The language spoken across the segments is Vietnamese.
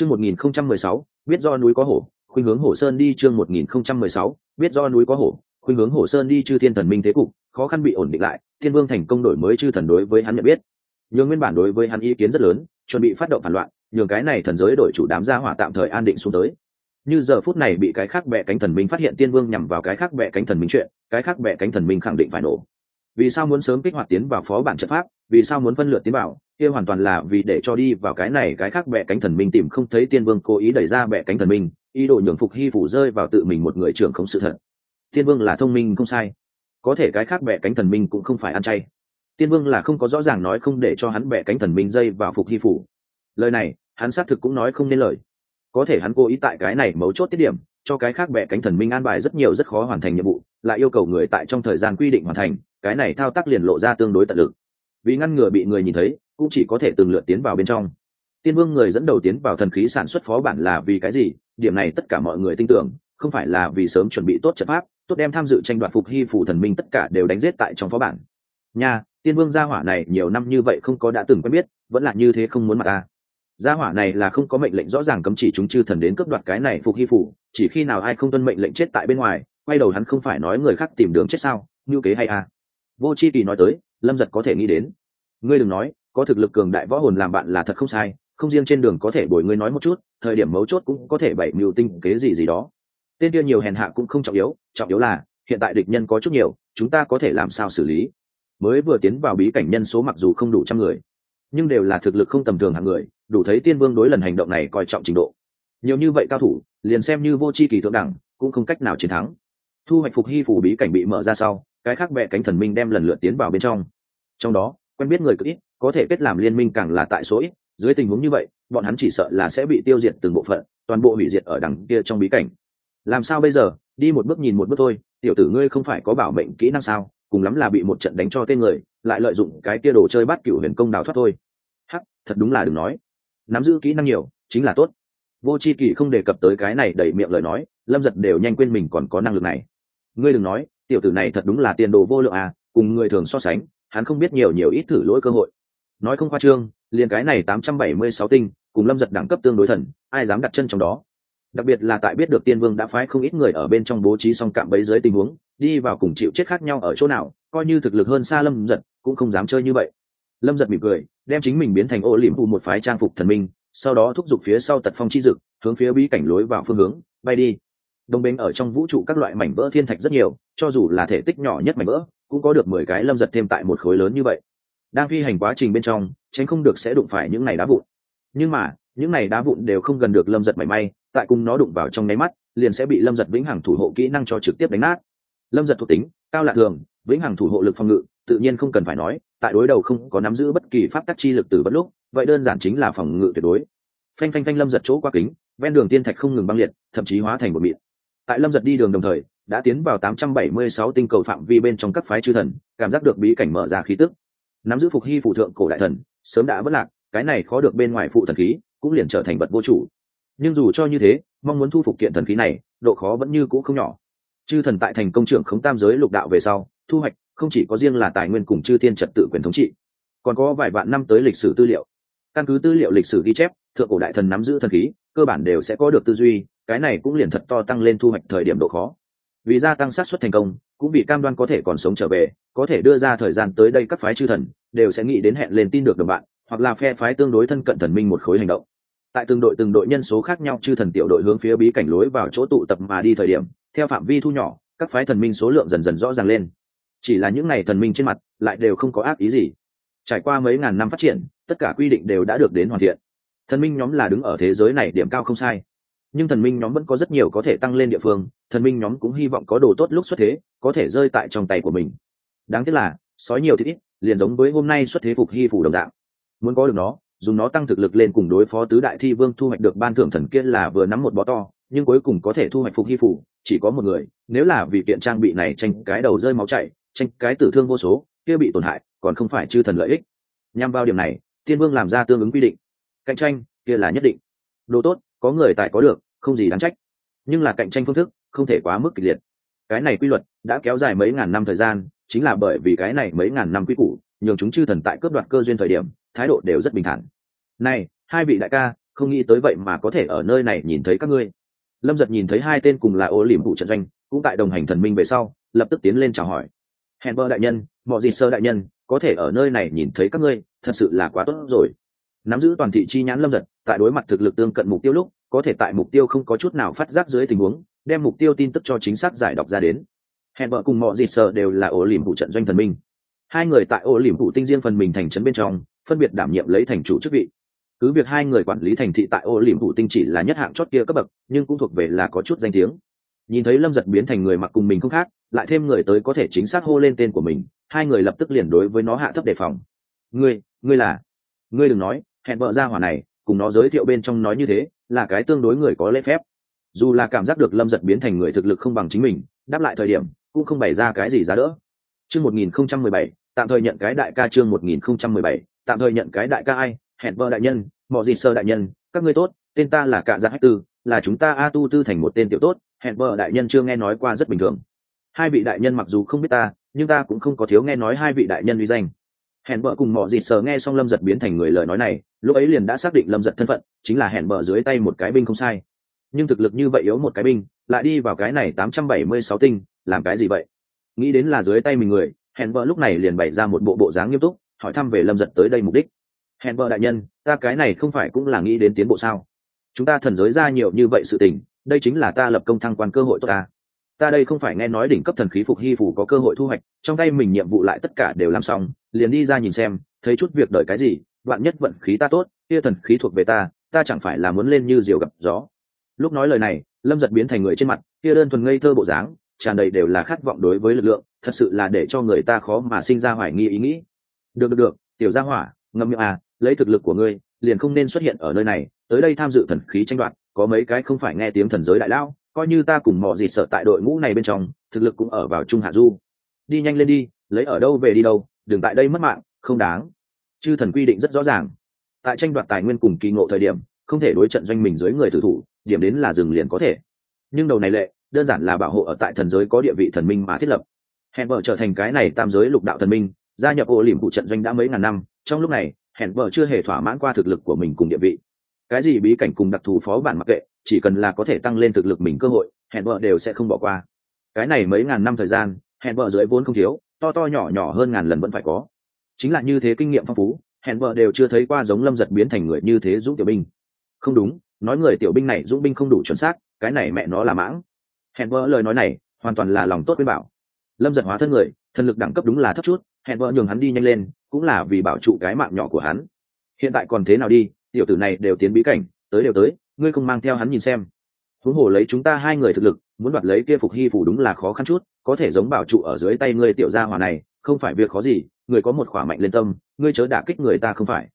chương một nghìn không trăm mười sáu, biết do núi có hổ, khuynh hướng hổ sơn đi chương một nghìn không trăm mười sáu, biết do núi có hổ, khuynh hướng hổ sơn đi chư thiên thần minh thế cục, khó khăn bị ổn định lại, thiên vương thành công đổi mới chư thần đối với hắn nhận biết. Nhưng nguyên bản đối với hắn ý kiến rất lớn, chuẩn bị phát động phản loạn, nhường cái này thần giới đổi chủ đám gia hỏa tạm thời an định xuống tới. Như giờ phút này bị cái khác bẹ cánh thần minh phát hiện tiên vương nhằm vào cái khác bẹ cánh thần minh chuyện, cái khác bẹ cánh thần minh khẳng định phải nổ. Vì sao muốn sớm kích hoạt tiến vào phó bản trận pháp, vì sao muốn phân lượt tiến vào kia hoàn toàn là vì để cho đi vào cái này cái khác bẻ cánh thần minh tìm không thấy tiên vương cố ý đẩy ra bẻ cánh thần minh, ý đồ nhường phục hy phủ rơi vào tự mình một người trưởng không sự thật. Tiên vương là thông minh không sai, có thể cái khác bẻ cánh thần minh cũng không phải ăn chay. Tiên vương là không có rõ ràng nói không để cho hắn bẻ cánh thần minh dây vào phục hy phủ. Lời này, hắn xác thực cũng nói không nên lời. Có thể hắn cố ý tại cái này mấu chốt tiết điểm, cho cái khác bẻ cánh thần minh an bài rất nhiều rất khó hoàn thành nhiệm vụ, lại yêu cầu người tại trong thời gian quy định hoàn thành, cái này thao tác liền lộ ra tương đối tận lực. Vì ngăn ngừa bị người nhìn thấy cũng chỉ có thể từng lượt tiến vào bên trong. Tiên vương người dẫn đầu tiến vào thần khí sản xuất phó bản là vì cái gì? Điểm này tất cả mọi người tin tưởng, không phải là vì sớm chuẩn bị tốt trận pháp, tốt đem tham dự tranh đoạt phục hy phủ thần minh tất cả đều đánh giết tại trong phó bản. Nha, tiên vương gia hỏa này nhiều năm như vậy không có đã từng quen biết, vẫn là như thế không muốn mặt ta gia hỏa này là không có mệnh lệnh rõ ràng cấm chỉ chúng chư thần đến cướp đoạt cái này phục hy phủ, chỉ khi nào ai không tuân mệnh lệnh chết tại bên ngoài, quay đầu hắn không phải nói người khác tìm đường chết sao, như kế hay à vô c h i kỳ nói tới, lâm giật có thể nghĩ đến. Ngươi đừng nói có thực lực cường đại võ hồn làm bạn là thật không sai, không riêng trên đường có thể bồi ngươi nói một chút, thời điểm mấu chốt cũng có thể bảy mưu tinh kế gì gì đó. Tên kia nhiều hèn hạ cũng không trọng yếu trọng yếu là, hiện tại địch nhân có chút nhiều, chúng ta có thể làm sao xử lý? Mới vừa tiến vào bí cảnh nhân số mặc dù không đủ trăm người, nhưng đều là thực lực không tầm thường hàng người, đủ thấy tiên vương đối lần hành động này coi trọng trình độ. Nhiều như vậy cao thủ, liền xem như vô c h i kỳ thượng đẳng, cũng không cách nào chiến thắng. Thu hoạch phục hy phủ bí cảnh bị mở ra sau, cái khác bẹ cánh thần minh đem lần lượt tiến vào bên trong. Trong đó, quen biết người cực ít có thể kết làm liên minh càng là tại số ít, dưới tình huống như vậy, bọn hắn chỉ sợ là sẽ bị tiêu diệt từng bộ phận, toàn bộ hủy diệt ở đằng kia trong bí cảnh. Làm sao bây giờ? Đi một bước nhìn một bước thôi, tiểu tử ngươi không phải có bảo mệnh kỹ năng sao? Cùng lắm là bị một trận đánh cho tên người, lại lợi dụng cái kia đồ chơi bắt cựu huyền công đào thoát thôi. Hắc, thật đúng là đừng nói. Nắm giữ kỹ năng nhiều, chính là tốt. Vô c h i kỳ không đề cập tới cái này đẩy miệng lời nói, lâm giật đều nhanh quên mình còn có năng lực này. Ngươi đừng nói, tiểu tử này thật đúng là tiền đồ vô lượng à cùng người thường so sánh, hắn không biết nhiều nhiều ít thử lỗi cơ hội nói không khoa trương, liền cái này tám trăm bảy mươi sáu tinh, cùng lâm giật đẳng cấp tương đối thần, ai dám đặt chân trong đó? Đặc biệt là tại biết được tiên vương đã phái không ít người ở bên trong bố trí xong cạm bẫy dưới tình huống, đi vào cùng chịu chết khác nhau ở chỗ nào, coi như thực lực hơn xa lâm giật, cũng không dám chơi như vậy. Lâm giật mỉm cười, đem chính mình biến thành ô liềm phụ một phái trang phục thần minh, sau đó thúc giục phía sau tật phong chi dực, hướng phía bí cảnh lối vào phương hướng, bay đi. Đồng bến ở trong vũ trụ các loại mảnh vỡ thiên thạch rất nhiều, cho dù là thể tích nhỏ nhất mảnh vỡ, cũng có được mười cái lâm giật thêm tại một khối lớn như vậy đang phi hành quá trình bên trong, tránh không được sẽ đụng phải những này đá vụn. Nhưng mà, những này đá vụn đều không gần được lâm giật mảy may, tại cùng nó đụng vào trong nháy mắt, liền sẽ bị lâm giật vĩnh hằng thủ hộ kỹ năng cho trực tiếp đánh nát. Lâm giật thuộc tính, cao lạ thường, vĩnh hằng thủ hộ lực phòng ngự, tự nhiên không cần phải nói, tại đối đầu không có nắm giữ bất kỳ pháp tắc chi lực từ bất lúc, vậy đơn giản chính là phòng ngự tuyệt đối. Phanh phanh phanh lâm giật chỗ qua kính, ven đường tiên thạch không ngừng băng liệt, thậm chí hóa thành một mịn. Tại lâm giật đi đường đồng thời, đã tiến vào 876 tinh cầu phạm vi bên trong các phái chư thần, cảm giác được bí cảnh mở ra khí tức nắm giữ phục hy phụ thượng cổ đại thần, sớm đã vất lạc, cái này khó được bên ngoài phụ thần khí, cũng liền trở thành vật vô chủ. Nhưng dù cho như thế, mong muốn thu phục kiện thần khí này, độ khó vẫn như cũ không nhỏ. Chư thần tại thành công trưởng khống tam giới lục đạo về sau, thu hoạch không chỉ có riêng là tài nguyên cùng chư thiên trật tự quyền thống trị, còn có vài vạn năm tới lịch sử tư liệu. Căn cứ tư liệu lịch sử ghi chép, thượng cổ đại thần nắm giữ thần khí, cơ bản đều sẽ có được tư duy, cái này cũng liền thật to tăng lên thu hoạch thời điểm độ khó vì gia tăng xác suất thành công, cũng vì cam đoan có thể còn sống trở về, có thể đưa ra thời gian tới đây các phái chư thần đều sẽ nghĩ đến hẹn lên tin được đồng bạn, hoặc là phe phái tương đối thân cận thần minh một khối hành động. Tại từng đội từng đội nhân số khác nhau chư thần tiểu đội hướng phía bí cảnh lối vào chỗ tụ tập mà đi thời điểm, theo phạm vi thu nhỏ, các phái thần minh số lượng dần dần rõ ràng lên. Chỉ là những ngày thần minh trên mặt lại đều không có ác ý gì. Trải qua mấy ngàn năm phát triển, tất cả quy định đều đã được đến hoàn thiện. Thần minh nhóm là đứng ở thế giới này điểm cao không sai nhưng thần minh nhóm vẫn có rất nhiều có thể tăng lên địa phương, thần minh nhóm cũng hy vọng có đồ tốt lúc xuất thế, có thể rơi tại trong tay của mình. Đáng tiếc là, sói nhiều thì ít, liền giống với hôm nay xuất thế phục hy phủ đồng dạng. Muốn có được nó, dùng nó tăng thực lực lên cùng đối phó tứ đại thi vương thu hoạch được ban thưởng thần kia là vừa nắm một bó to, nhưng cuối cùng có thể thu hoạch phục hy phủ, chỉ có một người, nếu là vì kiện trang bị này tranh cái đầu rơi máu chảy, tranh cái tử thương vô số, kia bị tổn hại, còn không phải chư thần lợi ích. Nhằm vào điểm này, tiên vương làm ra tương ứng quy định. Cạnh tranh, kia là nhất định. Đồ tốt, có người tại có được không gì đáng trách. Nhưng là cạnh tranh phương thức không thể quá mức kịch liệt. Cái này quy luật đã kéo dài mấy ngàn năm thời gian, chính là bởi vì cái này mấy ngàn năm quy củ, nhường chúng chư thần tại cướp đoạt cơ duyên thời điểm, thái độ đều rất bình thản. Này, hai vị đại ca, không nghĩ tới vậy mà có thể ở nơi này nhìn thấy các ngươi. Lâm giật nhìn thấy hai tên cùng là ô liềm vụ trận doanh, cũng tại đồng hành thần minh về sau, lập tức tiến lên chào hỏi. Hẹn bơ đại nhân, mọi gì sơ đại nhân, có thể ở nơi này nhìn thấy các ngươi, thật sự là quá tốt rồi. Nắm giữ toàn thị chi nhãn lâm giật tại đối mặt thực lực tương cận mục tiêu lúc, có thể tại mục tiêu không có chút nào phát giác dưới tình huống, đem mục tiêu tin tức cho chính xác giải đọc ra đến. Hẹn vợ cùng mọi gì sợ đều là ổ liềm vụ trận doanh thần minh. Hai người tại ổ liềm vụ tinh riêng phần mình thành trấn bên trong, phân biệt đảm nhiệm lấy thành chủ chức vị. Cứ việc hai người quản lý thành thị tại ổ liềm vụ tinh chỉ là nhất hạng chót kia cấp bậc, nhưng cũng thuộc về là có chút danh tiếng. Nhìn thấy lâm giật biến thành người mặc cùng mình không khác, lại thêm người tới có thể chính xác hô lên tên của mình, hai người lập tức liền đối với nó hạ thấp đề phòng. Ngươi ngươi là? Ngươi đừng nói, hẹn vợ ra hỏa này cùng nó giới thiệu bên trong nói như thế, là cái tương đối người có lễ phép. Dù là cảm giác được lâm giật biến thành người thực lực không bằng chính mình, đáp lại thời điểm, cũng không bày ra cái gì giá đỡ. Chương một nghìn không trăm mười bảy, tạm thời nhận cái đại ca chương một nghìn không trăm mười bảy, tạm thời nhận cái đại ca ai? Hẹn vợ đại nhân, mọi gì sơ đại nhân, các ngươi tốt, tên ta là cạ gia hách tư, là chúng ta a tu tư thành một tên tiểu tốt, hẹn vợ đại nhân chưa nghe nói qua rất bình thường. Hai vị đại nhân mặc dù không biết ta, nhưng ta cũng không có thiếu nghe nói hai vị đại nhân uy danh. Hẹn vợ cùng mọi gì sờ nghe xong lâm giật biến thành người lời nói này lúc ấy liền đã xác định lâm giật thân phận, chính là hẹn bờ dưới tay một cái binh không sai. Nhưng thực lực như vậy yếu một cái binh, lại đi vào cái này tám trăm bảy mươi sáu tinh, làm cái gì vậy? Nghĩ đến là dưới tay mình người, hẹn vợ lúc này liền bày ra một bộ bộ dáng nghiêm túc, hỏi thăm về lâm giật tới đây mục đích. Hẹn vợ đại nhân, ta cái này không phải cũng là nghĩ đến tiến bộ sao? Chúng ta thần giới ra nhiều như vậy sự tình, đây chính là ta lập công thăng quan cơ hội tốt ta. Ta đây không phải nghe nói đỉnh cấp thần khí phục hy phủ có cơ hội thu hoạch, trong tay mình nhiệm vụ lại tất cả đều làm xong, liền đi ra nhìn xem, thấy chút việc đợi cái gì vạn nhất vận khí ta tốt, kia thần khí thuộc về ta ta chẳng phải là muốn lên như diều gặp gió. Lúc nói lời này, lâm giật biến thành người trên mặt, kia đơn thuần ngây thơ bộ dáng, tràn đầy đều là khát vọng đối với lực lượng, thật sự là để cho người ta khó mà sinh ra hoài nghi ý nghĩ. Được được được, tiểu gia hỏa, ngâm miệng à lấy thực lực của ngươi, liền không nên xuất hiện ở nơi này, tới đây tham dự thần khí tranh đoạt, có mấy cái không phải nghe tiếng thần giới đại lao coi như ta cùng mọi gì sợ tại đội ngũ này bên trong, thực lực cũng ở vào trung hạ du. Đi nhanh lên đi, lấy ở đâu về đi đâu, đừng tại đây mất mạng, không đáng chư thần quy định rất rõ ràng. Tại tranh đoạt tài nguyên cùng kỳ ngộ thời điểm, không thể đối trận doanh mình dưới người tử thủ, điểm đến là dừng liền có thể. Nhưng đầu này lệ, đơn giản là bảo hộ ở tại thần giới có địa vị thần minh mà thiết lập. Hẹn vợ trở thành cái này tam giới lục đạo thần minh, gia nhập ô liềm cụ trận doanh đã mấy ngàn năm, trong lúc này, hẹn vợ chưa hề thỏa mãn qua thực lực của mình cùng địa vị. Cái gì bí cảnh cùng đặc thù phó bản mặc kệ, chỉ cần là có thể tăng lên thực lực mình cơ hội, hẹn vợ đều sẽ không bỏ qua. Cái này mấy ngàn năm thời gian, hẹn vợ dưới vốn không thiếu, to to nhỏ nhỏ hơn ngàn lần vẫn phải có chính là như thế kinh nghiệm phong phú, hẹn vợ đều chưa thấy qua giống lâm giật biến thành người như thế dũng tiểu binh. Không đúng, nói người tiểu binh này dũng binh không đủ chuẩn xác, cái này mẹ nó là mãng. Hẹn vợ lời nói này, hoàn toàn là lòng tốt với bảo. Lâm giật hóa thân người thần lực đẳng cấp đúng là thấp chút, hẹn vợ nhường hắn đi nhanh lên, cũng là vì bảo trụ cái mạng nhỏ của hắn. Hiện tại còn thế nào đi, tiểu tử này đều tiến bí cảnh, tới đều tới, ngươi không mang theo hắn nhìn xem. Huống hồ lấy chúng ta hai người thực lực, muốn đoạt lấy kia phục hy phủ đúng là khó khăn chút, có thể giống bảo trụ ở dưới tay ngươi tiểu gia hỏa này, không phải việc khó gì người có một khỏa mạnh lên tâm, ngươi chớ đả kích người ta không phải.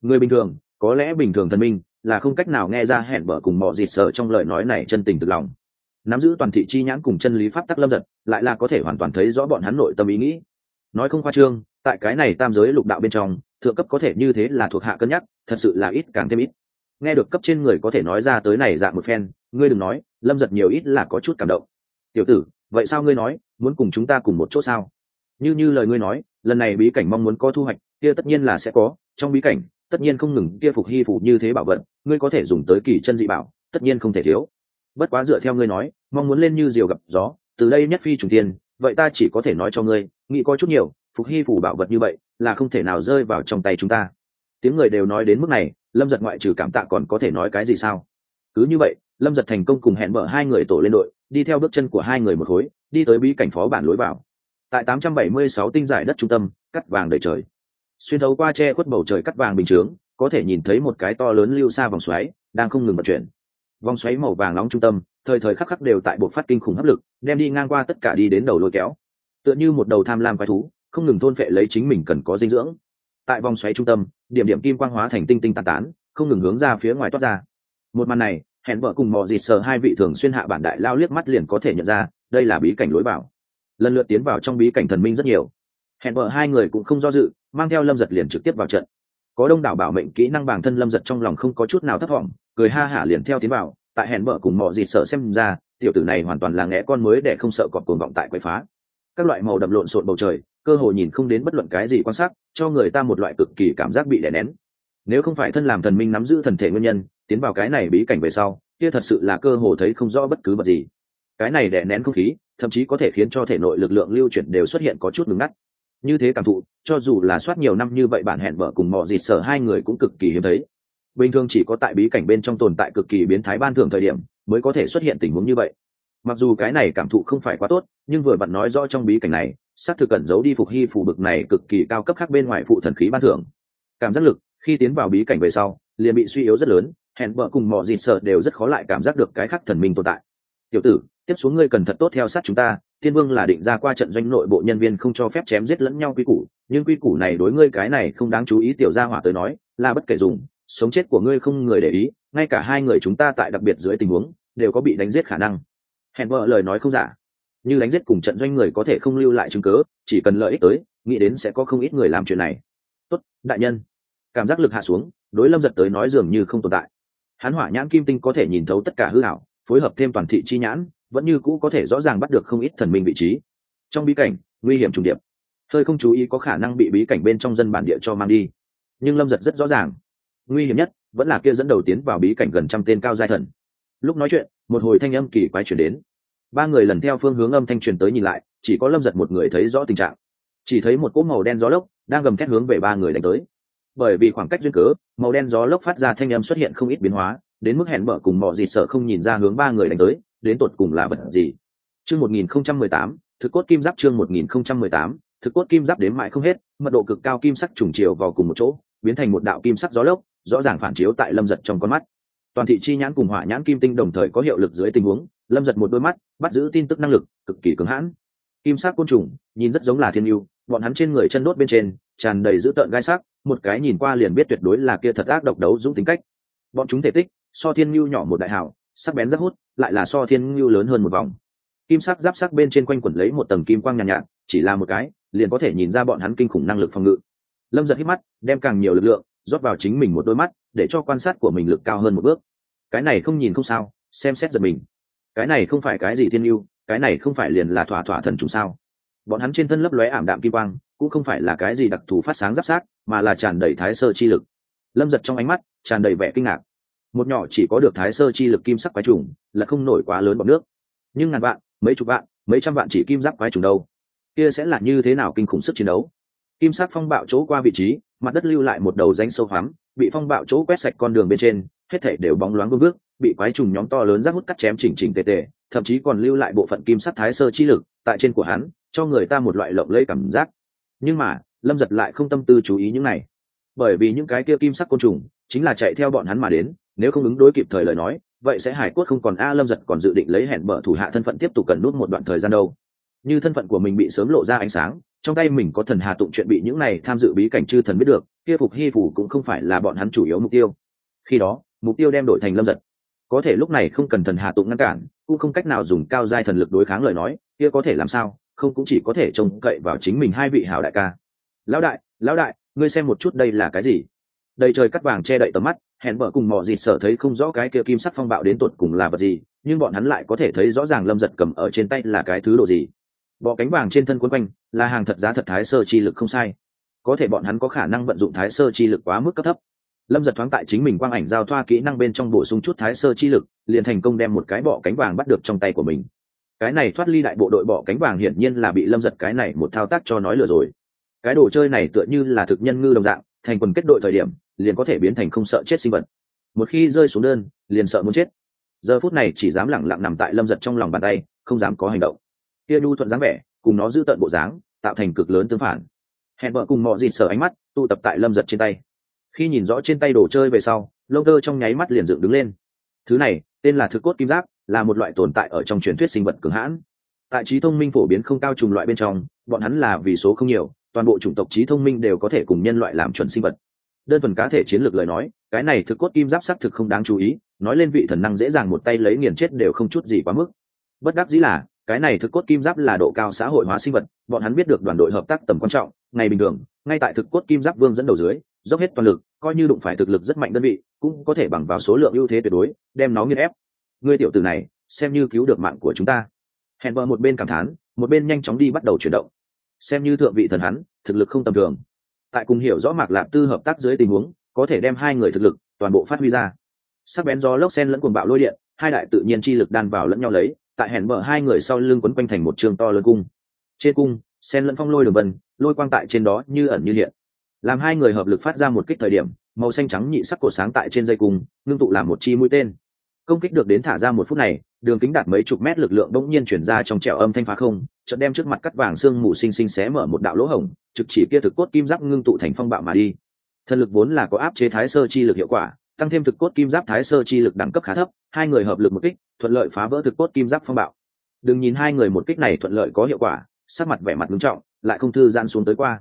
Người bình thường, có lẽ bình thường thần minh, là không cách nào nghe ra hẹn bở cùng mọi dịt sợ trong lời nói này chân tình từ lòng. Nắm giữ toàn thị chi nhãn cùng chân lý pháp tắc lâm giật, lại là có thể hoàn toàn thấy rõ bọn hắn nội tâm ý nghĩ. Nói không khoa trương, tại cái này tam giới lục đạo bên trong, thượng cấp có thể như thế là thuộc hạ cân nhắc, thật sự là ít càng thêm ít. Nghe được cấp trên người có thể nói ra tới này dạng một phen, ngươi đừng nói, lâm giật nhiều ít là có chút cảm động. Tiểu tử, vậy sao ngươi nói, muốn cùng chúng ta cùng một chỗ sao? Như như lời ngươi nói lần này bí cảnh mong muốn có thu hoạch, kia tất nhiên là sẽ có, trong bí cảnh, tất nhiên không ngừng kia phục hy phủ như thế bảo vật, ngươi có thể dùng tới kỳ chân dị bảo, tất nhiên không thể thiếu. Bất quá dựa theo ngươi nói, mong muốn lên như diều gặp gió, từ đây nhất phi trùng tiên vậy ta chỉ có thể nói cho ngươi, nghĩ có chút nhiều, phục hy phủ bảo vật như vậy, là không thể nào rơi vào trong tay chúng ta. Tiếng người đều nói đến mức này, lâm giật ngoại trừ cảm tạ còn có thể nói cái gì sao? Cứ như vậy, lâm giật thành công cùng hẹn mở hai người tổ lên đội, đi theo bước chân của hai người một khối, đi tới bí cảnh phó bản lối vào tại 876 tinh giải đất trung tâm, cắt vàng đầy trời. Xuyên thấu qua che khuất bầu trời cắt vàng bình chướng, có thể nhìn thấy một cái to lớn lưu xa vòng xoáy, đang không ngừng vận chuyển. Vòng xoáy màu vàng nóng trung tâm, thời thời khắc khắc đều tại bộ phát kinh khủng hấp lực, đem đi ngang qua tất cả đi đến đầu lôi kéo. Tựa như một đầu tham lam quái thú, không ngừng thôn phệ lấy chính mình cần có dinh dưỡng. Tại vòng xoáy trung tâm, điểm điểm kim quang hóa thành tinh tinh tàn tán, không ngừng hướng ra phía ngoài toát ra. Một màn này, hẹn vợ cùng mò dịt sờ hai vị thường xuyên hạ bản đại lao liếc mắt liền có thể nhận ra, đây là bí cảnh lối vào lần lượt tiến vào trong bí cảnh thần minh rất nhiều. Hẹn vợ hai người cũng không do dự, mang theo lâm giật liền trực tiếp vào trận. Có đông đảo bảo mệnh kỹ năng bản thân lâm giật trong lòng không có chút nào thất vọng, cười ha hả liền theo tiến vào, tại hẹn vợ cùng mò gì sợ xem ra, tiểu tử này hoàn toàn là nghe con mới để không sợ cọp cuồng vọng tại quậy phá. Các loại màu đậm lộn xộn bầu trời, cơ hồ nhìn không đến bất luận cái gì quan sát, cho người ta một loại cực kỳ cảm giác bị đè nén. Nếu không phải thân làm thần minh nắm giữ thần thể nguyên nhân, tiến vào cái này bí cảnh về sau, kia thật sự là cơ hồ thấy không rõ bất cứ vật gì. Cái này đè nén không khí thậm chí có thể khiến cho thể nội lực lượng lưu chuyển đều xuất hiện có chút ngừng ngắt. Như thế cảm thụ, cho dù là soát nhiều năm như vậy bản hẹn vợ cùng mò dịt sở hai người cũng cực kỳ hiếm thấy. Bình thường chỉ có tại bí cảnh bên trong tồn tại cực kỳ biến thái ban thường thời điểm mới có thể xuất hiện tình huống như vậy. Mặc dù cái này cảm thụ không phải quá tốt, nhưng vừa bật nói rõ trong bí cảnh này xác thực cẩn giấu đi phục hy phù bực này cực kỳ cao cấp khác bên ngoài phụ thần khí ban thưởng. Cảm giác lực, khi tiến vào bí cảnh về sau, liền bị suy yếu rất lớn, hẹn vợ cùng mọi dịt sợ đều rất khó lại cảm giác được cái khác thần minh tồn tại tiểu tử, tiếp xuống ngươi cần thật tốt theo sát chúng ta, thiên vương là định ra qua trận doanh nội bộ nhân viên không cho phép chém giết lẫn nhau quy củ, nhưng quy củ này đối ngươi cái này không đáng chú ý, tiểu gia hỏa tới nói, là bất kể dùng, sống chết của ngươi không người để ý, ngay cả hai người chúng ta tại đặc biệt dưới tình huống, đều có bị đánh giết khả năng. Hẹn vợ lời nói không giả. Như đánh giết cùng trận doanh người có thể không lưu lại chứng cớ, chỉ cần lợi ích tới, nghĩ đến sẽ có không ít người làm chuyện này. Tốt, đại nhân. Cảm giác lực hạ xuống, đối lâm giật tới nói dường như không tồn tại. Hắn hỏa nhãn kim tinh có thể nhìn thấu tất cả hư hảo phối hợp thêm toàn thị chi nhãn, vẫn như cũ có thể rõ ràng bắt được không ít thần minh vị trí. Trong bí cảnh, nguy hiểm trùng điệp. Hơi không chú ý có khả năng bị bí cảnh bên trong dân bản địa cho mang đi. Nhưng lâm giật rất rõ ràng. Nguy hiểm nhất vẫn là kia dẫn đầu tiến vào bí cảnh gần trăm tên cao giai thần. Lúc nói chuyện, một hồi thanh âm kỳ quái chuyển đến. Ba người lần theo phương hướng âm thanh truyền tới nhìn lại, chỉ có lâm giật một người thấy rõ tình trạng. Chỉ thấy một cỗ màu đen gió lốc đang gầm thét hướng về ba người đánh tới. Bởi vì khoảng cách duyên cớ, màu đen gió lốc phát ra thanh âm xuất hiện không ít biến hóa đến mức hẹn bở cùng mọi gì sợ không nhìn ra hướng ba người đánh tới, đến tột cùng là vật gì? Chương một nghìn không trăm mười tám, thực cốt kim giáp chương một nghìn không trăm mười tám, thực cốt kim giáp đến mãi không hết, mật độ cực cao kim sắc trùng chiều vào cùng một chỗ, biến thành một đạo kim sắc gió lốc, rõ ràng phản chiếu tại lâm giật trong con mắt. Toàn thị chi nhãn cùng hỏa nhãn kim tinh đồng thời có hiệu lực dưới tình huống, lâm giật một đôi mắt, bắt giữ tin tức năng lực, cực kỳ cứng hãn. Kim sắc côn trùng, nhìn rất giống là thiên yêu bọn hắn trên người chân đốt bên trên, tràn đầy dữ tợn gai sắc, một cái nhìn qua liền biết tuyệt đối là kia thật ác độc đấu dũng tính cách. Bọn chúng thể tích so thiên nhu nhỏ một đại hào, sắc bén rất hút lại là so thiên nhu lớn hơn một vòng. Kim sắc giáp sắc bên trên quanh quẩn lấy một tầng kim quang nhàn nhạt, nhạt chỉ là một cái liền có thể nhìn ra bọn hắn kinh khủng năng lực phòng ngự. Lâm giật hít mắt đem càng nhiều lực lượng rót vào chính mình một đôi mắt để cho quan sát của mình lực cao hơn một bước. Cái này không nhìn không sao xem xét giật mình. Cái này không phải cái gì thiên yêu cái này không phải liền là thỏa thỏa thần trùng sao? Bọn hắn trên thân lấp lóe ảm đạm kim quang cũng không phải là cái gì đặc thù phát sáng giáp sát mà là tràn đầy thái sơ chi lực. Lâm giật trong ánh mắt tràn đầy vẻ kinh ngạc một nhỏ chỉ có được thái sơ chi lực kim sắc quái trùng, là không nổi quá lớn bọc nước. Nhưng ngàn vạn, mấy chục vạn, mấy trăm vạn chỉ kim giáp quái trùng đâu? Kia sẽ là như thế nào kinh khủng sức chiến đấu? Kim sắc phong bạo chỗ qua vị trí, mặt đất lưu lại một đầu danh sâu hoắm, bị phong bạo chỗ quét sạch con đường bên trên, hết thể đều bóng loáng vương bước bị quái trùng nhóm to lớn rác hút cắt chém chỉnh chỉnh tề tề, thậm chí còn lưu lại bộ phận kim sắc thái sơ chi lực tại trên của hắn, cho người ta một loại lộng lẫy cảm giác. Nhưng mà, lâm giật lại không tâm tư chú ý những này. Bởi vì những cái kia kim sắc côn trùng chính là chạy theo bọn hắn mà đến, nếu không ứng đối kịp thời lời nói, vậy sẽ hải cốt không còn a lâm giật còn dự định lấy hẹn bở thủ hạ thân phận tiếp tục cần nút một đoạn thời gian đâu. Như thân phận của mình bị sớm lộ ra ánh sáng, trong tay mình có thần hà tụng chuyện bị những này tham dự bí cảnh chư thần biết được, kia phục hy phủ cũng không phải là bọn hắn chủ yếu mục tiêu. Khi đó, mục tiêu đem đổi thành lâm giật. Có thể lúc này không cần thần hà tụng ngăn cản, cũng không cách nào dùng cao giai thần lực đối kháng lời nói, kia có thể làm sao? Không cũng chỉ có thể trông cậy vào chính mình hai vị hảo đại ca. Lão đại lão đại, ngươi xem một chút đây là cái gì? Đầy trời cắt vàng che đậy tầm mắt, hẹn vợ cùng mò dịt sở thấy không rõ cái kia kim sắc phong bạo đến tột cùng là vật gì, nhưng bọn hắn lại có thể thấy rõ ràng lâm giật cầm ở trên tay là cái thứ độ gì. Bọ cánh vàng trên thân quân quanh, là hàng thật giá thật thái sơ chi lực không sai. Có thể bọn hắn có khả năng vận dụng thái sơ chi lực quá mức cấp thấp. Lâm giật thoáng tại chính mình quang ảnh giao thoa kỹ năng bên trong bổ sung chút thái sơ chi lực, liền thành công đem một cái bọ cánh vàng bắt được trong tay của mình. Cái này thoát ly đại bộ đội bọ cánh vàng hiển nhiên là bị lâm giật cái này một thao tác cho nói lừa rồi. Cái đồ chơi này tựa như là thực nhân ngư đồng dạng, thành quần kết đội thời điểm liền có thể biến thành không sợ chết sinh vật. Một khi rơi xuống đơn, liền sợ muốn chết. Giờ phút này chỉ dám lẳng lặng nằm tại lâm giật trong lòng bàn tay, không dám có hành động. Kia nhu thuận dáng vẻ, cùng nó giữ tận bộ dáng, tạo thành cực lớn tương phản. Hẹn vợ cùng mọi dịt sở ánh mắt, tụ tập tại lâm giật trên tay. Khi nhìn rõ trên tay đồ chơi về sau, lông tơ trong nháy mắt liền dựng đứng lên. Thứ này, tên là thực cốt kim giáp, là một loại tồn tại ở trong truyền thuyết sinh vật cường hãn. Tại trí thông minh phổ biến không cao trùng loại bên trong, bọn hắn là vì số không nhiều, toàn bộ chủng tộc trí thông minh đều có thể cùng nhân loại làm chuẩn sinh vật đơn thuần cá thể chiến lược lời nói, cái này thực cốt kim giáp xác thực không đáng chú ý, nói lên vị thần năng dễ dàng một tay lấy nghiền chết đều không chút gì quá mức. Bất đắc dĩ là, cái này thực cốt kim giáp là độ cao xã hội hóa sinh vật, bọn hắn biết được đoàn đội hợp tác tầm quan trọng, ngày bình thường, ngay tại thực cốt kim giáp vương dẫn đầu dưới, dốc hết toàn lực, coi như đụng phải thực lực rất mạnh đơn vị, cũng có thể bằng vào số lượng ưu thế tuyệt đối, đem nó nghiên ép. Người tiểu tử này, xem như cứu được mạng của chúng ta. Hẹn vợ một bên cảm thán, một bên nhanh chóng đi bắt đầu chuyển động. Xem như thượng vị thần hắn, thực lực không tầm thường tại cùng hiểu rõ mạc lạp tư hợp tác dưới tình huống, có thể đem hai người thực lực toàn bộ phát huy ra. Sắc bén gió lốc sen lẫn cuồng bạo lôi điện, hai đại tự nhiên chi lực đan vào lẫn nhau lấy, tại hẻn mở hai người sau lưng quấn quanh thành một trường to lớn cung. Trên cung sen lẫn phong lôi đường vân, lôi quang tại trên đó như ẩn như hiện. Làm hai người hợp lực phát ra một kích thời điểm, màu xanh trắng nhị sắc cổ sáng tại trên dây cung, ngưng tụ làm một chi mũi tên công kích được đến thả ra một phút này đường kính đạt mấy chục mét lực lượng bỗng nhiên chuyển ra trong trẻo âm thanh phá không chợt đem trước mặt cắt vàng xương mù xinh xinh xé mở một đạo lỗ hổng trực chỉ kia thực cốt kim giáp ngưng tụ thành phong bạo mà đi. Thần lực vốn là có áp chế thái sơ chi lực hiệu quả tăng thêm thực cốt kim giáp thái sơ chi lực đẳng cấp khá thấp hai người hợp lực một kích thuận lợi phá vỡ thực cốt kim giáp phong bạo. Đừng nhìn hai người một kích này thuận lợi có hiệu quả sắc mặt vẻ mặt nghiêm trọng lại không thư giãn xuống tới qua.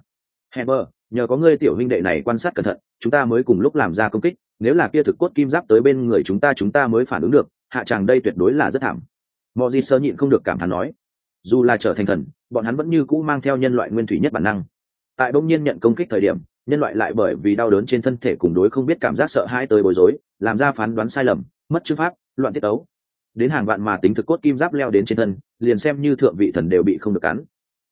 Heber, nhờ có ngươi tiểu huynh đệ này quan sát cẩn thận chúng ta mới cùng lúc làm ra công kích nếu là kia thực cốt kim giáp tới bên người chúng ta chúng ta mới phản ứng được, hạ tràng đây tuyệt đối là rất thảm. Mọi gì sơ nhịn không được cảm thán nói, dù là trở thành thần, bọn hắn vẫn như cũ mang theo nhân loại nguyên thủy nhất bản năng. Tại bỗng nhiên nhận công kích thời điểm, nhân loại lại bởi vì đau đớn trên thân thể cùng đối không biết cảm giác sợ hãi tới bối rối, làm ra phán đoán sai lầm, mất chữ pháp, loạn tiết ấu đến hàng vạn mà tính thực cốt kim giáp leo đến trên thân, liền xem như thượng vị thần đều bị không được cắn.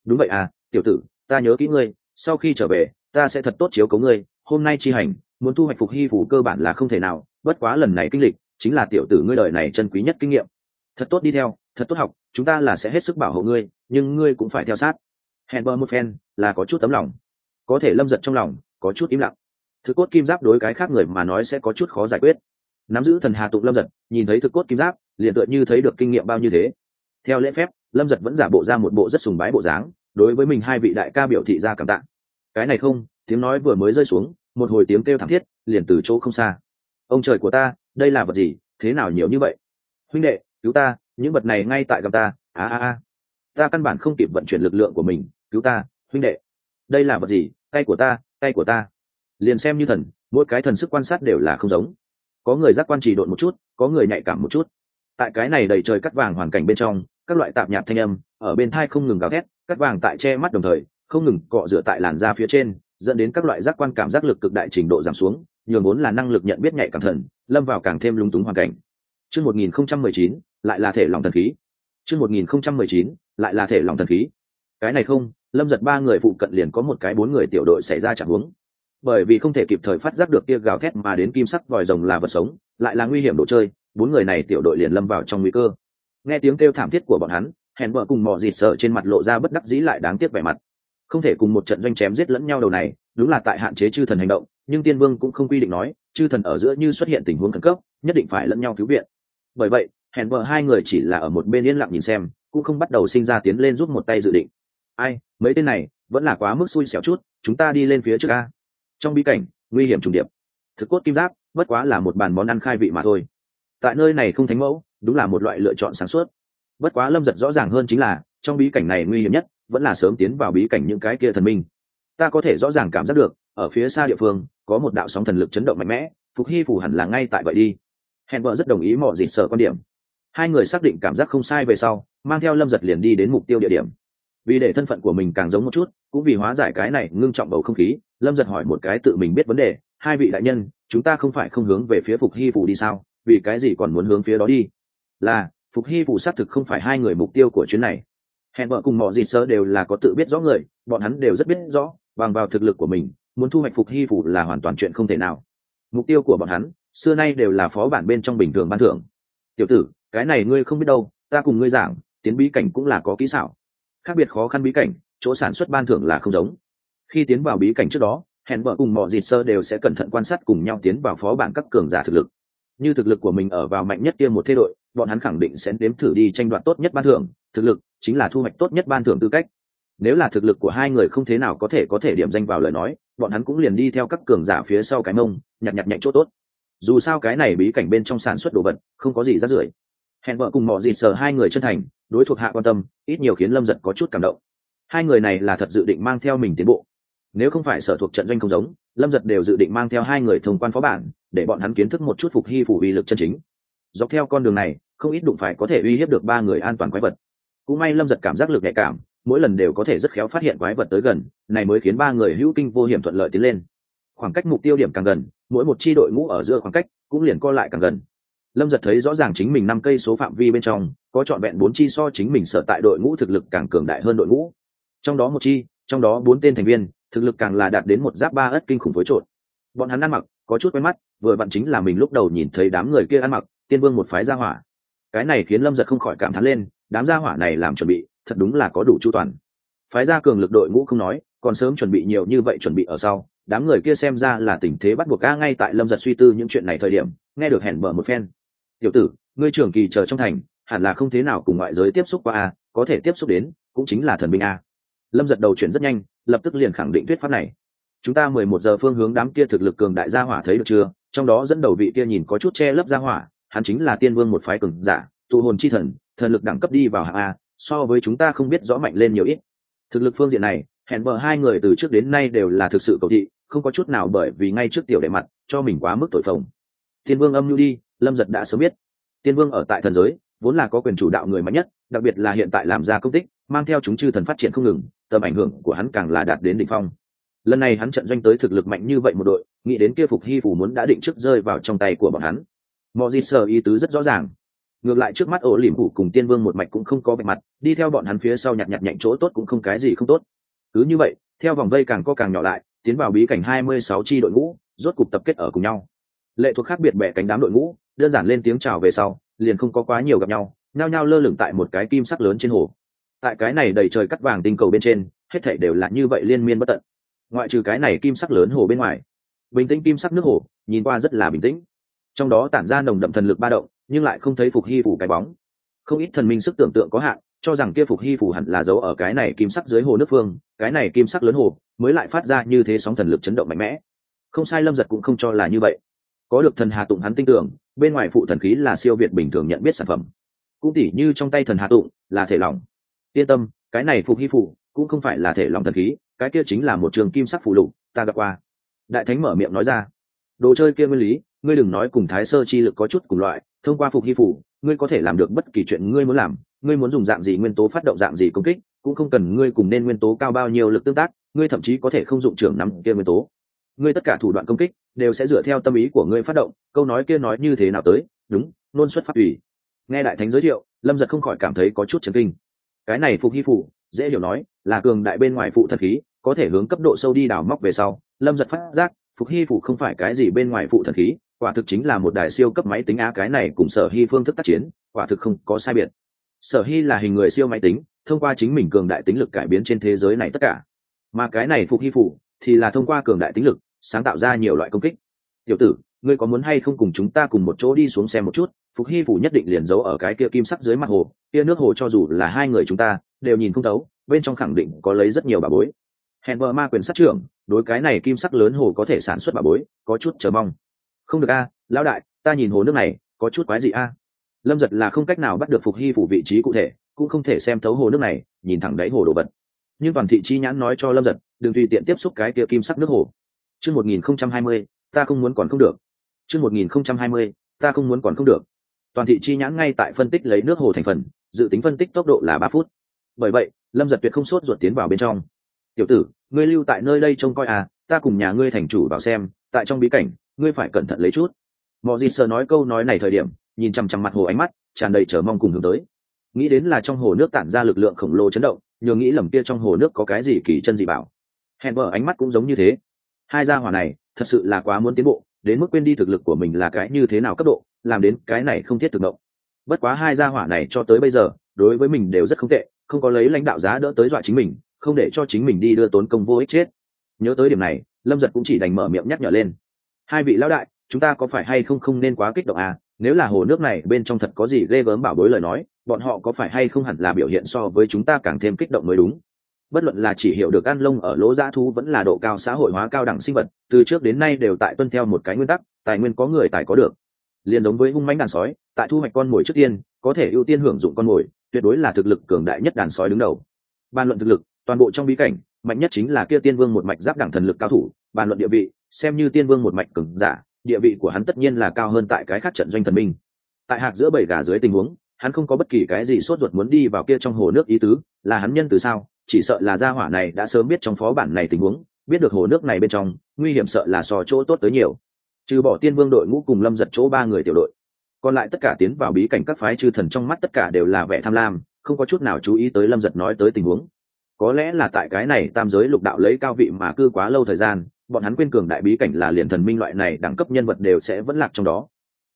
Đúng vậy à tiểu tử, ta nhớ kỹ ngươi, sau khi trở về, ta sẽ thật tốt chiếu cấu ngươi, hôm nay chi hành muốn thu hoạch phục hy phủ cơ bản là không thể nào, bất quá lần này kinh lịch, chính là tiểu tử ngươi đời này chân quý nhất kinh nghiệm. Thật tốt đi theo, thật tốt học, chúng ta là sẽ hết sức bảo hộ ngươi, nhưng ngươi cũng phải theo sát. Hẹn bơ một phen, là có chút tấm lòng. Có thể lâm giật trong lòng, có chút im lặng. Thực cốt kim giáp đối cái khác người mà nói sẽ có chút khó giải quyết. Nắm giữ thần hà tụng lâm giật, nhìn thấy thực cốt kim giáp, liền tựa như thấy được kinh nghiệm bao như thế. Theo lễ phép, lâm giật vẫn giả bộ ra một bộ rất sùng bái bộ dáng, đối với mình hai vị đại ca biểu thị ra cảm tạ. Cái này không, tiếng nói vừa mới rơi xuống một hồi tiếng kêu thảm thiết, liền từ chỗ không xa. Ông trời của ta, đây là vật gì? Thế nào nhiều như vậy? Huynh đệ, cứu ta, những vật này ngay tại gặp ta. A a a. Ta căn bản không kịp vận chuyển lực lượng của mình. Cứu ta, huynh đệ. Đây là vật gì? Tay của ta, tay của ta. Liền xem như thần, mỗi cái thần sức quan sát đều là không giống. Có người giác quan trì độn một chút, có người nhạy cảm một chút. Tại cái này đầy trời cắt vàng hoàn cảnh bên trong, các loại tạp nhạp thanh âm, ở bên thai không ngừng gào thét, cắt vàng tại che mắt đồng thời, không ngừng cọ rửa tại làn da phía trên dẫn đến các loại giác quan cảm giác lực cực đại trình độ giảm xuống, nhường vốn là năng lực nhận biết nhạy cảm thần, lâm vào càng thêm lung túng hoàn cảnh. Chương một nghìn không trăm mười chín, lại là thể lòng thần khí. Chương một nghìn không trăm mười chín, lại là thể lòng thần khí. Cái này không, lâm giật ba người phụ cận liền có một cái bốn người tiểu đội xảy ra chẳng huống. Bởi vì không thể kịp thời phát giác được kia gào thét mà đến kim sắc vòi rồng là vật sống, lại là nguy hiểm đồ chơi, bốn người này tiểu đội liền lâm vào trong nguy cơ. Nghe tiếng kêu thảm thiết của bọn hắn hèn vợ cùng mò dịt sợ trên mặt lộ ra bất đắc dĩ lại đáng tiếc vẻ mặt không thể cùng một trận doanh chém giết lẫn nhau đầu này, đúng là tại hạn chế chư thần hành động, nhưng tiên vương cũng không quy định nói, chư thần ở giữa như xuất hiện tình huống khẩn cấp, nhất định phải lẫn nhau cứu viện. Bởi vậy hẹn vợ hai người chỉ là ở một bên yên lặng nhìn xem, cũng không bắt đầu sinh ra tiến lên giúp một tay dự định. Ai, mấy tên này, vẫn là quá mức xui xẻo chút, chúng ta đi lên phía trước a. Trong bí cảnh, nguy hiểm trùng điệp. Thực cốt kim giáp, bất quá là một bàn món ăn khai vị mà thôi. Tại nơi này không thánh mẫu, đúng là một loại lựa chọn sáng suốt. Bất quá lâm giật rõ ràng hơn chính là, trong bí cảnh này nguy hiểm nhất vẫn là sớm tiến vào bí cảnh những cái kia thần minh. Ta có thể rõ ràng cảm giác được, ở phía xa địa phương, có một đạo sóng thần lực chấn động mạnh mẽ, phục hy phủ hẳn là ngay tại vậy đi. Hẹn vợ rất đồng ý mọi dịt sở quan điểm. Hai người xác định cảm giác không sai về sau, mang theo lâm giật liền đi đến mục tiêu địa điểm. Vì để thân phận của mình càng giống một chút, cũng vì hóa giải cái này ngưng trọng bầu không khí, lâm giật hỏi một cái tự mình biết vấn đề, hai vị đại nhân, chúng ta không phải không hướng về phía phục hy phủ đi sao? Vì cái gì còn muốn hướng phía đó đi? Là, phục hy phủ xác thực không phải hai người mục tiêu của chuyến này hẹn vợ cùng mọi gì sơ đều là có tự biết rõ người, bọn hắn đều rất biết rõ, bằng vào thực lực của mình, muốn thu hoạch phục hy phủ là hoàn toàn chuyện không thể nào. Mục tiêu của bọn hắn, xưa nay đều là phó bản bên trong bình thường ban thưởng. Tiểu tử, cái này ngươi không biết đâu, ta cùng ngươi giảng, tiến bí cảnh cũng là có kỹ xảo. Khác biệt khó khăn bí cảnh, chỗ sản xuất ban thưởng là không giống. Khi tiến vào bí cảnh trước đó, hẹn vợ cùng mọi dịt sơ đều sẽ cẩn thận quan sát cùng nhau tiến vào phó bản các cường giả thực lực. Như thực lực của mình ở vào mạnh nhất kia một thế đội bọn hắn khẳng định sẽ đếm thử đi tranh đoạt tốt nhất ban thưởng, thực lực chính là thu hoạch tốt nhất ban thưởng tư cách. Nếu là thực lực của hai người không thế nào có thể có thể điểm danh vào lời nói, bọn hắn cũng liền đi theo các cường giả phía sau cái mông, nhặt nhặt nhạnh chỗ tốt. Dù sao cái này bí cảnh bên trong sản xuất đồ vật, không có gì rát rưởi. Hẹn vợ cùng mọi gì sờ hai người chân thành, đối thuộc hạ quan tâm, ít nhiều khiến lâm giật có chút cảm động. Hai người này là thật dự định mang theo mình tiến bộ. Nếu không phải sở thuộc trận doanh không giống, lâm giật đều dự định mang theo hai người thông quan phó bản, để bọn hắn kiến thức một chút phục hy phủ uy lực chân chính. Dọc theo con đường này không ít đụng phải có thể uy hiếp được ba người an toàn quái vật. Cũng may lâm giật cảm giác lực nhạy cảm, mỗi lần đều có thể rất khéo phát hiện quái vật tới gần, này mới khiến ba người hữu kinh vô hiểm thuận lợi tiến lên. Khoảng cách mục tiêu điểm càng gần, mỗi một chi đội ngũ ở giữa khoảng cách cũng liền co lại càng gần. Lâm giật thấy rõ ràng chính mình năm cây số phạm vi bên trong, có trọn vẹn bốn chi so chính mình sở tại đội ngũ thực lực càng cường đại hơn đội ngũ. Trong đó một chi, trong đó bốn tên thành viên, thực lực càng là đạt đến một giáp ba ất kinh khủng phối trộn. Bọn hắn ăn mặc, có chút quen mắt, vừa vặn chính là mình lúc đầu nhìn thấy đám người kia ăn mặc, tiên vương một phái gia hỏa cái này khiến lâm giật không khỏi cảm thán lên, đám gia hỏa này làm chuẩn bị, thật đúng là có đủ chu toàn. Phái gia cường lực đội ngũ không nói, còn sớm chuẩn bị nhiều như vậy chuẩn bị ở sau, đám người kia xem ra là tình thế bắt buộc ca ngay tại lâm giật suy tư những chuyện này thời điểm, nghe được hẹn bở một phen. Tiểu tử, ngươi trưởng kỳ chờ trong thành, hẳn là không thế nào cùng ngoại giới tiếp xúc qua a, có thể tiếp xúc đến, cũng chính là thần binh a. Lâm giật đầu chuyển rất nhanh, lập tức liền khẳng định thuyết pháp này. Chúng ta mười một giờ phương hướng đám kia thực lực cường đại gia hỏa thấy được chưa? Trong đó dẫn đầu vị kia nhìn có chút che lấp gia hỏa hắn chính là tiên vương một phái cường giả, tụ hồn chi thần thần lực đẳng cấp đi vào hạng a, so với chúng ta không biết rõ mạnh lên nhiều ít. Thực lực phương diện này, hẹn bờ hai người từ trước đến nay đều là thực sự cầu thị, không có chút nào bởi vì ngay trước tiểu đệ mặt, cho mình quá mức tội phồng. Tiên vương âm nhu đi, lâm giật đã sớm biết. Tiên vương ở tại thần giới, vốn là có quyền chủ đạo người mạnh nhất, đặc biệt là hiện tại làm ra công tích, mang theo chúng chư thần phát triển không ngừng, tầm ảnh hưởng của hắn càng là đạt đến đỉnh phong. Lần này hắn trận doanh tới thực lực mạnh như vậy một đội, nghĩ đến kia phục hy phủ muốn đã định trước rơi vào trong tay của bọn hắn mọi gì sở ý tứ rất rõ ràng. Ngược lại trước mắt ổ lỉm phủ cùng tiên vương một mạch cũng không có bề mặt, đi theo bọn hắn phía sau nhặt nhặt nhạnh chỗ tốt cũng không cái gì không tốt. Cứ như vậy, theo vòng vây càng có càng nhỏ lại, tiến vào bí cảnh hai mươi sáu chi đội ngũ, rốt cục tập kết ở cùng nhau. Lệ thuộc khác biệt bẻ cánh đám đội ngũ, đơn giản lên tiếng chào về sau, liền không có quá nhiều gặp nhau, nhao nhao lơ lửng tại một cái kim sắc lớn trên hồ. Tại cái này đầy trời cắt vàng tinh cầu bên trên, hết thảy đều là như vậy liên miên bất tận. Ngoại trừ cái này kim sắc lớn hồ bên ngoài, bình tĩnh kim sắc nước hồ, nhìn qua rất là bình tĩnh trong đó tản ra nồng đậm thần lực ba động, nhưng lại không thấy phục hy phủ cái bóng. Không ít thần minh sức tưởng tượng có hạn, cho rằng kia phục hy phủ hẳn là giấu ở cái này kim sắc dưới hồ nước phương, cái này kim sắc lớn hồ, mới lại phát ra như thế sóng thần lực chấn động mạnh mẽ. Không sai lâm giật cũng không cho là như vậy. Có được thần hà tụng hắn tin tưởng, bên ngoài phụ thần khí là siêu việt bình thường nhận biết sản phẩm. Cũng tỉ như trong tay thần hà tụng, là thể lòng yên tâm, cái này phục hy phủ cũng không phải là thể lòng thần khí, cái kia chính là một trường kim sắc phụ lục, ta gặp qua. Đại thánh mở miệng nói ra. Đồ chơi kia nguyên lý ngươi đừng nói cùng thái sơ chi lực có chút cùng loại, thông qua phục hy phủ, ngươi có thể làm được bất kỳ chuyện ngươi muốn làm. Ngươi muốn dùng dạng gì nguyên tố phát động dạng gì công kích, cũng không cần ngươi cùng nên nguyên tố cao bao nhiêu lực tương tác, ngươi thậm chí có thể không dụng trưởng nắm kia nguyên tố. Ngươi tất cả thủ đoạn công kích, đều sẽ dựa theo tâm ý của ngươi phát động. Câu nói kia nói như thế nào tới? Đúng luôn xuất phát ủy nghe đại thánh giới thiệu, lâm giật không khỏi cảm thấy có chút chấn kinh. Cái này phục hy phủ, dễ hiểu nói, là cường đại bên ngoài phụ thần khí, có thể hướng cấp độ sâu đi đào móc về sau. Lâm giật phát giác, phục hy phủ không phải cái gì bên ngoài phụ thần khí quả thực chính là một đài siêu cấp máy tính á, cái này cùng sở hy phương thức tác chiến, quả thực không có sai biệt. Sở hy là hình người siêu máy tính, thông qua chính mình cường đại tính lực cải biến trên thế giới này tất cả. Mà cái này phục hy phủ thì là thông qua cường đại tính lực, sáng tạo ra nhiều loại công kích. Tiểu tử, ngươi có muốn hay không cùng chúng ta cùng một chỗ đi xuống xem một chút? Phục hy phủ nhất định liền giấu ở cái kia kim sắc dưới mặt hồ, kia nước hồ cho dù là hai người chúng ta, đều nhìn không thấu, bên trong khẳng định có lấy rất nhiều bà bối. Hẹn vợ ma quyền sát trưởng, đối cái này kim sắc lớn hồ có thể sản xuất bà bối, có chút chờ mong không được a, lão đại, ta nhìn hồ nước này, có chút quái gì a. Lâm giật là không cách nào bắt được phục hy phủ vị trí cụ thể, cũng không thể xem thấu hồ nước này, nhìn thẳng đáy hồ đồ vật. Nhưng toàn thị chi nhãn nói cho lâm giật, đừng tùy tiện tiếp xúc cái kia kim sắc nước hồ. Chương một nghìn không trăm hai mươi, ta không muốn còn không được. Chương một nghìn không trăm hai mươi, ta không muốn còn không được. Toàn thị chi nhãn ngay tại phân tích lấy nước hồ thành phần, dự tính phân tích tốc độ là ba phút. Bởi vậy, lâm giật tuyệt không sốt ruột tiến vào bên trong. Tiểu tử, ngươi lưu tại nơi đây trông coi à ta cùng nhà ngươi thành chủ vào xem, tại trong bí cảnh ngươi phải cẩn thận lấy chút. Mọi gì sợ nói câu nói này thời điểm, nhìn chằm chằm mặt hồ ánh mắt, tràn đầy chờ mong cùng hướng tới. Nghĩ đến là trong hồ nước tản ra lực lượng khổng lồ chấn động, nhường nghĩ lầm kia trong hồ nước có cái gì kỳ chân dị bảo. Hẹn vợ ánh mắt cũng giống như thế. Hai gia hỏa này, thật sự là quá muốn tiến bộ, đến mức quên đi thực lực của mình là cái như thế nào cấp độ, làm đến cái này không thiết thực động. Bất quá hai gia hỏa này cho tới bây giờ, đối với mình đều rất không tệ, không có lấy lãnh đạo giá đỡ tới dọa chính mình, không để cho chính mình đi đưa tốn công vô ích chết. Nhớ tới điểm này, lâm giật cũng chỉ đành mở miệng nhắc nhở lên hai vị lão đại, chúng ta có phải hay không không nên quá kích động à? Nếu là hồ nước này bên trong thật có gì ghê gớm bảo bối lời nói, bọn họ có phải hay không hẳn là biểu hiện so với chúng ta càng thêm kích động mới đúng? Bất luận là chỉ hiểu được ăn lông ở lỗ dã thu vẫn là độ cao xã hội hóa cao đẳng sinh vật, từ trước đến nay đều tại tuân theo một cái nguyên tắc, tài nguyên có người tài có được. Liền giống với hung mãnh đàn sói, tại thu hoạch con mồi trước tiên, có thể ưu tiên hưởng dụng con mồi, tuyệt đối là thực lực cường đại nhất đàn sói đứng đầu. Bàn luận thực lực, toàn bộ trong bí cảnh, mạnh nhất chính là kia tiên vương một mạch giáp đẳng thần lực cao thủ, bàn luận địa vị xem như tiên vương một mạch cường giả, địa vị của hắn tất nhiên là cao hơn tại cái khác trận doanh thần minh. Tại hạc giữa bảy gà dưới tình huống, hắn không có bất kỳ cái gì sốt ruột muốn đi vào kia trong hồ nước ý tứ, là hắn nhân từ sao? Chỉ sợ là gia hỏa này đã sớm biết trong phó bản này tình huống, biết được hồ nước này bên trong, nguy hiểm sợ là so chỗ tốt tới nhiều. Trừ bỏ tiên vương đội ngũ cùng lâm giật chỗ ba người tiểu đội, còn lại tất cả tiến vào bí cảnh các phái chư thần trong mắt tất cả đều là vẻ tham lam, không có chút nào chú ý tới lâm giật nói tới tình huống. Có lẽ là tại cái này tam giới lục đạo lấy cao vị mà cư quá lâu thời gian bọn hắn quên cường đại bí cảnh là liền thần minh loại này đẳng cấp nhân vật đều sẽ vẫn lạc trong đó.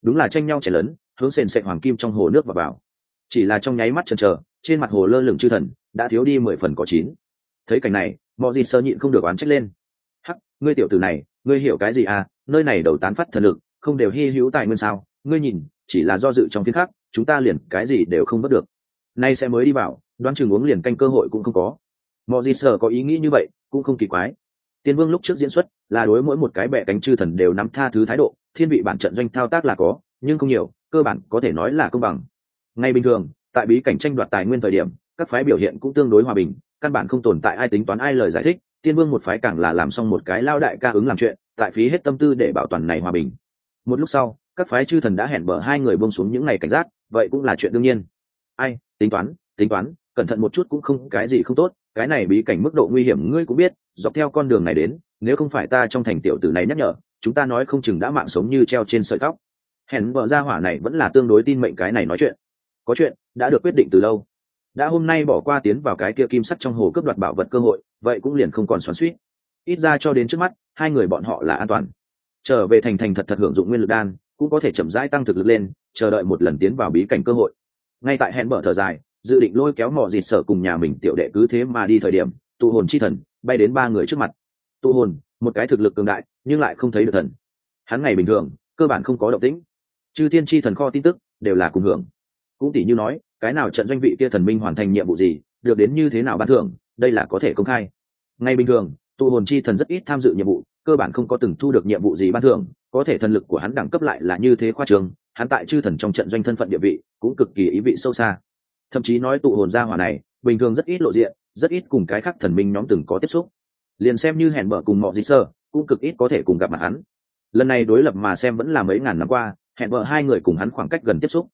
Đúng là tranh nhau chảy lớn, hướng sền sệt hoàng kim trong hồ nước và vào. Chỉ là trong nháy mắt chần chờ, trên mặt hồ lơ lửng chư thần, đã thiếu đi mười phần có chín. Thấy cảnh này, mọi gì sơ nhịn không được oán trách lên. Hắc, ngươi tiểu tử này, ngươi hiểu cái gì à? Nơi này đầu tán phát thần lực, không đều hy hữu tài nguyên sao? Ngươi nhìn, chỉ là do dự trong phiên khác, chúng ta liền cái gì đều không bất được. Nay sẽ mới đi vào, đoán chừng uống liền canh cơ hội cũng không có. Mọi gì sở có ý nghĩ như vậy, cũng không kỳ quái tiên vương lúc trước diễn xuất là đối mỗi một cái bệ cánh chư thần đều nắm tha thứ thái độ, thiên vị bản trận doanh thao tác là có, nhưng không nhiều, cơ bản có thể nói là công bằng. Ngay bình thường, tại bí cảnh tranh đoạt tài nguyên thời điểm, các phái biểu hiện cũng tương đối hòa bình, căn bản không tồn tại ai tính toán ai lời giải thích, tiên vương một phái càng là làm xong một cái lao đại ca ứng làm chuyện, tại phí hết tâm tư để bảo toàn này hòa bình. Một lúc sau, các phái chư thần đã hẹn bờ hai người bông xuống những ngày cảnh giác, vậy cũng là chuyện đương nhiên. Ai, tính toán tính toán, cẩn thận một chút cũng không cái gì không tốt cái này bí cảnh mức độ nguy hiểm ngươi cũng biết, dọc theo con đường này đến, nếu không phải ta trong thành tiểu tử này nhắc nhở, chúng ta nói không chừng đã mạng sống như treo trên sợi tóc. Hẹn vợ ra hỏa này vẫn là tương đối tin mệnh cái này nói chuyện. Có chuyện, đã được quyết định từ lâu. Đã hôm nay bỏ qua tiến vào cái kia kim sắt trong hồ cướp đoạt bảo vật cơ hội, vậy cũng liền không còn xoắn suýt ít ra cho đến trước mắt, hai người bọn họ là an toàn. Trở về thành thành thật thật hưởng dụng nguyên lực đan, cũng có thể chậm rãi tăng thực lực lên, chờ đợi một lần tiến vào bí cảnh cơ hội. Ngay tại hẹn mở thở dài dự định lôi kéo mỏ dịt sở cùng nhà mình tiểu đệ cứ thế mà đi thời điểm, tụ hồn chi thần bay đến ba người trước mặt. Tụ hồn, một cái thực lực cường đại, nhưng lại không thấy được thần. Hắn ngày bình thường, cơ bản không có động tĩnh. Chư tiên tri thần kho tin tức, đều là cùng hưởng. Cũng tỷ như nói, cái nào trận doanh vị kia thần minh hoàn thành nhiệm vụ gì, được đến như thế nào ban thưởng, đây là có thể công khai. Ngày bình thường, tụ hồn chi thần rất ít tham dự nhiệm vụ, cơ bản không có từng thu được nhiệm vụ gì ban thưởng, có thể thần lực của hắn đẳng cấp lại là như thế khoa trường, hắn tại chư thần trong trận doanh thân phận địa vị cũng cực kỳ ý vị sâu xa thậm chí nói tụ hồn gia hỏa này, bình thường rất ít lộ diện, rất ít cùng cái khác thần minh nhóm từng có tiếp xúc. Liền xem như hẹn bở cùng mọi gì sơ, cũng cực ít có thể cùng gặp mặt hắn. Lần này đối lập mà xem vẫn là mấy ngàn năm qua, hẹn bở hai người cùng hắn khoảng cách gần tiếp xúc.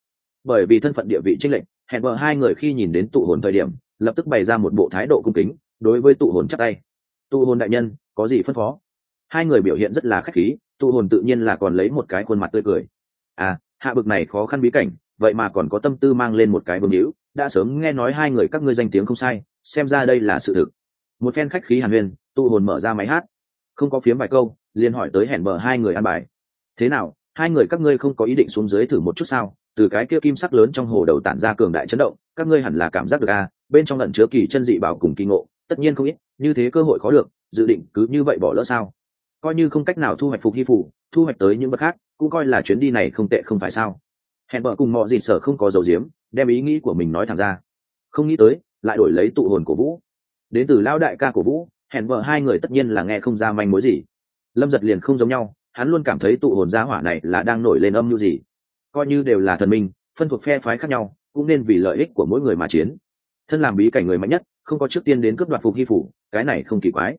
Bởi vì thân phận địa vị trinh lệch, hẹn bở hai người khi nhìn đến tụ hồn thời điểm, lập tức bày ra một bộ thái độ cung kính, đối với tụ hồn chắc tay. Tụ hồn đại nhân, có gì phân phó? Hai người biểu hiện rất là khách khí, tụ hồn tự nhiên là còn lấy một cái khuôn mặt tươi cười. À hạ bực này khó khăn bí cảnh, vậy mà còn có tâm tư mang lên một cái bơm hữu đã sớm nghe nói hai người các ngươi danh tiếng không sai xem ra đây là sự thực. Một phen khách khí hàn huyên, tụ hồn mở ra máy hát. Không có phiếm vài câu liền hỏi tới hẹn bờ hai người ăn bài. Thế nào hai người các ngươi không có ý định xuống dưới thử một chút sao? Từ cái kia kim sắc lớn trong hồ đầu tản ra cường đại chấn động các ngươi hẳn là cảm giác được a à, bên trong lận chứa kỳ chân dị bảo cùng kỳ ngộ tất nhiên không ít như thế cơ hội khó được dự định cứ như vậy bỏ lỡ sao? Coi như không cách nào thu hoạch phục hy phủ thu hoạch tới những bất khác cũng coi là chuyến đi này không tệ không phải sao? Hẹn vợ cùng mọi gì sở không có dầu diếm đem ý nghĩ của mình nói thẳng ra. Không nghĩ tới, lại đổi lấy tụ hồn của vũ. Đến từ lao đại ca của vũ, hẹn vợ hai người tất nhiên là nghe không ra manh mối gì. Lâm giật liền không giống nhau, hắn luôn cảm thấy tụ hồn gia hỏa này là đang nổi lên âm mưu gì. Coi như đều là thần minh, phân thuộc phe phái khác nhau, cũng nên vì lợi ích của mỗi người mà chiến. Thân làm bí cảnh người mạnh nhất, không có trước tiên đến cướp đoạt phục hy phủ, cái này không kỳ quái.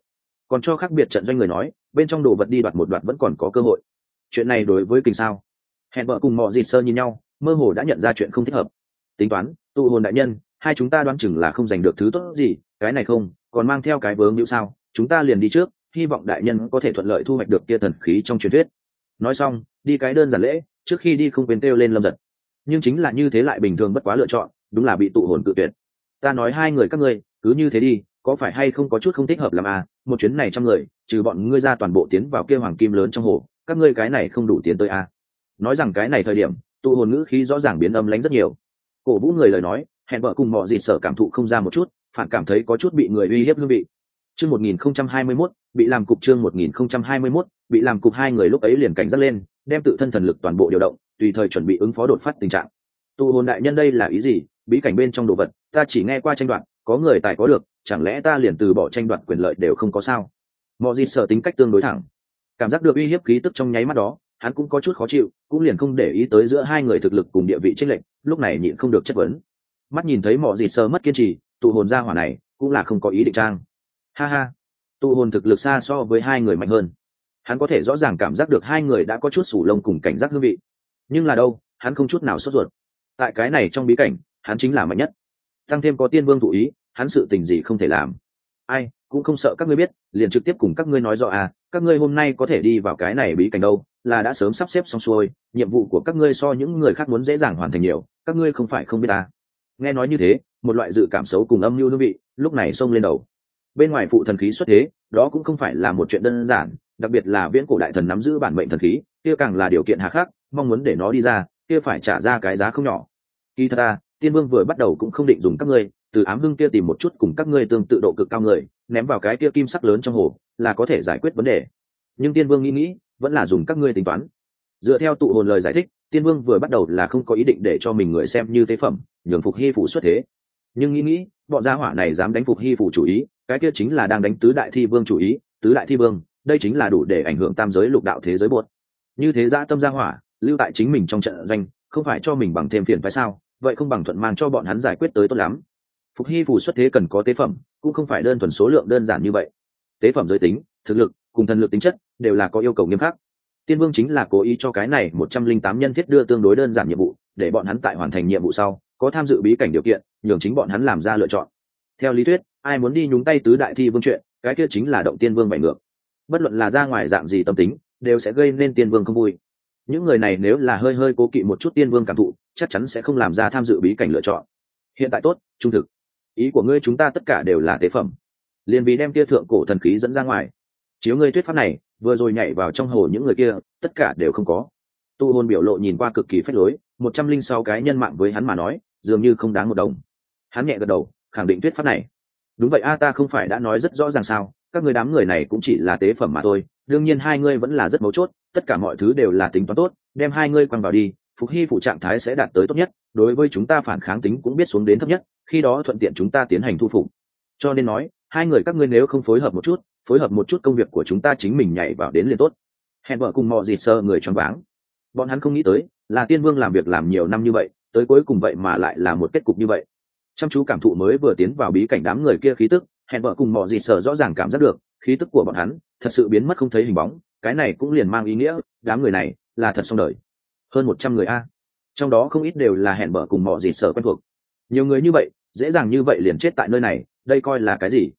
Còn cho khác biệt trận doanh người nói, bên trong đồ vật đi đoạt một đoạt vẫn còn có cơ hội. Chuyện này đối với kinh sao? Hẹn vợ cùng mọi dịt sơ nhìn nhau, mơ hồ đã nhận ra chuyện không thích hợp tính toán, tụ hồn đại nhân, hai chúng ta đoán chừng là không giành được thứ tốt gì, cái này không, còn mang theo cái vướng hữu sao, chúng ta liền đi trước, hy vọng đại nhân có thể thuận lợi thu hoạch được kia thần khí trong truyền thuyết. Nói xong, đi cái đơn giản lễ, trước khi đi không quên kêu lên lâm giật. Nhưng chính là như thế lại bình thường bất quá lựa chọn, đúng là bị tụ hồn cự tuyệt. Ta nói hai người các ngươi, cứ như thế đi, có phải hay không có chút không thích hợp làm à một chuyến này trăm người, trừ bọn ngươi ra toàn bộ tiến vào kia hoàng kim lớn trong hồ, các ngươi cái này không đủ tiến tới à. Nói rằng cái này thời điểm, tụ hồn ngữ khí rõ ràng biến âm lánh rất nhiều cổ vũ người lời nói, hẹn vợ cùng mọi gì sở cảm thụ không ra một chút, phản cảm thấy có chút bị người uy hiếp hương vị. Chương một nghìn không trăm hai mươi mốt, bị làm cục chương một nghìn không trăm hai mươi mốt, bị làm cục hai người lúc ấy liền cảnh giác lên, đem tự thân thần lực toàn bộ điều động, tùy thời chuẩn bị ứng phó đột phát tình trạng. Tụ hồn đại nhân đây là ý gì? Bí cảnh bên trong đồ vật, ta chỉ nghe qua tranh đoạn, có người tài có được, chẳng lẽ ta liền từ bỏ tranh đoạt quyền lợi đều không có sao? Mọi gì sở tính cách tương đối thẳng. Cảm giác được uy hiếp khí tức trong nháy mắt đó hắn cũng có chút khó chịu, cũng liền không để ý tới giữa hai người thực lực cùng địa vị tranh lệch, lúc này nhịn không được chất vấn. Mắt nhìn thấy mọi gì sơ mất kiên trì, tụ hồn ra hỏa này, cũng là không có ý định trang. Ha ha, tụ hồn thực lực xa so với hai người mạnh hơn. Hắn có thể rõ ràng cảm giác được hai người đã có chút sủ lông cùng cảnh giác hương vị. Nhưng là đâu, hắn không chút nào sốt ruột. Tại cái này trong bí cảnh, hắn chính là mạnh nhất. Tăng thêm có tiên vương thụ ý, hắn sự tình gì không thể làm. Ai, cũng không sợ các ngươi biết, liền trực tiếp cùng các ngươi nói rõ à các ngươi hôm nay có thể đi vào cái này bí cảnh đâu là đã sớm sắp xếp xong xuôi, nhiệm vụ của các ngươi so những người khác muốn dễ dàng hoàn thành nhiều, các ngươi không phải không biết à. nghe nói như thế, một loại dự cảm xấu cùng âm mưu hương vị, lúc này xông lên đầu. Bên ngoài phụ thần khí xuất thế, đó cũng không phải là một chuyện đơn giản, đặc biệt là viễn cổ đại thần nắm giữ bản mệnh thần khí, kia càng là điều kiện hà khắc, mong muốn để nó đi ra, kia phải trả ra cái giá không nhỏ. Kỳ thật ta, tiên vương vừa bắt đầu cũng không định dùng các ngươi, từ ám hưng kia tìm một chút cùng các ngươi tương tự độ cực cao người, ném vào cái kia kim sắc lớn trong hồ, là có thể giải quyết vấn đề. Nhưng tiên vương nghĩ nghĩ vẫn là dùng các ngươi tính toán. Dựa theo tụ hồn lời giải thích, tiên vương vừa bắt đầu là không có ý định để cho mình người xem như tế phẩm, nhường phục hy phủ xuất thế. Nhưng nghĩ nghĩ, bọn gia hỏa này dám đánh phục hy phủ chủ ý, cái kia chính là đang đánh tứ đại thi vương chủ ý, tứ đại thi vương, đây chính là đủ để ảnh hưởng tam giới lục đạo thế giới buốt như thế gia tâm gia hỏa, lưu tại chính mình trong trận doanh, không phải cho mình bằng thêm phiền phải sao? Vậy không bằng thuận mang cho bọn hắn giải quyết tới tốt lắm. Phục hy phù xuất thế cần có tế phẩm, cũng không phải đơn thuần số lượng đơn giản như vậy. Tế phẩm giới tính, thực lực, cùng thần lực tính chất đều là có yêu cầu nghiêm khắc. Tiên vương chính là cố ý cho cái này một trăm linh tám nhân thiết đưa tương đối đơn giản nhiệm vụ, để bọn hắn tại hoàn thành nhiệm vụ sau, có tham dự bí cảnh điều kiện, nhường chính bọn hắn làm ra lựa chọn. Theo lý thuyết, ai muốn đi nhúng tay tứ đại thi vương chuyện, cái kia chính là động tiên vương bại ngược. Bất luận là ra ngoài dạng gì tâm tính, đều sẽ gây nên tiên vương không vui. Những người này nếu là hơi hơi cố kỵ một chút tiên vương cảm thụ, chắc chắn sẽ không làm ra tham dự bí cảnh lựa chọn. Hiện tại tốt, trung thực. Ý của ngươi chúng ta tất cả đều là tế phẩm. Liền vì đem kia thượng cổ thần khí dẫn ra ngoài. Chiếu ngươi thuyết pháp này vừa rồi nhảy vào trong hồ những người kia, tất cả đều không có. Tu hôn biểu lộ nhìn qua cực kỳ phách lối, một trăm linh sáu cái nhân mạng với hắn mà nói, dường như không đáng một đồng. Hắn nhẹ gật đầu, khẳng định thuyết pháp này. Đúng vậy a, ta không phải đã nói rất rõ ràng sao, các người đám người này cũng chỉ là tế phẩm mà thôi, đương nhiên hai ngươi vẫn là rất mấu chốt, tất cả mọi thứ đều là tính toán tốt, đem hai ngươi quăng vào đi, phục hy phụ trạng thái sẽ đạt tới tốt nhất, đối với chúng ta phản kháng tính cũng biết xuống đến thấp nhất, khi đó thuận tiện chúng ta tiến hành thu phục. Cho nên nói, hai người các ngươi nếu không phối hợp một chút phối hợp một chút công việc của chúng ta chính mình nhảy vào đến liền tốt. Hẹn vợ cùng mọi gì sơ người choáng váng. Bọn hắn không nghĩ tới, là tiên vương làm việc làm nhiều năm như vậy, tới cuối cùng vậy mà lại là một kết cục như vậy. Chăm chú cảm thụ mới vừa tiến vào bí cảnh đám người kia khí tức, hẹn vợ cùng mọi gì sơ rõ ràng cảm giác được, khí tức của bọn hắn thật sự biến mất không thấy hình bóng, cái này cũng liền mang ý nghĩa, đám người này là thật xong đời. Hơn một trăm người a. Trong đó không ít đều là hẹn vợ cùng mọi gì sở quen thuộc. Nhiều người như vậy, dễ dàng như vậy liền chết tại nơi này, đây coi là cái gì?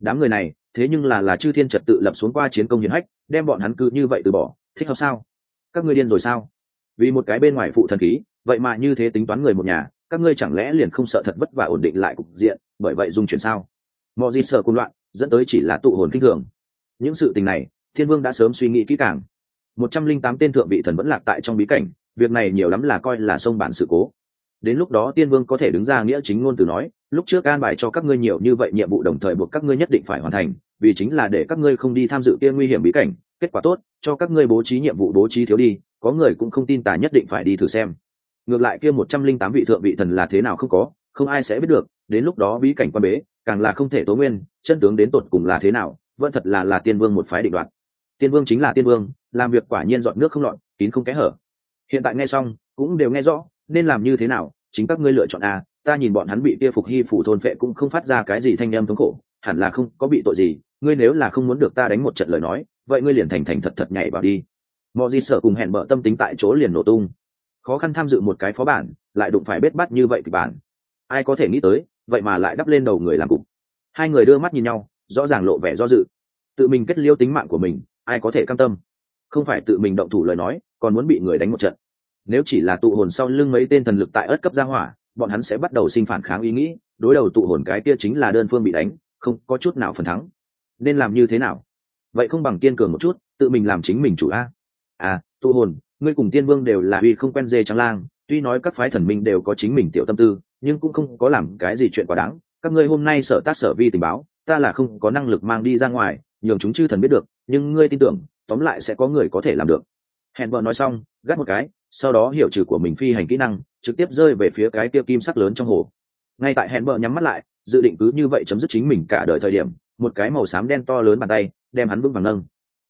Đám người này thế nhưng là là chư thiên trật tự lập xuống qua chiến công hiển hách, đem bọn hắn cứ như vậy từ bỏ, thích hợp sao? Các ngươi điên rồi sao? Vì một cái bên ngoài phụ thần khí, vậy mà như thế tính toán người một nhà, các ngươi chẳng lẽ liền không sợ thật vất vả ổn định lại cục diện, bởi vậy dung chuyển sao? Mọi gì sợ cung loạn, dẫn tới chỉ là tụ hồn kinh thường. Những sự tình này, thiên vương đã sớm suy nghĩ kỹ càng. Một trăm linh tám tên thượng vị thần vẫn lạc tại trong bí cảnh, việc này nhiều lắm là coi là sông bản sự cố. Đến lúc đó tiên vương có thể đứng ra nghĩa chính ngôn từ nói lúc trước an bài cho các ngươi nhiều như vậy nhiệm vụ đồng thời buộc các ngươi nhất định phải hoàn thành, vì chính là để các ngươi không đi tham dự kia nguy hiểm bí cảnh. Kết quả tốt, cho các ngươi bố trí nhiệm vụ bố trí thiếu đi, có người cũng không tin tà nhất định phải đi thử xem. Ngược lại kia một trăm linh tám vị thượng vị thần là thế nào không có, không ai sẽ biết được, đến lúc đó bí cảnh quan bế, càng là không thể tố nguyên, chân tướng đến tột cùng là thế nào, vẫn thật là là tiên vương một phái định đoạt. Tiên vương chính là tiên vương, làm việc quả nhiên dọn nước không lọt, kín không kẽ hở. Hiện tại nghe xong, cũng đều nghe rõ, nên làm như thế nào, chính các ngươi lựa chọn a ta nhìn bọn hắn bị kia phục hy phủ thôn phệ cũng không phát ra cái gì thanh em thống khổ, hẳn là không có bị tội gì, ngươi nếu là không muốn được ta đánh một trận lời nói, vậy ngươi liền thành thành thật thật nhảy vào đi. Mọi gì sợ cùng hẹn bợ tâm tính tại chỗ liền nổ tung. Khó khăn tham dự một cái phó bản, lại đụng phải bết bắt như vậy thì bản. Ai có thể nghĩ tới, vậy mà lại đắp lên đầu người làm cục. Hai người đưa mắt nhìn nhau, rõ ràng lộ vẻ do dự. Tự mình kết liêu tính mạng của mình, ai có thể cam tâm? Không phải tự mình động thủ lời nói, còn muốn bị người đánh một trận. Nếu chỉ là tụ hồn sau lưng mấy tên thần lực tại ớt cấp gia hỏa bọn hắn sẽ bắt đầu sinh phản kháng ý nghĩ, đối đầu tụ hồn cái kia chính là đơn phương bị đánh, không có chút nào phần thắng. Nên làm như thế nào? Vậy không bằng kiên cường một chút, tự mình làm chính mình chủ a. À tụ hồn, ngươi cùng tiên vương đều là uy không quen dê trắng lang, tuy nói các phái thần minh đều có chính mình tiểu tâm tư, nhưng cũng không có làm cái gì chuyện quá đáng. Các ngươi hôm nay sở tác sở vi tình báo, ta là không có năng lực mang đi ra ngoài, nhường chúng chư thần biết được, nhưng ngươi tin tưởng, tóm lại sẽ có người có thể làm được. Hẹn vợ nói xong, gắt một cái, sau đó hiểu trừ của mình phi hành kỹ năng trực tiếp rơi về phía cái tiêu kim sắc lớn trong hồ. Ngay tại hẹn bờ nhắm mắt lại, dự định cứ như vậy chấm dứt chính mình cả đời thời điểm, một cái màu xám đen to lớn bàn tay đem hắn vững vàng nâng.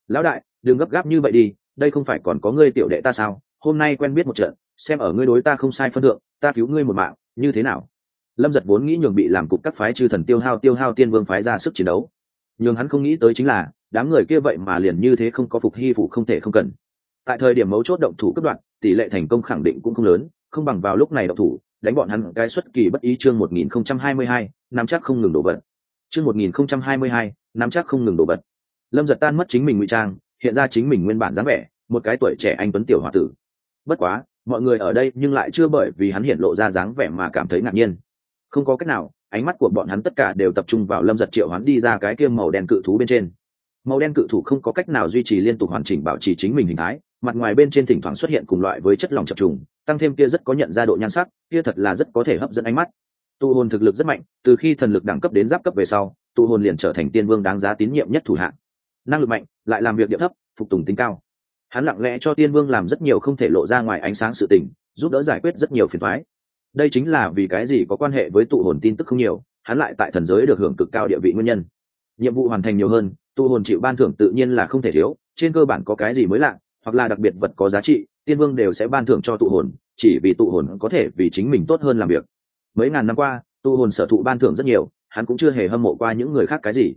Lão đại, đừng gấp gáp như vậy đi, đây không phải còn có ngươi tiểu đệ ta sao? Hôm nay quen biết một trận, xem ở ngươi đối ta không sai phân thượng, ta cứu ngươi một mạng, như thế nào? Lâm giật vốn nghĩ nhường bị làm cục các phái chư thần tiêu hao tiêu hao tiên vương phái ra sức chiến đấu. Nhường hắn không nghĩ tới chính là, đám người kia vậy mà liền như thế không có phục hy phụ không thể không cần. Tại thời điểm mấu chốt động thủ cấp đoạn, tỷ lệ thành công khẳng định cũng không lớn không bằng vào lúc này độc thủ, đánh bọn hắn cái xuất kỳ bất ý chương một nghìn không trăm hai mươi hai, nắm chắc không ngừng đổ vật chương một nghìn không trăm hai mươi hai, nắm chắc không ngừng đổ vật lâm giật tan mất chính mình ngụy trang, hiện ra chính mình nguyên bản dáng vẻ, một cái tuổi trẻ anh tuấn tiểu hòa tử. Bất quá, mọi người ở đây nhưng lại chưa bởi vì hắn hiện lộ ra dáng vẻ mà cảm thấy ngạc nhiên. Không có cách nào, ánh mắt của bọn hắn tất cả đều tập trung vào lâm giật triệu hắn đi ra cái kia màu đen cự thú bên trên. Màu đen cự thủ không có cách nào duy trì liên tục hoàn chỉnh bảo trì chính mình hình thái mặt ngoài bên trên thỉnh thoảng xuất hiện cùng loại với chất lỏng chập trùng, tăng thêm kia rất có nhận ra độ nhan sắc, kia thật là rất có thể hấp dẫn ánh mắt. Tụ hồn thực lực rất mạnh, từ khi thần lực đẳng cấp đến giáp cấp về sau tụ hồn liền trở thành tiên vương đáng giá tín nhiệm nhất thủ hạng. Năng lực mạnh, lại làm việc địa thấp, phục tùng tính cao. Hắn lặng lẽ cho tiên vương làm rất nhiều không thể lộ ra ngoài ánh sáng sự tình, giúp đỡ giải quyết rất nhiều phiền thoái đây chính là vì cái gì có quan hệ với tụ hồn tin tức không nhiều, hắn lại tại thần giới được hưởng cực cao địa vị nguyên nhân. Nhiệm vụ hoàn thành nhiều hơn tụ hồn chịu ban thưởng tự nhiên là không thể thiếu, trên cơ bản có cái gì mới lạ hoặc là đặc biệt vật có giá trị, tiên vương đều sẽ ban thưởng cho tụ hồn, chỉ vì tụ hồn có thể vì chính mình tốt hơn làm việc. Mấy ngàn năm qua, tụ hồn sở thụ ban thưởng rất nhiều, hắn cũng chưa hề hâm mộ qua những người khác cái gì.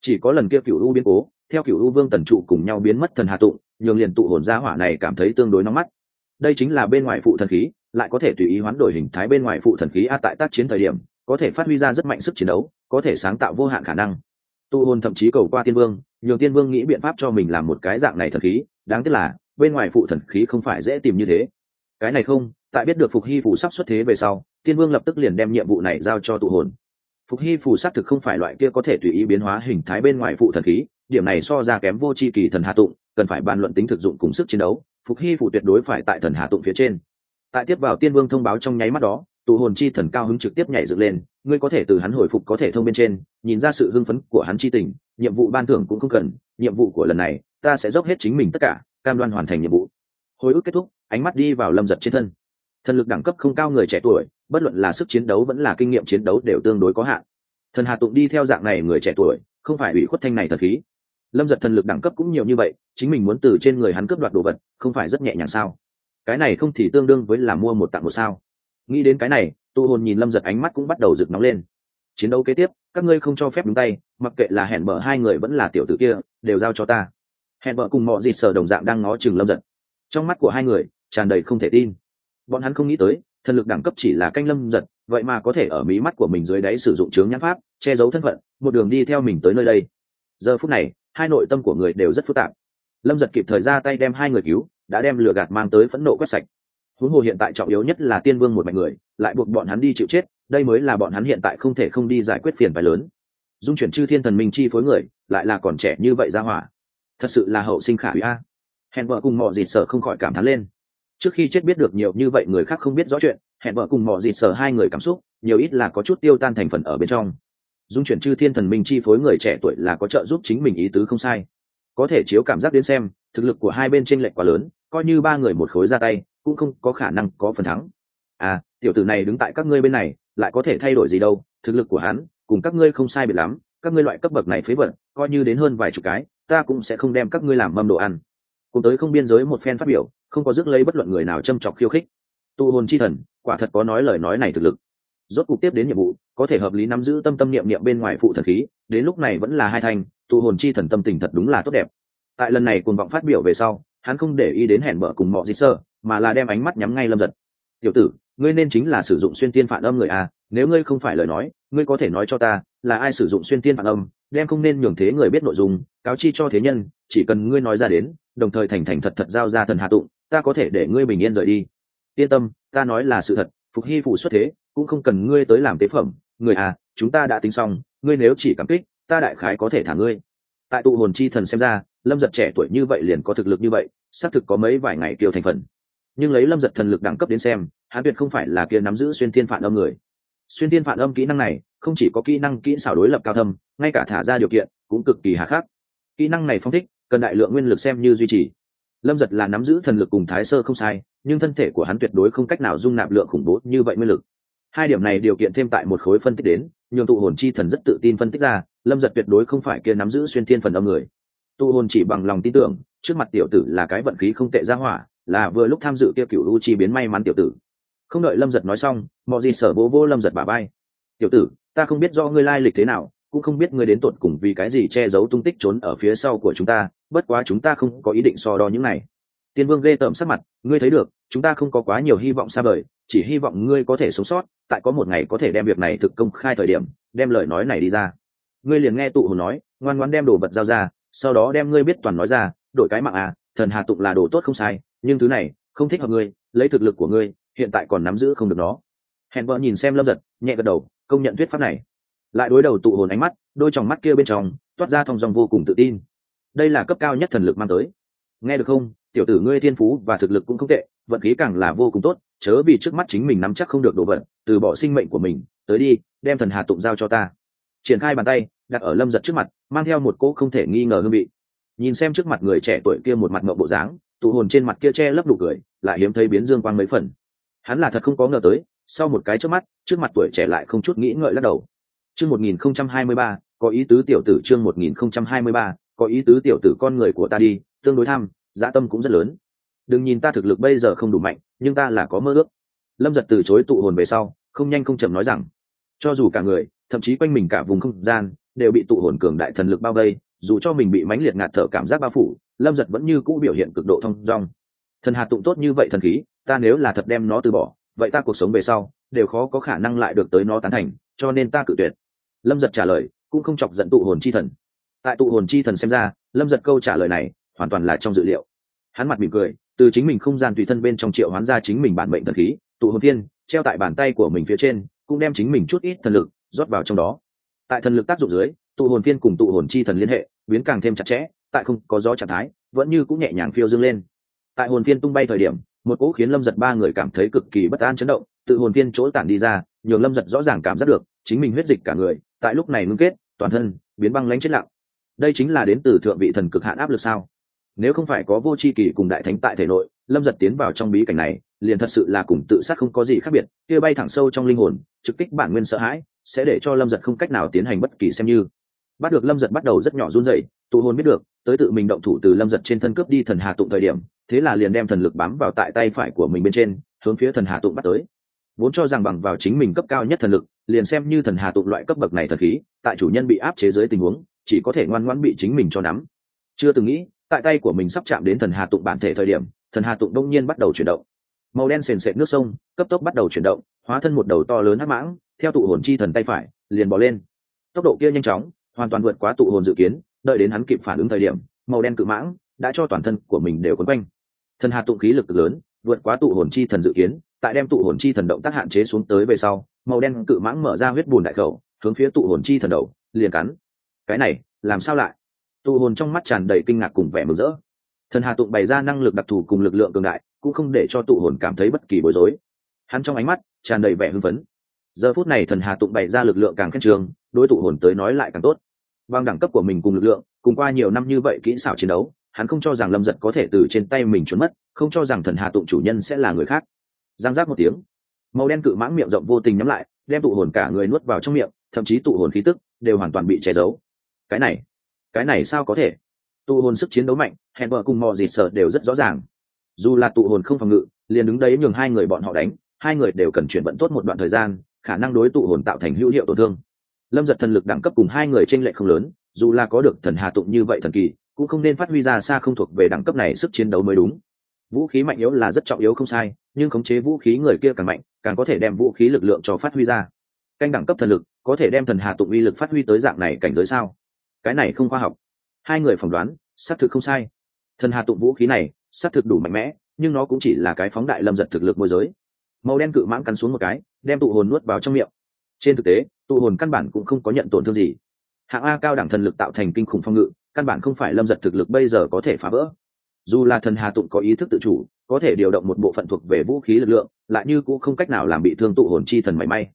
Chỉ có lần kia cựu u biến cố, theo cựu u vương tần trụ cùng nhau biến mất thần hà tụng, nhường liền tụ hồn gia hỏa này cảm thấy tương đối nóng mắt. Đây chính là bên ngoài phụ thần khí, lại có thể tùy ý hoán đổi hình thái bên ngoài phụ thần khí a tại tác chiến thời điểm, có thể phát huy ra rất mạnh sức chiến đấu, có thể sáng tạo vô hạn khả năng. Tu hồn thậm chí cầu qua tiên vương, nhường tiên vương nghĩ biện pháp cho mình làm một cái dạng này thần khí đáng tiếc là, bên ngoài phụ thần khí không phải dễ tìm như thế. Cái này không, tại biết được phục hy phủ sắp xuất thế về sau, tiên vương lập tức liền đem nhiệm vụ này giao cho tụ hồn. Phục hy phù xác thực không phải loại kia có thể tùy ý biến hóa hình thái bên ngoài phụ thần khí, điểm này so ra kém vô c h i kỳ thần hà tụng, cần phải bàn luận tính thực dụng cùng sức chiến đấu, phục hy phủ tuyệt đối phải tại thần hà tụng phía trên. Tại tiếp vào tiên vương thông báo trong nháy mắt đó, tụ hồn chi thần cao hứng trực tiếp nhảy dựng lên, ngươi có thể từ hắn hồi phục có thể thông bên trên, nhìn ra sự hưng phấn của hắn chi tình, nhiệm vụ ban thưởng cũng không cần nhiệm vụ của lần này, ta sẽ dốc hết chính mình tất cả, cam đoan hoàn thành nhiệm vụ. Hồi ức kết thúc, ánh mắt đi vào lâm giật trên thân. Thần lực đẳng cấp không cao người trẻ tuổi, bất luận là sức chiến đấu vẫn là kinh nghiệm chiến đấu đều tương đối có hạn. Thần hà tụng đi theo dạng này người trẻ tuổi, không phải ủy khuất thanh này thật khí. Lâm giật thần lực đẳng cấp cũng nhiều như vậy, chính mình muốn từ trên người hắn cướp đoạt đồ vật, không phải rất nhẹ nhàng sao? Cái này không thì tương đương với là mua một tặng một sao. Nghĩ đến cái này, tu hồn nhìn lâm giật ánh mắt cũng bắt đầu rực nóng lên. Chiến đấu kế tiếp các ngươi không cho phép đúng tay, mặc kệ là hẹn mở hai người vẫn là tiểu tử kia, đều giao cho ta. Hẹn mở cùng mọi gì sở đồng dạng đang ngó chừng lâm giật. Trong mắt của hai người, tràn đầy không thể tin. Bọn hắn không nghĩ tới, thần lực đẳng cấp chỉ là canh lâm giật, vậy mà có thể ở mí mắt của mình dưới đáy sử dụng chướng nhãn pháp, che giấu thân phận, một đường đi theo mình tới nơi đây. Giờ phút này, hai nội tâm của người đều rất phức tạp. Lâm giật kịp thời ra tay đem hai người cứu, đã đem lừa gạt mang tới phẫn nộ quét sạch. Huống hồ hiện tại trọng yếu nhất là tiên vương một mạch người, lại buộc bọn hắn đi chịu chết đây mới là bọn hắn hiện tại không thể không đi giải quyết phiền phái lớn. Dung chuyển chư thiên thần minh chi phối người, lại là còn trẻ như vậy ra hỏa. Thật sự là hậu sinh khả hủy a. Hẹn vợ cùng mọi gì sợ không khỏi cảm thán lên. Trước khi chết biết được nhiều như vậy người khác không biết rõ chuyện, hẹn vợ cùng mọi gì sợ hai người cảm xúc, nhiều ít là có chút tiêu tan thành phần ở bên trong. Dung chuyển chư thiên thần minh chi phối người trẻ tuổi là có trợ giúp chính mình ý tứ không sai. Có thể chiếu cảm giác đến xem, thực lực của hai bên tranh lệch quá lớn, coi như ba người một khối ra tay, cũng không có khả năng có phần thắng. À tiểu tử này đứng tại các ngươi bên này lại có thể thay đổi gì đâu thực lực của hắn cùng các ngươi không sai biệt lắm các ngươi loại cấp bậc này phế vật coi như đến hơn vài chục cái ta cũng sẽ không đem các ngươi làm mâm đồ ăn. Cùng tới không biên giới một phen phát biểu không có dứt lấy bất luận người nào châm chọc khiêu khích. Tu hồn chi thần quả thật có nói lời nói này thực lực. Rốt cục tiếp đến nhiệm vụ có thể hợp lý nắm giữ tâm tâm niệm niệm bên ngoài phụ thần khí đến lúc này vẫn là hai thành, tu hồn chi thần tâm tình thật đúng là tốt đẹp. Tại lần này cuồng vọng phát biểu về sau hắn không để ý đến hẹn mở cùng mọi gì sơ mà là đem ánh mắt nhắm ngay lâm giật. Tiểu tử ngươi nên chính là sử dụng xuyên tiên phản âm người à nếu ngươi không phải lời nói, ngươi có thể nói cho ta, là ai sử dụng xuyên tiên phản âm, đem không nên nhường thế người biết nội dung, cáo chi cho thế nhân, chỉ cần ngươi nói ra đến, đồng thời thành thành thật thật giao ra thần hạ tụng, ta có thể để ngươi bình yên rời đi. Yên tâm, ta nói là sự thật, phục hy phụ xuất thế, cũng không cần ngươi tới làm tế phẩm, người à chúng ta đã tính xong, ngươi nếu chỉ cảm kích, ta đại khái có thể thả ngươi. Tại tụ hồn chi thần xem ra, lâm giật trẻ tuổi như vậy liền có thực lực như vậy, xác thực có mấy vài ngày kiều thành phần nhưng lấy lâm giật thần lực đẳng cấp đến xem, hắn tuyệt không phải là kia nắm giữ xuyên thiên phản âm người. Xuyên thiên phản âm kỹ năng này, không chỉ có kỹ năng kỹ xảo đối lập cao thâm, ngay cả thả ra điều kiện cũng cực kỳ hà khắc. Kỹ năng này phong thích, cần đại lượng nguyên lực xem như duy trì. Lâm giật là nắm giữ thần lực cùng thái sơ không sai, nhưng thân thể của hắn tuyệt đối không cách nào dung nạp lượng khủng bố như vậy nguyên lực. Hai điểm này điều kiện thêm tại một khối phân tích đến, nhường tụ hồn chi thần rất tự tin phân tích ra, lâm giật tuyệt đối không phải kia nắm giữ xuyên thiên phần âm người. Tụ hồn chỉ bằng lòng tin tưởng, trước mặt tiểu tử là cái vận khí không tệ ra hỏa là vừa lúc tham dự kia cựu u chi biến may mắn tiểu tử. Không đợi lâm giật nói xong, mọi gì sở bố vô lâm giật bà bay tiểu tử, ta không biết do ngươi lai lịch thế nào, cũng không biết ngươi đến tột cùng vì cái gì che giấu tung tích trốn ở phía sau của chúng ta, bất quá chúng ta không có ý định so đo những này. Tiên vương ghê tởm sắc mặt, ngươi thấy được, chúng ta không có quá nhiều hy vọng xa vời, chỉ hy vọng ngươi có thể sống sót, tại có một ngày có thể đem việc này thực công khai thời điểm, đem lời nói này đi ra. Ngươi liền nghe tụ hồn nói, ngoan ngoan đem đồ vật giao ra, sau đó đem ngươi biết toàn nói ra, đổi cái mạng à thần hà tụng là đồ tốt không sai nhưng thứ này, không thích hợp ngươi, lấy thực lực của ngươi, hiện tại còn nắm giữ không được nó. Hẹn vợ nhìn xem lâm giật, nhẹ gật đầu, công nhận thuyết pháp này. Lại đối đầu tụ hồn ánh mắt, đôi t mắt kia bên trong, toát ra thong dòng vô cùng tự tin. Đây là cấp cao nhất thần lực mang tới. Nghe được không, tiểu tử ngươi thiên phú và thực lực cũng không tệ, vận khí càng là vô cùng tốt, chớ vì trước mắt chính mình nắm chắc không được đồ vật, từ bỏ sinh mệnh của mình, tới đi, đem thần hà tụng giao cho ta. Triển khai bàn tay, đặt ở lâm giật trước mặt, mang theo một cỗ không thể nghi ngờ hương vị. Nhìn xem trước mặt người trẻ tuổi kia một mặt mậu bộ dáng tụ hồn trên mặt kia che lấp đủ cười, lại hiếm thấy biến dương quang mấy phần. Hắn là thật không có ngờ tới, sau một cái trước mắt, trước mặt tuổi trẻ lại không chút nghĩ ngợi lắc đầu. Chương một nghìn không trăm hai mươi ba, có ý tứ tiểu tử chương một nghìn không trăm hai mươi ba, có ý tứ tiểu tử con người của ta đi, tương đối tham dã tâm cũng rất lớn. Đừng nhìn ta thực lực bây giờ không đủ mạnh, nhưng ta là có mơ ước. Lâm giật từ chối tụ hồn về sau, không nhanh không chậm nói rằng, cho dù cả người, thậm chí quanh mình cả vùng không gian, đều bị tụ hồn cường đại thần lực bao vây dù cho mình bị mãnh liệt ngạt thở cảm giác bao phủ, lâm giật vẫn như cũ biểu hiện cực độ thông dong. Thần hạt tụng tốt như vậy thần khí, ta nếu là thật đem nó từ bỏ, vậy ta cuộc sống về sau đều khó có khả năng lại được tới nó tán thành, cho nên ta cự tuyệt. Lâm giật trả lời, cũng không chọc giận tụ hồn chi thần. Tại tụ hồn chi thần xem ra, lâm giật câu trả lời này hoàn toàn là trong dự liệu. Hắn mặt mỉm cười, từ chính mình không gian tùy thân bên trong triệu hoán ra chính mình bản mệnh thần khí, tụ hồn thiên, treo tại bàn tay của mình phía trên, cũng đem chính mình chút ít thần lực rót vào trong đó. Tại thần lực tác dụng dưới tụ hồn phiên cùng tụ hồn chi thần liên hệ, biến càng thêm chặt chẽ, tại không có gió trạng thái, vẫn như cũng nhẹ nhàng phiêu dương lên. Tại hồn phiên tung bay thời điểm, một cỗ khiến lâm giật ba người cảm thấy cực kỳ bất an chấn động, tự hồn phiên chỗ tản đi ra, nhường lâm giật rõ ràng cảm giác được, chính mình huyết dịch cả người, tại lúc này ngưng kết, toàn thân biến băng lánh chết lặng. Đây chính là đến từ thượng vị thần cực hạn áp lực sao? Nếu không phải có vô c h i kỳ cùng đại thánh tại thể nội, lâm giật tiến vào trong bí cảnh này, liền thật sự là cùng tự sát không có gì khác biệt, kia bay thẳng sâu trong linh hồn, trực kích bản nguyên sợ hãi, sẽ để cho lâm giật không cách nào tiến hành bất kỳ xem như bắt được lâm giật bắt đầu rất nhỏ run rẩy, tụ hồn biết được, tới tự mình động thủ từ lâm giật trên thân cướp đi thần hà tụng thời điểm, thế là liền đem thần lực bám vào tại tay phải của mình bên trên, hướng phía thần hà tụng bắt tới. Vốn cho rằng bằng vào chính mình cấp cao nhất thần lực, liền xem như thần hà tụng loại cấp bậc này thần khí, tại chủ nhân bị áp chế dưới tình huống, chỉ có thể ngoan ngoãn bị chính mình cho nắm. Chưa từng nghĩ, tại tay của mình sắp chạm đến thần hà tụng bản thể thời điểm, thần hà tụng đông nhiên bắt đầu chuyển động. Màu đen sền sệt nước sông, cấp tốc bắt đầu chuyển động, hóa thân một đầu to lớn hắc mãng, theo tụ hồn chi thần tay phải, liền bỏ lên. Tốc độ kia nhanh chóng hoàn toàn vượt quá tụ hồn dự kiến, đợi đến hắn kịp phản ứng thời điểm, màu đen cự mãng đã cho toàn thân của mình đều quấn quanh. Thần hà tụ khí lực lớn, vượt quá tụ hồn chi thần dự kiến, tại đem tụ hồn chi thần động tác hạn chế xuống tới về sau, màu đen cự mãng mở ra huyết bùn đại khẩu, hướng phía tụ hồn chi thần đầu, liền cắn. Cái này, làm sao lại? Tụ hồn trong mắt tràn đầy kinh ngạc cùng vẻ mừng rỡ. Thần hà tụng bày ra năng lực đặc thù cùng lực lượng cường đại, cũng không để cho tụ hồn cảm thấy bất kỳ bối rối. Hắn trong ánh mắt tràn đầy vẻ hưng phấn. Giờ phút này thần hà tụng bày ra lực lượng càng khen trường, đối tụ hồn tới nói lại càng tốt bằng đẳng cấp của mình cùng lực lượng, cùng qua nhiều năm như vậy kỹ xảo chiến đấu, hắn không cho rằng lâm giật có thể từ trên tay mình trốn mất, không cho rằng thần hà tụng chủ nhân sẽ là người khác. Giang giác một tiếng, màu đen cự mãng miệng rộng vô tình nhắm lại, đem tụ hồn cả người nuốt vào trong miệng, thậm chí tụ hồn khí tức đều hoàn toàn bị che giấu. Cái này cái này sao có thể? Tụ hồn sức chiến đấu mạnh, hẹn vợ cùng mò dịt sợ đều rất rõ ràng. Dù là tụ hồn không phòng ngự, liền đứng đấy nhường hai người bọn họ đánh, hai người đều cần chuyển vận tốt một đoạn thời gian, khả năng đối tụ hồn tạo thành hữu hiệu tổn thương lâm giật thần lực đẳng cấp cùng hai người t r ê n lệch không lớn, dù là có được thần hà tụng như vậy thần kỳ, cũng không nên phát huy ra xa không thuộc về đẳng cấp này sức chiến đấu mới đúng. Vũ khí mạnh yếu là rất trọng yếu không sai, nhưng khống chế vũ khí người kia càng mạnh, càng có thể đem vũ khí lực lượng cho phát huy ra. Canh đẳng cấp thần lực, có thể đem thần hà tụng uy lực phát huy tới dạng này cảnh giới sao? Cái này không khoa học. Hai người phỏng đoán, xác thực không sai. Thần hà tụng vũ khí này, xác thực đủ mạnh mẽ, nhưng nó cũng chỉ là cái phóng đại lâm giật thực lực môi giới. Màu đen cự mãng cắn xuống một cái, đem tụ hồn nuốt vào trong miệng trên thực tế, tụ hồn căn bản cũng không có nhận tổn thương gì. Hạng a cao đẳng thần lực tạo thành kinh khủng phong ngự, căn bản không phải lâm giật thực lực bây giờ có thể phá vỡ. Dù là thần hà tụng có ý thức tự chủ, có thể điều động một bộ phận thuộc về vũ khí lực lượng, lại như cũng không cách nào làm bị thương tụ hồn chi thần mảy may.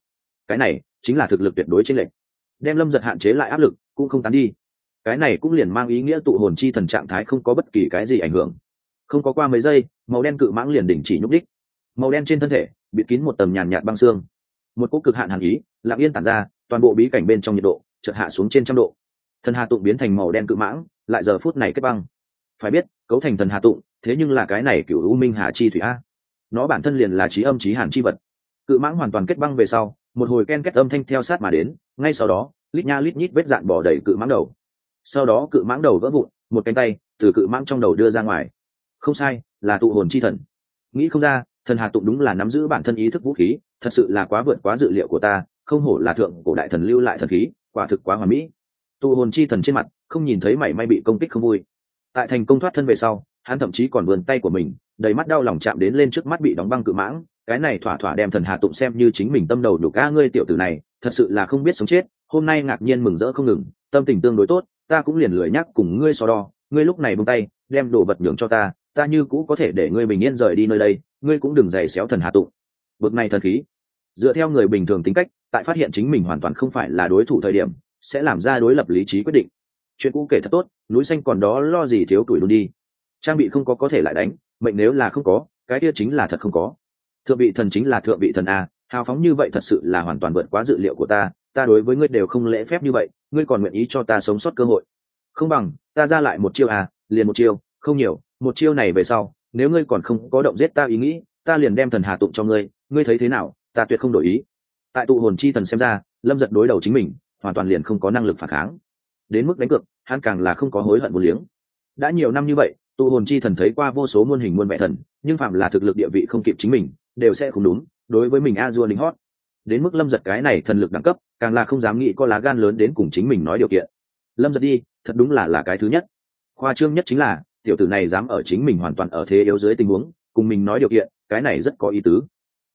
Cái này chính là thực lực tuyệt đối trên lệnh đem lâm giật hạn chế lại áp lực cũng không tán đi. Cái này cũng liền mang ý nghĩa tụ hồn chi thần trạng thái không có bất kỳ cái gì ảnh hưởng. Không có qua mấy giây, màu đen cự mãng liền đình chỉ nhúc đích. Màu đen trên thân thể, bịt kín một tầm nhàn nhạt băng xương. Một cỗ cực hạn hàn ý lặng yên tản ra, toàn bộ bí cảnh bên trong nhiệt độ chợt hạ xuống trên trăm độ. Thần hà tụng biến thành màu đen cự mãng, lại giờ phút này kết băng. Phải biết, cấu thành thần hà tụng, thế nhưng là cái này cựu u minh hà chi thủy a. Nó bản thân liền là trí âm trí hàn chi vật. Cự mãng hoàn toàn kết băng về sau, một hồi ken kết âm thanh theo sát mà đến, ngay sau đó, lít nha lít nhít vết dạn bỏ đầy cự mãng đầu. Sau đó cự mãng đầu vỡ vụn, một cánh tay từ cự mãng trong đầu đưa ra ngoài. Không sai, là tụ hồn chi thần. Nghĩ không ra, thần hà tụng đúng là nắm giữ bản thân ý thức vũ khí, thật sự là quá vượt quá dự liệu của ta không hổ là thượng cổ đại thần lưu lại thần khí, quả thực quá hoà mỹ. Tụ hồn chi thần trên mặt, không nhìn thấy mảy may bị công kích không vui. Tại thành công thoát thân về sau, hắn thậm chí còn vườn tay của mình, đầy mắt đau lòng chạm đến lên trước mắt bị đóng băng cự mãng. Cái này thỏa thỏa đem thần hà tụng xem như chính mình tâm đầu đủ ca ngươi tiểu tử này, thật sự là không biết sống chết, hôm nay ngạc nhiên mừng rỡ không ngừng, tâm tình tương đối tốt, ta cũng liền lười nhắc cùng ngươi so đo, ngươi lúc này buông tay, đem đồ vật nhường cho ta ta như cũ có thể để ngươi bình yên rời đi nơi đây, ngươi cũng đừng giày xéo thần hạ tụng. Bực này thần khí. Dựa theo người bình thường tính cách tại phát hiện chính mình hoàn toàn không phải là đối thủ thời điểm, sẽ làm ra đối lập lý trí quyết định. Chuyện cũ kể thật tốt, núi xanh còn đó lo gì thiếu tuổi luôn đi. Trang bị không có có thể lại đánh, mệnh nếu là không có, cái kia chính là thật không có. Thượng vị thần chính là thượng vị thần a, hào phóng như vậy thật sự là hoàn toàn vượt quá dự liệu của ta ta đối với ngươi đều không lễ phép như vậy, ngươi còn nguyện ý cho ta sống sót cơ hội. Không bằng, ta ra lại một chiêu à liền một chiêu, không nhiều, một chiêu này về sau, nếu ngươi còn không có động giết ta ý nghĩ, ta liền đem thần hà tụng cho ngươi ngươi thấy thế nào, ta tuyệt không đổi ý tại tụ hồn chi thần xem ra, lâm giật đối đầu chính mình, hoàn toàn liền không có năng lực phản kháng. Đến mức đánh cược, hắn càng là không có hối hận một liếng. Đã nhiều năm như vậy, tụ hồn chi thần thấy qua vô số muôn hình muôn vẻ thần, nhưng phạm là thực lực địa vị không kịp chính mình, đều sẽ không đúng, đối với mình a dua lính hót. Đến mức lâm giật cái này thần lực đẳng cấp, càng là không dám nghĩ có lá gan lớn đến cùng chính mình nói điều kiện. Lâm giật đi, thật đúng là là cái thứ nhất. Khoa trương nhất chính là, tiểu tử này dám ở chính mình hoàn toàn ở thế yếu dưới tình huống, cùng mình nói điều kiện, cái này rất có ý tứ.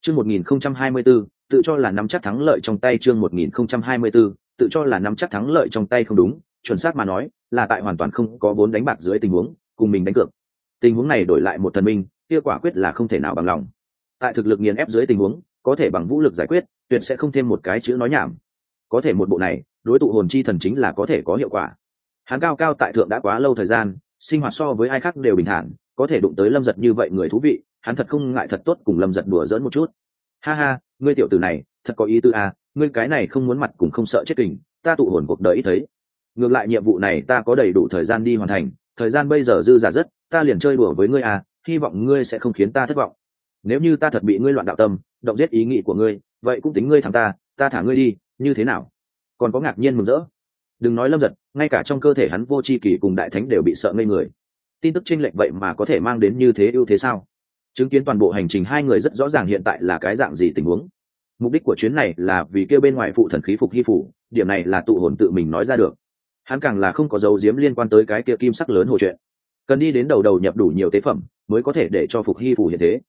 Chương một nghìn không trăm hai mươi bốn tự cho là nắm chắc thắng lợi trong tay chương một nghìn không trăm hai mươi b tự cho là nắm chắc thắng lợi trong tay không đúng, chuẩn xác mà nói, là tại hoàn toàn không có vốn đánh bạc dưới tình huống, cùng mình đánh cược. Tình huống này đổi lại một thần minh, kia quả quyết là không thể nào bằng lòng. Tại thực lực nghiền ép dưới tình huống, có thể bằng vũ lực giải quyết, tuyệt sẽ không thêm một cái chữ nói nhảm. Có thể một bộ này, đối tụ hồn chi thần chính là có thể có hiệu quả. Hắn cao cao tại thượng đã quá lâu thời gian, sinh hoạt so với ai khác đều bình thản, có thể đụng tới lâm giật như vậy người thú vị, hắn thật không ngại thật tốt cùng lâm giật đùa dỡn một chút. Ha ha ngươi tiểu tử này thật có ý tư à, ngươi cái này không muốn mặt cũng không sợ chết kình ta tụ hồn cuộc đời ít thấy. Ngược lại nhiệm vụ này ta có đầy đủ thời gian đi hoàn thành thời gian bây giờ dư giả rất ta liền chơi đùa với ngươi à hy vọng ngươi sẽ không khiến ta thất vọng. Nếu như ta thật bị ngươi loạn đạo tâm động giết ý nghĩ của ngươi vậy cũng tính ngươi thằng ta ta thả ngươi đi như thế nào? Còn có ngạc nhiên mừng rỡ. Đừng nói lâm giật ngay cả trong cơ thể hắn vô c h i kỳ cùng đại thánh đều bị sợ ngây người. Tin tức tranh lệch vậy mà có thể mang đến như thế ưu thế sao? Chứng kiến toàn bộ hành trình hai người rất rõ ràng hiện tại là cái dạng gì tình huống. Mục đích của chuyến này là vì kêu bên ngoài phụ thần khí phục hy phủ, điểm này là tụ hồn tự mình nói ra được. Hắn càng là không có dấu diếm liên quan tới cái kia kim sắc lớn hồ chuyện. Cần đi đến đầu đầu nhập đủ nhiều tế phẩm mới có thể để cho phục hy phủ hiện thế.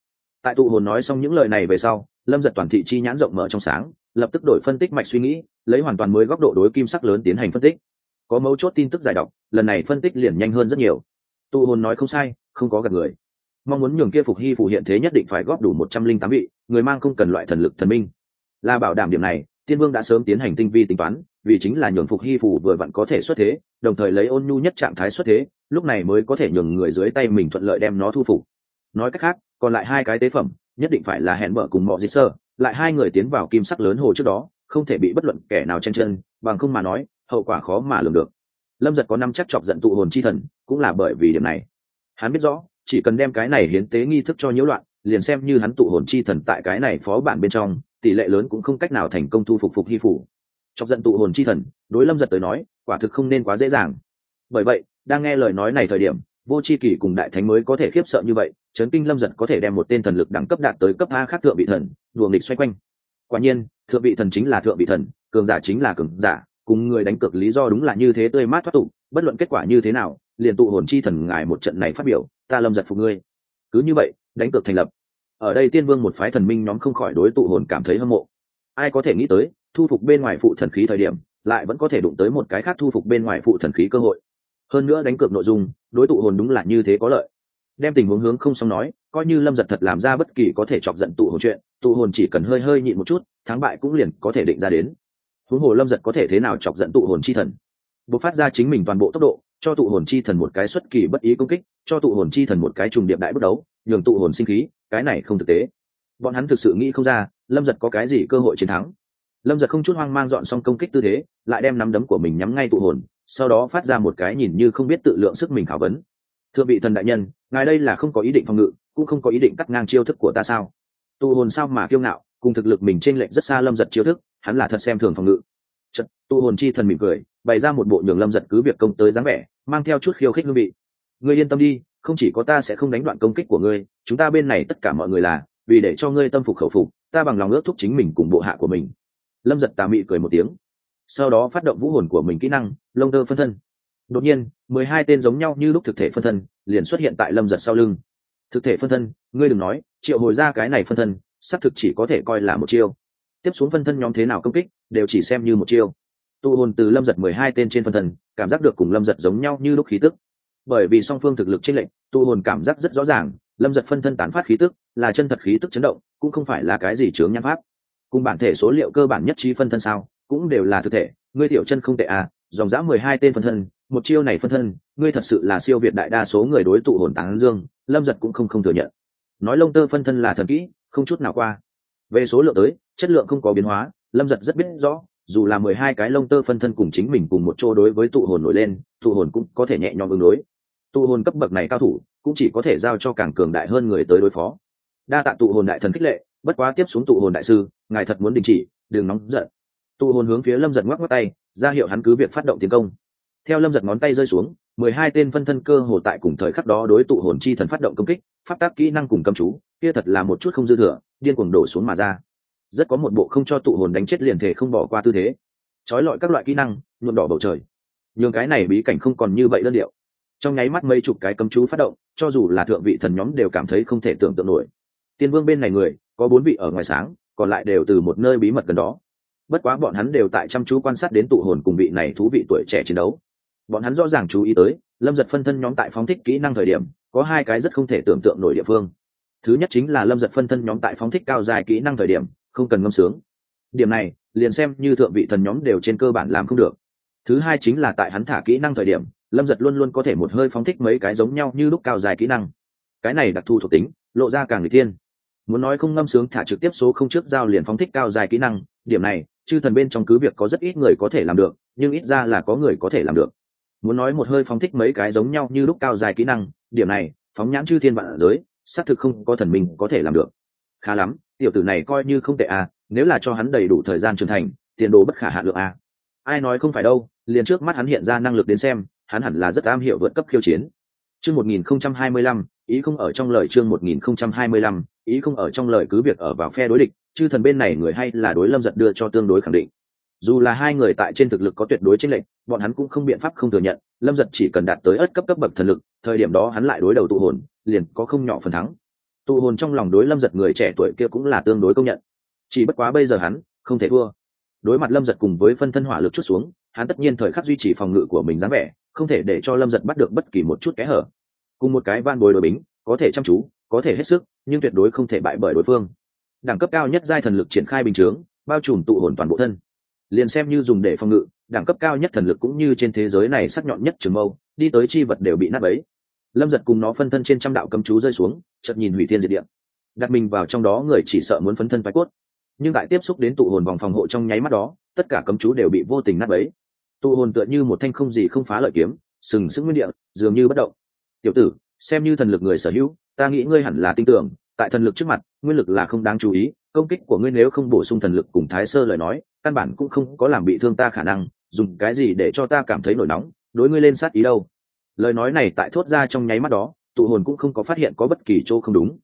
Tại tụ hồn nói xong những lời này về sau, lâm giật toàn thị chi nhãn rộng mở trong sáng, lập tức đổi phân tích mạch suy nghĩ, lấy hoàn toàn mới góc độ đối kim sắc lớn tiến hành phân tích. Có mấu chốt tin tức giải đọc, lần này phân tích liền nhanh hơn rất nhiều. Tụ hồn nói không sai, không có gặp người mong muốn nhường kia phục hy phủ hiện thế nhất định phải góp đủ một trăm linh tám vị, người mang không cần loại thần lực thần minh. Là bảo đảm điểm này, tiên vương đã sớm tiến hành tinh vi tính toán, vì chính là nhường phục hy phủ vừa vặn có thể xuất thế, đồng thời lấy ôn nhu nhất trạng thái xuất thế, lúc này mới có thể nhường người dưới tay mình thuận lợi đem nó thu phục. Nói cách khác, còn lại hai cái tế phẩm, nhất định phải là hẹn mở cùng mọi dị sơ, lại hai người tiến vào kim sắc lớn hồ trước đó, không thể bị bất luận kẻ nào chen chân, bằng không mà nói, hậu quả khó mà lường được. Lâm giật có năm chắc chọc giận tụ hồn chi thần, cũng là bởi vì điểm này. Hắn biết rõ chỉ cần đem cái này hiến tế nghi thức cho nhiễu loạn, liền xem như hắn tụ hồn chi thần tại cái này phó bản bên trong, tỷ lệ lớn cũng không cách nào thành công thu phục phục hy phủ. Chọc giận tụ hồn chi thần, đối lâm giật tới nói, quả thực không nên quá dễ dàng. Bởi vậy, đang nghe lời nói này thời điểm, vô c h i kỷ cùng đại thánh mới có thể khiếp sợ như vậy trấn kinh lâm giật có thể đem một tên thần lực đẳng cấp đạt tới cấp a khác thượng vị thần, đùa nghịch xoay quanh. Quả nhiên, thượng vị thần chính là thượng vị thần, cường giả chính là cường giả, cùng người đánh cược lý do đúng là như thế tươi mát thoát tục, bất luận kết quả như thế nào, liền tụ hồn chi thần ngài một trận này phát biểu ta lâm giật phục ngươi. Cứ như vậy, đánh cược thành lập. Ở đây tiên vương một phái thần minh nhóm không khỏi đối tụ hồn cảm thấy hâm mộ. Ai có thể nghĩ tới, thu phục bên ngoài phụ thần khí thời điểm, lại vẫn có thể đụng tới một cái khác thu phục bên ngoài phụ thần khí cơ hội. Hơn nữa đánh cược nội dung, đối tụ hồn đúng là như thế có lợi. Đem tình huống hướng không xong nói, coi như lâm giật thật làm ra bất kỳ có thể chọc giận tụ hồn chuyện, tụ hồn chỉ cần hơi hơi nhịn một chút, thắng bại cũng liền có thể định ra đến. Huống hồ lâm giật có thể thế nào chọc giận tụ hồn chi thần? Buộc phát ra chính mình toàn bộ tốc độ cho tụ hồn chi thần một cái xuất kỳ bất ý công kích cho tụ hồn chi thần một cái trùng điệp đại bất đấu nhường tụ hồn sinh khí cái này không thực tế. Bọn hắn thực sự nghĩ không ra lâm giật có cái gì cơ hội chiến thắng. Lâm giật không chút hoang mang dọn xong công kích tư thế lại đem nắm đấm của mình nhắm ngay tụ hồn sau đó phát ra một cái nhìn như không biết tự lượng sức mình khảo vấn. Thưa vị thần đại nhân ngài đây là không có ý định phòng ngự cũng không có ý định cắt ngang chiêu thức của ta sao? Tụ hồn sao mà kiêu ngạo cùng thực lực mình t r ê n lệch rất xa lâm giật chiêu thức hắn là thật xem thường phòng ngự. Chật, tụ hồn chi thần mỉm cười bày ra một bộ nhường lâm giật cứ việc công tới dáng vẻ, mang theo chút khiêu khích hương vị. Ngươi yên tâm đi, không chỉ có ta sẽ không đánh đoạn công kích của ngươi, chúng ta bên này tất cả mọi người là, vì để cho ngươi tâm phục khẩu phục, ta bằng lòng ước thúc chính mình cùng bộ hạ của mình. Lâm giật tà mị cười một tiếng. Sau đó phát động vũ hồn của mình kỹ năng, lông tơ phân thân. Đột nhiên, mười hai tên giống nhau như lúc thực thể phân thân, liền xuất hiện tại lâm giật sau lưng. Thực thể phân thân, ngươi đừng nói, triệu hồi ra cái này phân thân, xác thực chỉ có thể coi là một chiêu. Tiếp xuống phân thân nhóm thế nào công kích, đều chỉ xem như một chiêu tụ hồn từ lâm giật mười hai tên trên phân thân cảm giác được cùng lâm giật giống nhau như lúc khí tức. Bởi vì song phương thực lực chênh lệch, tụ hồn cảm giác rất rõ ràng, lâm giật phân thân tán phát khí tức, là chân thật khí tức chấn động, cũng không phải là cái gì chướng nhãn pháp. Cùng bản thể số liệu cơ bản nhất trí phân thân sao, cũng đều là thực thể, ngươi tiểu chân không tệ à dòng dã mười hai tên phân thân, một chiêu này phân thân, ngươi thật sự là siêu việt đại đa số người đối tụ hồn tán dương, lâm giật cũng không không thừa nhận. Nói lông tơ phân thân là thần kỹ, không chút nào qua. Về số lượng tới, chất lượng không có biến hóa, lâm giật rất biết rõ dù là mười hai cái lông tơ phân thân cùng chính mình cùng một chỗ đối với tụ hồn nổi lên, tụ hồn cũng có thể nhẹ nhõm ứng đối. Tụ hồn cấp bậc này cao thủ, cũng chỉ có thể giao cho càng cường đại hơn người tới đối phó. Đa tạ tụ hồn đại thần khích lệ, bất quá tiếp xuống tụ hồn đại sư, ngài thật muốn đình chỉ, đừng nóng giận. Tụ hồn hướng phía lâm giật ngoắc ngoắc tay, ra hiệu hắn cứ việc phát động tiến công. Theo lâm giật ngón tay rơi xuống, mười hai tên phân thân cơ hồ tại cùng thời khắc đó đối tụ hồn chi thần phát động công kích phát tác kỹ năng cùng cầm chú, kia thật là một chút không dư thừa, điên cuồng đổ xuống mà ra rất có một bộ không cho tụ hồn đánh chết liền thể không bỏ qua tư thế. Trói lọi các loại kỹ năng, nhuộm đỏ bầu trời. Nhường cái này bí cảnh không còn như vậy đơn điệu. Trong nháy mắt mấy chục cái cấm chú phát động, cho dù là thượng vị thần nhóm đều cảm thấy không thể tưởng tượng nổi. Tiên vương bên này người, có bốn vị ở ngoài sáng, còn lại đều từ một nơi bí mật gần đó. Bất quá bọn hắn đều tại chăm chú quan sát đến tụ hồn cùng vị này thú vị tuổi trẻ chiến đấu. Bọn hắn rõ ràng chú ý tới, lâm giật phân thân nhóm tại phóng thích kỹ năng thời điểm, có hai cái rất không thể tưởng tượng nổi địa phương. Thứ nhất chính là lâm giật phân thân nhóm tại phóng thích cao dài kỹ năng thời điểm không cần ngâm sướng. Điểm này, liền xem như thượng vị thần nhóm đều trên cơ bản làm không được. Thứ hai chính là tại hắn thả kỹ năng thời điểm, lâm giật luôn luôn có thể một hơi phóng thích mấy cái giống nhau như lúc cao dài kỹ năng. Cái này đặc thù thuộc tính, lộ ra càng người thiên. Muốn nói không ngâm sướng thả trực tiếp số không trước giao liền phóng thích cao dài kỹ năng, điểm này, chư thần bên trong cứ việc có rất ít người có thể làm được, nhưng ít ra là có người có thể làm được. Muốn nói một hơi phóng thích mấy cái giống nhau như lúc cao dài kỹ năng, điểm này, phóng nhãn chư thiên vạn giới, xác thực không có thần mình có thể làm được khá lắm, tiểu tử này coi như không tệ à nếu là cho hắn đầy đủ thời gian trưởng thành, tiền đồ bất khả hạ lượng à. Ai nói không phải đâu, liền trước mắt hắn hiện ra năng lực đến xem, hắn hẳn là rất am hiểu vượt cấp khiêu chiến. Chương một nghìn không trăm hai mươi lăm, ý không ở trong lời chương một nghìn không trăm hai mươi lăm, ý không ở trong lời cứ việc ở vào phe đối địch, chư thần bên này người hay là đối lâm giật đưa cho tương đối khẳng định. Dù là hai người tại trên thực lực có tuyệt đối chênh lệch, bọn hắn cũng không biện pháp không thừa nhận, lâm giật chỉ cần đạt tới ớt cấp cấp bậc thần lực, thời điểm đó hắn lại đối đầu tụ hồn, liền có không nhỏ phần thắng tụ hồn trong lòng đối lâm giật người trẻ tuổi kia cũng là tương đối công nhận. Chỉ bất quá bây giờ hắn không thể thua. Đối mặt lâm giật cùng với phân thân hỏa lực chút xuống, hắn tất nhiên thời khắc duy trì phòng ngự của mình dáng vẻ, không thể để cho lâm giật bắt được bất kỳ một chút kẽ hở. Cùng một cái van bồi đội bính, có thể chăm chú, có thể hết sức, nhưng tuyệt đối không thể bại bởi đối phương. Đẳng cấp cao nhất giai thần lực triển khai bình chướng, bao trùm tụ hồn toàn bộ thân. Liền xem như dùng để phòng ngự, đẳng cấp cao nhất thần lực cũng như trên thế giới này sắc nhọn nhất trường mâu, đi tới chi vật đều bị nát ấy lâm giật cùng nó phân thân trên trăm đạo cấm chú rơi xuống, chợt nhìn hủy thiên diệt điện đặt mình vào trong đó, người chỉ sợ muốn phấn thân phái cốt. Nhưng tại tiếp xúc đến tụ hồn vòng phòng hộ trong nháy mắt đó, tất cả cấm chú đều bị vô tình nát bấy. Tụ hồn tựa như một thanh không gì không phá lợi kiếm, sừng sững nguyên địa, dường như bất động. Tiểu tử, xem như thần lực người sở hữu, ta nghĩ ngươi hẳn là tin tưởng, tại thần lực trước mặt, nguyên lực là không đáng chú ý, công kích của ngươi nếu không bổ sung thần lực cùng thái sơ lời nói, căn bản cũng không có làm bị thương ta khả năng, dùng cái gì để cho ta cảm thấy nổi nóng, đối ngươi lên sát ý đâu? Lời nói này tại thốt ra trong nháy mắt đó, tụ hồn cũng không có phát hiện có bất kỳ chỗ không đúng.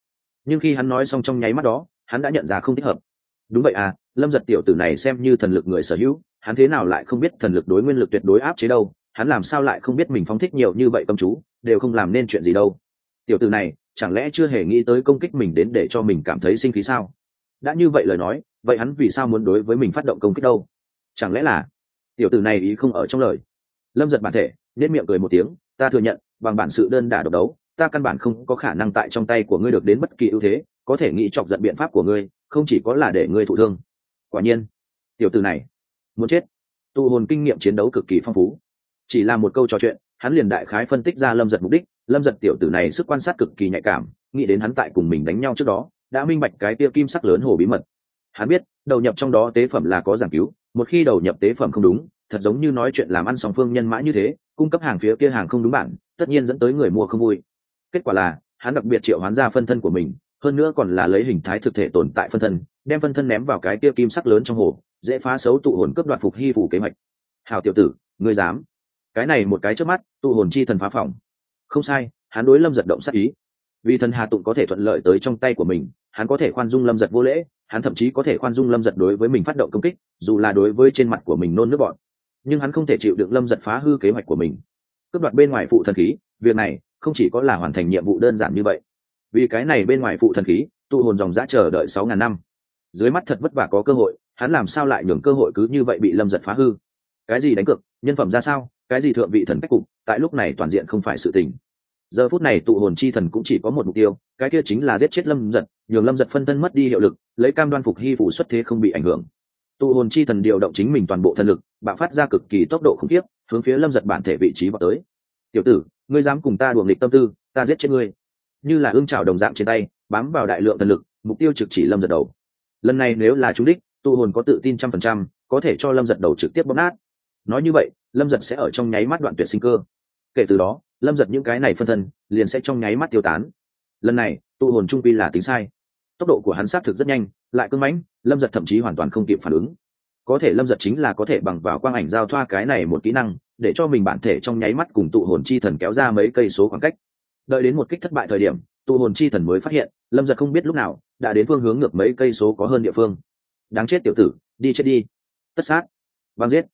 Nhưng khi hắn nói xong trong nháy mắt đó, hắn đã nhận ra không thích hợp. Đúng vậy à lâm giật tiểu tử này xem như thần lực người sở hữu, hắn thế nào lại không biết thần lực đối nguyên lực tuyệt đối áp chế đâu, hắn làm sao lại không biết mình phóng thích nhiều như vậy công chú, đều không làm nên chuyện gì đâu. Tiểu tử này, chẳng lẽ chưa hề nghĩ tới công kích mình đến để cho mình cảm thấy sinh khí sao? Đã như vậy lời nói, vậy hắn vì sao muốn đối với mình phát động công kích đâu? Chẳng lẽ là tiểu tử này ý không ở trong lời? Lâm giật bản thể nết miệng cười một tiếng ta thừa nhận, bằng bản sự đơn đả độc đấu, ta căn bản không có khả năng tại trong tay của ngươi được đến bất kỳ ưu thế, có thể nghĩ chọc giận biện pháp của ngươi, không chỉ có là để ngươi thụ thương. Quả nhiên, tiểu tử này, muốn chết. Tu hồn kinh nghiệm chiến đấu cực kỳ phong phú. Chỉ là một câu trò chuyện, hắn liền đại khái phân tích ra lâm giật mục đích. Lâm giật tiểu tử này sức quan sát cực kỳ nhạy cảm, nghĩ đến hắn tại cùng mình đánh nhau trước đó, đã minh bạch cái tia kim sắc lớn hồ bí mật. Hắn biết, đầu nhập trong đó tế phẩm là có giảng cứu, một khi đầu nhập tế phẩm không đúng thật giống như nói chuyện làm ăn song phương nhân mã như thế, cung cấp hàng phía kia hàng không đúng bản, tất nhiên dẫn tới người mua không vui. Kết quả là, hắn đặc biệt triệu hoán ra phân thân của mình, hơn nữa còn là lấy hình thái thực thể tồn tại phân thân, đem phân thân ném vào cái kia kim sắc lớn trong hồ, dễ phá xấu tụ hồn cướp đoạt phục hy phủ kế hoạch. Hào tiểu tử, ngươi dám? Cái này một cái trước mắt, tụ hồn chi thần phá phòng không sai, hắn đối lâm giật động sát ý. Vì thần hà tụng có thể thuận lợi tới trong tay của mình, hắn có thể khoan dung lâm giật vô lễ, hắn thậm chí có thể khoan dung lâm giật đối với mình phát động công kích, dù là đối với trên mặt của mình nôn nước bọn nhưng hắn không thể chịu được lâm giật phá hư kế hoạch của mình. Cướp đoạt bên ngoài phụ thần khí, việc này không chỉ có là hoàn thành nhiệm vụ đơn giản như vậy. Vì cái này bên ngoài phụ thần khí, tụ hồn dòng giã chờ đợi sáu ngàn năm. Dưới mắt thật vất vả có cơ hội, hắn làm sao lại nhường cơ hội cứ như vậy bị lâm giật phá hư? Cái gì đánh cực nhân phẩm ra sao, cái gì thượng vị thần cách cục, tại lúc này toàn diện không phải sự tình. Giờ phút này tụ hồn chi thần cũng chỉ có một mục tiêu, cái kia chính là giết chết lâm giật, nhường lâm giật phân thân mất đi hiệu lực, lấy cam đoan phục hy phủ xuất thế không bị ảnh hưởng. Tụ hồn chi thần điều động chính mình toàn bộ thần lực bạo phát ra cực kỳ tốc độ khủng khiếp, hướng phía lâm giật bản thể vị trí vào tới. Tiểu tử, ngươi dám cùng ta đuồng địch tâm tư, ta giết chết ngươi. Như là ương trào đồng dạng trên tay, bám vào đại lượng thần lực, mục tiêu trực chỉ lâm giật đầu. Lần này nếu là trúng đích tụ hồn có tự tin trăm phần trăm, có thể cho lâm giật đầu trực tiếp bóp nát. Nói như vậy, lâm giật sẽ ở trong nháy mắt đoạn tuyệt sinh cơ. Kể từ đó, lâm giật những cái này phân thân liền sẽ trong nháy mắt tiêu tán. Lần này tụ hồn trung pi là tính sai. Tốc độ của hắn xác thực rất nhanh, lại cưng mãnh, lâm giật thậm chí hoàn toàn không kịp phản ứng có thể lâm giật chính là có thể bằng vào quang ảnh giao thoa cái này một kỹ năng, để cho mình bản thể trong nháy mắt cùng tụ hồn chi thần kéo ra mấy cây số khoảng cách. Đợi đến một kích thất bại thời điểm, tụ hồn chi thần mới phát hiện, lâm giật không biết lúc nào, đã đến phương hướng ngược mấy cây số có hơn địa phương. Đáng chết tiểu tử, đi chết đi. Tất sát. Băng giết.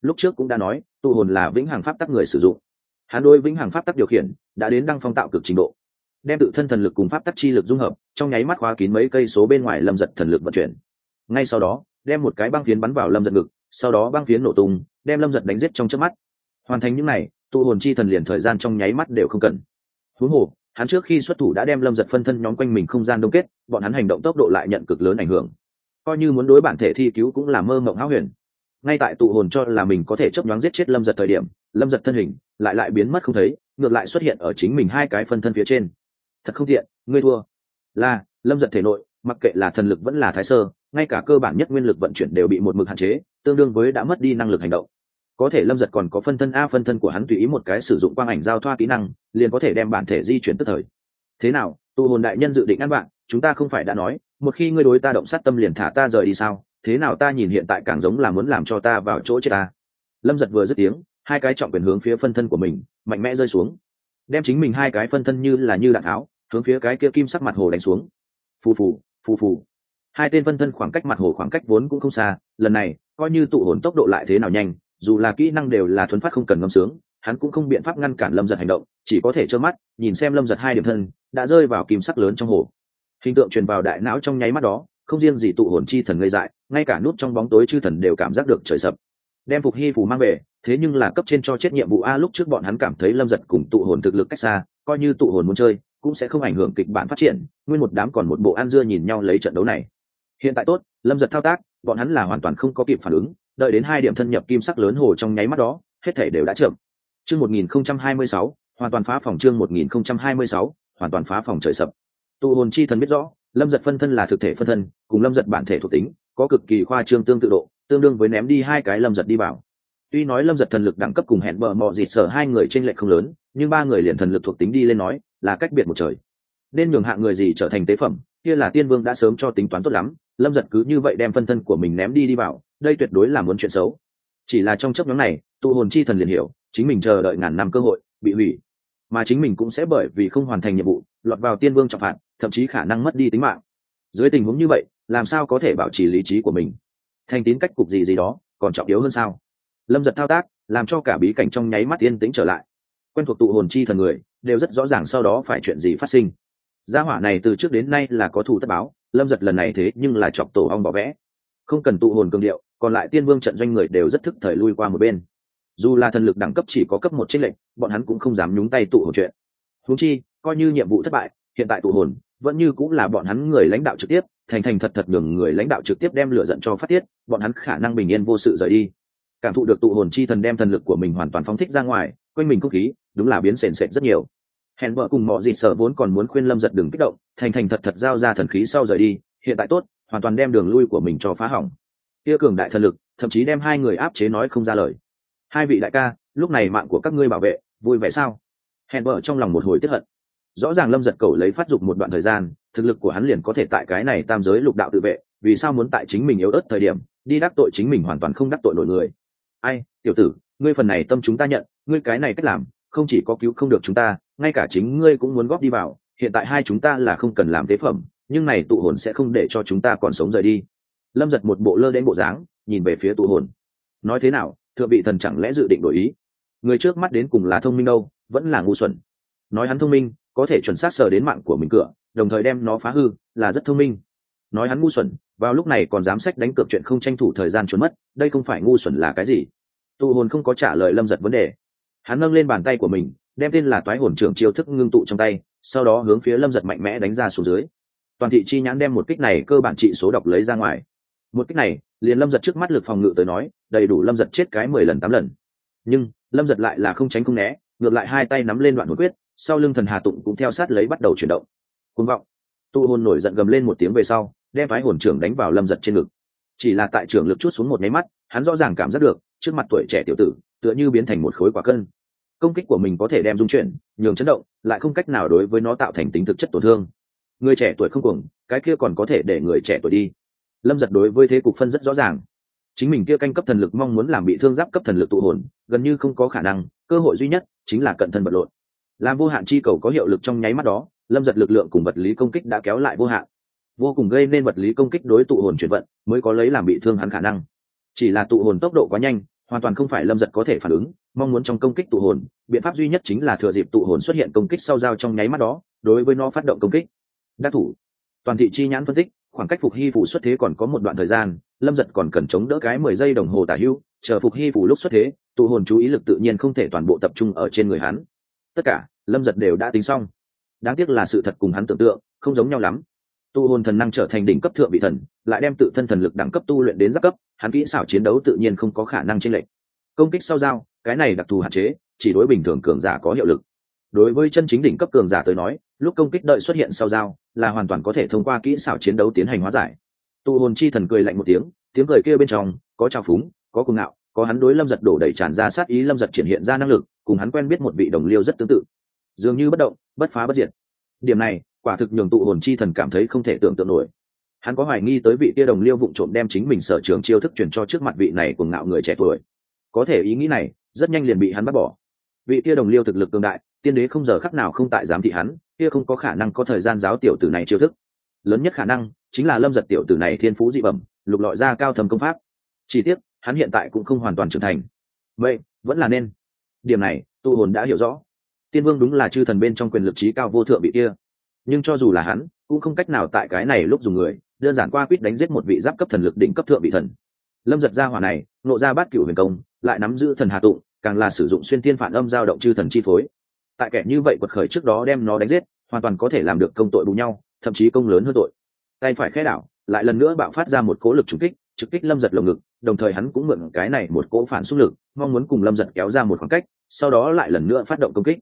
Lúc trước cũng đã nói, tụ hồn là vĩnh hằng pháp tắc người sử dụng. Hắn đôi vĩnh hằng pháp tắc điều khiển, đã đến đăng phong tạo cực trình độ. Đem tự thân thần lực cùng pháp tắc chi lực dung hợp, trong nháy mắt khóa kín mấy cây số bên ngoài lâm giật thần lực vận chuyển. Ngay sau đó đem một cái băng phiến bắn vào lâm giật ngực, sau đó băng phiến nổ tung, đem lâm giật đánh giết trong trước mắt. Hoàn thành những n à y tụ hồn chi thần liền thời gian trong nháy mắt đều không cần. Huống hồ, hắn trước khi xuất thủ đã đem lâm giật phân thân nhóm quanh mình không gian đông kết, bọn hắn hành động tốc độ lại nhận cực lớn ảnh hưởng. Coi như muốn đối bản thể thi cứu cũng là mơ mộng háo huyền. Ngay tại tụ hồn cho là mình có thể chấp nhoáng giết chết lâm giật thời điểm, lâm giật thân hình lại lại biến mất không thấy, ngược lại xuất hiện ở chính mình hai cái phân thân phía trên. Thật không tiện, ngươi thua. Là, lâm giật thể nội, mặc kệ là thần lực vẫn là thái sơ ngay cả cơ bản nhất nguyên lực vận chuyển đều bị một mực hạn chế, tương đương với đã mất đi năng lực hành động. Có thể lâm giật còn có phân thân a, phân thân của hắn tùy ý một cái sử dụng quang ảnh giao thoa kỹ năng, liền có thể đem bản thể di chuyển tức thời. Thế nào tụ hồn đại nhân dự định ăn bạn, chúng ta không phải đã nói, một khi ngươi đối ta động sát tâm liền thả ta rời đi sao? Thế nào ta nhìn hiện tại càng giống là muốn làm cho ta vào chỗ chết ta? Lâm giật vừa dứt tiếng, hai cái trọng quyền hướng phía phân thân của mình, mạnh mẽ rơi xuống. Đem chính mình hai cái phân thân như là như đạn tháo, hướng phía cái kia kim sắc mặt hồ đánh xuống. Phù phù phù phù hai tên phân thân khoảng cách mặt hồ khoảng cách vốn cũng không xa, lần này, coi như tụ hồn tốc độ lại thế nào nhanh, dù là kỹ năng đều là thuấn phát không cần ngâm sướng, hắn cũng không biện pháp ngăn cản lâm giật hành động, chỉ có thể trơ mắt, nhìn xem lâm giật hai điểm thân, đã rơi vào kim sắc lớn trong hồ. Hình tượng truyền vào đại não trong nháy mắt đó, không riêng gì tụ hồn chi thần ngây dại, ngay cả nút trong bóng tối chư thần đều cảm giác được trời sập. Đem phục hy phù mang về, thế nhưng là cấp trên cho chết nhiệm vụ a lúc trước bọn hắn cảm thấy lâm giật cùng tụ hồn thực lực cách xa, coi như tụ hồn muốn chơi, cũng sẽ không ảnh hưởng kịch bản phát triển, nguyên một đám còn một bộ ăn dưa nhìn nhau lấy trận đấu này hiện tại tốt, lâm giật thao tác, bọn hắn là hoàn toàn không có kịp phản ứng, đợi đến hai điểm thân nhập kim sắc lớn hồ trong nháy mắt đó, hết thể đều đã chậm. Chương một nghìn không trăm hai mươi sáu, hoàn toàn phá phòng chương một nghìn không trăm hai mươi sáu, hoàn toàn phá phòng trời sập. Tụ hồn chi thần biết rõ, lâm giật phân thân là thực thể phân thân, cùng lâm giật bản thể thuộc tính, có cực kỳ khoa trương tương tự độ, tương đương với ném đi hai cái lâm giật đi vào. Tuy nói lâm giật thần lực đẳng cấp cùng hẹn bờ mò dịt sở hai người t r ê n lệch không lớn, nhưng ba người liền thần lực thuộc tính đi lên nói, là cách biệt một trời. Nên nhường hạng người gì trở thành tế phẩm, kia là tiên vương đã sớm cho tính toán tốt lắm lâm giật cứ như vậy đem phân thân của mình ném đi đi vào, đây tuyệt đối là muốn chuyện xấu. Chỉ là trong chấp nhóm này tụ hồn chi thần liền hiểu, chính mình chờ đợi ngàn năm cơ hội, bị hủy. Mà chính mình cũng sẽ bởi vì không hoàn thành nhiệm vụ, lọt vào tiên vương trọng phạt, thậm chí khả năng mất đi tính mạng. Dưới tình huống như vậy, làm sao có thể bảo trì lý trí của mình? Thành tín cách cục gì gì đó, còn trọng yếu hơn sao? Lâm giật thao tác, làm cho cả bí cảnh trong nháy mắt yên tĩnh trở lại. Quen thuộc tụ hồn chi thần người, đều rất rõ ràng sau đó phải chuyện gì phát sinh. Gia hỏa này từ trước đến nay là có thủ tất báo lâm giật lần này thế nhưng là chọc tổ ong bỏ vẽ. Không cần tụ hồn cường điệu, còn lại tiên vương trận doanh người đều rất thức thời lui qua một bên. Dù là thần lực đẳng cấp chỉ có cấp một trích lệnh bọn hắn cũng không dám nhúng tay tụ hồn chuyện. Húng chi, coi như nhiệm vụ thất bại, hiện tại tụ hồn, vẫn như cũng là bọn hắn người lãnh đạo trực tiếp, thành thành thật thật nhường người lãnh đạo trực tiếp đem lửa giận cho phát tiết, bọn hắn khả năng bình yên vô sự rời đi. Cảm thụ được tụ hồn chi thần đem thần lực của mình hoàn toàn phóng thích ra ngoài, quanh mình không khí, đúng là biến sền sệt rất nhiều hẹn vợ cùng mọi gì sợ vốn còn muốn khuyên lâm giật đừng kích động, thành thành thật thật giao ra thần khí sau rời đi, hiện tại tốt, hoàn toàn đem đường lui của mình cho phá hỏng. Tia cường đại thần lực, thậm chí đem hai người áp chế nói không ra lời. Hai vị đại ca, lúc này mạng của các ngươi bảo vệ, vui vẻ sao? Hẹn vợ trong lòng một hồi tiếp hận. Rõ ràng lâm giật cầu lấy phát dục một đoạn thời gian, thực lực của hắn liền có thể tại cái này tam giới lục đạo tự vệ, vì sao muốn tại chính mình yếu ớt thời điểm, đi đắc tội chính mình hoàn toàn không đắc tội nổi người. Ai, tiểu tử, ngươi phần này tâm chúng ta nhận, ngươi cái này cách làm, không chỉ có cứu không được chúng ta ngay cả chính ngươi cũng muốn góp đi vào, hiện tại hai chúng ta là không cần làm tế phẩm, nhưng này tụ hồn sẽ không để cho chúng ta còn sống rời đi. Lâm giật một bộ lơ đến bộ dáng, nhìn về phía tụ hồn. Nói thế nào, thượng vị thần chẳng lẽ dự định đổi ý? Người trước mắt đến cùng là thông minh đâu, vẫn là ngu xuẩn. Nói hắn thông minh, có thể chuẩn xác sờ đến mạng của mình cửa, đồng thời đem nó phá hư, là rất thông minh. Nói hắn ngu xuẩn, vào lúc này còn dám sách đánh cược chuyện không tranh thủ thời gian trốn mất, đây không phải ngu xuẩn là cái gì? Tụ hồn không có trả lời lâm giật vấn đề. Hắn nâng lên bàn tay của mình đem tên là toái hồn trưởng chiêu thức ngưng tụ trong tay, sau đó hướng phía lâm giật mạnh mẽ đánh ra xuống dưới. Toàn thị chi nhãn đem một kích này cơ bản trị số độc lấy ra ngoài. Một kích này, liền lâm giật trước mắt lực phòng ngự tới nói, đầy đủ lâm giật chết cái mười lần tám lần. Nhưng, lâm giật lại là không tránh không né, ngược lại hai tay nắm lên đoạn hồn quyết, sau lưng thần hà tụng cũng theo sát lấy bắt đầu chuyển động. Côn vọng. Tụ hồn nổi giận gầm lên một tiếng về sau, đem phái hồn trưởng đánh vào lâm giật trên ngực. Chỉ là tại trưởng lực chút xuống một máy mắt, hắn rõ ràng cảm giác được, trước mặt tuổi trẻ tiểu tử, tựa như biến thành một khối quả cân công kích của mình có thể đem dung chuyển, nhường chấn động, lại không cách nào đối với nó tạo thành tính thực chất tổn thương. Người trẻ tuổi không cuồng, cái kia còn có thể để người trẻ tuổi đi. Lâm giật đối với thế cục phân rất rõ ràng. Chính mình kia canh cấp thần lực mong muốn làm bị thương giáp cấp thần lực tụ hồn, gần như không có khả năng, cơ hội duy nhất chính là cận thân vật lộn. Làm vô hạn chi cầu có hiệu lực trong nháy mắt đó, lâm giật lực lượng cùng vật lý công kích đã kéo lại vô hạn. Vô cùng gây nên vật lý công kích đối tụ hồn chuyển vận, mới có lấy làm bị thương hắn khả năng. Chỉ là tụ hồn tốc độ quá nhanh hoàn toàn không phải lâm giật có thể phản ứng, mong muốn trong công kích tụ hồn, biện pháp duy nhất chính là thừa dịp tụ hồn xuất hiện công kích sau dao trong nháy mắt đó, đối với nó phát động công kích. Đắc thủ. Toàn thị chi nhãn phân tích, khoảng cách phục hy phủ xuất thế còn có một đoạn thời gian, lâm giật còn cần chống đỡ cái mười giây đồng hồ tả hưu, chờ phục hy phủ lúc xuất thế, tụ hồn chú ý lực tự nhiên không thể toàn bộ tập trung ở trên người hắn. Tất cả, lâm giật đều đã tính xong. Đáng tiếc là sự thật cùng hắn tưởng tượng, không giống nhau lắm. Tụ hồn thần năng trở thành đỉnh cấp thượng vị thần lại đem tự thân thần lực đẳng cấp tu luyện đến giáp cấp, hắn kỹ xảo chiến đấu tự nhiên không có khả năng chênh lệch. Công kích sau dao cái này đặc thù hạn chế, chỉ đối bình thường cường giả có hiệu lực. Đối với chân chính đỉnh cấp cường giả tới nói, lúc công kích đợi xuất hiện sau dao là hoàn toàn có thể thông qua kỹ xảo chiến đấu tiến hành hóa giải. Tu hồn chi thần cười lạnh một tiếng tiếng cười kia bên trong, có trào phúng, có cuồng ngạo, có hắn đối lâm giật đổ đẩy tràn ra sát ý lâm giật triển hiện ra năng lực, cùng hắn quen biết một vị đồng liêu rất tương tự. Dường như bất động, bất phá bất diệt. Điểm này, quả thực nhường tụ hồn chi thần cảm thấy không thể tưởng tượng nổi hắn có hoài nghi tới vị kia đồng liêu vụng trộm đem chính mình sở trường chiêu thức truyền cho trước mặt vị này của ngạo người trẻ tuổi. Có thể ý nghĩ này, rất nhanh liền bị hắn bắt bỏ. Vị kia đồng liêu thực lực cường đại, tiên đế không giờ khắc nào không tại giám thị hắn, kia không có khả năng có thời gian giáo tiểu tử này chiêu thức. Lớn nhất khả năng, chính là lâm giật tiểu tử này thiên phú dị bẩm, lục lọi ra cao thầm công pháp. Chỉ tiếc, hắn hiện tại cũng không hoàn toàn trưởng thành. Vậy, vẫn là nên. Điểm này, tu hồn đã hiểu rõ. Tiên vương đúng là chư thần bên trong quyền lực trí cao vô thượng bị kia. Nhưng cho dù là hắn, cũng không cách nào tại cái này lúc dùng người đơn giản qua quýt đánh giết một vị giáp cấp thần lực đỉnh cấp thượng vị thần. Lâm giật ra hỏa này, nộ ra bát cửu huyền công, lại nắm giữ thần hà tụng, càng là sử dụng xuyên tiên phản âm giao động chư thần chi phối. Tại kẻ như vậy quật khởi trước đó đem nó đánh giết, hoàn toàn có thể làm được công tội bù nhau, thậm chí công lớn hơn tội. Tay phải khẽ đảo, lại lần nữa bạo phát ra một cố lực trúng kích, trực kích lâm giật lồng ngực, đồng thời hắn cũng mượn cái này một cỗ phản xung lực, mong muốn cùng lâm giật kéo ra một khoảng cách, sau đó lại lần nữa phát động công kích.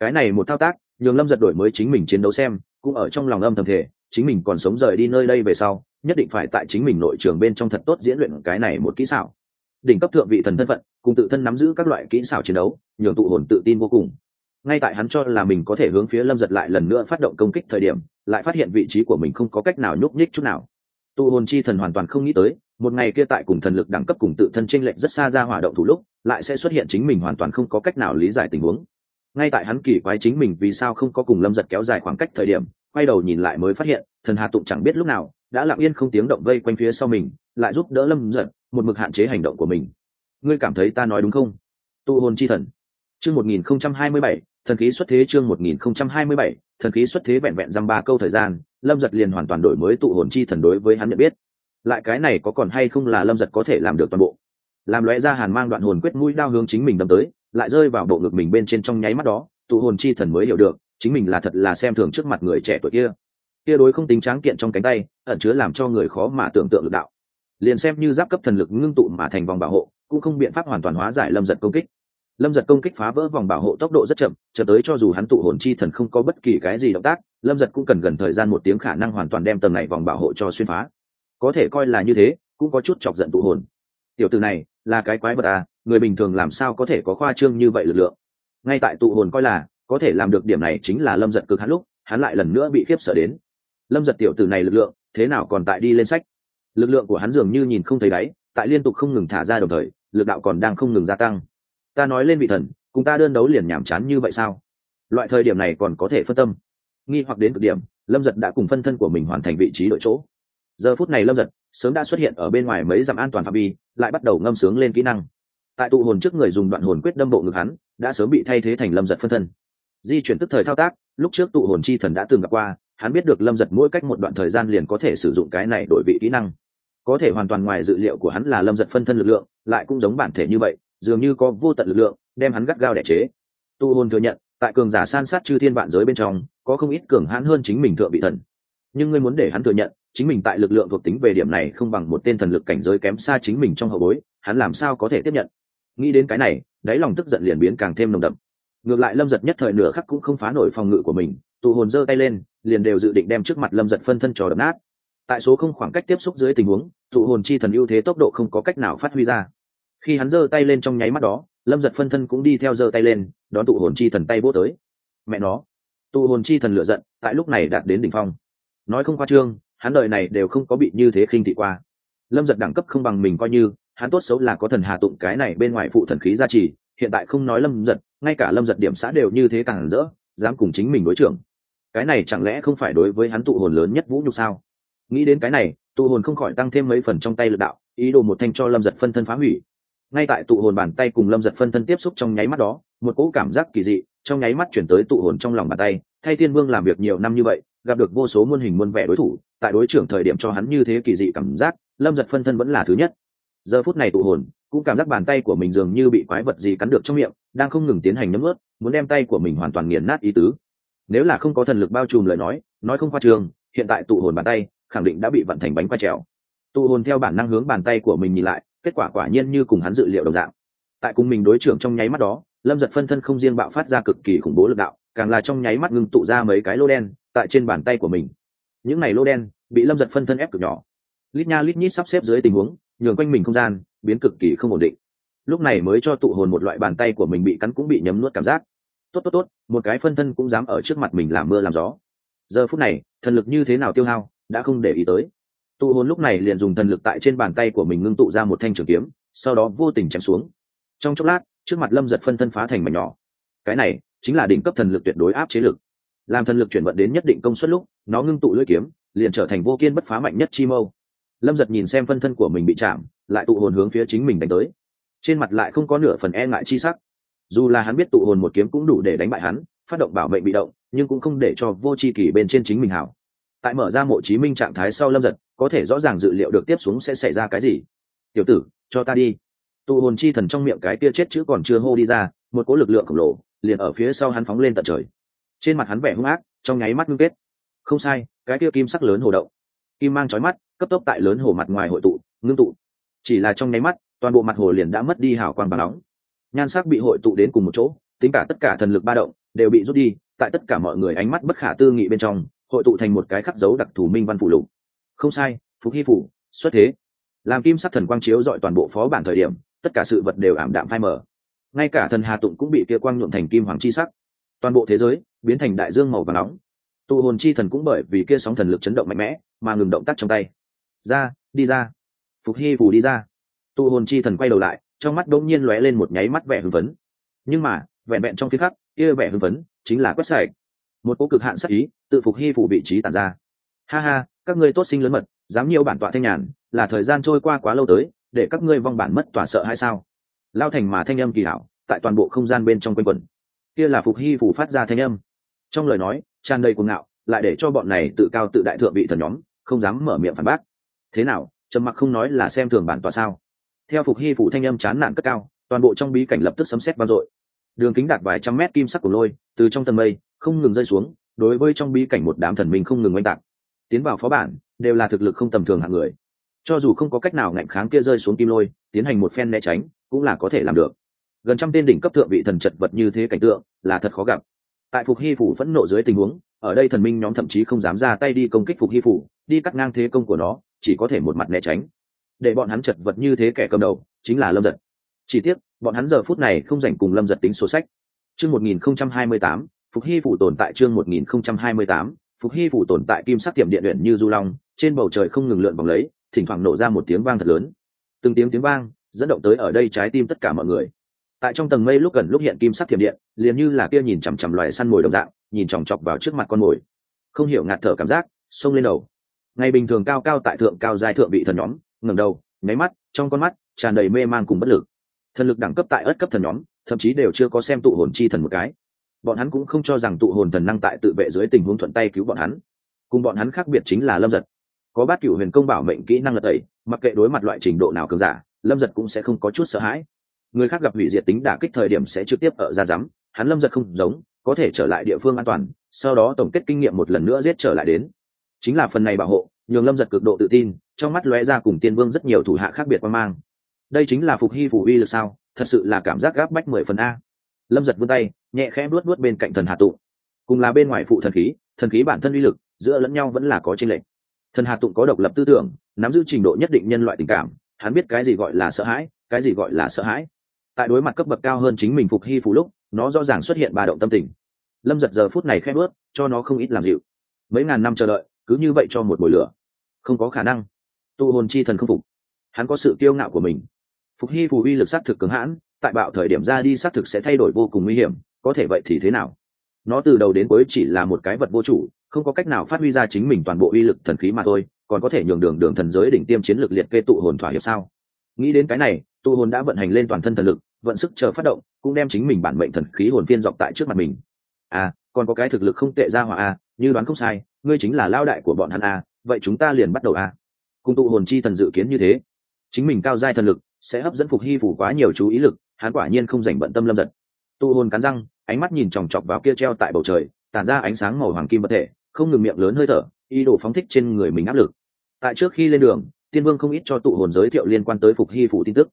Cái này một thao tác, nhường lâm giật đổi mới chính mình chiến đấu xem cũng ở trong lòng âm thầm thể chính mình còn sống rời đi nơi đây về sau, nhất định phải tại chính mình nội trường bên trong thật tốt diễn luyện cái này một kỹ xảo. Đỉnh cấp thượng vị thần thân phận, cùng tự thân nắm giữ các loại kỹ xảo chiến đấu, nhường tụ hồn tự tin vô cùng. Ngay tại hắn cho là mình có thể hướng phía lâm giật lại lần nữa phát động công kích thời điểm, lại phát hiện vị trí của mình không có cách nào nhúc nhích chút nào. Tụ hồn chi thần hoàn toàn không nghĩ tới, một ngày kia tại cùng thần lực đẳng cấp cùng tự thân tranh lệch rất xa ra hỏa động thủ lúc, lại sẽ xuất hiện chính mình hoàn toàn không có cách nào lý giải tình huống ngay tại hắn kỳ quái chính mình vì sao không có cùng lâm giật kéo dài khoảng cách thời điểm, quay đầu nhìn lại mới phát hiện, thần hà tụng chẳng biết lúc nào, đã lặng yên không tiếng động vây quanh phía sau mình, lại giúp đỡ lâm giật một mực hạn chế hành động của mình. Ngươi cảm thấy ta nói đúng không? Tụ hồn chi thần. Chương một nghìn không trăm hai mươi bảy, thần khí xuất thế chương một nghìn không trăm hai mươi bảy, thần khí xuất thế vẹn vẹn dăm ba câu thời gian, lâm giật liền hoàn toàn đổi mới tụ hồn chi thần đối với hắn nhận biết. Lại cái này có còn hay không là lâm giật có thể làm được toàn bộ? Làm lóe ra hàn mang đoạn hồn quyết mũi đao hướng chính mình đâm tới lại rơi vào bộ ngực mình bên trên trong nháy mắt đó, tụ hồn chi thần mới hiểu được, chính mình là thật là xem thường trước mặt người trẻ tuổi kia. Kia đối không tính tráng kiện trong cánh tay, ẩn chứa làm cho người khó mà tưởng tượng được đạo. Liền xem như giáp cấp thần lực ngưng tụ mà thành vòng bảo hộ, cũng không biện pháp hoàn toàn hóa giải lâm giật công kích. Lâm giật công kích phá vỡ vòng bảo hộ tốc độ rất chậm, cho tới cho dù hắn tụ hồn chi thần không có bất kỳ cái gì động tác, lâm giật cũng cần gần thời gian một tiếng khả năng hoàn toàn đem tầng này vòng bảo hộ cho xuyên phá. Có thể coi là như thế, cũng có chút chọc giận tụ hồn. Tiểu từ này, là cái quái vật à? Người bình thường làm sao có thể có khoa trương như vậy lực lượng? Ngay tại tụ hồn coi là, có thể làm được điểm này chính là lâm giật cực hắn lúc, hắn lại lần nữa bị khiếp sợ đến. Lâm giật tiểu từ này lực lượng, thế nào còn tại đi lên sách? Lực lượng của hắn dường như nhìn không thấy đáy, tại liên tục không ngừng thả ra đồng thời, lực đạo còn đang không ngừng gia tăng. Ta nói lên vị thần, cùng ta đơn đấu liền nhảm chán như vậy sao? Loại thời điểm này còn có thể phân tâm. Nghi hoặc đến cực điểm, lâm giật đã cùng phân thân của mình hoàn thành vị trí đội chỗ. Giờ phút này lâm giật sớm đã xuất hiện ở bên ngoài mấy dặm an toàn phạm vi, lại bắt đầu ngâm sướng lên kỹ năng tại tụ hồn trước người dùng đoạn hồn quyết đâm bộ ngực hắn, đã sớm bị thay thế thành lâm giật phân thân. Di chuyển tức thời thao tác, lúc trước tụ hồn chi thần đã từng gặp qua, hắn biết được lâm giật mỗi cách một đoạn thời gian liền có thể sử dụng cái này đổi vị kỹ năng. Có thể hoàn toàn ngoài dự liệu của hắn là lâm giật phân thân lực lượng, lại cũng giống bản thể như vậy, dường như có vô tận lực lượng, đem hắn gắt gao đẻ chế. Tu hồn thừa nhận, tại cường giả san sát chư thiên vạn giới bên trong, có không ít cường hãn hơn chính mình thượng vị thần. Nhưng ngươi muốn để hắn thừa nhận, chính mình tại lực lượng thuộc tính về điểm này không bằng một tên thần lực cảnh giới kém xa chính mình trong hậu bối, hắn làm sao có thể tiếp nhận? Nghĩ đến cái này, đáy lòng tức giận liền biến càng thêm nồng đậm. Ngược lại lâm giật nhất thời nửa khắc cũng không phá nổi phòng ngự của mình, tụ hồn giơ tay lên, liền đều dự định đem trước mặt lâm giật phân thân trò đập nát. Tại số không khoảng cách tiếp xúc dưới tình huống, tụ hồn chi thần ưu thế tốc độ không có cách nào phát huy ra. Khi hắn giơ tay lên trong nháy mắt đó, lâm giật phân thân cũng đi theo giơ tay lên, đón tụ hồn chi thần tay vô tới. Mẹ nó, tụ hồn chi thần lựa giận, tại lúc này đạt đến đỉnh phong. Nói không qua trương, hắn đời này đều không có bị như thế khinh thị qua. Lâm giật đẳng cấp không bằng mình coi như hắn tốt xấu là có thần hà tụng cái này bên ngoài phụ thần khí gia trì, hiện tại không nói lâm giật, ngay cả lâm giật điểm xã đều như thế càng rỡ, dám cùng chính mình đối trưởng cái này chẳng lẽ không phải đối với hắn tụ hồn lớn nhất vũ nhục sao? Nghĩ đến cái này, tụ hồn không khỏi tăng thêm mấy phần trong tay lực đạo, ý đồ một thanh cho lâm giật phân thân phá hủy. Ngay tại tụ hồn bàn tay cùng lâm giật phân thân tiếp xúc trong nháy mắt đó, một cỗ cảm giác kỳ dị, trong nháy mắt chuyển tới tụ hồn trong lòng bàn tay, thay thiên vương làm việc nhiều năm như vậy, gặp được vô số muôn hình muôn vẻ đối thủ, tại đối trưởng thời điểm cho hắn như thế kỳ dị cảm giác, lâm giật phân thân vẫn là thứ nhất giờ phút này tụ hồn, cũng cảm giác bàn tay của mình dường như bị quái vật gì cắn được trong miệng, đang không ngừng tiến hành nấm ướt, muốn đem tay của mình hoàn toàn nghiền nát ý tứ. Nếu là không có thần lực bao trùm lời nói nói không qua trường, hiện tại tụ hồn bàn tay khẳng định đã bị vận thành bánh quay trèo. Tụ hồn theo bản năng hướng bàn tay của mình nhìn lại, kết quả quả nhiên như cùng hắn dự liệu đồng dạng. Tại cùng mình đối trưởng trong nháy mắt đó, lâm giật phân thân không riêng bạo phát ra cực kỳ khủng bố lực đạo, càng là trong nháy mắt ngưng tụ ra mấy cái lô đen tại trên bàn tay của mình. Những này lô đen bị lâm giật phân thân ép cực nhỏ. Lít nha lít nhít sắp xếp dưới tình huống nhường quanh mình không gian biến cực kỳ không ổn định. Lúc này mới cho tụ hồn một loại bàn tay của mình bị cắn cũng bị nhấm nuốt cảm giác. Tốt tốt tốt, một cái phân thân cũng dám ở trước mặt mình làm mưa làm gió. Giờ phút này, thần lực như thế nào tiêu hao, đã không để ý tới. Tụ hồn lúc này liền dùng thần lực tại trên bàn tay của mình ngưng tụ ra một thanh trường kiếm, sau đó vô tình chém xuống. Trong chốc lát, trước mặt lâm giật phân thân phá thành mảnh nhỏ. Cái này chính là đỉnh cấp thần lực tuyệt đối áp chế lực. Làm thần lực chuyển vận đến nhất định công suất lúc, nó ngưng tụ lưỡi kiếm, liền trở thành vô kiên bất phá mạnh nhất chi mâu lâm giật nhìn xem phân thân của mình bị chạm, lại tụ hồn hướng phía chính mình đánh tới. Trên mặt lại không có nửa phần e ngại chi sắc. Dù là hắn biết tụ hồn một kiếm cũng đủ để đánh bại hắn, phát động bảo mệnh bị động, nhưng cũng không để cho vô c h i kỳ bên trên chính mình hảo. Tại mở ra mộ chí minh trạng thái sau lâm giật, có thể rõ ràng dự liệu được tiếp xuống sẽ xảy ra cái gì. Tiểu tử, cho ta đi. Tụ hồn chi thần trong miệng cái kia chết chữ còn chưa hô đi ra, một cỗ lực lượng khổng lồ liền ở phía sau hắn phóng lên tận trời. Trên mặt hắn vẻ hung ác, trong nháy mắt ngưng kết. Không sai, cái kia kim sắc lớn hồ động kim mang trói mắt cấp tốc tại lớn hồ mặt ngoài hội tụ, ngưng tụ. Chỉ là trong nháy mắt, toàn bộ mặt hồ liền đã mất đi hào quang và nóng. Nhan sắc bị hội tụ đến cùng một chỗ, tính cả tất cả thần lực ba động đều bị rút đi, tại tất cả mọi người ánh mắt bất khả tư nghị bên trong, hội tụ thành một cái khắc dấu đặc thù minh văn phụ lục. Không sai, phục hy phủ, xuất thế. Làm kim sắc thần quang chiếu dọi toàn bộ phó bản thời điểm, tất cả sự vật đều ảm đạm phai mờ. Ngay cả thần hà tụng cũng bị kia quang nhuộm thành kim hoàng chi sắc. Toàn bộ thế giới biến thành đại dương màu và nóng. Tụ hồn chi thần cũng bởi vì kia sóng thần lực chấn động mạnh mẽ, mà ngừng động tác trong tay ra, đi ra. Phục hy phủ đi ra. Tụ hồn chi thần quay đầu lại, trong mắt đống nhiên lóe lên một nháy mắt vẻ hưng phấn. Nhưng mà, vẹn vẹn trong phía khắc kia vẻ hưng phấn chính là quét sạch. Một cố cực hạn sắc ý tự phục hy phủ vị trí tàn ra. Ha ha, các ngươi tốt sinh lớn mật, dám nhiều bản tọa thanh nhàn, là thời gian trôi qua quá lâu tới, để các ngươi vong bản mất tỏa sợ hay sao? Lao thành mà thanh âm kỳ hảo, tại toàn bộ không gian bên trong quanh quẩn. Kia là phục hy phủ phát ra thanh âm. Trong lời nói, tràn đầy cuồng ngạo, lại để cho bọn này tự cao tự đại thượng vị thần nhóm, không dám mở miệng phản bác thế nào, trầm mặc không nói là xem thường bản tòa sao. Theo phục hy phủ thanh âm chán nản cất cao, toàn bộ trong bí cảnh lập tức sấm xét vang dội. Đường kính đạt vài trăm mét kim sắc của lôi, từ trong tầng mây, không ngừng rơi xuống, đối với trong bí cảnh một đám thần minh không ngừng oanh tạc. Tiến vào phó bản, đều là thực lực không tầm thường hạng người. Cho dù không có cách nào ngạnh kháng kia rơi xuống kim lôi, tiến hành một phen né tránh, cũng là có thể làm được. Gần trăm tên đỉnh cấp thượng vị thần chật vật như thế cảnh tượng, là thật khó gặp. Tại phục hy phủ phẫn nộ dưới tình huống, ở đây thần minh nhóm thậm chí không dám ra tay đi công kích phục hy phủ đi cắt ngang thế công của nó, chỉ có thể một mặt né tránh. Để bọn hắn chật vật như thế kẻ cầm đầu, chính là lâm giật. Chỉ tiếc, bọn hắn giờ phút này không dành cùng lâm giật tính số sách. Chương một nghìn không trăm hai mươi tám, phục hy phủ tồn tại chương một nghìn không trăm hai mươi tám, phục hy phủ tồn tại kim sắc tiệm điện luyện như du long, trên bầu trời không ngừng lượn vòng lấy, thỉnh thoảng nổ ra một tiếng vang thật lớn. Từng tiếng tiếng vang, dẫn động tới ở đây trái tim tất cả mọi người. Tại trong tầng mây lúc gần lúc hiện kim sắc thiểm điện, liền như là kia nhìn chằm chằm loài săn mồi đồng dạng, nhìn chòng chọc vào trước mặt con mồi. Không hiểu ngạt thở cảm giác, xông lên đầu ngày bình thường cao cao tại thượng, cao dài thượng vị thần nhóm, ngẩng đầu, nháy mắt, trong con mắt tràn đầy mê man cùng bất lực. Thần lực đẳng cấp tại ớt cấp thần nhóm, thậm chí đều chưa có xem tụ hồn chi thần một cái. Bọn hắn cũng không cho rằng tụ hồn thần năng tại tự vệ dưới tình huống thuận tay cứu bọn hắn. Cùng bọn hắn khác biệt chính là lâm giật. Có bát cửu huyền công bảo mệnh kỹ năng lật tẩy, mặc kệ đối mặt loại trình độ nào cường giả, lâm giật cũng sẽ không có chút sợ hãi. Người khác gặp hủy diệt tính đả kích thời điểm sẽ trực tiếp ở ra rắm hắn lâm giật không giống, có thể trở lại địa phương an toàn, sau đó tổng kết kinh nghiệm một lần nữa giết trở lại đến. Chính là phần này bảo hộ nhường lâm giật cực độ tự tin, trong mắt lóe ra cùng tiên vương rất nhiều thủ hạ khác biệt quan mang. Đây chính là phục hy phủ uy lực sao? Thật sự là cảm giác gáp bách mười phần a. Lâm giật vươn tay, nhẹ khẽ luốt luốt bên cạnh thần hà tụng. Cùng là bên ngoài phụ thần khí thần khí bản thân uy lực, giữa lẫn nhau vẫn là có tranh lệch. Thần hà tụng có độc lập tư tưởng, nắm giữ trình độ nhất định nhân loại tình cảm, hắn biết cái gì gọi là sợ hãi, cái gì gọi là sợ hãi. Tại đối mặt cấp bậc cao hơn chính mình phục hy phủ lúc, nó rõ ràng xuất hiện ba động tâm tình. Lâm giật giờ phút này khẽ bước cho nó không ít làm dịu. Mấy ngàn năm chờ đợi cứ như vậy cho một mồi lửa. Không có khả năng. Tu hồn chi thần không phục. Hắn có sự kiêu ngạo của mình. Phục hy phù uy lực s á t thực cứng hãn tại bạo thời điểm ra đi s á t thực sẽ thay đổi vô cùng nguy hiểm có thể vậy thì thế nào? Nó từ đầu đến cuối chỉ là một cái vật vô chủ không có cách nào phát huy ra chính mình toàn bộ uy lực thần khí mà thôi còn có thể nhường đường đường thần giới đỉnh tiêm chiến lược liệt kê tụ hồn thỏa hiệp sao? Nghĩ đến cái này tụ hồn đã vận hành lên toàn thân thần lực vận sức chờ phát động cũng đem chính mình bản mệnh thần khí hồn phiên dọc tại trước mặt mình. À còn có cái thực lực không tệ ra hỏa à, như đoán không sai ngươi chính là lao đại của bọn hắn a à, vậy chúng ta liền bắt đầu a. À. cùng tụ hồn chi thần dự kiến như thế. Chính mình cao giai thần lực sẽ hấp dẫn phục hy phủ quá nhiều chú ý lực hắn quả nhiên không dành bận tâm lâm giật. Tụ hồn cắn răng ánh mắt nhìn chòng chọc vào kia treo tại bầu trời tản ra ánh sáng màu hoàng kim vật thể không ngừng miệng lớn hơi thở ý đồ phóng thích trên người mình áp lực. Tại trước khi lên đường tiên vương không ít cho tụ hồn giới thiệu liên quan tới phục hy phủ tin tức.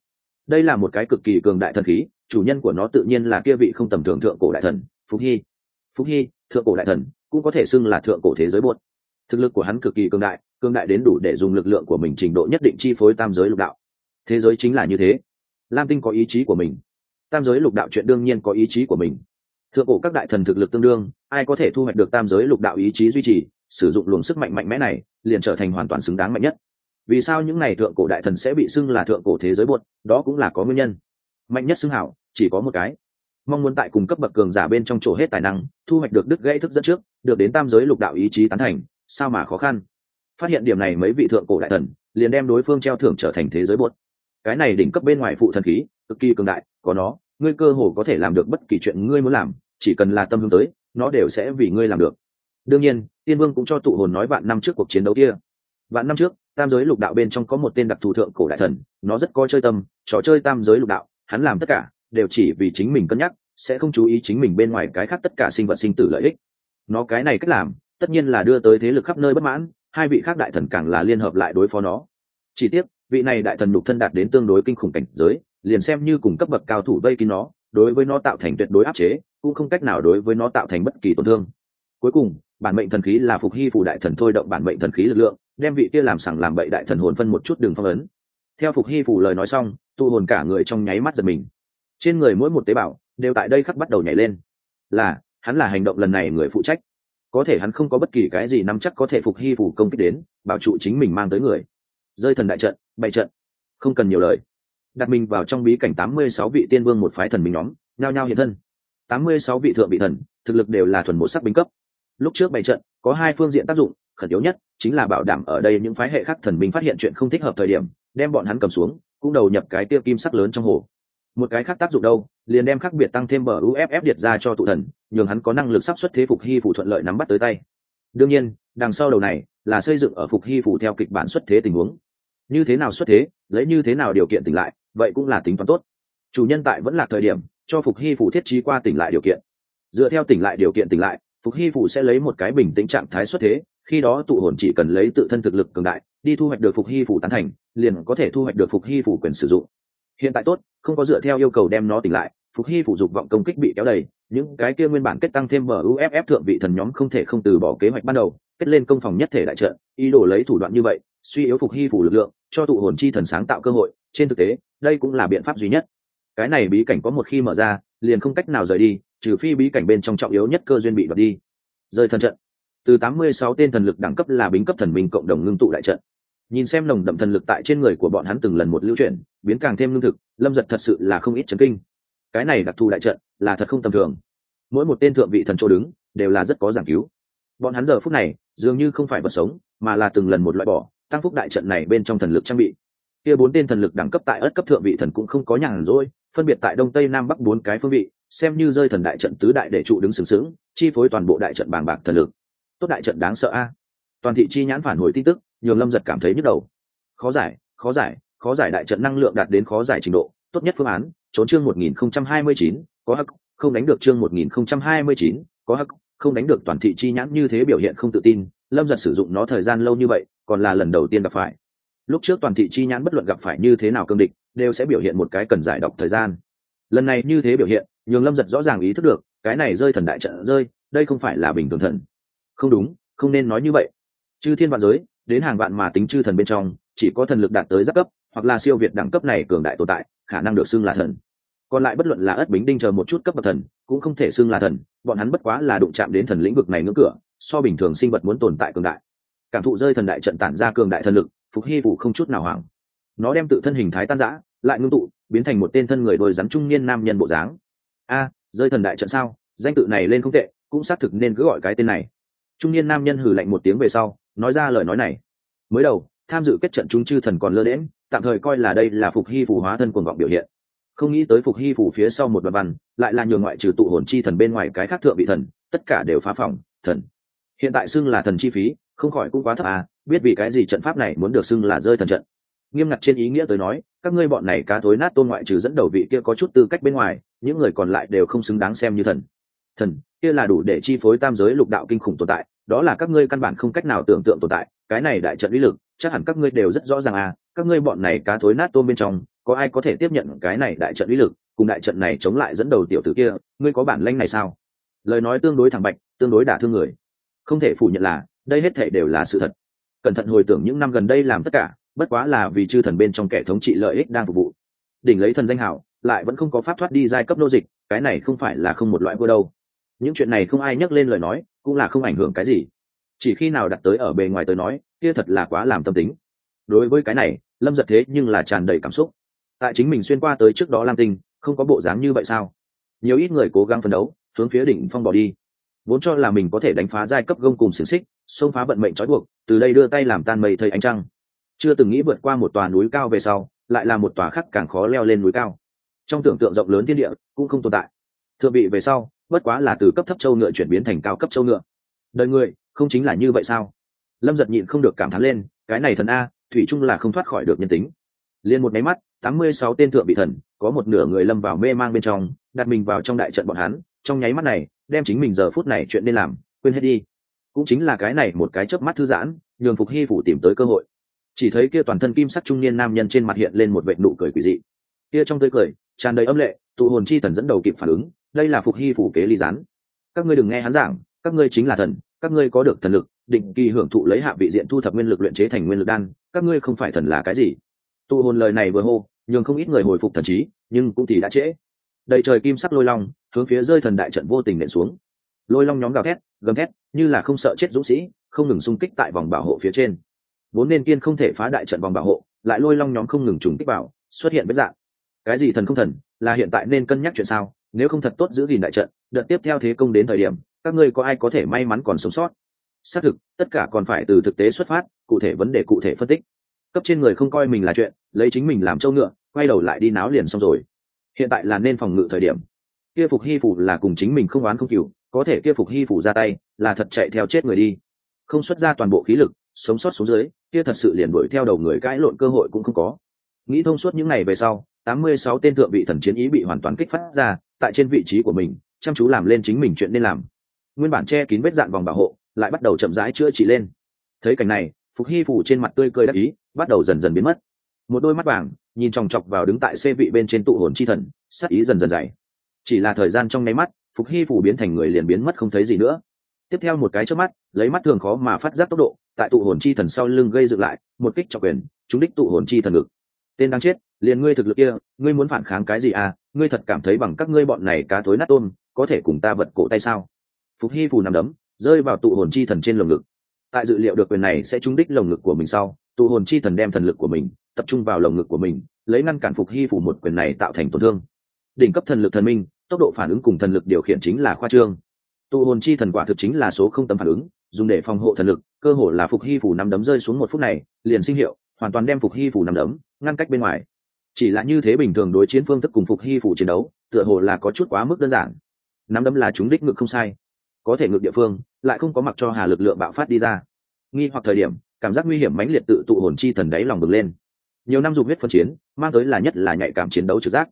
Đây là một cái cực kỳ cường đại thần khí chủ nhân của nó tự nhiên là kia vị không tầm thường thượng cổ đại thần phục hy. Phúc hy thượng cổ đại thần cũng có thể xưng là thượng cổ thế giới buốt. Thực lực của hắn cực kỳ cường đại cường đại đến đủ để dùng lực lượng của mình trình độ nhất định chi phối tam giới lục đạo. Thế giới chính là như thế. Lam tinh có ý chí của mình. Tam giới lục đạo chuyện đương nhiên có ý chí của mình. Thượng cổ các đại thần thực lực tương đương, ai có thể thu hoạch được tam giới lục đạo ý chí duy trì, sử dụng luồng sức mạnh mạnh mẽ này, liền trở thành hoàn toàn xứng đáng mạnh nhất. Vì sao những n à y thượng cổ đại thần sẽ bị xưng là thượng cổ thế giới buột đó cũng là có nguyên nhân. Mạnh nhất xưng hảo, chỉ có một cái mong muốn tại cùng cấp bậc cường giả bên trong chỗ hết tài năng, thu hoạch được đức gãy thức dẫn trước, được đến tam giới lục đạo ý chí tán thành, sao mà khó khăn? Phát hiện điểm này mấy vị thượng cổ đại thần, liền đem đối phương treo thưởng trở thành thế giới bột. Cái này đỉnh cấp bên ngoài phụ thần khí, cực kỳ cường đại, có nó, ngươi cơ hồ có thể làm được bất kỳ chuyện ngươi muốn làm, chỉ cần là tâm hướng tới, nó đều sẽ vì ngươi làm được. Đương nhiên, tiên vương cũng cho tụ hồn nói vạn năm trước cuộc chiến đấu kia. Vạn năm trước, tam giới lục đạo bên trong có một tên đặc thù thượng cổ đại thần, nó rất có chơi tâm, trò chơi tam giới lục đạo, hắn làm tất cả đều chỉ vì chính mình cân nhắc, sẽ không chú ý chính mình bên ngoài cái khác tất cả sinh vật sinh tử lợi ích. Nó cái này cách làm, tất nhiên là đưa tới thế lực khắp nơi bất mãn, hai vị khác đại thần càng là liên hợp lại đối phó nó. Chỉ tiếc, vị này đại thần nhục thân đạt đến tương đối kinh khủng cảnh giới, liền xem như cùng cấp bậc cao thủ vây kín nó, đối với nó tạo thành tuyệt đối áp chế, cũng không cách nào đối với nó tạo thành bất kỳ tổn thương. Cuối cùng, bản mệnh thần khí là phục hy phủ đại thần thôi động bản mệnh thần khí lực lượng, đem vị kia làm sẳng làm bậy đại thần hồn phân một chút đường phong ấn. Theo phục hy phủ lời nói xong, tu hồn cả người trong nháy mắt giật mình trên người mỗi một tế bào đều tại đây khắc bắt đầu nhảy lên. Là, hắn là hành động lần này người phụ trách. Có thể hắn không có bất kỳ cái gì nắm chắc có thể phục hy phủ công kích đến, bảo trụ chính mình mang tới người. Rơi thần đại trận, bày trận. Không cần nhiều lời. Đặt mình vào trong bí cảnh tám mươi sáu vị tiên vương một phái thần mình nhóm, nhao nhao hiện thân. tám mươi sáu vị thượng vị thần, thực lực đều là thuần một sắc binh cấp. Lúc trước bày trận, có hai phương diện tác dụng, khẩn yếu nhất chính là bảo đảm ở đây những phái hệ khác thần minh phát hiện chuyện không thích hợp thời điểm, đem bọn hắn cầm xuống, cũng đầu nhập cái tiêu kim sắc lớn trong hồ một cái khác tác dụng đâu, liền đem khác biệt tăng thêm bờ uff điệt ra cho tụ thần, nhường hắn có năng lực sắp xuất thế phục hy phủ thuận lợi nắm bắt tới tay. Đương nhiên, đằng sau đầu này là xây dựng ở phục hy phủ theo kịch bản xuất thế tình huống. Như thế nào xuất thế, lấy như thế nào điều kiện tỉnh lại, vậy cũng là tính toán tốt. Chủ nhân tại vẫn là thời điểm, cho phục hy phủ thiết trí qua tỉnh lại điều kiện. Dựa theo tỉnh lại điều kiện tỉnh lại, phục hy phủ sẽ lấy một cái bình tĩnh trạng thái xuất thế, khi đó tụ hồn chỉ cần lấy tự thân thực lực cường đại, đi thu hoạch được phục hy phủ tán thành, liền có thể thu hoạch được phục hy phủ quyền sử dụng hiện tại tốt, không có dựa theo yêu cầu đem nó tỉnh lại, phục hy phụ dục vọng công kích bị kéo đầy, những cái kia nguyên bản kết tăng thêm mở uff thượng vị thần nhóm không thể không từ bỏ kế hoạch ban đầu, kết lên công phòng nhất thể đại trận, ý đồ lấy thủ đoạn như vậy, suy yếu phục hy phủ lực lượng, cho tụ hồn chi thần sáng tạo cơ hội, trên thực tế, đây cũng là biện pháp duy nhất. Cái này bí cảnh có một khi mở ra, liền không cách nào rời đi, trừ phi bí cảnh bên trong trọng yếu nhất cơ duyên bị đoạt đi. Rời thần trận. Từ 86 tên thần lực đẳng cấp là bính cấp thần minh cộng đồng ngưng tụ đại trận nhìn xem nồng đậm thần lực tại trên người của bọn hắn từng lần một lưu chuyển, biến càng thêm lương thực, lâm giật thật sự là không ít chấn kinh. Cái này đặc thù đại trận, là thật không tầm thường. Mỗi một tên thượng vị thần chỗ đứng, đều là rất có giảng cứu. Bọn hắn giờ phút này, dường như không phải vật sống, mà là từng lần một loại bỏ, tăng phúc đại trận này bên trong thần lực trang bị. Kia bốn tên thần lực đẳng cấp tại ất cấp thượng vị thần cũng không có nhàn rỗi, phân biệt tại đông tây nam bắc bốn cái phương vị, xem như rơi thần đại trận tứ đại để trụ đứng sừng sững, chi phối toàn bộ đại trận bàng bạc thần lực. Tốt đại trận đáng sợ a. Toàn thị chi nhãn phản hồi tin tức nhường lâm giật cảm thấy nhức đầu. Khó giải khó giải khó giải đại trận năng lượng đạt đến khó giải trình độ, tốt nhất phương án, trốn chương một nghìn không trăm hai mươi chín, có hắc, không đánh được chương một nghìn không trăm hai mươi chín, có hắc, không đánh được toàn thị chi nhãn như thế biểu hiện không tự tin, lâm giật sử dụng nó thời gian lâu như vậy, còn là lần đầu tiên gặp phải. Lúc trước toàn thị chi nhãn bất luận gặp phải như thế nào cương địch, đều sẽ biểu hiện một cái cần giải độc thời gian. Lần này như thế biểu hiện, nhường lâm giật rõ ràng ý thức được, cái này rơi thần đại trận rơi, đây không phải là bình thường thần. Không đúng, không nên nói như vậy. Chư thiên vạn giới đến hàng vạn mà tính chư thần bên trong, chỉ có thần lực đạt tới giáp cấp, hoặc là siêu việt đẳng cấp này cường đại tồn tại, khả năng được xưng là thần. Còn lại bất luận là ất bính đinh chờ một chút cấp bậc thần, cũng không thể xưng là thần, bọn hắn bất quá là đụng chạm đến thần lĩnh vực này ngưỡng cửa, so bình thường sinh vật muốn tồn tại cường đại. Cảm thụ rơi thần đại trận tản ra cường đại thần lực, phục hy phủ không chút nào hoảng. Nó đem tự thân hình thái tan rã, lại ngưng tụ, biến thành một tên thân người đôi rắn trung niên nam nhân bộ dáng. A, rơi thần đại trận sao? Danh tự này lên không tệ, cũng xác thực nên cứ gọi cái tên này. Trung niên nam nhân hừ lạnh một tiếng về sau nói ra lời nói này. Mới đầu, tham dự kết trận chúng chư thần còn lơ lẽm tạm thời coi là đây là phục hy phủ hóa thân cuồng vọng biểu hiện. Không nghĩ tới phục hy phủ phía sau một đoạn văn, lại là nhường ngoại trừ tụ hồn chi thần bên ngoài cái khác thượng vị thần, tất cả đều phá phòng thần. Hiện tại xưng là thần chi phí, không khỏi cũng quá thấp à biết vì cái gì trận pháp này muốn được xưng là rơi thần trận. Nghiêm ngặt trên ý nghĩa tới nói, các ngươi bọn này cá thối nát tôn ngoại trừ dẫn đầu vị kia có chút tư cách bên ngoài, những người còn lại đều không xứng đáng xem như thần. Thần, kia là đủ để chi phối tam giới lục đạo kinh khủng tồn tại đó là các ngươi căn bản không cách nào tưởng tượng tồn tại, cái này đại trận uy lực, chắc hẳn các ngươi đều rất rõ ràng à các ngươi bọn này cá thối nát tôm bên trong, có ai có thể tiếp nhận cái này đại trận uy lực, cùng đại trận này chống lại dẫn đầu tiểu tử kia, ngươi có bản lanh này sao? Lời nói tương đối thẳng bạch, tương đối đả thương người. Không thể phủ nhận là, đây hết thể đều là sự thật. Cẩn thận hồi tưởng những năm gần đây làm tất cả, bất quá là vì chư thần bên trong kẻ thống trị lợi ích đang phục vụ. Đỉnh lấy thần danh hảo, lại vẫn không có pháp thoát đi giai cấp nô dịch, cái này không phải là không một loại vua đâu. Những chuyện này không ai nhắc lên lời nói cũng là không ảnh hưởng cái gì. Chỉ khi nào đặt tới ở bề ngoài tới nói, kia thật là quá làm tâm tính. Đối với cái này, lâm giật thế nhưng là tràn đầy cảm xúc. Tại chính mình xuyên qua tới trước đó lam tinh, không có bộ dáng như vậy sao? Nhiều ít người cố gắng phấn đấu, hướng phía đỉnh phong bỏ đi. Vốn cho là mình có thể đánh phá giai cấp gông cùng xiềng xích, xông phá vận mệnh trói buộc, từ đây đưa tay làm tan mây thầy ánh trăng. Chưa từng nghĩ vượt qua một tòa núi cao về sau, lại là một tòa khác càng khó leo lên núi cao. Trong tưởng tượng rộng lớn thiên địa, cũng không tồn tại. Thượng vị, về sau bất quá là từ cấp thấp châu ngựa chuyển biến thành cao cấp châu ngựa. Đời người, không chính là như vậy sao? Lâm giật nhịn không được cảm thán lên, cái này thần a, thủy chung là không thoát khỏi được nhân tính. Liền một máy mắt, tám mươi sáu tên thượng bị thần, có một nửa người lâm vào mê mang bên trong, đặt mình vào trong đại trận bọn hắn, trong nháy mắt này, đem chính mình giờ phút này chuyện nên làm, quên hết đi. Cũng chính là cái này một cái chớp mắt thư giãn, nhường phục hy phủ tìm tới cơ hội. Chỉ thấy kia toàn thân kim sắc trung niên nam nhân trên mặt hiện lên một vệ nụ cười quỷ dị. Kia trong tươi cười, tràn đầy âm lệ, tụ hồn chi thần dẫn đầu kịp phản ứng đây là phục hy phủ kế ly gián. Các ngươi đừng nghe hắn giảng, các ngươi chính là thần, các ngươi có được thần lực, định kỳ hưởng thụ lấy hạ vị diện thu thập nguyên lực luyện chế thành nguyên lực đan, các ngươi không phải thần là cái gì. Tụ hồn lời này vừa hô, nhường không ít người hồi phục thần trí, nhưng cũng thì đã trễ. Đầy trời kim sắc lôi long, hướng phía rơi thần đại trận vô tình nện xuống. Lôi long nhóm gào thét, gầm thét, như là không sợ chết dũng sĩ, không ngừng xung kích tại vòng bảo hộ phía trên. Vốn nên kiên không thể phá đại trận vòng bảo hộ, lại lôi long nhóm không ngừng trùng kích vào, xuất hiện với dạng. Cái gì thần không thần, là hiện tại nên cân nhắc chuyện sao? Nếu không thật tốt giữ gìn đại trận, đợt tiếp theo thế công đến thời điểm, các ngươi có ai có thể may mắn còn sống sót? Xác thực, tất cả còn phải từ thực tế xuất phát, cụ thể vấn đề cụ thể phân tích. Cấp trên người không coi mình là chuyện, lấy chính mình làm trâu ngựa, quay đầu lại đi náo liền xong rồi. Hiện tại là nên phòng ngự thời điểm. Kia phục hy phủ là cùng chính mình không oán không cừu, có thể kia phục hy phủ ra tay, là thật chạy theo chết người đi. Không xuất ra toàn bộ khí lực, sống sót xuống dưới, kia thật sự liền đuổi theo đầu người cãi lộn cơ hội cũng không có. Nghĩ thông suốt những ngày về sau tám mươi sáu tên thượng vị thần chiến ý bị hoàn toàn kích phát ra, tại trên vị trí của mình, chăm chú làm lên chính mình chuyện nên làm. Nguyên bản che kín vết dạn vòng bảo hộ, lại bắt đầu chậm rãi chữa trị lên. Thấy cảnh này, phục hy phủ trên mặt tươi cười đắc ý, bắt đầu dần dần biến mất. Một đôi mắt vàng, nhìn chòng chọc vào đứng tại xe vị bên trên tụ hồn chi thần, sắc ý dần dần dày. Chỉ là thời gian trong mấy mắt, phục hy phủ biến thành người liền biến mất không thấy gì nữa. Tiếp theo một cái trước mắt, lấy mắt thường khó mà phát giác tốc độ, tại tụ hồn chi thần sau lưng gây dựng lại, một kích trọng quyền chúng đích tụ hồn chi thần ngực. Tên đang chết liền ngươi thực lực kia, ngươi muốn phản kháng cái gì à? Ngươi thật cảm thấy bằng các ngươi bọn này cá thối nát tôm, có thể cùng ta vật cổ tay sao? Phục hy phù nằm đấm, rơi vào tụ hồn chi thần trên lồng ngực. Tại dự liệu được quyền này sẽ trúng đích lồng ngực của mình sau, tụ hồn chi thần đem thần lực của mình tập trung vào lồng ngực của mình, lấy ngăn cản phục hy phủ một quyền này tạo thành tổn thương. Đỉnh cấp thần lực thần minh, tốc độ phản ứng cùng thần lực điều khiển chính là khoa trương. Tụ hồn chi thần quả thực chính là số không tầm phản ứng, dùng để phòng hộ thần lực, cơ hồ là phục hy phủ nằm đấm rơi xuống một phút này, liền sinh hiệu, hoàn toàn đem phục hy phủ nằm đấm, ngăn cách bên ngoài chỉ là như thế bình thường đối chiến phương thức cùng phục hy phủ chiến đấu, tựa hồ là có chút quá mức đơn giản. Nắm đấm là chúng đích ngực không sai. Có thể ngược địa phương, lại không có mặc cho hà lực lượng bạo phát đi ra. Nghi hoặc thời điểm, cảm giác nguy hiểm mãnh liệt tự tụ hồn chi thần đáy lòng bừng lên. Nhiều năm dùng huyết phân chiến, mang tới là nhất là nhạy cảm chiến đấu trực giác.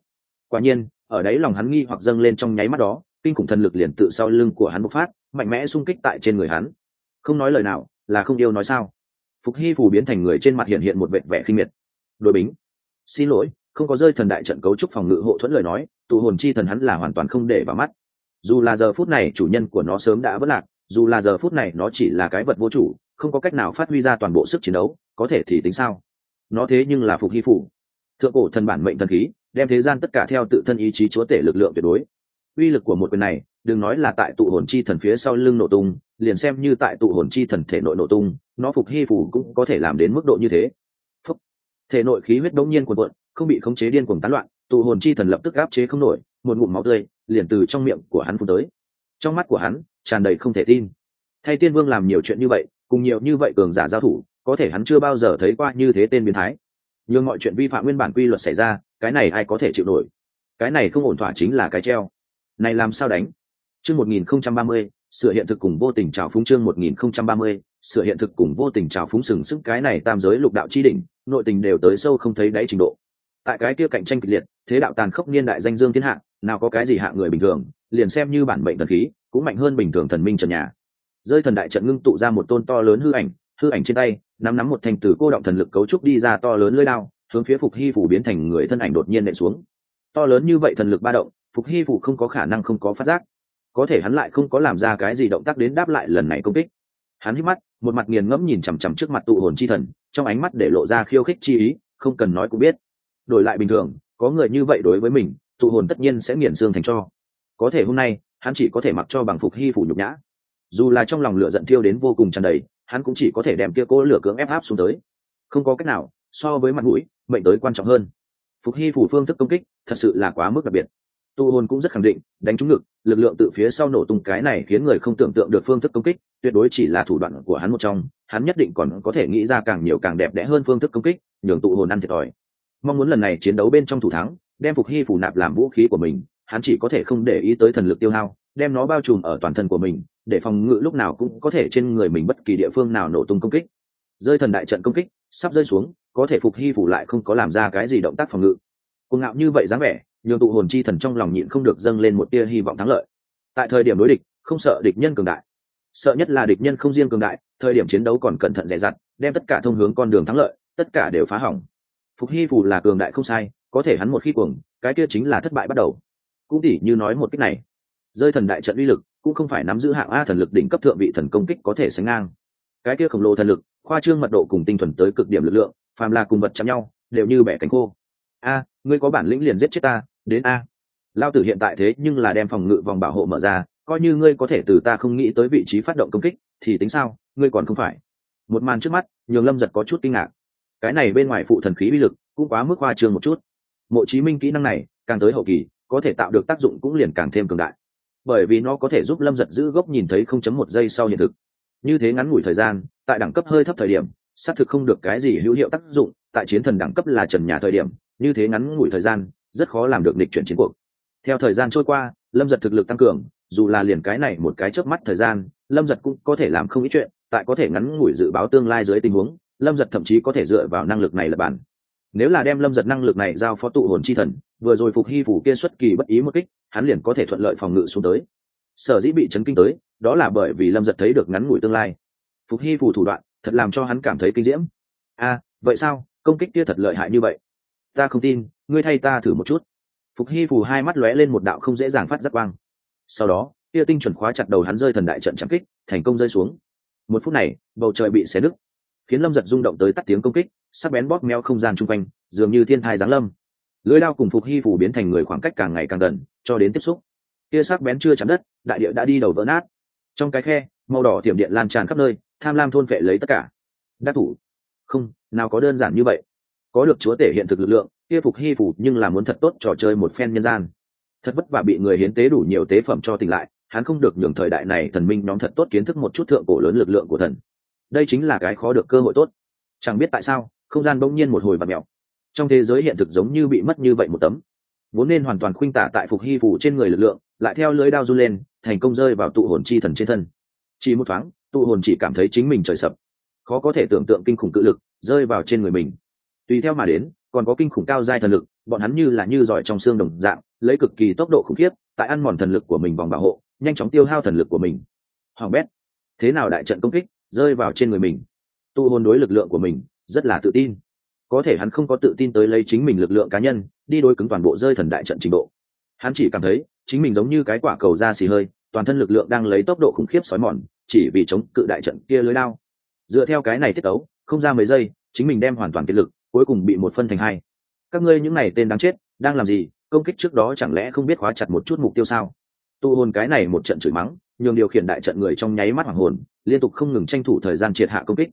Quả nhiên, ở đấy lòng hắn nghi hoặc dâng lên trong nháy mắt đó, kinh khủng thần lực liền tự sau lưng của hắn bộc phát, mạnh mẽ xung kích tại trên người hắn. Không nói lời nào, là không yêu nói sao. Phục hy phù biến thành người trên mặt hiện hiện một vẻ vẻ khinh miệt. Đội bính xin lỗi, không có rơi thần đại trận cấu trúc phòng ngự hộ thuẫn lời nói, tụ hồn chi thần hắn là hoàn toàn không để vào mắt. Dù là giờ phút này chủ nhân của nó sớm đã vất lạc, dù là giờ phút này nó chỉ là cái vật vô chủ, không có cách nào phát huy ra toàn bộ sức chiến đấu, có thể thì tính sao? Nó thế nhưng là phục hy phủ. Thượng cổ thần bản mệnh thần khí, đem thế gian tất cả theo tự thân ý chí chúa tể lực lượng tuyệt đối. Uy lực của một quyền này, đừng nói là tại tụ hồn chi thần phía sau lưng nổ tung, liền xem như tại tụ hồn chi thần thể nội nổ tung, nó phục hy phủ cũng có thể làm đến mức độ như thế thể nội khí huyết đống nhiên cuồn cuộn, không bị khống chế điên cuồng tán loạn tụ hồn chi thần lập tức áp chế không nổi, một ngụm máu tươi liền từ trong miệng của hắn phun tới. Trong mắt của hắn tràn đầy không thể tin. Thay tiên vương làm nhiều chuyện như vậy, cùng nhiều như vậy cường giả giao thủ, có thể hắn chưa bao giờ thấy qua như thế tên biến thái. Nhưng mọi chuyện vi phạm nguyên bản quy luật xảy ra, cái này ai có thể chịu nổi? Cái này không ổn thỏa chính là cái treo. Này làm sao đánh? Chương một nghìn không trăm ba mươi, sửa hiện thực cùng vô tình trào phúng chương một nghìn không trăm ba mươi, sửa hiện thực cùng vô tình trào phúng sừng sức cái này tam giới lục đạo chi đỉnh nội tình đều tới sâu không thấy đáy trình độ. Tại cái kia cạnh tranh kịch liệt, thế đạo tàn khốc niên đại danh dương thiên hạ, nào có cái gì hạ người bình thường, liền xem như bản mệnh thần khí, cũng mạnh hơn bình thường thần minh trần nhà. Rơi thần đại trận ngưng tụ ra một tôn to lớn hư ảnh hư ảnh trên tay, nắm nắm một thành tử cô động thần lực cấu trúc đi ra to lớn lưỡi đao, hướng phía phục hy phủ biến thành người thân ảnh đột nhiên nện xuống. To lớn như vậy thần lực ba động, phục hy phủ không có khả năng không có phát giác. Có thể hắn lại không có làm ra cái gì động tác đến đáp lại lần này công kích hắn hít mắt, một mặt nghiền ngẫm nhìn chằm chằm trước mặt tụ hồn chi thần, trong ánh mắt để lộ ra khiêu khích chi ý, không cần nói cũng biết. Đổi lại bình thường, có người như vậy đối với mình, tụ hồn tất nhiên sẽ nghiền xương thành cho. Có thể hôm nay, hắn chỉ có thể mặc cho bằng phục hy phủ nhục nhã. Dù là trong lòng lửa giận thiêu đến vô cùng tràn đầy, hắn cũng chỉ có thể đem kia cố lửa cưỡng ép áp xuống tới. Không có cách nào, so với mặt mũi, mệnh tới quan trọng hơn. Phục hy phủ phương thức công kích, thật sự là quá mức đặc biệt tu hồn cũng rất khẳng định, đánh trúng ngực, lực lượng từ phía sau nổ tung cái này khiến người không tưởng tượng được phương thức công kích, tuyệt đối chỉ là thủ đoạn của hắn một trong, hắn nhất định còn có thể nghĩ ra càng nhiều càng đẹp đẽ hơn phương thức công kích, nhường tụ hồn ăn thiệt thòi. Mong muốn lần này chiến đấu bên trong thủ thắng, đem phục hy phủ nạp làm vũ khí của mình, hắn chỉ có thể không để ý tới thần lực tiêu hao, đem nó bao trùm ở toàn thân của mình, để phòng ngự lúc nào cũng có thể trên người mình bất kỳ địa phương nào nổ tung công kích. Rơi thần đại trận công kích, sắp rơi xuống, có thể phục hy phủ lại không có làm ra cái gì động tác phòng ngự. Cuồng ngạo như vậy dáng vẻ nhường tụ hồn chi thần trong lòng nhịn không được dâng lên một tia hy vọng thắng lợi. Tại thời điểm đối địch, không sợ địch nhân cường đại. Sợ nhất là địch nhân không riêng cường đại, thời điểm chiến đấu còn cẩn thận dè dặt, đem tất cả thông hướng con đường thắng lợi, tất cả đều phá hỏng. Phục hy phù là cường đại không sai, có thể hắn một khi cuồng, cái kia chính là thất bại bắt đầu. Cũng tỉ như nói một cách này, rơi thần đại trận uy lực, cũng không phải nắm giữ hạng a thần lực đỉnh cấp thượng vị thần công kích có thể sánh ngang. Cái kia khổng lồ thần lực, khoa trương mật độ cùng tinh thuần tới cực điểm lực lượng, phàm là cùng vật chạm nhau, đều như bẻ cánh khô. A, ngươi có bản lĩnh liền giết chết ta đến a. Lao tử hiện tại thế nhưng là đem phòng ngự vòng bảo hộ mở ra, coi như ngươi có thể từ ta không nghĩ tới vị trí phát động công kích, thì tính sao, ngươi còn không phải. Một màn trước mắt, nhường lâm giật có chút kinh ngạc. Cái này bên ngoài phụ thần khí bi lực cũng quá mức hoa trương một chút. Mộ chí minh kỹ năng này, càng tới hậu kỳ, có thể tạo được tác dụng cũng liền càng thêm cường đại. Bởi vì nó có thể giúp lâm giật giữ gốc nhìn thấy không chấm một giây sau hiện thực. Như thế ngắn ngủi thời gian, tại đẳng cấp hơi thấp thời điểm, xác thực không được cái gì hữu hiệu tác dụng, tại chiến thần đẳng cấp là trần nhà thời điểm, như thế ngắn ngủi thời gian rất khó làm được địch chuyển chiến cuộc. Theo thời gian trôi qua, lâm giật thực lực tăng cường, dù là liền cái này một cái chớp mắt thời gian, lâm giật cũng có thể làm không ít chuyện, tại có thể ngắn ngủi dự báo tương lai dưới tình huống, lâm giật thậm chí có thể dựa vào năng lực này là bản. Nếu là đem lâm giật năng lực này giao phó tụ hồn chi thần, vừa rồi phục hy phủ kia xuất kỳ bất ý một kích, hắn liền có thể thuận lợi phòng ngự xuống tới. Sở dĩ bị chấn kinh tới, đó là bởi vì lâm giật thấy được ngắn ngủi tương lai. Phục hy phủ thủ đoạn, thật làm cho hắn cảm thấy kinh diễm. A vậy sao? Công kích kia thật lợi hại như vậy. Ta không tin ngươi thay ta thử một chút. Phục hy phù hai mắt lóe lên một đạo không dễ dàng phát giác quang. Sau đó, tia tinh chuẩn khóa chặt đầu hắn rơi thần đại trận chạm kích, thành công rơi xuống. Một phút này, bầu trời bị xé nứt, khiến lâm giật rung động tới tắt tiếng công kích, sắc bén bóp meo không gian chung quanh, dường như thiên thai giáng lâm. Lưới đao cùng phục hy phủ biến thành người khoảng cách càng ngày càng gần, cho đến tiếp xúc. Tia sắc bén chưa chạm đất, đại địa đã đi đầu vỡ nát. Trong cái khe, màu đỏ tiệm điện lan tràn khắp nơi, tham lam thôn phệ lấy tất cả. Đắc thủ. Không, nào có đơn giản như vậy. Có được chúa tể hiện thực lực lượng kia phục hy phủ nhưng là muốn thật tốt trò chơi một phen nhân gian. Thật vất vả bị người hiến tế đủ nhiều tế phẩm cho tỉnh lại, hắn không được nhường thời đại này thần minh nhóm thật tốt kiến thức một chút thượng cổ lớn lực lượng của thần. Đây chính là cái khó được cơ hội tốt. Chẳng biết tại sao, không gian bỗng nhiên một hồi và mèo. Trong thế giới hiện thực giống như bị mất như vậy một tấm. Vốn nên hoàn toàn khuynh tả tại phục hy phủ trên người lực lượng, lại theo lưới đao run lên, thành công rơi vào tụ hồn chi thần trên thân. Chỉ một thoáng, tụ hồn chỉ cảm thấy chính mình trời sập. Khó có thể tưởng tượng kinh khủng cự lực rơi vào trên người mình. Tùy theo mà đến còn có kinh khủng cao giai thần lực, bọn hắn như là như giỏi trong xương đồng dạng, lấy cực kỳ tốc độ khủng khiếp, tại ăn mòn thần lực của mình vòng bảo hộ, nhanh chóng tiêu hao thần lực của mình. Hoàng bét, thế nào đại trận công kích, rơi vào trên người mình? Tu hồn đối lực lượng của mình, rất là tự tin. Có thể hắn không có tự tin tới lấy chính mình lực lượng cá nhân, đi đối cứng toàn bộ rơi thần đại trận trình độ. Hắn chỉ cảm thấy, chính mình giống như cái quả cầu da xì hơi, toàn thân lực lượng đang lấy tốc độ khủng khiếp xói mòn, chỉ vì chống cự đại trận kia lưới lao. Dựa theo cái này tiết ấu không ra mấy giây, chính mình đem hoàn toàn kiệt lực cuối cùng bị một phân thành hai. Các ngươi những này tên đáng chết, đang làm gì? Công kích trước đó chẳng lẽ không biết khóa chặt một chút mục tiêu sao? Tụ hồn cái này một trận chửi mắng, nhường điều khiển đại trận người trong nháy mắt hoàng hồn, liên tục không ngừng tranh thủ thời gian triệt hạ công kích.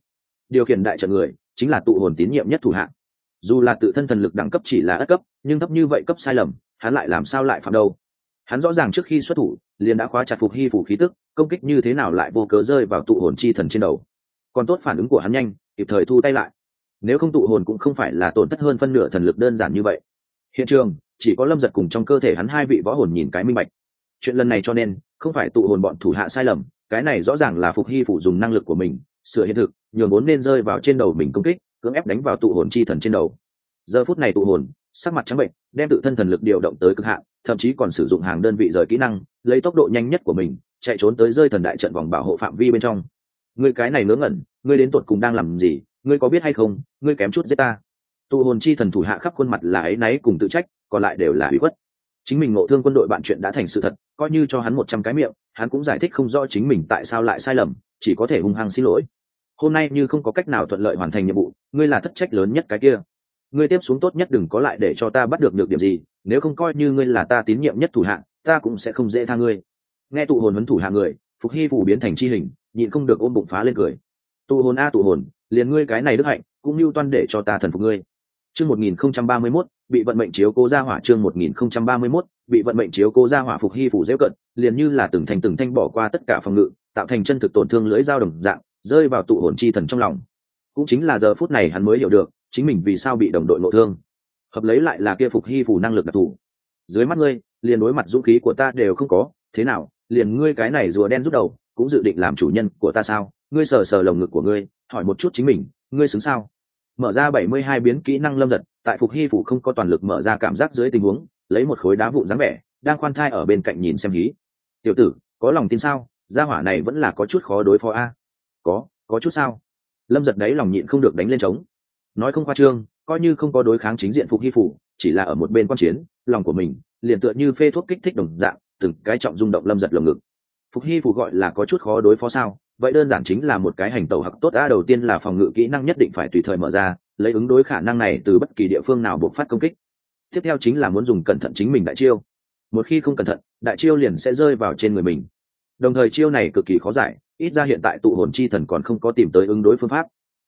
Điều khiển đại trận người, chính là tụ hồn tín nhiệm nhất thủ hạ. Dù là tự thân thần lực đẳng cấp chỉ là ất cấp, nhưng thấp như vậy cấp sai lầm, hắn lại làm sao lại phạm đâu? Hắn rõ ràng trước khi xuất thủ, liền đã khóa chặt phục hy phủ khí tức, công kích như thế nào lại vô cớ rơi vào tụ hồn chi thần trên đầu. Còn tốt phản ứng của hắn nhanh, kịp thời thu tay lại nếu không tụ hồn cũng không phải là tổn thất hơn phân nửa thần lực đơn giản như vậy. Hiện trường, chỉ có lâm giật cùng trong cơ thể hắn hai vị võ hồn nhìn cái minh bạch. Chuyện lần này cho nên, không phải tụ hồn bọn thủ hạ sai lầm, cái này rõ ràng là phục hy phủ dùng năng lực của mình, sửa hiện thực, nhường vốn nên rơi vào trên đầu mình công kích, cưỡng ép đánh vào tụ hồn chi thần trên đầu. Giờ phút này tụ hồn, sắc mặt trắng bệnh, đem tự thân thần lực điều động tới cực hạn, thậm chí còn sử dụng hàng đơn vị rời kỹ năng, lấy tốc độ nhanh nhất của mình, chạy trốn tới rơi thần đại trận vòng bảo hộ phạm vi bên trong. Ngươi cái này ngớ ngẩn ngươi đến tột cùng đang làm gì? Ngươi có biết hay không, ngươi kém chút giết ta. Tụ hồn chi thần thủ hạ khắp khuôn mặt là ấy náy cùng tự trách, còn lại đều là hủy khuất. Chính mình ngộ thương quân đội bạn chuyện đã thành sự thật, coi như cho hắn một trăm cái miệng, hắn cũng giải thích không rõ chính mình tại sao lại sai lầm, chỉ có thể hung hăng xin lỗi. Hôm nay như không có cách nào thuận lợi hoàn thành nhiệm vụ, ngươi là thất trách lớn nhất cái kia. Ngươi tiếp xuống tốt nhất đừng có lại để cho ta bắt được được điểm gì, nếu không coi như ngươi là ta tín nhiệm nhất thủ hạng ta cũng sẽ không dễ tha ngươi. Nghe tụ hồn huấn thủ hạ người, phục hy phủ biến thành chi hình, nhịn không được ôm bụng phá lên cười. Tụ hồn a tụ hồn liền ngươi cái này đức hạnh, cũng mưu toan để cho ta thần phục ngươi. Chương một nghìn không trăm ba mươi mốt, bị vận mệnh chiếu cố ra hỏa chương một nghìn không trăm ba mươi mốt, bị vận mệnh chiếu cố ra hỏa phục hy phủ dễ cận, liền như là từng thành từng thanh bỏ qua tất cả phòng ngự, tạo thành chân thực tổn thương lưỡi dao đồng dạng, rơi vào tụ hồn chi thần trong lòng. Cũng chính là giờ phút này hắn mới hiểu được, chính mình vì sao bị đồng đội nội thương. Hợp lấy lại là kia phục hy phủ năng lực đặc thù. Dưới mắt ngươi, liền đối mặt dũng khí của ta đều không có, thế nào, liền ngươi cái này rùa đen rút đầu, cũng dự định làm chủ nhân của ta sao? Ngươi sờ sờ lồng ngực của ngươi hỏi một chút chính mình, ngươi xứng sao? Mở ra bảy mươi hai biến kỹ năng lâm giật, tại phục hy phủ không có toàn lực mở ra cảm giác dưới tình huống, lấy một khối đá vụn dáng vẻ, đang khoan thai ở bên cạnh nhìn xem hí. Tiểu tử, có lòng tin sao? Gia hỏa này vẫn là có chút khó đối phó a. Có có chút sao? Lâm giật đấy lòng nhịn không được đánh lên trống. Nói không khoa trương, coi như không có đối kháng chính diện phục hy phủ, chỉ là ở một bên quan chiến, lòng của mình liền tựa như phê thuốc kích thích đồng dạng, từng cái trọng rung động lâm giật lồng ngực. Phục hy phủ gọi là có chút khó đối phó sao? Vậy đơn giản chính là một cái hành tàu hặc tốt a đầu tiên là phòng ngự kỹ năng nhất định phải tùy thời mở ra, lấy ứng đối khả năng này từ bất kỳ địa phương nào buộc phát công kích. Tiếp theo chính là muốn dùng cẩn thận chính mình đại chiêu. Một khi không cẩn thận, đại chiêu liền sẽ rơi vào trên người mình. Đồng thời chiêu này cực kỳ khó giải, ít ra hiện tại tụ hồn chi thần còn không có tìm tới ứng đối phương pháp.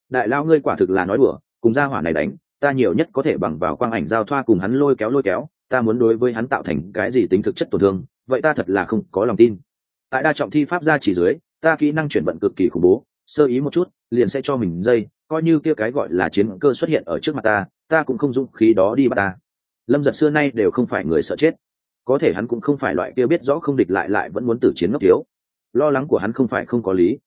Đại lao ngươi quả thực là nói đùa, cùng gia hỏa này đánh, ta nhiều nhất có thể bằng vào quang ảnh giao thoa cùng hắn lôi kéo lôi kéo, ta muốn đối với hắn tạo thành cái gì tính thực chất tổn thương, vậy ta thật là không có lòng tin. Tại đa trọng thi pháp ra chỉ dưới ta kỹ năng chuyển vận cực kỳ khủng bố, sơ ý một chút, liền sẽ cho mình dây, coi như kia cái gọi là chiến cơ xuất hiện ở trước mặt ta ta cũng không dũng khí đó đi bắt ta. Lâm giật xưa nay đều không phải người sợ chết. Có thể hắn cũng không phải loại kia biết rõ không địch lại lại vẫn muốn tử chiến ngốc thiếu. Lo lắng của hắn không phải không có lý.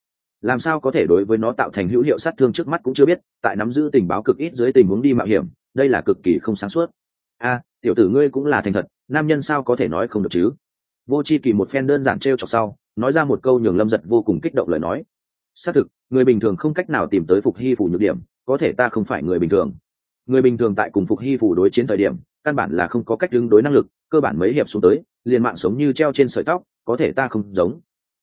Làm sao có thể đối với nó tạo thành hữu hiệu sát thương trước mắt cũng chưa biết, tại nắm giữ tình báo cực ít dưới tình huống đi mạo hiểm, đây là cực kỳ không sáng suốt. A, tiểu tử ngươi cũng là thành thật, nam nhân sao có thể nói không được chứ? Vô c h i kỳ một phen đơn giản t r e o chọc sau, nói ra một câu nhường lâm giật vô cùng kích động lời nói. Xác thực, người bình thường không cách nào tìm tới phục hy phủ nhược điểm, có thể ta không phải người bình thường. Người bình thường tại cùng phục hy phủ đối chiến thời điểm, căn bản là không có cách đứng đối năng lực, cơ bản mấy hiệp xuống tới, liền mạng sống như treo trên sợi tóc, có thể ta không giống.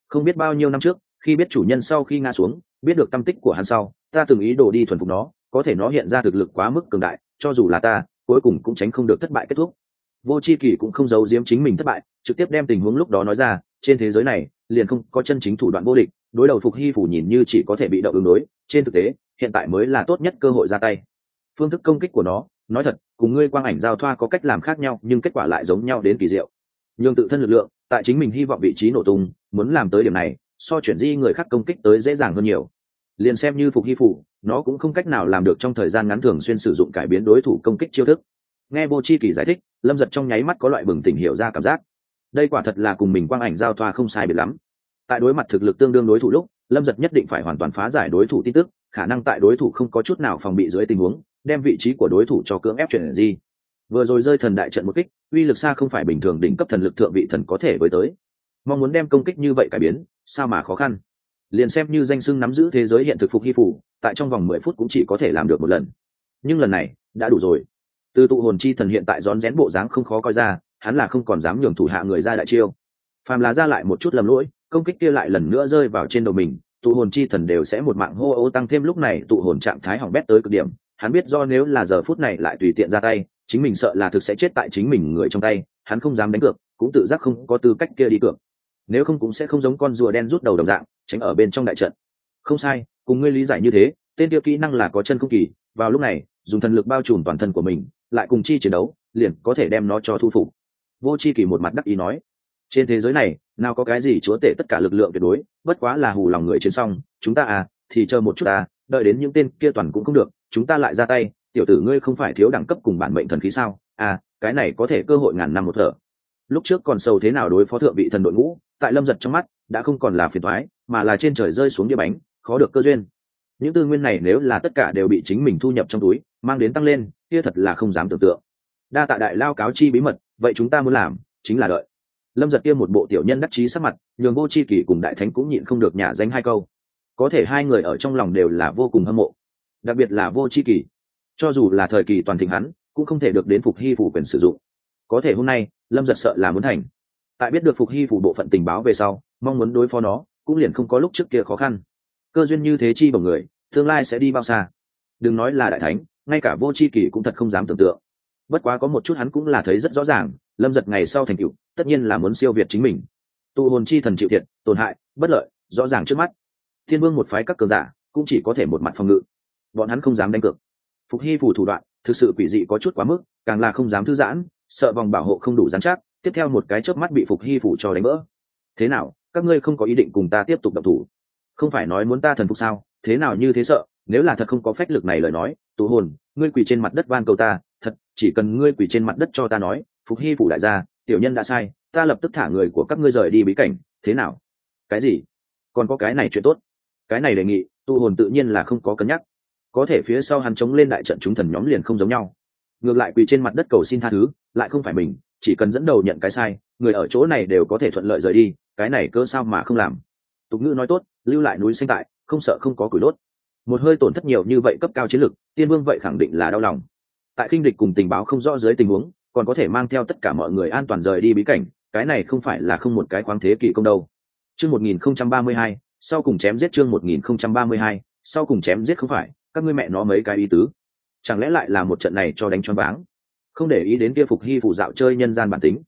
Không biết bao nhiêu năm trước, khi biết chủ nhân sau khi ngã xuống, biết được tâm tích của hắn sau, ta từng ý đồ đi thuần phục nó, có thể nó hiện ra thực lực quá mức cường đại, cho dù là ta, cuối cùng cũng tránh không được thất bại kết thúc vô c h i kỷ cũng không giấu giếm chính mình thất bại, trực tiếp đem tình huống lúc đó nói ra, trên thế giới này, liền không có chân chính thủ đoạn vô địch, đối đầu phục hy phủ nhìn như chỉ có thể bị động ứng đối, trên thực tế, hiện tại mới là tốt nhất cơ hội ra tay. Phương thức công kích của nó, nói thật, cùng ngươi quang ảnh giao thoa có cách làm khác nhau, nhưng kết quả lại giống nhau đến kỳ diệu. Nhường tự thân lực lượng, tại chính mình hy vọng vị trí nổ tung, muốn làm tới điểm này, so chuyển di người khác công kích tới dễ dàng hơn nhiều. Liền xem như phục hy phủ, nó cũng không cách nào làm được trong thời gian ngắn thường xuyên sử dụng cải biến đối thủ công kích chiêu thức nghe vô c kỳ giải thích, lâm giật trong nháy mắt có loại bừng tỉnh hiểu ra cảm giác. Đây quả thật là cùng mình quang ảnh giao thoa không sai biệt lắm. Tại đối mặt thực lực tương đương đối thủ lúc, lâm giật nhất định phải hoàn toàn phá giải đối thủ tin tức, khả năng tại đối thủ không có chút nào phòng bị dưới tình huống, đem vị trí của đối thủ cho cưỡng ép chuyển di. Vừa rồi rơi thần đại trận một kích, uy lực xa không phải bình thường đỉnh cấp thần lực thượng vị thần có thể với tới. Mong muốn đem công kích như vậy cải biến, sao mà khó khăn? Liền xem như danh sưng nắm giữ thế giới hiện thực phục hy phủ, tại trong vòng mười phút cũng chỉ có thể làm được một lần. Nhưng lần này, đã đủ rồi từ tụ hồn chi thần hiện tại rón rén bộ dáng không khó coi ra, hắn là không còn dám nhường thủ hạ người ra đại chiêu. Phàm là ra lại một chút lầm lỗi, công kích kia lại lần nữa rơi vào trên đầu mình, tụ hồn chi thần đều sẽ một mạng hô ô tăng thêm lúc này tụ hồn trạng thái hỏng bét tới cực điểm. Hắn biết do nếu là giờ phút này lại tùy tiện ra tay, chính mình sợ là thực sẽ chết tại chính mình người trong tay, hắn không dám đánh cược, cũng tự giác không có tư cách kia đi cược. Nếu không cũng sẽ không giống con rùa đen rút đầu đồng dạng, tránh ở bên trong đại trận. Không sai, cùng ngươi lý giải như thế, tên tiêu kỹ năng là có chân không kỳ, vào lúc này, dùng thần lực bao trùm toàn thân của mình lại cùng chi chiến đấu, liền có thể đem nó cho thu phục. Vô chi kỳ một mặt đắc ý nói, trên thế giới này, nào có cái gì chúa tể tất cả lực lượng tuyệt đối, bất quá là hù lòng người chiến xong, chúng ta à thì chờ một chút à đợi đến những tên kia toàn cũng không được, chúng ta lại ra tay, tiểu tử ngươi không phải thiếu đẳng cấp cùng bản mệnh thần khí sao? À cái này có thể cơ hội ngàn năm một thở. Lúc trước còn sâu thế nào đối phó thượng vị thần đội ngũ, tại lâm giật trong mắt, đã không còn là phiền thoái mà là trên trời rơi xuống đĩa bánh, khó được cơ duyên. Những tư nguyên này nếu là tất cả đều bị chính mình thu nhập trong túi, mang đến tăng lên kia thật là không dám tưởng tượng. Đa tạ đại lao cáo chi bí mật, vậy chúng ta muốn làm chính là đợi. Lâm giật kia một bộ tiểu nhân đắc chí sắc mặt, nhường vô c h i kỷ cùng đại thánh cũng nhịn không được nhả danh hai câu. Có thể hai người ở trong lòng đều là vô cùng hâm mộ. Đặc biệt là vô c h i kỷ. Cho dù là thời kỳ toàn thịnh hắn, cũng không thể được đến phục hy phủ quyền sử dụng. Có thể hôm nay, lâm giật sợ là muốn thành. Tại biết được phục hy phủ bộ phận tình báo về sau, mong muốn đối phó nó, cũng liền không có lúc trước kia khó khăn. Cơ duyên như thế chi bằng người, tương lai sẽ đi bao xa. Đừng nói là đại thánh ngay cả vô c h i kỷ cũng thật không dám tưởng tượng. Bất quá có một chút hắn cũng là thấy rất rõ ràng, lâm giật ngày sau thành cựu tất nhiên là muốn siêu việt chính mình. Tụ hồn chi thần chịu thiệt, tổn hại, bất lợi, rõ ràng trước mắt. Thiên vương một phái các cờ giả, cũng chỉ có thể một mặt phòng ngự. Bọn hắn không dám đánh cược. Phục hy phủ thủ đoạn, thực sự quỷ dị có chút quá mức, càng là không dám thư giãn, sợ vòng bảo hộ không đủ dán chắc, tiếp theo một cái chớp mắt bị phục hy phủ cho đánh vỡ thế nào, các ngươi không có ý định cùng ta tiếp tục đập thủ? Không phải nói muốn ta thần phục sao, thế nào như thế sợ? Nếu là thật không có phách lực này lời nói tụ hồn, ngươi quỳ trên mặt đất van cầu ta, thật, chỉ cần ngươi quỳ trên mặt đất cho ta nói, phục hy phủ đại gia, tiểu nhân đã sai, ta lập tức thả người của các ngươi rời đi bí cảnh, thế nào? Cái gì? Còn có cái này chuyện tốt. Cái này đề nghị tu hồn tự nhiên là không có cân nhắc. Có thể phía sau hắn chống lên đại trận chúng thần nhóm liền không giống nhau. Ngược lại quỳ trên mặt đất cầu xin tha thứ, lại không phải mình, chỉ cần dẫn đầu nhận cái sai, người ở chỗ này đều có thể thuận lợi rời đi, cái này cơ sao mà không làm? Tục ngữ nói tốt, lưu lại núi sinh tại, không sợ không có củi đốt một hơi tổn thất nhiều như vậy cấp cao chiến lược tiên vương vậy khẳng định là đau lòng. Tại kinh địch cùng tình báo không rõ dưới tình huống, còn có thể mang theo tất cả mọi người an toàn rời đi bí cảnh, cái này không phải là không một cái khoáng thế kỷ công đâu. Chương một nghìn không trăm ba mươi hai, sau cùng chém giết chương một nghìn không trăm ba mươi hai, sau cùng chém giết không phải, các ngươi mẹ nó mấy cái ý tứ. Chẳng lẽ lại là một trận này cho đánh choáng váng? Không để ý đến kia phục hy phủ dạo chơi nhân gian bản tính.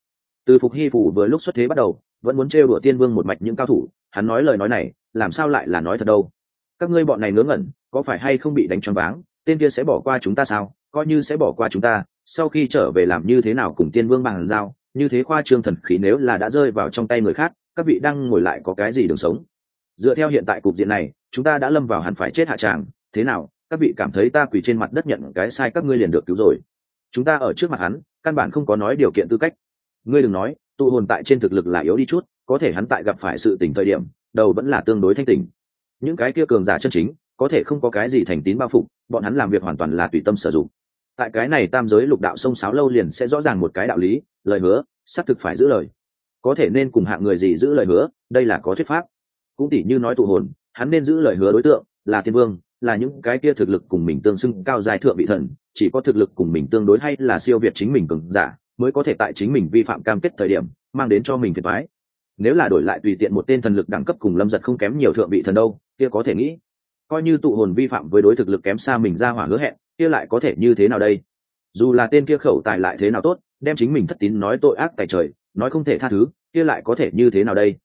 Từ phục hy phủ vừa lúc xuất thế bắt đầu, vẫn muốn trêu đùa tiên vương một mạch những cao thủ, hắn nói lời nói này, làm sao lại là nói thật đâu? Các ngươi bọn này ngớ ngẩn, có phải hay không bị đánh choáng váng? Tên kia sẽ bỏ qua chúng ta sao? Coi như sẽ bỏ qua chúng ta, sau khi trở về làm như thế nào cùng tiên vương bằng giao? Như thế khoa trương thần khí nếu là đã rơi vào trong tay người khác, các vị đang ngồi lại có cái gì đường sống? Dựa theo hiện tại cục diện này, chúng ta đã lâm vào hẳn phải chết hạ tràng. Thế nào, các vị cảm thấy ta quỳ trên mặt đất nhận cái sai các ngươi liền được cứu rồi. Chúng ta ở trước mặt hắn, căn bản không có nói điều kiện tư cách. Ngươi đừng nói, tụ hồn tại trên thực lực là yếu đi chút, có thể hắn tại gặp phải sự tỉnh thời điểm, đầu vẫn là tương đối thanh tỉnh những cái kia cường giả chân chính, có thể không có cái gì thành tín bao phục bọn hắn làm việc hoàn toàn là tùy tâm sử dụng. Tại cái này tam giới lục đạo sông sáo lâu liền sẽ rõ ràng một cái đạo lý, lời hứa, xác thực phải giữ lời. Có thể nên cùng hạng người gì giữ lời hứa, đây là có thuyết pháp. Cũng tỉ như nói tụ hồn, hắn nên giữ lời hứa đối tượng, là thiên vương, là những cái kia thực lực cùng mình tương xưng cao dài thượng vị thần, chỉ có thực lực cùng mình tương đối hay là siêu việt chính mình cường giả, mới có thể tại chính mình vi phạm cam kết thời điểm, mang đến cho mình thiệt thoái nếu là đổi lại tùy tiện một tên thần lực đẳng cấp cùng lâm giật không kém nhiều thượng vị thần đâu kia có thể nghĩ. Coi như tụ hồn vi phạm với đối thực lực kém xa mình ra hỏa hứa hẹn, kia lại có thể như thế nào đây? Dù là tên kia khẩu tài lại thế nào tốt, đem chính mình thất tín nói tội ác tại trời, nói không thể tha thứ, kia lại có thể như thế nào đây?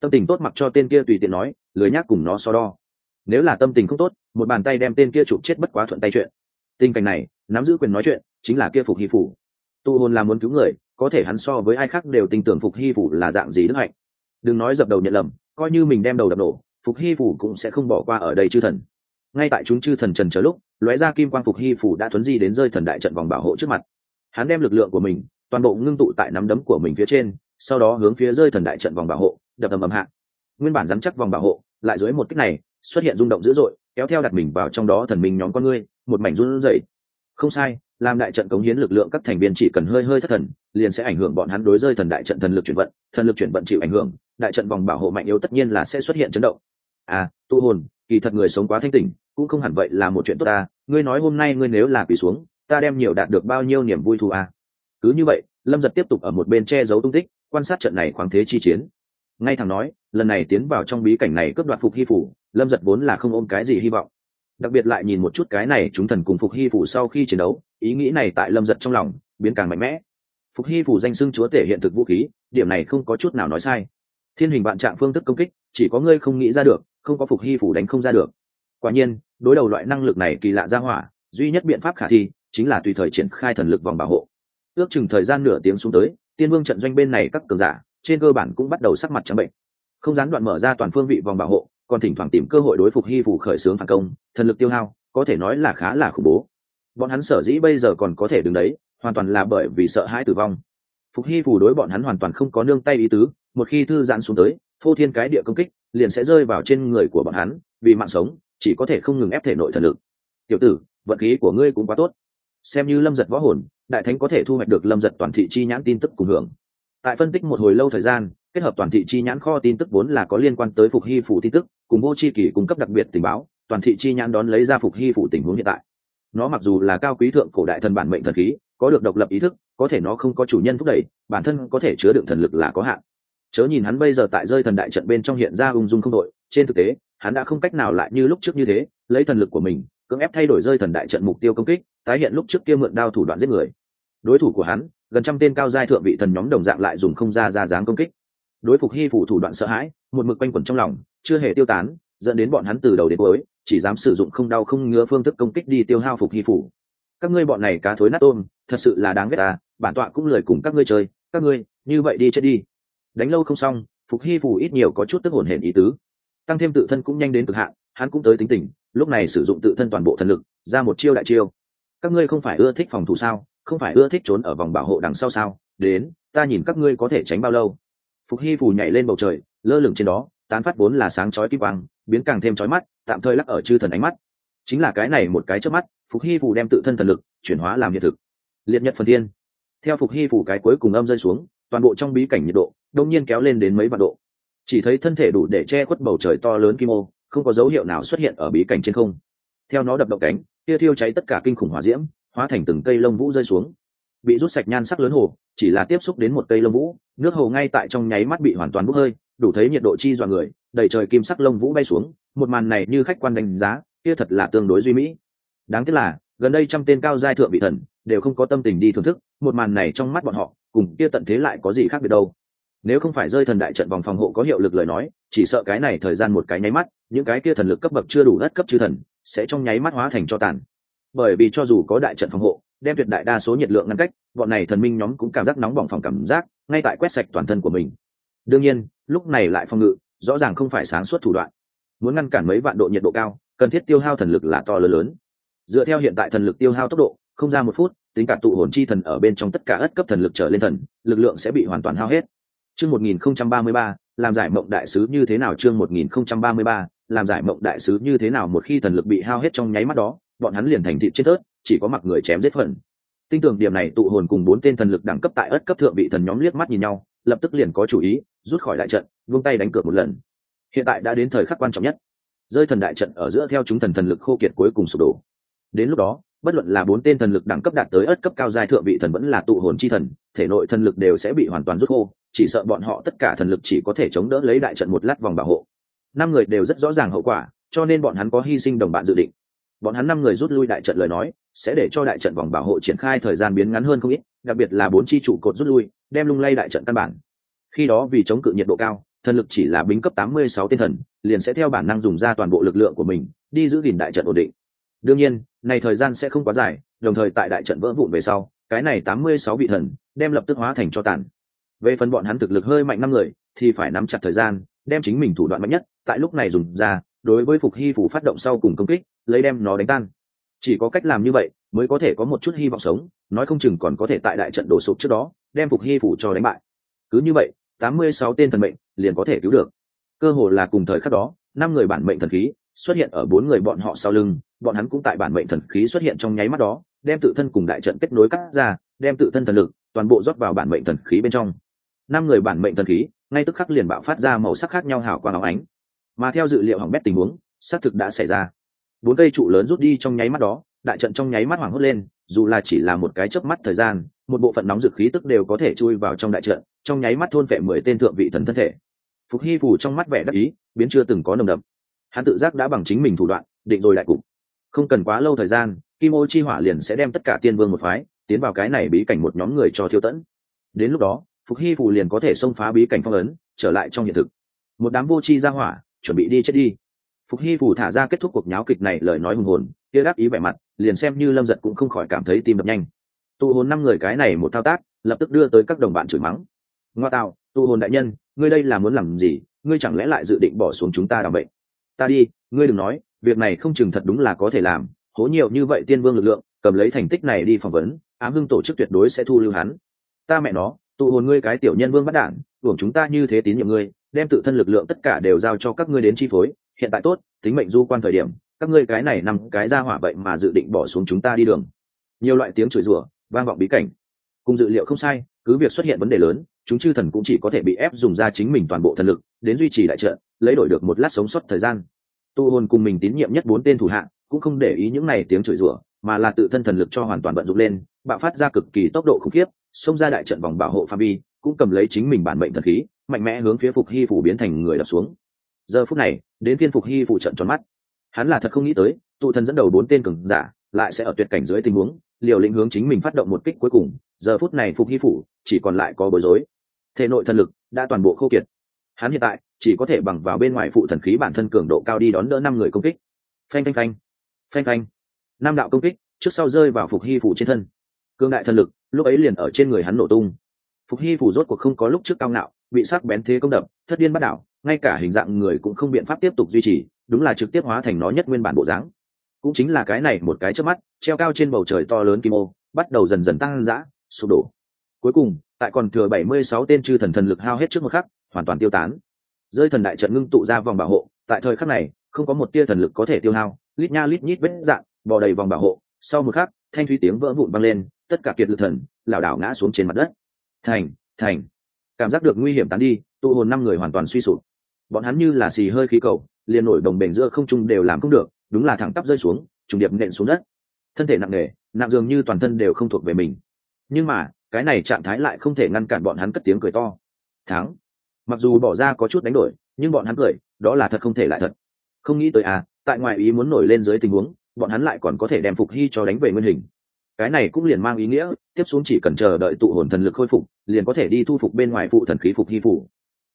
Tâm tình tốt mặc cho tên kia tùy tiện nói, lười nhác cùng nó so đo. Nếu là tâm tình không tốt, một bàn tay đem tên kia chụp chết bất quá thuận tay chuyện. Tình cảnh này, nắm giữ quyền nói chuyện, chính là kia phục hy phủ. Tụ hồn là muốn cứu người, có thể hắn so với ai khác đều tin tưởng phục hy phủ là dạng gì đức hạnh. Đừng nói dập đầu nhận lầm, coi như mình đem đầu đập nổ phục hy phủ cũng sẽ không bỏ qua ở đây chư thần. Ngay tại chúng chư thần trần chờ lúc, lóe ra kim quang phục hy phủ đã thuấn di đến rơi thần đại trận vòng bảo hộ trước mặt. Hắn đem lực lượng của mình, toàn bộ ngưng tụ tại nắm đấm của mình phía trên, sau đó hướng phía rơi thần đại trận vòng bảo hộ, đập ầm ầm hạ. Nguyên bản dám chắc vòng bảo hộ, lại dưới một cách này, xuất hiện rung động dữ dội, kéo theo đặt mình vào trong đó thần minh nhóm con ngươi, một mảnh run rẩy. Không sai, làm đại trận cống hiến lực lượng các thành viên chỉ cần hơi hơi thất thần, liền sẽ ảnh hưởng bọn hắn đối rơi thần đại trận thần lực chuyển vận, thần lực chuyển vận chịu ảnh hưởng, đại trận vòng bảo hộ mạnh yếu tất nhiên là sẽ xuất hiện chấn động à tu hồn, kỳ thật người sống quá thanh tỉnh, cũng không hẳn vậy là một chuyện tốt ta. Ngươi nói hôm nay ngươi nếu là quỳ xuống, ta đem nhiều đạt được bao nhiêu niềm vui thù à. cứ như vậy, lâm giật tiếp tục ở một bên che giấu tung tích, quan sát trận này khoáng thế chi chiến. Ngay thẳng nói, lần này tiến vào trong bí cảnh này cướp đoạt phục hy phủ, lâm giật vốn là không ôm cái gì hy vọng. Đặc biệt lại nhìn một chút cái này chúng thần cùng phục hy phủ sau khi chiến đấu, ý nghĩ này tại lâm giật trong lòng biến càng mạnh mẽ. Phục hy phủ danh xưng chúa thể hiện thực vũ khí, điểm này không có chút nào nói sai thiên hình vạn trạng phương thức công kích, chỉ có ngươi không nghĩ ra được, không có phục hy phủ đánh không ra được. Quả nhiên, đối đầu loại năng lực này kỳ lạ ra hỏa, duy nhất biện pháp khả thi chính là tùy thời triển khai thần lực vòng bảo hộ. Ước chừng thời gian nửa tiếng xuống tới, tiên vương trận doanh bên này các cường giả, trên cơ bản cũng bắt đầu sắc mặt trắng bệnh. Không gián đoạn mở ra toàn phương vị vòng bảo hộ, còn thỉnh thoảng tìm cơ hội đối phục hy phủ khởi xướng phản công, thần lực tiêu hao, có thể nói là khá là khủng bố. Bọn hắn sở dĩ bây giờ còn có thể đứng đấy, hoàn toàn là bởi vì sợ hãi tử vong. Phục hy phủ đối bọn hắn hoàn toàn không có nương tay ý tứ một khi thư giãn xuống tới, phô thiên cái địa công kích liền sẽ rơi vào trên người của bọn hắn, vì mạng sống, chỉ có thể không ngừng ép thể nội thần lực. Tiểu tử, vận khí của ngươi cũng quá tốt. Xem như lâm giật võ hồn, đại thánh có thể thu hoạch được lâm giật toàn thị chi nhãn tin tức cùng hưởng. Tại phân tích một hồi lâu thời gian, kết hợp toàn thị chi nhãn kho tin tức vốn là có liên quan tới phục hy phủ tin tức, cùng vô chi kỷ cung cấp đặc biệt tình báo, toàn thị chi nhãn đón lấy ra phục hy phủ tình huống hiện tại. Nó mặc dù là cao quý thượng cổ đại thần bản mệnh thần khí, có được độc lập ý thức, có thể nó không có chủ nhân thúc đẩy, bản thân có thể chứa đựng thần lực là có hạn chớ nhìn hắn bây giờ tại rơi thần đại trận bên trong hiện ra ung dung không đội, trên thực tế, hắn đã không cách nào lại như lúc trước như thế, lấy thần lực của mình, cưỡng ép thay đổi rơi thần đại trận mục tiêu công kích, tái hiện lúc trước kia mượn đao thủ đoạn giết người. Đối thủ của hắn, gần trăm tên cao giai thượng vị thần nhóm đồng dạng lại dùng không ra ra dáng công kích. Đối phục hy phủ thủ đoạn sợ hãi, một mực quanh quẩn trong lòng, chưa hề tiêu tán, dẫn đến bọn hắn từ đầu đến cuối, chỉ dám sử dụng không đau không ngứa phương thức công kích đi tiêu hao phục hy phủ. Các ngươi bọn này cá thối nát tôm, thật sự là đáng ghét à bản tọa cũng lời cùng các ngươi chơi, các ngươi, như vậy đi chết đi đánh lâu không xong, phục hy phủ ít nhiều có chút tức hồn hển ý tứ. Tăng thêm tự thân cũng nhanh đến cực hạn, hắn cũng tới tính tình, lúc này sử dụng tự thân toàn bộ thần lực, ra một chiêu đại chiêu. Các ngươi không phải ưa thích phòng thủ sao? Không phải ưa thích trốn ở vòng bảo hộ đằng sau sao? Đến, ta nhìn các ngươi có thể tránh bao lâu? Phục hy phủ nhảy lên bầu trời, lơ lửng trên đó, tán phát vốn là sáng chói kim quang, biến càng thêm chói mắt, tạm thời lắc ở chư thần ánh mắt. Chính là cái này một cái trước mắt, phục hy phủ đem tự thân thần lực chuyển hóa làm hiện thực. Liệt nhật phần thiên. Theo phục hy phủ cái cuối cùng âm rơi xuống, toàn bộ trong bí cảnh nhiệt độ đông nhiên kéo lên đến mấy vạn độ. Chỉ thấy thân thể đủ để che khuất bầu trời to lớn kim ô, không có dấu hiệu nào xuất hiện ở bí cảnh trên không. Theo nó đập động cánh, tia thiêu cháy tất cả kinh khủng hỏa diễm, hóa thành từng cây lông vũ rơi xuống. Bị rút sạch nhan sắc lớn hồ, chỉ là tiếp xúc đến một cây lông vũ, nước hồ ngay tại trong nháy mắt bị hoàn toàn bốc hơi, đủ thấy nhiệt độ chi dọa người, đầy trời kim sắc lông vũ bay xuống, một màn này như khách quan đánh giá, kia thật là tương đối duy mỹ. Đáng tiếc là, gần đây trăm tên cao giai thượng vị thần, đều không có tâm tình đi thưởng thức, một màn này trong mắt bọn họ, cùng kia tận thế lại có gì khác biệt đâu nếu không phải rơi thần đại trận vòng phòng hộ có hiệu lực lời nói, chỉ sợ cái này thời gian một cái nháy mắt, những cái kia thần lực cấp bậc chưa đủ đất cấp chư thần, sẽ trong nháy mắt hóa thành cho tàn. Bởi vì cho dù có đại trận phòng hộ, đem tuyệt đại đa số nhiệt lượng ngăn cách, bọn này thần minh nhóm cũng cảm giác nóng bỏng phòng cảm giác, ngay tại quét sạch toàn thân của mình. Đương nhiên, lúc này lại phòng ngự, rõ ràng không phải sáng suốt thủ đoạn. Muốn ngăn cản mấy vạn độ nhiệt độ cao, cần thiết tiêu hao thần lực là to lớn lớn. Dựa theo hiện tại thần lực tiêu hao tốc độ, không ra một phút, tính cả tụ hồn chi thần ở bên trong tất cả ất cấp thần lực trở lên thần, lực lượng sẽ bị hoàn toàn hao hết chương một nghìn không trăm ba mươi ba, làm giải mộng đại sứ như thế nào? Chương một nghìn không trăm ba mươi ba, làm giải mộng đại sứ như thế nào? Một khi thần lực bị hao hết trong nháy mắt đó, bọn hắn liền thành thịt chết tớt chỉ có mặc người chém giết phần. Tin tưởng điểm này, tụ hồn cùng bốn tên thần lực đẳng cấp tại ất cấp thượng bị thần nhóm liếc mắt nhìn nhau, lập tức liền có chủ ý, rút khỏi đại trận, vung tay đánh cược một lần. Hiện tại đã đến thời khắc quan trọng nhất. Rơi thần đại trận ở giữa theo chúng thần thần lực khô kiệt cuối cùng sụp đổ. Đến lúc đó, bất luận là bốn tên thần lực đẳng cấp đạt tới ất cấp cao giai thượng vị thần vẫn là tụ hồn chi thần, thể nội thần lực đều sẽ bị hoàn toàn rút khô chỉ sợ bọn họ tất cả thần lực chỉ có thể chống đỡ lấy đại trận một lát vòng bảo hộ. Năm người đều rất rõ ràng hậu quả, cho nên bọn hắn có hy sinh đồng bạn dự định. Bọn hắn năm người rút lui đại trận lời nói, sẽ để cho đại trận vòng bảo hộ triển khai thời gian biến ngắn hơn không ít, đặc biệt là bốn chi trụ cột rút lui, đem lung lay đại trận căn bản. Khi đó vì chống cự nhiệt độ cao, thần lực chỉ là bính cấp tám mươi sáu tên thần, liền sẽ theo bản năng dùng ra toàn bộ lực lượng của mình, đi giữ gìn đại trận ổn định. Đương nhiên, này thời gian sẽ không quá dài, đồng thời tại đại trận vỡ vụn về sau, cái này tám mươi sáu vị thần, đem lập tức hóa thành cho tàn về phần bọn hắn thực lực hơi mạnh năm người, thì phải nắm chặt thời gian, đem chính mình thủ đoạn mạnh nhất, tại lúc này dùng ra, đối với phục hy phủ phát động sau cùng công kích, lấy đem nó đánh tan. Chỉ có cách làm như vậy, mới có thể có một chút hy vọng sống, nói không chừng còn có thể tại đại trận đổ sụp trước đó, đem phục hy phủ cho đánh bại. Cứ như vậy, tám mươi sáu tên thần mệnh liền có thể cứu được. Cơ hồ là cùng thời khắc đó, năm người bản mệnh thần khí xuất hiện ở bốn người bọn họ sau lưng, bọn hắn cũng tại bản mệnh thần khí xuất hiện trong nháy mắt đó, đem tự thân cùng đại trận kết nối cắt ra, đem tự thân thần lực toàn bộ rót vào bản mệnh thần khí bên trong năm người bản mệnh thần khí, ngay tức khắc liền bạo phát ra màu sắc khác nhau hào quang áo ánh. Mà theo dự liệu hỏng bét tình huống, xác thực đã xảy ra. Bốn cây trụ lớn rút đi trong nháy mắt đó, đại trận trong nháy mắt hoảng hốt lên, dù là chỉ là một cái chớp mắt thời gian, một bộ phận nóng dực khí tức đều có thể chui vào trong đại trận, trong nháy mắt thôn vệ mười tên thượng vị thần thân thể. Phục hy phủ trong mắt vẻ đắc ý, biến chưa từng có nồng đậm. Hắn tự giác đã bằng chính mình thủ đoạn, định rồi đại cục. Không cần quá lâu thời gian, kim ô chi hỏa liền sẽ đem tất cả tiên vương một phái, tiến vào cái này bí cảnh một nhóm người cho thiêu tẫn. Đến lúc đó phục hy phủ liền có thể xông phá bí cảnh phong ấn, trở lại trong hiện thực. Một đám vô chi ra hỏa, chuẩn bị đi chết đi. Phục hy phủ thả ra kết thúc cuộc nháo kịch này lời nói hùng hồn, kia đáp ý vẻ mặt, liền xem như lâm giật cũng không khỏi cảm thấy tim đập nhanh. Tụ hồn năm người cái này một thao tác, lập tức đưa tới các đồng bạn chửi mắng. Ngoa tạo tụ hồn đại nhân, ngươi đây là muốn làm gì? Ngươi chẳng lẽ lại dự định bỏ xuống chúng ta đ bệnh? Ta đi, ngươi đừng nói, việc này không chừng thật đúng là có thể làm. Hố nhiều như vậy tiên vương lực lượng, cầm lấy thành tích này đi phỏng vấn, ám hưng tổ chức tuyệt đối sẽ thu lưu hắn. Ta mẹ nó tụ hồn ngươi cái tiểu nhân vương bắt đản hưởng chúng ta như thế tín nhiệm ngươi, đem tự thân lực lượng tất cả đều giao cho các ngươi đến chi phối, hiện tại tốt, tính mệnh du quan thời điểm, các ngươi cái này nằm cái ra hỏa vậy mà dự định bỏ xuống chúng ta đi đường. Nhiều loại tiếng chửi rủa, vang vọng bí cảnh. Cùng dự liệu không sai, cứ việc xuất hiện vấn đề lớn, chúng chư thần cũng chỉ có thể bị ép dùng ra chính mình toàn bộ thần lực, đến duy trì đại trợ lấy đổi được một lát sống sót thời gian. Tu hồn cùng mình tín nhiệm nhất bốn tên thủ hạng, cũng không để ý những này tiếng chửi rủa, mà là tự thân thần lực cho hoàn toàn vận dụng lên, bạo phát ra cực kỳ tốc độ khủng khiếp xông ra đại trận vòng bảo hộ phạm vi, cũng cầm lấy chính mình bản mệnh thần khí, mạnh mẽ hướng phía phục hy phủ biến thành người đập xuống. Giờ phút này, đến phiên phục hy phủ trận tròn mắt. Hắn là thật không nghĩ tới, tụ thần dẫn đầu bốn tên cường giả lại sẽ ở tuyệt cảnh dưới tình huống, liều lĩnh hướng chính mình phát động một kích cuối cùng. Giờ phút này phục hy phủ chỉ còn lại có bối rối. Thể nội thần lực đã toàn bộ khô kiệt. Hắn hiện tại chỉ có thể bằng vào bên ngoài phụ thần khí bản thân cường độ cao đi đón đỡ năm người công kích. Phanh phanh phanh. Phanh phanh. Năm đạo công kích trước sau rơi vào phục hy phủ trên thân. Cương đại thần lực lúc ấy liền ở trên người hắn nổ tung. Phục hy phủ rốt cuộc không có lúc trước cao ngạo, bị sắc bén thế công đập, thất điên bắt đảo, ngay cả hình dạng người cũng không biện pháp tiếp tục duy trì, đúng là trực tiếp hóa thành nó nhất nguyên bản bộ dáng. Cũng chính là cái này một cái trước mắt, treo cao trên bầu trời to lớn kim ô, bắt đầu dần dần tăng dã, sụp đổ. Cuối cùng, tại còn thừa bảy mươi sáu tên chư thần thần lực hao hết trước một khắc, hoàn toàn tiêu tán. Rơi thần đại trận ngưng tụ ra vòng bảo hộ, tại thời khắc này, không có một tia thần lực có thể tiêu hao, lít nha lít nhít vết dạng, bò đầy vòng bảo hộ. Sau một khắc, thanh thúy tiếng vỡ vụn băng lên tất cả kiệt lực thần, lảo đảo ngã xuống trên mặt đất. Thành thành. Cảm giác được nguy hiểm tán đi tụ hồn năm người hoàn toàn suy sụp. Bọn hắn như là xì hơi khí cầu, liền nổi đồng bền giữa không trung đều làm không được, đúng là thẳng tắp rơi xuống, trùng điệp nện xuống đất. Thân thể nặng nề, nặng dường như toàn thân đều không thuộc về mình. Nhưng mà, cái này trạng thái lại không thể ngăn cản bọn hắn cất tiếng cười to. Thắng. Mặc dù bỏ ra có chút đánh đổi, nhưng bọn hắn cười, đó là thật không thể lại thật. Không nghĩ tới à tại ngoài ý muốn nổi lên dưới tình huống, bọn hắn lại còn có thể đem phục hy cho đánh về nguyên hình cái này cũng liền mang ý nghĩa, tiếp xuống chỉ cần chờ đợi tụ hồn thần lực khôi phục, liền có thể đi thu phục bên ngoài phụ thần khí phục hy phủ.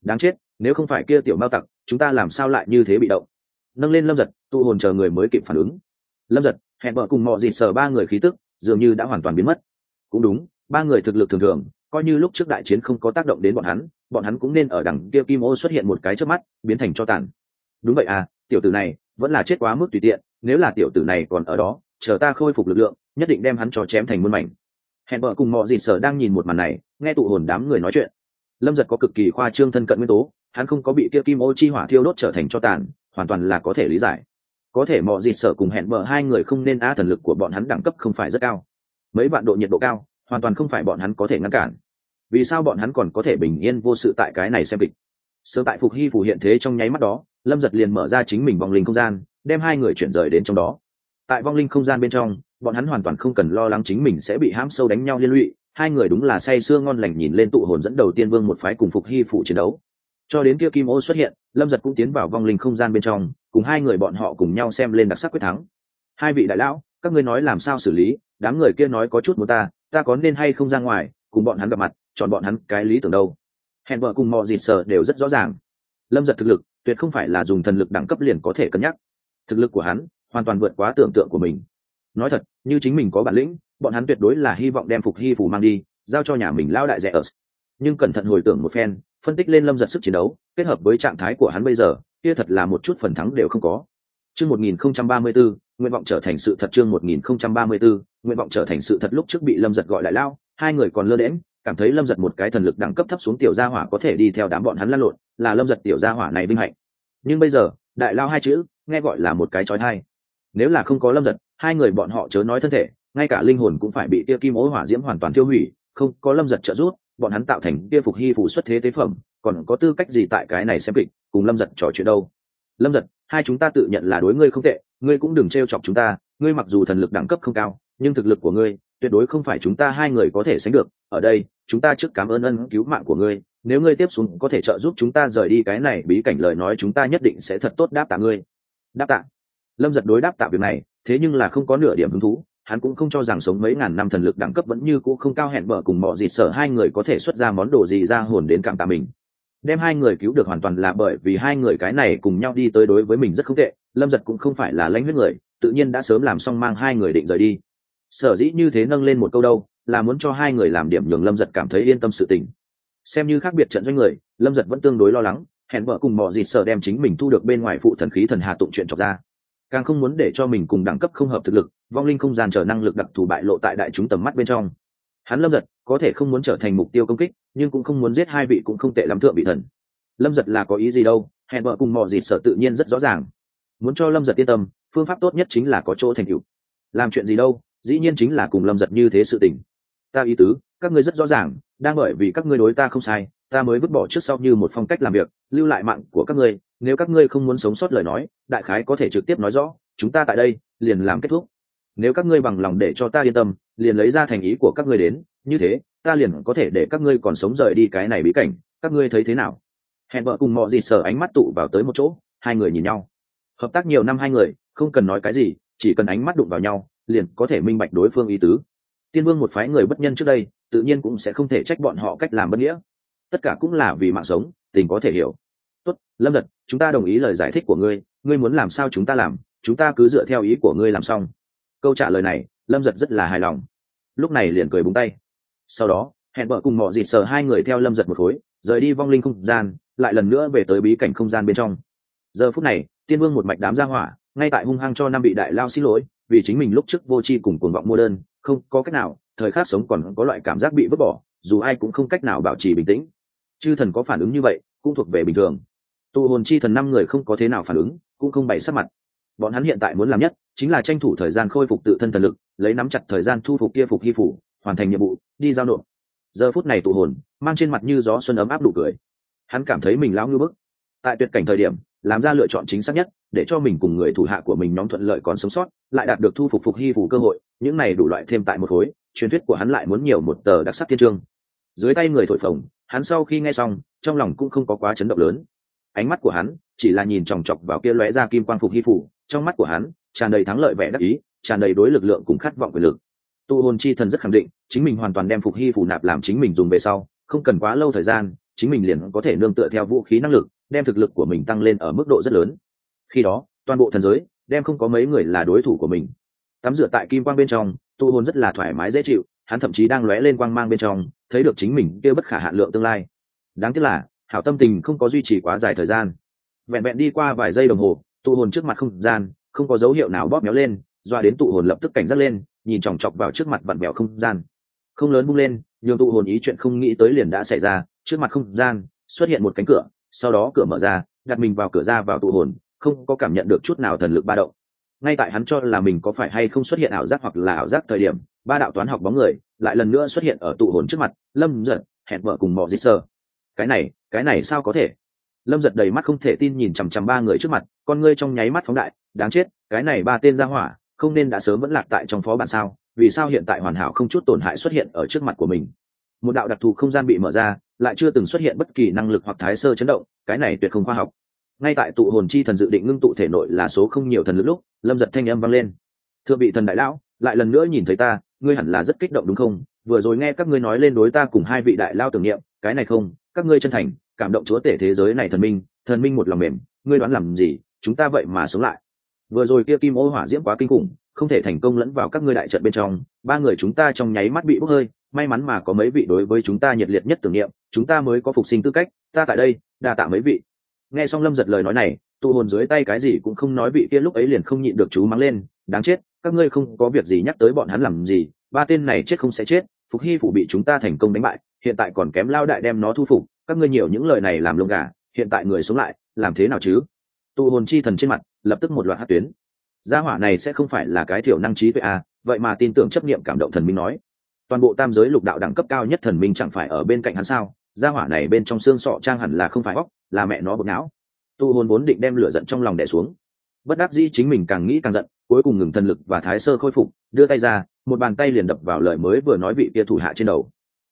Đáng chết, nếu không phải kia tiểu mao tặc, chúng ta làm sao lại như thế bị động? Nâng lên lâm giật tụ hồn chờ người mới kịp phản ứng. Lâm giật hẹn vợ cùng mọi dịt sờ ba người khí tức, dường như đã hoàn toàn biến mất. Cũng đúng, ba người thực lực thường thường, coi như lúc trước đại chiến không có tác động đến bọn hắn bọn hắn cũng nên ở đằng kia kim ô xuất hiện một cái trước mắt, biến thành cho tàn. Đúng vậy à tiểu tử này, vẫn là chết quá mức tùy tiện, nếu là tiểu tử này còn ở đó chờ ta khôi phục lực lượng, nhất định đem hắn trò chém thành muôn mảnh. Hẹn vợ cùng mọi dịt sở đang nhìn một màn này, nghe tụ hồn đám người nói chuyện. Lâm giật có cực kỳ khoa trương thân cận nguyên tố, hắn không có bị kia kim ô chi hỏa thiêu đốt trở thành cho tàn, hoàn toàn là có thể lý giải. Có thể mọi dịt sở cùng hẹn vợ hai người không nên á thần lực của bọn hắn đẳng cấp không phải rất cao. Mấy bạn độ nhiệt độ cao, hoàn toàn không phải bọn hắn có thể ngăn cản. Vì sao bọn hắn còn có thể bình yên vô sự tại cái này xem kịch? Sơ tại phục hy phủ hiện thế trong nháy mắt đó, lâm giật liền mở ra chính mình vòng linh không gian, đem hai người chuyển rời đến trong đó tại vong linh không gian bên trong, bọn hắn hoàn toàn không cần lo lắng chính mình sẽ bị hãm sâu đánh nhau liên lụy, hai người đúng là say sưa ngon lành nhìn lên tụ hồn dẫn đầu tiên vương một phái cùng phục hy phụ chiến đấu. Cho đến kia kim ô xuất hiện, lâm giật cũng tiến vào vong linh không gian bên trong, cùng hai người bọn họ cùng nhau xem lên đặc sắc quyết thắng. Hai vị đại lão, các ngươi nói làm sao xử lý, đám người kia nói có chút một ta ta có nên hay không ra ngoài, cùng bọn hắn gặp mặt, chọn bọn hắn cái lý tưởng đâu. Hẹn vợ cùng mọi dịt sợ đều rất rõ ràng. Lâm giật thực lực, tuyệt không phải là dùng thần lực đẳng cấp liền có thể cân nhắc. Thực lực của hắn hoàn toàn vượt quá tưởng tượng của mình. Nói thật như chính mình có bản lĩnh bọn hắn tuyệt đối là hy vọng đem phục hy phủ mang đi giao cho nhà mình lao đại rẻ ở. Nhưng cẩn thận hồi tưởng một phen phân tích lên lâm giật sức chiến đấu kết hợp với trạng thái của hắn bây giờ kia thật là một chút phần thắng đều không có. Chương 1034, nguyện vọng trở thành sự thật chương 1034, nguyện vọng trở thành sự thật lúc trước bị lâm giật gọi lại lao hai người còn lơ đễm cảm thấy lâm giật một cái thần lực đẳng cấp thấp xuống tiểu gia hỏa có thể đi theo đám bọn hắn lăn lộn là lâm giật tiểu gia hỏa này vinh hạnh. Nhưng bây giờ đại lao hai chữ nghe gọi là một cái trói hai nếu là không có lâm giật, hai người bọn họ chớ nói thân thể, ngay cả linh hồn cũng phải bị tia kim ố hỏa diễm hoàn toàn tiêu hủy, không có lâm giật trợ giúp, bọn hắn tạo thành tia phục hy phủ xuất thế tế phẩm, còn có tư cách gì tại cái này xem kịch, cùng lâm giật trò chuyện đâu? Lâm giật, hai chúng ta tự nhận là đối ngươi không tệ, ngươi cũng đừng t r e o chọc chúng ta, ngươi mặc dù thần lực đẳng cấp không cao, nhưng thực lực của ngươi, tuyệt đối không phải chúng ta hai người có thể sánh được. Ở đây, chúng ta trước cảm ơn ân cứu mạng của ngươi, nếu ngươi tiếp xuống có thể trợ giúp chúng ta rời đi cái này, bí cảnh lời nói chúng ta nhất định sẽ thật tốt đáp tạ ngươi. Đáp tạ lâm giật đối đáp tạo việc này, thế nhưng là không có nửa điểm hứng thú. Hắn cũng không cho rằng sống mấy ngàn năm thần lực đẳng cấp vẫn như cũ không cao hẹn bở cùng mọi gì sở hai người có thể xuất ra món đồ gì ra hồn đến cảm tạ mình. Đem hai người cứu được hoàn toàn là bởi vì hai người cái này cùng nhau đi tới đối với mình rất không tệ, lâm giật cũng không phải là lãnh huyết người, tự nhiên đã sớm làm xong mang hai người định rời đi. Sở dĩ như thế nâng lên một câu đâu, là muốn cho hai người làm điểm nhường lâm giật cảm thấy yên tâm sự tình. Xem như khác biệt trận doanh người, lâm giật vẫn tương đối lo lắng, hẹn vợ cùng mọi dịt sợ đem chính mình thu được bên ngoài phụ thần khí thần hà tụng chuyện trọc ra càng không muốn để cho mình cùng đẳng cấp không hợp thực lực, vong linh không gian trở năng lực đặc thù bại lộ tại đại chúng tầm mắt bên trong. Hắn lâm giật có thể không muốn trở thành mục tiêu công kích, nhưng cũng không muốn giết hai vị cũng không tệ lắm thượng vị thần. Lâm giật là có ý gì đâu, hẹn vợ cùng mọi gì sở tự nhiên rất rõ ràng. Muốn cho lâm giật yên tâm, phương pháp tốt nhất chính là có chỗ thành cựu làm chuyện gì đâu, dĩ nhiên chính là cùng lâm giật như thế sự tình. Ta ý tứ, các ngươi rất rõ ràng, đang bởi vì các ngươi đối ta không sai, ta mới vứt bỏ trước sau như một phong cách làm việc, lưu lại mạng của các ngươi nếu các ngươi không muốn sống sót lời nói, đại khái có thể trực tiếp nói rõ, chúng ta tại đây, liền làm kết thúc. Nếu các ngươi bằng lòng để cho ta yên tâm, liền lấy ra thành ý của các ngươi đến, như thế, ta liền có thể để các ngươi còn sống rời đi cái này bí cảnh. Các ngươi thấy thế nào? Hẹn vợ cùng mọi gì sở ánh mắt tụ vào tới một chỗ, hai người nhìn nhau. Hợp tác nhiều năm hai người, không cần nói cái gì, chỉ cần ánh mắt đụng vào nhau, liền có thể minh bạch đối phương ý tứ. Tiên vương một phái người bất nhân trước đây, tự nhiên cũng sẽ không thể trách bọn họ cách làm bất nghĩa. Tất cả cũng là vì mạng sống, tình có thể hiểu lâm giật chúng ta đồng ý lời giải thích của ngươi ngươi muốn làm sao chúng ta làm, chúng ta cứ dựa theo ý của ngươi làm xong. Câu trả lời này, lâm giật rất là hài lòng. Lúc này liền cười búng tay. Sau đó, hẹn vợ cùng mọi dịt sờ hai người theo lâm giật một khối, rời đi vong linh không gian, lại lần nữa về tới bí cảnh không gian bên trong. Giờ phút này, tiên vương một mạch đám ra hỏa, ngay tại hung hăng cho năm vị đại lao xin lỗi, vì chính mình lúc trước vô tri cùng cuồng vọng mua đơn, không có cách nào, thời khắc sống còn có loại cảm giác bị vứt bỏ, dù ai cũng không cách nào bảo trì bình tĩnh. Chư thần có phản ứng như vậy, cũng thuộc về bình thường tụ hồn chi thần năm người không có thế nào phản ứng, cũng không bày sắc mặt. Bọn hắn hiện tại muốn làm nhất chính là tranh thủ thời gian khôi phục tự thân thần lực, lấy nắm chặt thời gian thu phục kia phục hy phủ, hoàn thành nhiệm vụ, đi giao nộp. Giờ phút này tụ hồn, mang trên mặt như gió xuân ấm áp đủ cười. Hắn cảm thấy mình lão ngư bức. Tại tuyệt cảnh thời điểm, làm ra lựa chọn chính xác nhất, để cho mình cùng người thủ hạ của mình nhóm thuận lợi còn sống sót, lại đạt được thu phục phục hy phủ cơ hội, những này đủ loại thêm tại một khối, truyền thuyết của hắn lại muốn nhiều một tờ đặc sắc thiên trương dưới tay người thổi phồng, hắn sau khi nghe xong, trong lòng cũng không có quá chấn động lớn ánh mắt của hắn chỉ là nhìn chòng chọc vào kia lóe ra kim quang phục hy phủ, trong mắt của hắn tràn đầy thắng lợi vẻ đắc ý, tràn đầy đối lực lượng cùng khát vọng quyền lực. Tu hồn chi thần rất khẳng định, chính mình hoàn toàn đem phục hy phủ nạp làm chính mình dùng về sau, không cần quá lâu thời gian, chính mình liền có thể nương tựa theo vũ khí năng lực, đem thực lực của mình tăng lên ở mức độ rất lớn. Khi đó, toàn bộ thần giới đem không có mấy người là đối thủ của mình. Tắm rửa tại kim quang bên trong, tu hồn rất là thoải mái dễ chịu, hắn thậm chí đang lóe lên quang mang bên trong, thấy được chính mình kia bất khả hạn lượng tương lai. Đáng tiếc là hảo tâm tình không có duy trì quá dài thời gian. Vẹn vẹn đi qua vài giây đồng hồ, tụ hồn trước mặt không gian, không có dấu hiệu nào bóp méo lên, doa đến tụ hồn lập tức cảnh giác lên, nhìn chòng chọc vào trước mặt vặn mèo không gian. Không lớn bung lên, nhường tụ hồn ý chuyện không nghĩ tới liền đã xảy ra, trước mặt không gian, xuất hiện một cánh cửa, sau đó cửa mở ra, đặt mình vào cửa ra vào tụ hồn, không có cảm nhận được chút nào thần lực ba động. Ngay tại hắn cho là mình có phải hay không xuất hiện ảo giác hoặc là ảo giác thời điểm, ba đạo toán học bóng người lại lần nữa xuất hiện ở tụ hồn trước mặt, lâm giật hẹn vợ cùng mò dít sơ cái này cái này sao có thể? Lâm giật đầy mắt không thể tin nhìn chằm chằm ba người trước mặt, con ngươi trong nháy mắt phóng đại, đáng chết, cái này ba tên ra hỏa, không nên đã sớm vẫn lạc tại trong phó bản sao? Vì sao hiện tại hoàn hảo không chút tổn hại xuất hiện ở trước mặt của mình? Một đạo đặc thù không gian bị mở ra, lại chưa từng xuất hiện bất kỳ năng lực hoặc thái sơ chấn động, cái này tuyệt không khoa học. Ngay tại tụ hồn chi thần dự định ngưng tụ thể nội là số không nhiều thần lực lúc, lâm giật thanh âm vang lên. Thưa vị thần đại lão, lại lần nữa nhìn thấy ta, ngươi hẳn là rất kích động đúng không? Vừa rồi nghe các ngươi nói lên đối ta cùng hai vị đại lao tưởng niệm, cái này không các ngươi chân thành, cảm động chúa tể thế giới này thần minh thần minh một lòng mềm, ngươi đoán làm gì, chúng ta vậy mà sống lại. Vừa rồi kia kim ô hỏa diễm quá kinh khủng, không thể thành công lẫn vào các ngươi đại trận bên trong, ba người chúng ta trong nháy mắt bị bốc hơi, may mắn mà có mấy vị đối với chúng ta nhiệt liệt nhất tưởng niệm, chúng ta mới có phục sinh tư cách, ta tại đây, đa tạ mấy vị. Nghe xong lâm giật lời nói này tụ hồn dưới tay cái gì cũng không nói vị kia lúc ấy liền không nhịn được chú mắng lên, đáng chết, các ngươi không có việc gì nhắc tới bọn hắn làm gì, ba tên này chết không sẽ chết phục hy phủ bị chúng ta thành công đánh bại hiện tại còn kém lao đại đem nó thu phục các ngươi nhiều những lời này làm lông gà hiện tại người sống lại làm thế nào chứ? Tụ hồn chi thần trên mặt lập tức một loạt hát tuyến. Gia hỏa này sẽ không phải là cái thiểu năng trí tuệ à, vậy mà tin tưởng chấp niệm cảm động thần minh nói. Toàn bộ tam giới lục đạo đẳng cấp cao nhất thần minh chẳng phải ở bên cạnh hắn sao? Gia hỏa này bên trong xương sọ trang hẳn là không phải óc là mẹ nó bột não. Tu hồn vốn định đem lửa giận trong lòng đẻ xuống. Bất đắc dĩ chính mình càng nghĩ càng giận cuối cùng ngừng thần lực và thái sơ khôi phục đưa tay ra một bàn tay liền đập vào lời mới vừa nói vị kia thủ hạ trên đầu.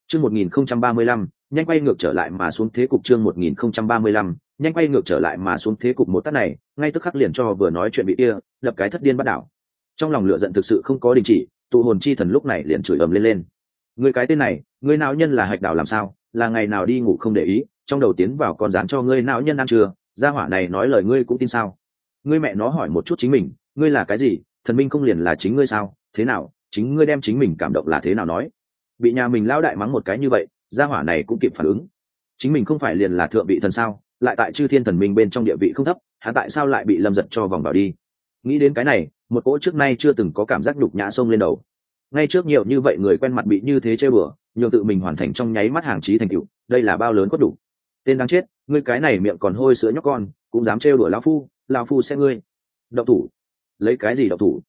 Chương một nghìn không trăm ba mươi lăm, nhanh quay ngược trở lại mà xuống thế cục chương một nghìn không trăm ba mươi lăm, nhanh quay ngược trở lại mà xuống thế cục một tát này, ngay tức khắc liền cho vừa nói chuyện bị kia, lập cái thất điên bắt đảo. Trong lòng lửa giận thực sự không có đình chỉ, tụ hồn chi thần lúc này liền chửi ầm lên lên. Người cái tên này, người não nhân là hạch đảo làm sao, là ngày nào đi ngủ không để ý, trong đầu tiến vào con dán cho ngươi não nhân ăn chưa gia hỏa này nói lời ngươi cũng tin sao? Ngươi mẹ nó hỏi một chút chính mình, ngươi là cái gì, thần minh không liền là chính ngươi sao, thế nào chính ngươi đem chính mình cảm động là thế nào nói? Bị nhà mình lao đại mắng một cái như vậy, gia hỏa này cũng kịp phản ứng. Chính mình không phải liền là thượng vị thần sao? Lại tại chư thiên thần minh bên trong địa vị không thấp, hắn tại sao lại bị lâm giật cho vòng vào đi? Nghĩ đến cái này, một cỗ trước nay chưa từng có cảm giác đục nhã sông lên đầu. Ngay trước nhiều như vậy người quen mặt bị như thế chơi bừa, nhường tự mình hoàn thành trong nháy mắt hàng trí thành cựu đây là bao lớn có đủ. Tên đáng chết, ngươi cái này miệng còn hôi sữa nhóc con, cũng dám trêu đuổi lão phu lão phu sẽ ngươi. Đậu thủ. Lấy cái gì đậu thủ?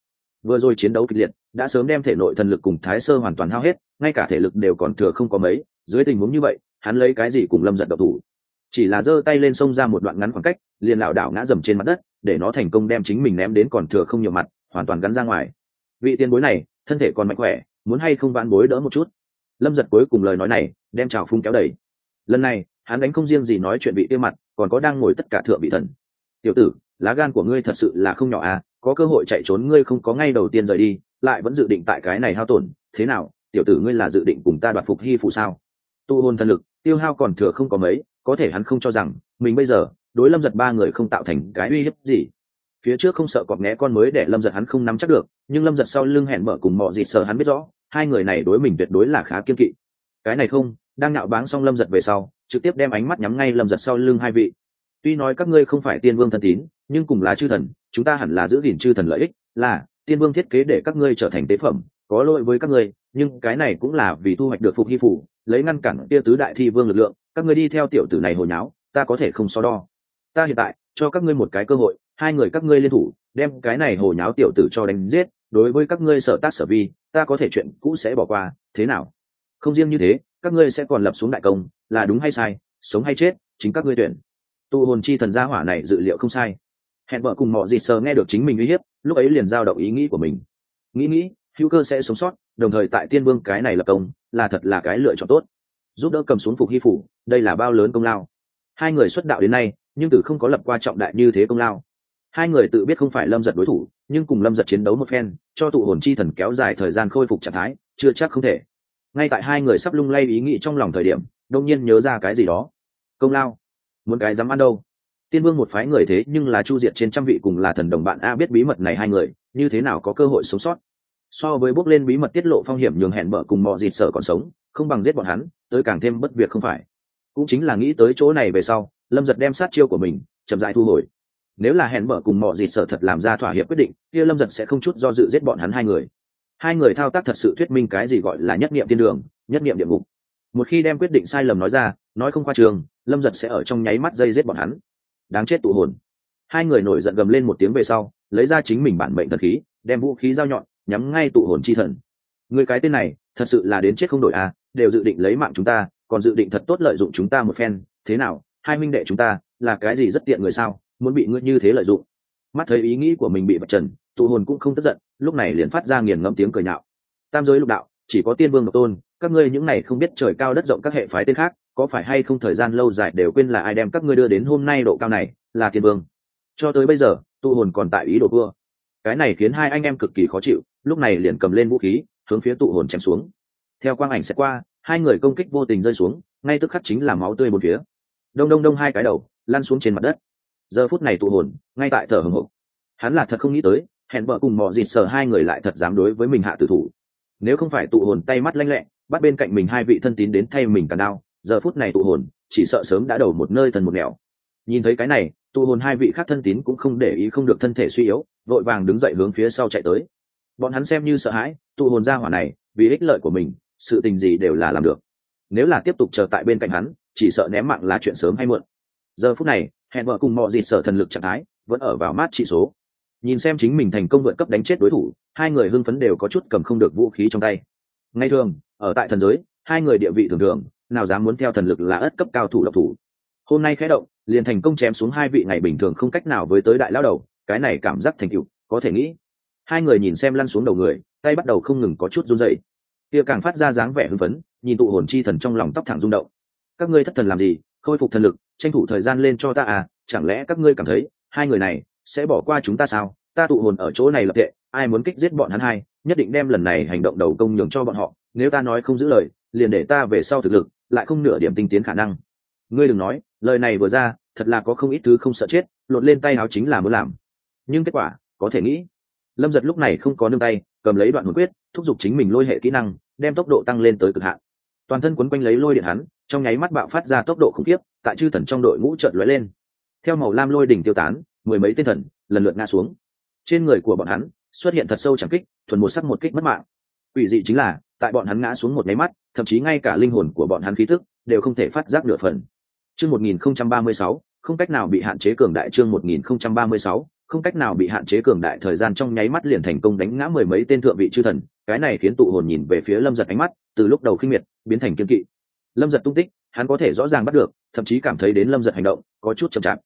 Vừa rồi chiến đấu kịch liệt đã sớm đem thể nội thần lực cùng thái sơ hoàn toàn hao hết, ngay cả thể lực đều còn thừa không có mấy, dưới tình huống như vậy, hắn lấy cái gì cùng lâm giật độc thủ? Chỉ là giơ tay lên sông ra một đoạn ngắn khoảng cách, liền lảo đảo ngã dầm trên mặt đất, để nó thành công đem chính mình ném đến còn thừa không nhiều mặt, hoàn toàn gắn ra ngoài. Vị tiền bối này, thân thể còn mạnh khỏe, muốn hay không vãn bối đỡ một chút? Lâm giật cuối cùng lời nói này, đem trào phung kéo đầy. Lần này, hắn đánh không riêng gì nói chuyện bị tiêu mặt, còn có đang ngồi tất cả thượng vị thần. Tiểu tử, lá gan của ngươi thật sự là không nhỏ à có cơ hội chạy trốn ngươi không có ngay đầu tiên rời đi lại vẫn dự định tại cái này hao tổn. Thế nào, tiểu tử ngươi là dự định cùng ta đoạt phục hy phụ sao? Tu hôn thần lực, tiêu hao còn thừa không có mấy, có thể hắn không cho rằng, mình bây giờ, đối lâm giật ba người không tạo thành cái uy hiếp gì. Phía trước không sợ cọp né con mới để lâm giật hắn không nắm chắc được, nhưng lâm giật sau lưng hẹn mở cùng mọi gì sợ hắn biết rõ, hai người này đối mình tuyệt đối là khá kiên kỵ. Cái này không, đang nạo báng xong lâm giật về sau, trực tiếp đem ánh mắt nhắm ngay lâm giật sau lưng hai vị. Tuy nói các ngươi không phải tiên vương thân tín, nhưng cùng là chư thần, chúng ta hẳn là giữ gìn chư thần lợi ích, là tiên vương thiết kế để các ngươi trở thành tế phẩm, có lỗi với các ngươi, nhưng cái này cũng là vì thu hoạch được phục hy phủ, lấy ngăn cản tia tứ đại thi vương lực lượng, các ngươi đi theo tiểu tử này hồi nháo, ta có thể không so đo. Ta hiện tại, cho các ngươi một cái cơ hội, hai người các ngươi liên thủ, đem cái này hồi nháo tiểu tử cho đánh giết, đối với các ngươi sở tác sở vi, ta có thể chuyện cũ sẽ bỏ qua, thế nào? Không riêng như thế, các ngươi sẽ còn lập xuống đại công, là đúng hay sai, sống hay chết, chính các ngươi tuyển. Tu hồn chi thần gia hỏa này dự liệu không sai hẹn vợ cùng mọi gì sờ nghe được chính mình uy hiếp, lúc ấy liền giao động ý nghĩ của mình. Nghĩ nghĩ, hữu cơ sẽ sống sót, đồng thời tại tiên vương cái này lập công, là thật là cái lựa chọn tốt. Giúp đỡ cầm xuống phục hy phủ, đây là bao lớn công lao. Hai người xuất đạo đến nay, nhưng từ không có lập qua trọng đại như thế công lao. Hai người tự biết không phải lâm giật đối thủ, nhưng cùng lâm giật chiến đấu một phen, cho tụ hồn chi thần kéo dài thời gian khôi phục trạng thái, chưa chắc không thể. Ngay tại hai người sắp lung lay ý nghĩ trong lòng thời điểm đông nhiên nhớ ra cái gì đó. Công lao. Muốn cái dám ăn đâu? Tiên vương một phái người thế nhưng là chu diệt trên trăm vị cùng là thần đồng bạn a biết bí mật này hai người, như thế nào có cơ hội sống sót? So với bước lên bí mật tiết lộ phong hiểm nhường hẹn bở cùng mọi dịt sở còn sống, không bằng giết bọn hắn, tới càng thêm bất việc không phải. Cũng chính là nghĩ tới chỗ này về sau, lâm giật đem sát chiêu của mình, chậm dại thu hồi. Nếu là hẹn bở cùng mọi dịt sở thật làm ra thỏa hiệp quyết định, kia lâm giật sẽ không chút do dự giết bọn hắn hai người. Hai người thao tác thật sự thuyết minh cái gì gọi là nhất niệm tiên đường, nhất niệm địa ngục. Một khi đem quyết định sai lầm nói ra, nói không qua trường, lâm giật sẽ ở trong nháy mắt dây giết bọn hắn đáng chết tụ hồn. Hai người nổi giận gầm lên một tiếng về sau, lấy ra chính mình bản mệnh thần khí, đem vũ khí dao nhọn, nhắm ngay tụ hồn chi thần. Người cái tên này, thật sự là đến chết không đổi à đều dự định lấy mạng chúng ta, còn dự định thật tốt lợi dụng chúng ta một phen. Thế nào, hai minh đệ chúng ta, là cái gì rất tiện người sao, muốn bị ngươi như thế lợi dụng? Mắt thấy ý nghĩ của mình bị bật trần, tụ hồn cũng không tức giận, lúc này liền phát ra nghiền ngẫm tiếng cười nhạo. Tam giới lục đạo, chỉ có tiên vương độc tôn, các ngươi những này không biết trời cao đất rộng các hệ phái tên khác có phải hay không thời gian lâu dài đều quên là ai đem các ngươi đưa đến hôm nay độ cao này, là thiên vương. Cho tới bây giờ tụ hồn còn tại ý đồ vua cái này khiến hai anh em cực kỳ khó chịu, lúc này liền cầm lên vũ khí, hướng phía tụ hồn chém xuống. Theo quang ảnh sẽ qua, hai người công kích vô tình rơi xuống, ngay tức khắc chính là máu tươi một phía. Đông đông đông hai cái đầu, lăn xuống trên mặt đất. Giờ phút này tụ hồn, ngay tại thở hồng hộc hắn là thật không nghĩ tới, hẹn vợ cùng mò dịt sờ hai người lại thật dám đối với mình hạ tử thủ. Nếu không phải tụ hồn tay mắt lanh lẹ, bắt bên cạnh mình hai vị thân tín đến thay mình cả đao giờ phút này tụ hồn, chỉ sợ sớm đã đầu một nơi thần một nẻo. Nhìn thấy cái này, tụ hồn hai vị khác thân tín cũng không để ý không được thân thể suy yếu, vội vàng đứng dậy hướng phía sau chạy tới. Bọn hắn xem như sợ hãi, tụ hồn ra hỏa này, vì ích lợi của mình, sự tình gì đều là làm được. Nếu là tiếp tục chờ tại bên cạnh hắn, chỉ sợ ném mạng là chuyện sớm hay muộn. Giờ phút này, hẹn vợ cùng mọi dịt sở thần lực trạng thái vẫn ở vào mát trị số. Nhìn xem chính mình thành công vượt cấp đánh chết đối thủ, hai người hưng phấn đều có chút cầm không được vũ khí trong tay. Ngay thường, ở tại thần giới, hai người địa vị thường thường nào dám muốn theo thần lực là ất cấp cao thủ độc thủ. Hôm nay khẽ động, liền thành công chém xuống hai vị ngày bình thường không cách nào với tới đại lao đầu, cái này cảm giác thành tựu, có thể nghĩ. Hai người nhìn xem lăn xuống đầu người, tay bắt đầu không ngừng có chút run dậy kia càng phát ra dáng vẻ hưng phấn, nhìn tụ hồn chi thần trong lòng tóc thẳng rung động. Các ngươi thất thần làm gì? Khôi phục thần lực, tranh thủ thời gian lên cho ta à? Chẳng lẽ các ngươi cảm thấy, hai người này sẽ bỏ qua chúng ta sao? Ta tụ hồn ở chỗ này lập tệ, ai muốn kích giết bọn hắn hai, nhất định đem lần này hành động đầu công nhường cho bọn họ. Nếu ta nói không giữ lời, liền để ta về sau thực lực lại không nửa điểm tinh tiến khả năng. Ngươi đừng nói, lời này vừa ra, thật là có không ít thứ không sợ chết, lột lên tay áo chính là muốn làm. Nhưng kết quả, có thể nghĩ. Lâm giật lúc này không có nương tay, cầm lấy đoạn hồn quyết, thúc giục chính mình lôi hệ kỹ năng, đem tốc độ tăng lên tới cực hạn. Toàn thân quấn quanh lấy lôi điện hắn, trong nháy mắt bạo phát ra tốc độ khủng khiếp, tại chư thần trong đội ngũ trợn lóe lên. Theo màu lam lôi đỉnh tiêu tán, mười mấy tên thần, lần lượt ngã xuống. Trên người của bọn hắn, xuất hiện thật sâu chẳng kích, thuần một sắc một kích mất mạng. Ủy dị chính là, tại bọn hắn ngã xuống một nháy mắt thậm chí ngay cả linh hồn của bọn hắn khí thức đều không thể phát giác nửa phần. Chương một nghìn không trăm ba mươi sáu, không cách nào bị hạn chế cường đại chương một nghìn không trăm ba mươi sáu, không cách nào bị hạn chế cường đại thời gian trong nháy mắt liền thành công đánh ngã mười mấy tên thượng vị chư thần, cái này khiến tụ hồn nhìn về phía lâm giật ánh mắt từ lúc đầu khinh miệt biến thành kiên kỵ. Lâm giật tung tích, hắn có thể rõ ràng bắt được, thậm chí cảm thấy đến lâm giật hành động có chút chậm chạp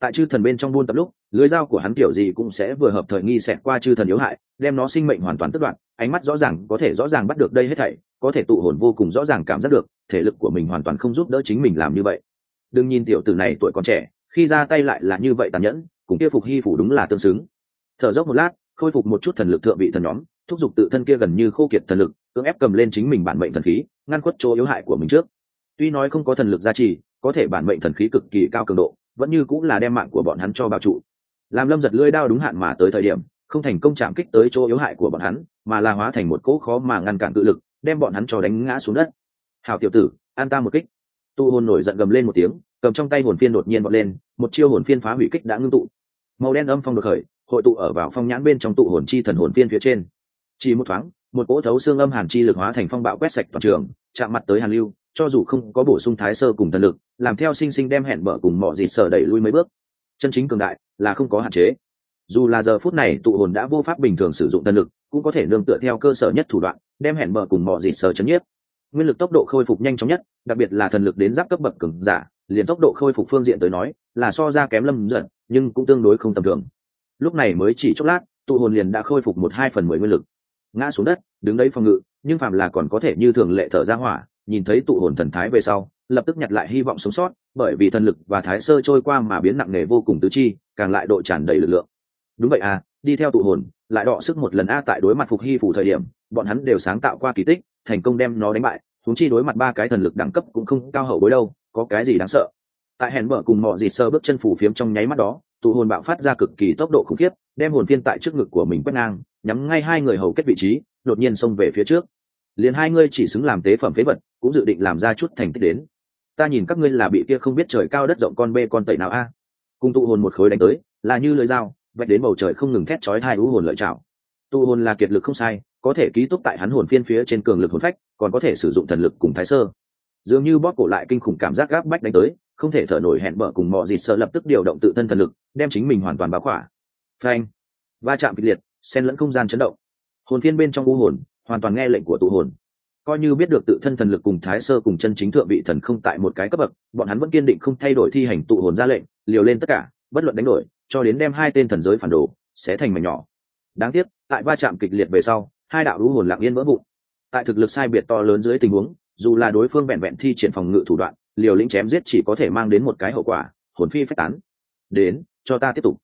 tại chư thần bên trong buôn tập lúc, lưới dao của hắn kiểu gì cũng sẽ vừa hợp thời nghi xẹt qua chư thần yếu hại, đem nó sinh mệnh hoàn toàn tất đoạn ánh mắt rõ ràng có thể rõ ràng bắt được đây hết thảy, có thể tụ hồn vô cùng rõ ràng cảm giác được, thể lực của mình hoàn toàn không giúp đỡ chính mình làm như vậy. Đừng nhìn tiểu tử này tuổi còn trẻ, khi ra tay lại là như vậy tàn nhẫn, cùng kia phục hy phủ đúng là tương xứng. Thở dốc một lát, khôi phục một chút thần lực thượng vị thần nhóm, thúc giục tự thân kia gần như khô kiệt thần lực, cưỡng ép cầm lên chính mình bản mệnh thần khí, ngăn khuất chỗ yếu hại của mình trước. Tuy nói không có thần lực gia trì, có thể bản mệnh thần khí cực kỳ cao cường độ vẫn như cũng là đem mạng của bọn hắn cho bảo trụ. Làm lâm giật lưỡi đao đúng hạn mà tới thời điểm, không thành công chạm kích tới chỗ yếu hại của bọn hắn, mà là hóa thành một cỗ khó mà ngăn cản tự lực, đem bọn hắn cho đánh ngã xuống đất. Hào tiểu tử, an ta một kích. Tu hồn nổi giận gầm lên một tiếng, cầm trong tay hồn phiên đột nhiên bật lên, một chiêu hồn phiên phá hủy kích đã ngưng tụ. Màu đen âm phong được khởi, hội tụ ở vào phong nhãn bên trong tụ hồn chi thần hồn phiên phía trên. Chỉ một thoáng, một cỗ thấu xương âm hàn chi lực hóa thành phong bạo quét sạch toàn trường, chạm mặt tới hàn lưu, cho dù không có bổ sung thái sơ cùng thần lực làm theo sinh sinh đem hẹn bở cùng mỏ dịt sở đẩy lui mấy bước. Chân chính cường đại là không có hạn chế. Dù là giờ phút này tụ hồn đã vô pháp bình thường sử dụng thần lực, cũng có thể nương tựa theo cơ sở nhất thủ đoạn, đem hẹn bở cùng mỏ dịt sở chấn nhiếp. Nguyên lực tốc độ khôi phục nhanh chóng nhất, đặc biệt là thần lực đến giáp cấp bậc cường giả, liền tốc độ khôi phục phương diện tới nói, là so ra kém lâm giận, nhưng cũng tương đối không tầm thường. Lúc này mới chỉ chốc lát, tụ hồn liền đã khôi phục một hai phần mười nguyên lực. Ngã xuống đất, đứng đấy phòng ngự, nhưng phàm là còn có thể như thường lệ thở ra hỏa, nhìn thấy tụ hồn thần thái về sau lập tức nhặt lại hy vọng sống sót, bởi vì thần lực và thái sơ trôi qua mà biến nặng nề vô cùng tứ chi, càng lại độ tràn đầy lực lượng. Đúng vậy à đi theo tụ hồn, lại đọ sức một lần a tại đối mặt phục hy phủ thời điểm, bọn hắn đều sáng tạo qua kỳ tích, thành công đem nó đánh bại thúng chi đối mặt ba cái thần lực đẳng cấp cũng không cao hậu bối đâu, có cái gì đáng sợ. Tại hèn mở cùng mọi gì sơ bước chân phủ phiếm trong nháy mắt đó, tụ hồn bạo phát ra cực kỳ tốc độ khủng khiếp, đem hồn phiên tại trước ngực của mình quét ngang, nhắm ngay hai người hầu kết vị trí, đột nhiên xông về phía trước. Liền hai ngươi chỉ xứng làm tế phẩm phế vật, cũng dự định làm ra chút thành tích đến ta nhìn các ngươi là bị kia không biết trời cao đất rộng con bê con tẩy nào a? Cùng tụ hồn một khối đánh tới, là như lưỡi dao, vạch đến bầu trời không ngừng thét chói hai ú hồn lợi trào. tụ hồn là kiệt lực không sai, có thể ký túc tại hắn hồn phiên phía trên cường lực hồn phách, còn có thể sử dụng thần lực cùng thái sơ. Dường như bóp cổ lại kinh khủng cảm giác gáp bách đánh tới, không thể thở nổi hẹn bở cùng mọi dịt sợ lập tức điều động tự thân thần lực, đem chính mình hoàn toàn báo khỏa. Phanh! Va chạm kịch liệt, xen lẫn không gian chấn động. Hồn phiên bên trong u hồn, hoàn toàn nghe lệnh của tụ hồn coi như biết được tự thân thần lực cùng thái sơ cùng chân chính thượng vị thần không tại một cái cấp bậc, bọn hắn vẫn kiên định không thay đổi thi hành tụ hồn ra lệnh, liều lên tất cả, bất luận đánh đổi, cho đến đem hai tên thần giới phản đồ sẽ thành mảnh nhỏ. Đáng tiếc, tại va chạm kịch liệt về sau, hai đạo lũ hồn lặng yên vỡ vụn. Tại thực lực sai biệt to lớn dưới tình huống, dù là đối phương vẹn vẹn thi triển phòng ngự thủ đoạn, liều lĩnh chém giết chỉ có thể mang đến một cái hậu quả, hồn phi phách tán. Đến, cho ta tiếp tục.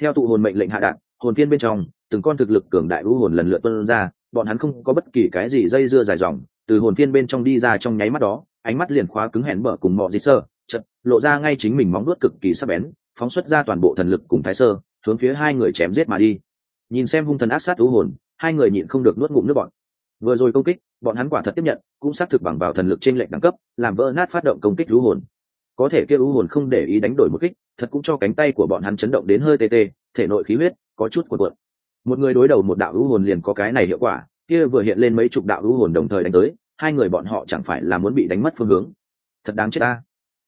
Theo tụ hồn mệnh lệnh hạ đạn, hồn phiên bên trong, từng con thực lực cường đại lũ hồn lần lượt tuân ra bọn hắn không có bất kỳ cái gì dây dưa dài dòng, từ hồn phiên bên trong đi ra trong nháy mắt đó, ánh mắt liền khóa cứng hẹn bở cùng mọi dị sơ chật lộ ra ngay chính mình móng nuốt cực kỳ sắc bén, phóng xuất ra toàn bộ thần lực cùng thái sơ, hướng phía hai người chém giết mà đi. Nhìn xem hung thần ác sát thú hồn, hai người nhịn không được nuốt ngụm nước bọn vừa rồi công kích, bọn hắn quả thật tiếp nhận, cũng xác thực bằng vào thần lực trên lệnh đẳng cấp, làm vỡ nát phát động công kích thú hồn. Có thể kêu lũ hồn không để ý đánh đổi một kích, thật cũng cho cánh tay của bọn hắn chấn động đến hơi tê tê, thể nội khí huyết có chút cuộn cuộn một người đối đầu một đạo u hồn liền có cái này hiệu quả, kia vừa hiện lên mấy chục đạo u hồn đồng thời đánh tới, hai người bọn họ chẳng phải là muốn bị đánh mất phương hướng. Thật đáng chết ta.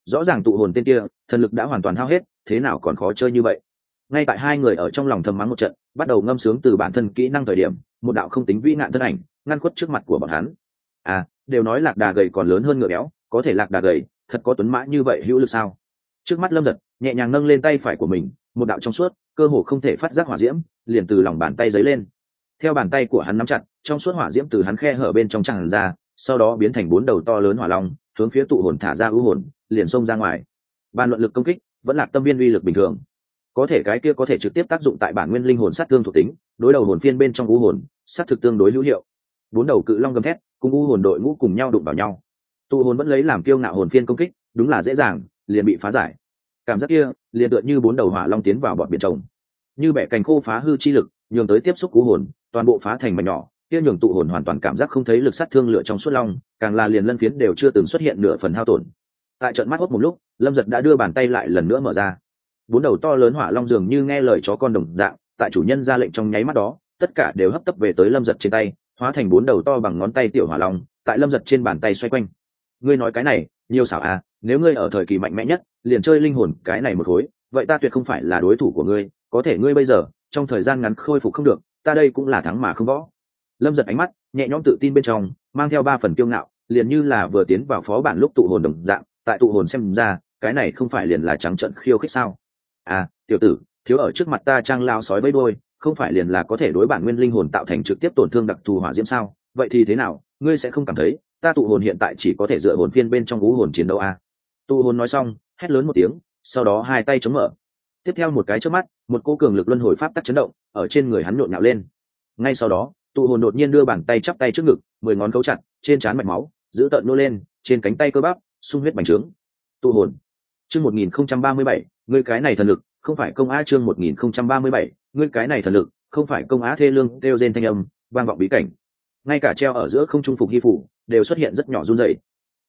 Rõ ràng tụ hồn tên kia, thần lực đã hoàn toàn hao hết, thế nào còn khó chơi như vậy? Ngay tại hai người ở trong lòng thầm mắng một trận, bắt đầu ngâm sướng từ bản thân kỹ năng thời điểm, một đạo không tính vĩ nạn thân ảnh, ngăn khuất trước mặt của bọn hắn. À đều nói lạc đà gầy còn lớn hơn ngựa béo, có thể lạc đà gầy, thật có tuấn mã như vậy hữu lực sao? Trước mắt lâm giật nhẹ nhàng nâng lên tay phải của mình một đạo trong suốt, cơ hồ không thể phát giác hỏa diễm, liền từ lòng bàn tay giấy lên. Theo bàn tay của hắn nắm chặt, trong suốt hỏa diễm từ hắn khe hở bên trong tràn ra, sau đó biến thành bốn đầu to lớn hỏa long, hướng phía tụ hồn thả ra ưu hồn, liền xông ra ngoài. Bàn luận lực công kích, vẫn là tâm viên uy lực bình thường. Có thể cái kia có thể trực tiếp tác dụng tại bản nguyên linh hồn sát thương thuộc tính, đối đầu hồn phiên bên trong u hồn, sát thực tương đối hữu hiệu. Bốn đầu cự long gầm thét, cùng u hồn đội ngũ cùng nhau đụng vào nhau. Tụ hồn vẫn lấy làm kiêu ngạo hồn phiên công kích, đúng là dễ dàng, liền bị phá giải. Cảm giác kia liền tựa như bốn đầu hỏa long tiến vào bọn biển trồng. Như bẻ cành khô phá hư chi lực, nhường tới tiếp xúc cú hồn, toàn bộ phá thành mảnh nhỏ, kia nhường tụ hồn hoàn toàn cảm giác không thấy lực sát thương lửa trong suốt long, càng là liền lân phiến đều chưa từng xuất hiện nửa phần hao tổn. Tại trận mắt hốt một lúc, lâm giật đã đưa bàn tay lại lần nữa mở ra. Bốn đầu to lớn hỏa long dường như nghe lời chó con đồng dạng, tại chủ nhân ra lệnh trong nháy mắt đó, tất cả đều hấp tấp về tới lâm giật trên tay, hóa thành bốn đầu to bằng ngón tay tiểu hỏa long, tại lâm giật trên bàn tay xoay quanh. Ngươi nói cái này, nhiều xảo à nếu ngươi ở thời kỳ mạnh mẽ nhất, liền chơi linh hồn cái này một khối, vậy ta tuyệt không phải là đối thủ của ngươi, có thể ngươi bây giờ, trong thời gian ngắn khôi phục không được, ta đây cũng là thắng mà không võ. Lâm giật ánh mắt, nhẹ nhõm tự tin bên trong, mang theo ba phần kiêu ngạo, liền như là vừa tiến vào phó bản lúc tụ hồn đồng dạng, tại tụ hồn xem ra, cái này không phải liền là trắng trận khiêu khích sao? À tiểu tử, thiếu ở trước mặt ta trang lao sói bấy đôi không phải liền là có thể đối bản nguyên linh hồn tạo thành trực tiếp tổn thương đặc thù hỏa diễm sao? Vậy thì thế nào? Ngươi sẽ không cảm thấy, ta tụ hồn hiện tại chỉ có thể dựa hồn phiên bên trong vũ hồn chiến đấu à? Tu hồn nói xong, hét lớn một tiếng, sau đó hai tay chống mở. Tiếp theo một cái trước mắt, một cô cường lực luân hồi pháp tắc chấn động, ở trên người hắn nhộn nhạo lên. Ngay sau đó tụ hồn đột nhiên đưa bàn tay chắp tay trước ngực, mười ngón cấu chặt, trên trán mạch máu, giữ tợn nô lên, trên cánh tay cơ bắp, sung huyết bành trướng. Tụ hồn chương một nghìn không trăm ba mươi bảy, ngươi cái này thần lực, không phải công á chương một nghìn không trăm ba mươi bảy, ngươi cái này thần lực, không phải công á thê lương, kêu Gen thanh âm, vang vọng bí cảnh. Ngay cả treo ở giữa không trung phục hy phủ, đều xuất hiện rất nhỏ run dày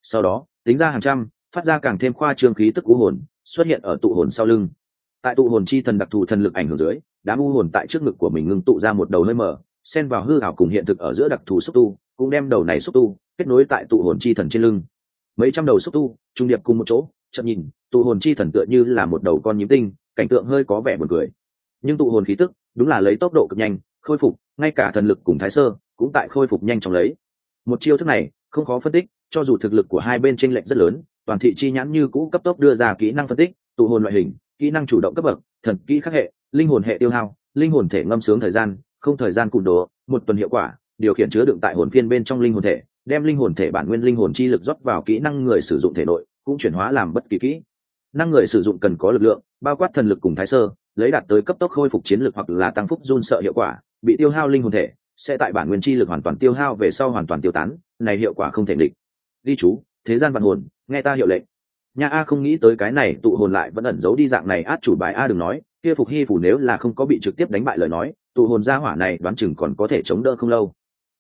sau đó, tính ra hàng trăm phát ra càng thêm khoa trương khí tức u hồn, xuất hiện ở tụ hồn sau lưng. Tại tụ hồn chi thần đặc thù thần lực ảnh hưởng dưới, đám u hồn tại trước ngực của mình ngưng tụ ra một đầu nơi mở, xen vào hư ảo cùng hiện thực ở giữa đặc thù xúc tu, cũng đem đầu này xúc tu kết nối tại tụ hồn chi thần trên lưng. Mấy trăm đầu xúc tu, trung điệp cùng một chỗ, chậm nhìn, tụ hồn chi thần tựa như là một đầu con nhím tinh, cảnh tượng hơi có vẻ buồn cười. Nhưng tụ hồn khí tức, đúng là lấy tốc độ cực nhanh, khôi phục, ngay cả thần lực cùng thái sơ cũng tại khôi phục nhanh chóng lấy. Một chiêu thức này, không khó phân tích, cho dù thực lực của hai bên tranh lệch rất lớn toàn thị chi nhãn như cũ cấp tốc đưa ra kỹ năng phân tích, tụ hồn loại hình, kỹ năng chủ động cấp bậc, thần kỹ khắc hệ, linh hồn hệ tiêu hao, linh hồn thể ngâm sướng thời gian, không thời gian cụm đồ, một tuần hiệu quả, điều khiển chứa đựng tại hồn phiên bên trong linh hồn thể, đem linh hồn thể bản nguyên linh hồn chi lực rót vào kỹ năng người sử dụng thể nội, cũng chuyển hóa làm bất kỳ kỹ năng người sử dụng cần có lực lượng, bao quát thần lực cùng thái sơ, lấy đạt tới cấp tốc khôi phục chiến lực hoặc là tăng phúc run sợ hiệu quả, bị tiêu hao linh hồn thể, sẽ tại bản nguyên chi lực hoàn toàn tiêu hao về sau hoàn toàn tiêu tán, này hiệu quả không thể định ghi chú, thế gian vạn hồn nghe ta hiệu lệnh. Nhà a không nghĩ tới cái này, tụ hồn lại vẫn ẩn giấu đi dạng này, át chủ bài a đừng nói, kia phục hy phủ nếu là không có bị trực tiếp đánh bại lời nói, tụ hồn gia hỏa này đoán chừng còn có thể chống đỡ không lâu.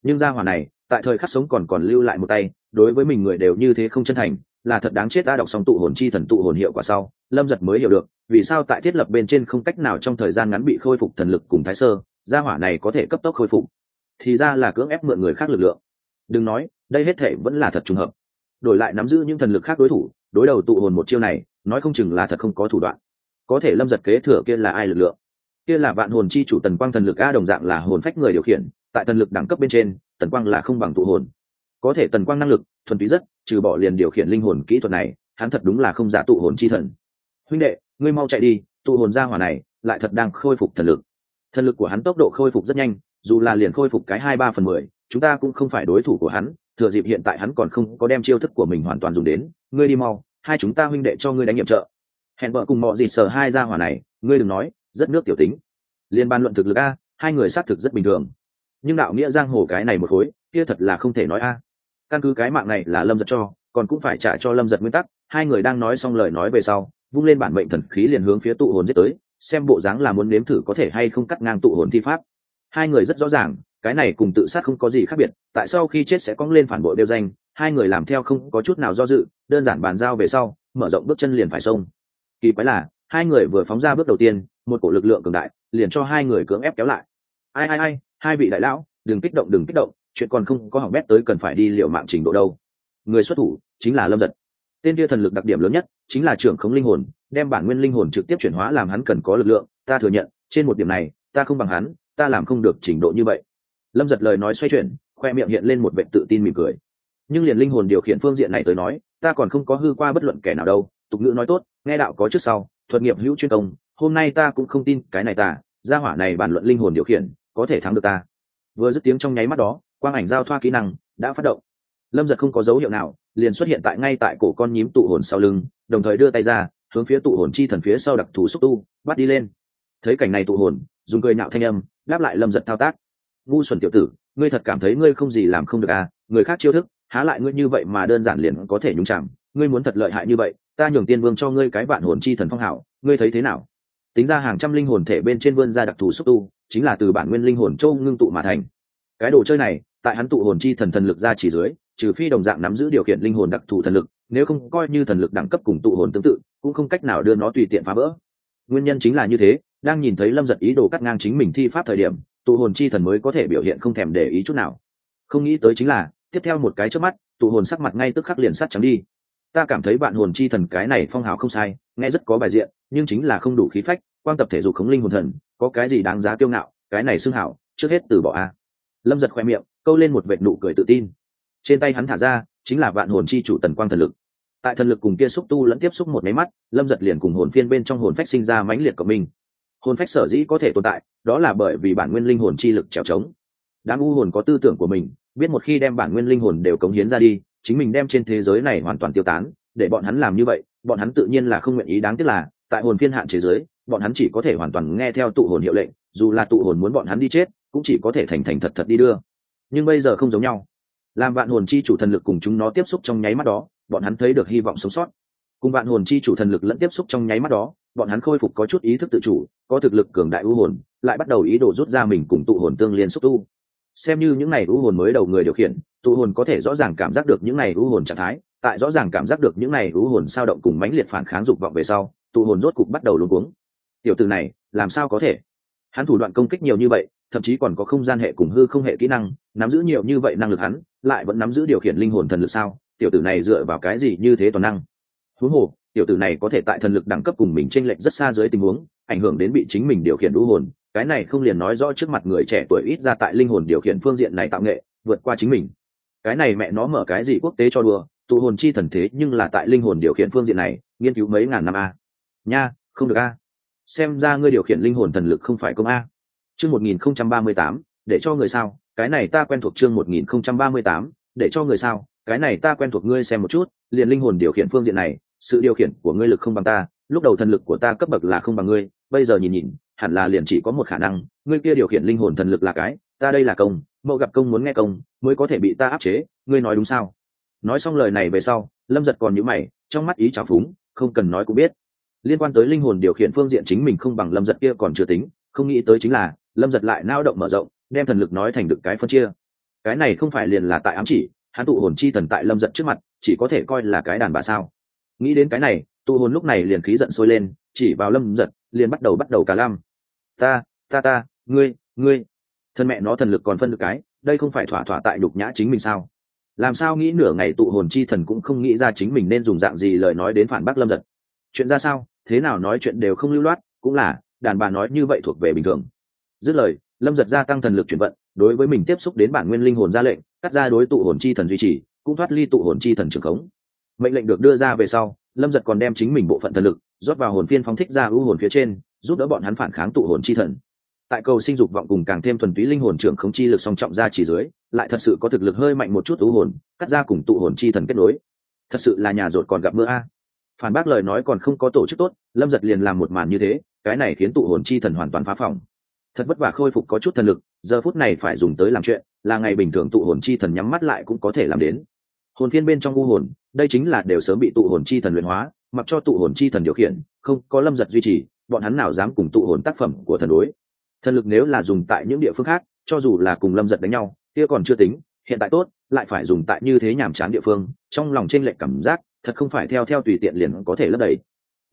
Nhưng gia hỏa này, tại thời khắc sống còn còn lưu lại một tay, đối với mình người đều như thế không chân thành, là thật đáng chết đã đọc xong tụ hồn chi thần tụ hồn hiệu quả sau, lâm giật mới hiểu được, vì sao tại thiết lập bên trên không cách nào trong thời gian ngắn bị khôi phục thần lực cùng thái sơ, gia hỏa này có thể cấp tốc khôi phục. Thì ra là cưỡng ép mượn người khác lực lượng. Đừng nói, đây hết thể vẫn là thật trùng hợp đổi lại nắm giữ những thần lực khác đối thủ, đối đầu tụ hồn một chiêu này, nói không chừng là thật không có thủ đoạn. Có thể lâm giật kế thừa kia là ai lực lượng? Kia là vạn hồn chi chủ tần quang thần lực a đồng dạng là hồn phách người điều khiển, tại thần lực đẳng cấp bên trên, tần quang là không bằng tụ hồn. Có thể tần quang năng lực, thuần túy rất, trừ bỏ liền điều khiển linh hồn kỹ thuật này, hắn thật đúng là không giả tụ hồn chi thần. Huynh đệ, ngươi mau chạy đi, tụ hồn ra hỏa này, lại thật đang khôi phục thần lực. Thần lực của hắn tốc độ khôi phục rất nhanh, dù là liền khôi phục cái hai ba phần mười, chúng ta cũng không phải đối thủ của hắn thừa dịp hiện tại hắn còn không có đem chiêu thức của mình hoàn toàn dùng đến, ngươi đi mau, hai chúng ta huynh đệ cho ngươi đánh nhiệm trợ. Hẹn vợ cùng mọi gì sở hai ra hỏa này, ngươi đừng nói, rất nước tiểu tính. Liên ban luận thực lực a, hai người xác thực rất bình thường. Nhưng đạo nghĩa giang hồ cái này một khối, kia thật là không thể nói a. Căn cứ cái mạng này là lâm giật cho, còn cũng phải trả cho lâm giật nguyên tắc, hai người đang nói xong lời nói về sau, vung lên bản mệnh thần khí liền hướng phía tụ hồn giết tới, xem bộ dáng là muốn nếm thử có thể hay không cắt ngang tụ hồn thi pháp. Hai người rất rõ ràng cái này cùng tự sát không có gì khác biệt, tại sao khi chết sẽ cong lên phản bội đeo danh, hai người làm theo không có chút nào do dự, đơn giản bàn giao về sau, mở rộng bước chân liền phải sông kỳ quái là, hai người vừa phóng ra bước đầu tiên, một cổ lực lượng cường đại, liền cho hai người cưỡng ép kéo lại. Ai ai ai, hai vị đại lão, đừng kích động, đừng kích động, chuyện còn không có hỏng bét tới cần phải đi liệu mạng trình độ đâu. Người xuất thủ, chính là lâm giật. Tên kia thần lực đặc điểm lớn nhất, chính là trưởng khống linh hồn, đem bản nguyên linh hồn trực tiếp chuyển hóa làm hắn cần có lực lượng, ta thừa nhận, trên một điểm này, ta không bằng hắn, ta làm không được trình độ như vậy lâm giật lời nói xoay chuyển, khoe miệng hiện lên một vệ tự tin mỉm cười. Nhưng liền linh hồn điều khiển phương diện này tới nói, ta còn không có hư qua bất luận kẻ nào đâu, tục ngữ nói tốt, nghe đạo có trước sau, thuật nghiệp hữu chuyên công, hôm nay ta cũng không tin cái này ta, gia hỏa này bàn luận linh hồn điều khiển, có thể thắng được ta. Vừa dứt tiếng trong nháy mắt đó, quang ảnh giao thoa kỹ năng đã phát động. Lâm giật không có dấu hiệu nào, liền xuất hiện tại ngay tại cổ con nhím tụ hồn sau lưng, đồng thời đưa tay ra, hướng phía tụ hồn chi thần phía sau đặc thù xúc tu, bắt đi lên. Thấy cảnh này tụ hồn, dùng cười nạo thanh âm, đáp lại lâm giật thao tác ngu xuẩn tiểu tử, ngươi thật cảm thấy ngươi không gì làm không được à người khác chiêu thức, há lại ngươi như vậy mà đơn giản liền có thể nhúng chạm ngươi muốn thật lợi hại như vậy, ta nhường tiên vương cho ngươi cái vạn hồn chi thần phong hảo, ngươi thấy thế nào? Tính ra hàng trăm linh hồn thể bên trên vươn ra đặc thù xúc tu, chính là từ bản nguyên linh hồn châu ngưng tụ mà thành. Cái đồ chơi này, tại hắn tụ hồn chi thần thần lực ra chỉ dưới, trừ phi đồng dạng nắm giữ điều khiển linh hồn đặc thù thần lực, nếu không coi như thần lực đẳng cấp cùng tụ hồn tương tự, cũng không cách nào đưa nó tùy tiện phá vỡ. Nguyên nhân chính là như thế, đang nhìn thấy lâm giật ý đồ cắt ngang chính mình thi pháp thời điểm tụ hồn chi thần mới có thể biểu hiện không thèm để ý chút nào. Không nghĩ tới chính là, tiếp theo một cái trước mắt, tụ hồn sắc mặt ngay tức khắc liền sắt trắng đi. Ta cảm thấy bạn hồn chi thần cái này phong hào không sai, nghe rất có bài diện, nhưng chính là không đủ khí phách, quan tập thể dục khống linh hồn thần, có cái gì đáng giá kiêu ngạo, cái này xưng hảo, trước hết từ bỏ a. Lâm giật khoe miệng, câu lên một vệt nụ cười tự tin. Trên tay hắn thả ra, chính là vạn hồn chi chủ tần quang thần lực. Tại thần lực cùng kia xúc tu lẫn tiếp xúc một máy mắt, lâm giật liền cùng hồn phiên bên trong hồn phách sinh ra mãnh liệt của mình hồn phách sở dĩ có thể tồn tại, đó là bởi vì bản nguyên linh hồn chi lực trèo trống. Đám u hồn có tư tưởng của mình, biết một khi đem bản nguyên linh hồn đều cống hiến ra đi, chính mình đem trên thế giới này hoàn toàn tiêu tán, để bọn hắn làm như vậy, bọn hắn tự nhiên là không nguyện ý đáng tiếc là, tại hồn phiên hạn chế giới, bọn hắn chỉ có thể hoàn toàn nghe theo tụ hồn hiệu lệnh, dù là tụ hồn muốn bọn hắn đi chết, cũng chỉ có thể thành thành thật thật đi đưa. Nhưng bây giờ không giống nhau. Làm vạn hồn chi chủ thần lực cùng chúng nó tiếp xúc trong nháy mắt đó, bọn hắn thấy được hy vọng sống sót. Cùng vạn hồn chi chủ thần lực lẫn tiếp xúc trong nháy mắt đó bọn hắn khôi phục có chút ý thức tự chủ, có thực lực cường đại ưu hồn, lại bắt đầu ý đồ rút ra mình cùng tụ hồn tương liên xúc tu. Xem như những này ưu hồn mới đầu người điều khiển, tụ hồn có thể rõ ràng cảm giác được những này ưu hồn trạng thái, tại rõ ràng cảm giác được những này ưu hồn sao động cùng mãnh liệt phản kháng dục vọng về sau, tụ hồn rốt cục bắt đầu luôn cuống. Tiểu từ này, làm sao có thể? Hắn thủ đoạn công kích nhiều như vậy, thậm chí còn có không gian hệ cùng hư không hệ kỹ năng, nắm giữ nhiều như vậy năng lực hắn, lại vẫn nắm giữ điều khiển linh hồn thần lực sao? Tiểu tử này dựa vào cái gì như thế toàn năng? Huống hồ tiểu tử này có thể tại thần lực đẳng cấp cùng mình chênh lệch rất xa dưới tình huống, ảnh hưởng đến bị chính mình điều khiển u hồn. Cái này không liền nói rõ trước mặt người trẻ tuổi ít ra tại linh hồn điều khiển phương diện này tạo nghệ, vượt qua chính mình. Cái này mẹ nó mở cái gì quốc tế cho đùa, tụ hồn chi thần thế nhưng là tại linh hồn điều khiển phương diện này, nghiên cứu mấy ngàn năm a. Nha, không được a. Xem ra ngươi điều khiển linh hồn thần lực không phải công a. Chương một nghìn không trăm ba mươi tám, để cho người sao? Cái này ta quen thuộc chương một nghìn không trăm ba mươi tám, để cho người sao? Cái này ta quen thuộc ngươi xem một chút, liền linh hồn điều khiển phương diện này sự điều khiển của ngươi lực không bằng ta, lúc đầu thần lực của ta cấp bậc là không bằng ngươi, bây giờ nhìn nhìn, hẳn là liền chỉ có một khả năng, ngươi kia điều khiển linh hồn thần lực là cái, ta đây là công, mẫu gặp công muốn nghe công, mới có thể bị ta áp chế, ngươi nói đúng sao? Nói xong lời này về sau, lâm giật còn nhữ mày, trong mắt ý trào phúng, không cần nói cũng biết. Liên quan tới linh hồn điều khiển phương diện chính mình không bằng lâm giật kia còn chưa tính, không nghĩ tới chính là, lâm giật lại nao động mở rộng, đem thần lực nói thành được cái phân chia. Cái này không phải liền là tại ám chỉ, hắn tụ hồn chi thần tại lâm giật trước mặt, chỉ có thể coi là cái đàn bà sao? Nghĩ đến cái này, tu hồn lúc này liền khí giận sôi lên, chỉ vào lâm giật liền bắt đầu bắt đầu cả lam. Ta ta ta, ngươi ngươi. Thân mẹ nó thần lực còn phân được cái, đây không phải thỏa thỏa tại đục nhã chính mình sao? Làm sao nghĩ nửa ngày tụ hồn chi thần cũng không nghĩ ra chính mình nên dùng dạng gì lời nói đến phản bác lâm giật chuyện ra sao? Thế nào nói chuyện đều không lưu loát, cũng là, đàn bà nói như vậy thuộc về bình thường. Dứt lời, lâm giật gia tăng thần lực chuyển vận, đối với mình tiếp xúc đến bản nguyên linh hồn ra lệnh, cắt ra đối tụ hồn chi thần duy trì, cũng thoát ly tụ hồn chi thần trường khống mệnh lệnh được đưa ra về sau, lâm giật còn đem chính mình bộ phận thần lực rót vào hồn phiên phóng thích ra ưu hồn phía trên, giúp đỡ bọn hắn phản kháng tụ hồn chi thần. Tại cầu sinh dục vọng cùng càng thêm thuần túy linh hồn trưởng không chi lực song trọng ra chỉ dưới, lại thật sự có thực lực hơi mạnh một chút ưu hồn, cắt ra cùng tụ hồn chi thần kết nối. Thật sự là nhà rột còn gặp mưa a. Phản bác lời nói còn không có tổ chức tốt, lâm giật liền làm một màn như thế, cái này khiến tụ hồn chi thần hoàn toàn phá phòng thật vất vả khôi phục có chút thần lực, giờ phút này phải dùng tới làm chuyện, là ngày bình thường tụ hồn chi thần nhắm mắt lại cũng có thể làm đến. Hồn phiên bên trong u hồn đây chính là đều sớm bị tụ hồn chi thần luyện hóa, mặc cho tụ hồn chi thần điều khiển, không, có lâm giật duy trì, bọn hắn nào dám cùng tụ hồn tác phẩm của thần đối. Thần lực nếu là dùng tại những địa phương khác, cho dù là cùng lâm giật đánh nhau, kia còn chưa tính, hiện tại tốt, lại phải dùng tại như thế nhàm chán địa phương, trong lòng t r ê n lệch cảm giác, thật không phải theo theo tùy tiện liền có thể lấp đầy.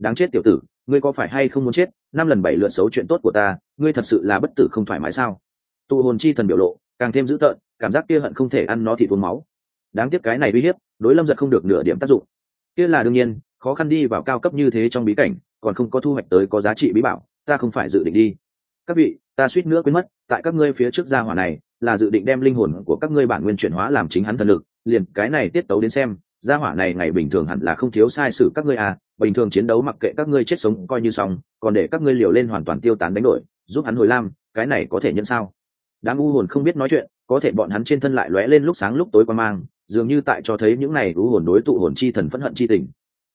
Đáng chết tiểu tử, ngươi có phải hay không muốn chết? Năm lần bảy lượt xấu chuyện tốt của ta, ngươi thật sự là bất tử không thoải mái sao? Tụ hồn chi thần biểu lộ, càng thêm dữ tợn, cảm giác kia hận không thể ăn nó thì uống máu đáng tiếc cái này uy hiếp, đối lâm giật không được nửa điểm tác dụng. Kia là đương nhiên, khó khăn đi vào cao cấp như thế trong bí cảnh, còn không có thu hoạch tới có giá trị bí bảo, ta không phải dự định đi. Các vị, ta suýt nữa quên mất, tại các ngươi phía trước gia hỏa này, là dự định đem linh hồn của các ngươi bản nguyên chuyển hóa làm chính hắn thần lực, liền cái này tiết tấu đến xem, gia hỏa này ngày bình thường hẳn là không thiếu sai sử các ngươi à bình thường chiến đấu mặc kệ các ngươi chết sống coi như xong, còn để các ngươi liều lên hoàn toàn tiêu tán đánh đổi, giúp hắn hồi lam, cái này có thể nhận sao? Đám u hồn không biết nói chuyện, có thể bọn hắn trên thân lại lóe lên lúc sáng lúc tối qua mang, dường như tại cho thấy những này u hồn đối tụ hồn chi thần phẫn hận chi tình.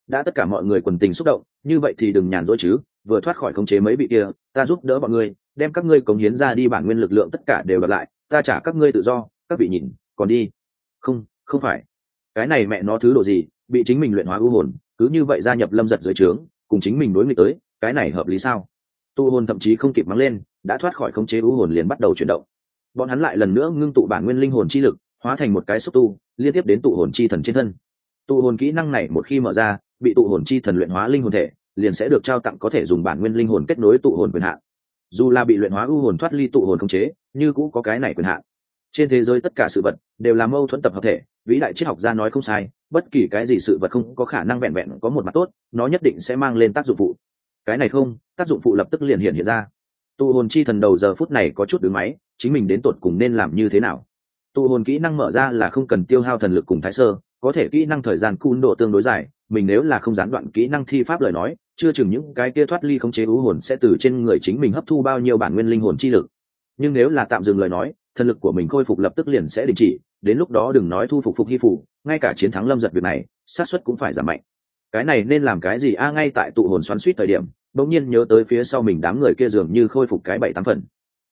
Đã tất cả mọi người quần tình xúc động, như vậy thì đừng nhàn rỗi chứ, vừa thoát khỏi khống chế mấy vị kia, ta giúp đỡ bọn ngươi, đem các ngươi cống hiến ra đi bản nguyên lực lượng tất cả đều đợt lại, ta trả các ngươi tự do, các vị nhìn, còn đi. Không không phải. Cái này mẹ nó thứ đồ gì, bị chính mình luyện hóa u hồn, cứ như vậy gia nhập lâm giật dưới trướng, cùng chính mình đối nghịch tới, cái này hợp lý sao? Tu hồn thậm chí không kịp mắng lên, đã thoát khỏi khống chế u hồn liền bắt đầu chuyển động bọn hắn lại lần nữa ngưng tụ bản nguyên linh hồn chi lực, hóa thành một cái xúc tu, liên tiếp đến tụ hồn chi thần trên thân. Tụ hồn kỹ năng này một khi mở ra, bị tụ hồn chi thần luyện hóa linh hồn thể, liền sẽ được trao tặng có thể dùng bản nguyên linh hồn kết nối tụ hồn quyền hạn. Dù là bị luyện hóa ưu hồn thoát ly tụ hồn khống chế, như cũ có cái này quyền hạn. Trên thế giới tất cả sự vật đều là mâu thuẫn tập hợp thể, vĩ đại triết học gia nói không sai, bất kỳ cái gì sự vật không có khả năng vẹn vẹn có một mặt tốt, nó nhất định sẽ mang lên tác dụng phụ. Cái này không, tác dụng phụ lập tức liền hiện hiện ra tụ hồn chi thần đầu giờ phút này có chút đứng máy, chính mình đến tột cùng nên làm như thế nào? Tụ hồn kỹ năng mở ra là không cần tiêu hao thần lực cùng thái sơ, có thể kỹ năng thời gian cun độ tương đối dài, mình nếu là không gián đoạn kỹ năng thi pháp lời nói, chưa chừng những cái kia thoát ly không chế u hồn sẽ từ trên người chính mình hấp thu bao nhiêu bản nguyên linh hồn chi lực. Nhưng nếu là tạm dừng lời nói, thần lực của mình khôi phục lập tức liền sẽ đình chỉ, đến lúc đó đừng nói thu phục phục hy phủ, ngay cả chiến thắng lâm giật việc này sát xuất cũng phải giảm mạnh. Cái này nên làm cái gì? A, ngay tại tụ hồn xoắn suýt thời điểm bỗng nhiên nhớ tới phía sau mình đám người kia dường như khôi phục cái bảy tám phần.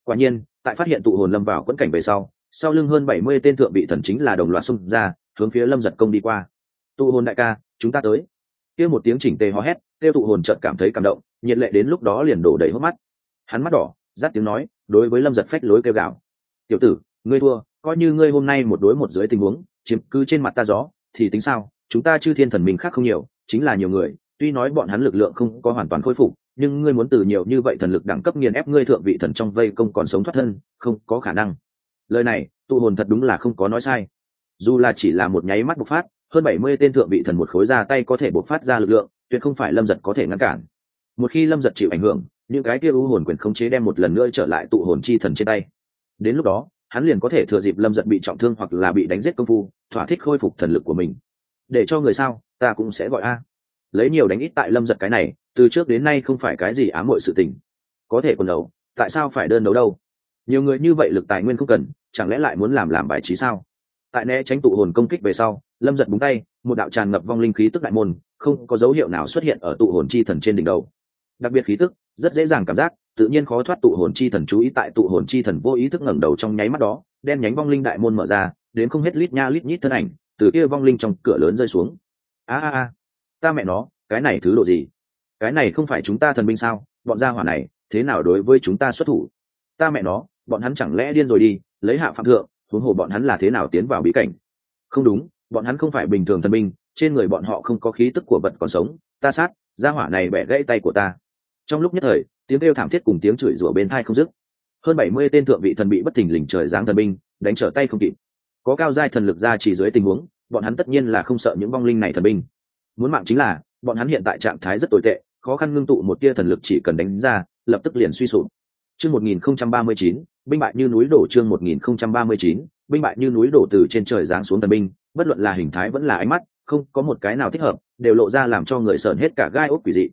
Quả nhiên, tại phát hiện tụ hồn lâm vào quẫn cảnh về sau sau lưng hơn bảy mươi tên thượng vị thần chính là đồng loạt xung ra, hướng phía lâm giật công đi qua. Tụ hồn đại ca, chúng ta tới. Kia một tiếng chỉnh tề hò hét kêu tụ hồn trận cảm thấy cảm động, nhiệt lệ đến lúc đó liền đổ đầy hốc mắt. Hắn mắt đỏ, rát tiếng nói, đối với lâm giật phách lối kêu gào. Tiểu tử, ngươi thua, coi như ngươi hôm nay một đối một dưới tình huống, chiếm cứ trên mặt ta gió, thì tính sao? Chúng ta chư thiên thần mình khác không nhiều, chính là nhiều người tuy nói bọn hắn lực lượng không có hoàn toàn khôi phục, nhưng ngươi muốn từ nhiều như vậy thần lực đẳng cấp nghiền ép ngươi thượng vị thần trong vây công còn sống thoát thân, không có khả năng. Lời này tụ hồn thật đúng là không có nói sai. Dù là chỉ là một nháy mắt bộc phát, hơn bảy mươi tên thượng vị thần một khối ra tay có thể bộc phát ra lực lượng, tuyệt không phải lâm giật có thể ngăn cản. Một khi lâm giật chịu ảnh hưởng, những cái kia u hồn quyền khống chế đem một lần nữa trở lại tụ hồn chi thần trên tay. Đến lúc đó, hắn liền có thể thừa dịp lâm giật bị trọng thương hoặc là bị đánh giết công phu, thỏa thích khôi phục thần lực của mình. Để cho người sao, ta cũng sẽ gọi a lấy nhiều đánh ít tại lâm giật cái này, từ trước đến nay không phải cái gì ám hội sự tình. Có thể quần đấu tại sao phải đơn đấu đâu? Nhiều người như vậy lực tài nguyên không cần, chẳng lẽ lại muốn làm làm bài trí sao? Tại né tránh tụ hồn công kích về sau, lâm giật búng tay, một đạo tràn ngập vong linh khí tức đại môn, không có dấu hiệu nào xuất hiện ở tụ hồn chi thần trên đỉnh đầu. Đặc biệt khí tức, rất dễ dàng cảm giác, tự nhiên khó thoát tụ hồn chi thần chú ý tại tụ hồn chi thần vô ý thức ngẩng đầu trong nháy mắt đó đem nhánh vong linh đại môn mở ra, đến không hết lít nha lít nhít thân ảnh, từ kia vong linh trong cửa lớn rơi xuống. A a a ta mẹ nó, cái này thứ độ gì? Cái này không phải chúng ta thần binh sao? Bọn gia hỏa này, thế nào đối với chúng ta xuất thủ? Ta mẹ nó, bọn hắn chẳng lẽ điên rồi đi, lấy hạ phạm thượng, huống hồ bọn hắn là thế nào tiến vào bí cảnh? Không đúng, bọn hắn không phải bình thường thần binh, trên người bọn họ không có khí tức của vật còn sống. Ta sát, gia hỏa này bẻ gãy tay của ta. Trong lúc nhất thời, tiếng kêu thảm thiết cùng tiếng chửi rủa bên thai không dứt. Hơn bảy mươi tên thượng vị thần bị bất thình lình trời giáng thần binh, đánh trở tay không kịp. Có cao giai thần lực ra chỉ dưới tình huống, bọn hắn tất nhiên là không sợ những vong linh này thần binh muốn mạng chính là, bọn hắn hiện tại trạng thái rất tồi tệ, khó khăn ngưng tụ một tia thần lực chỉ cần đánh ra, lập tức liền suy sụp. Chương một nghìn không trăm ba mươi chín, binh bại như núi đổ chương một nghìn không trăm ba mươi chín, binh bại như núi đổ từ trên trời giáng xuống thần binh, bất luận là hình thái vẫn là ánh mắt, không có một cái nào thích hợp, đều lộ ra làm cho người sờn hết cả gai ốc quỷ dị.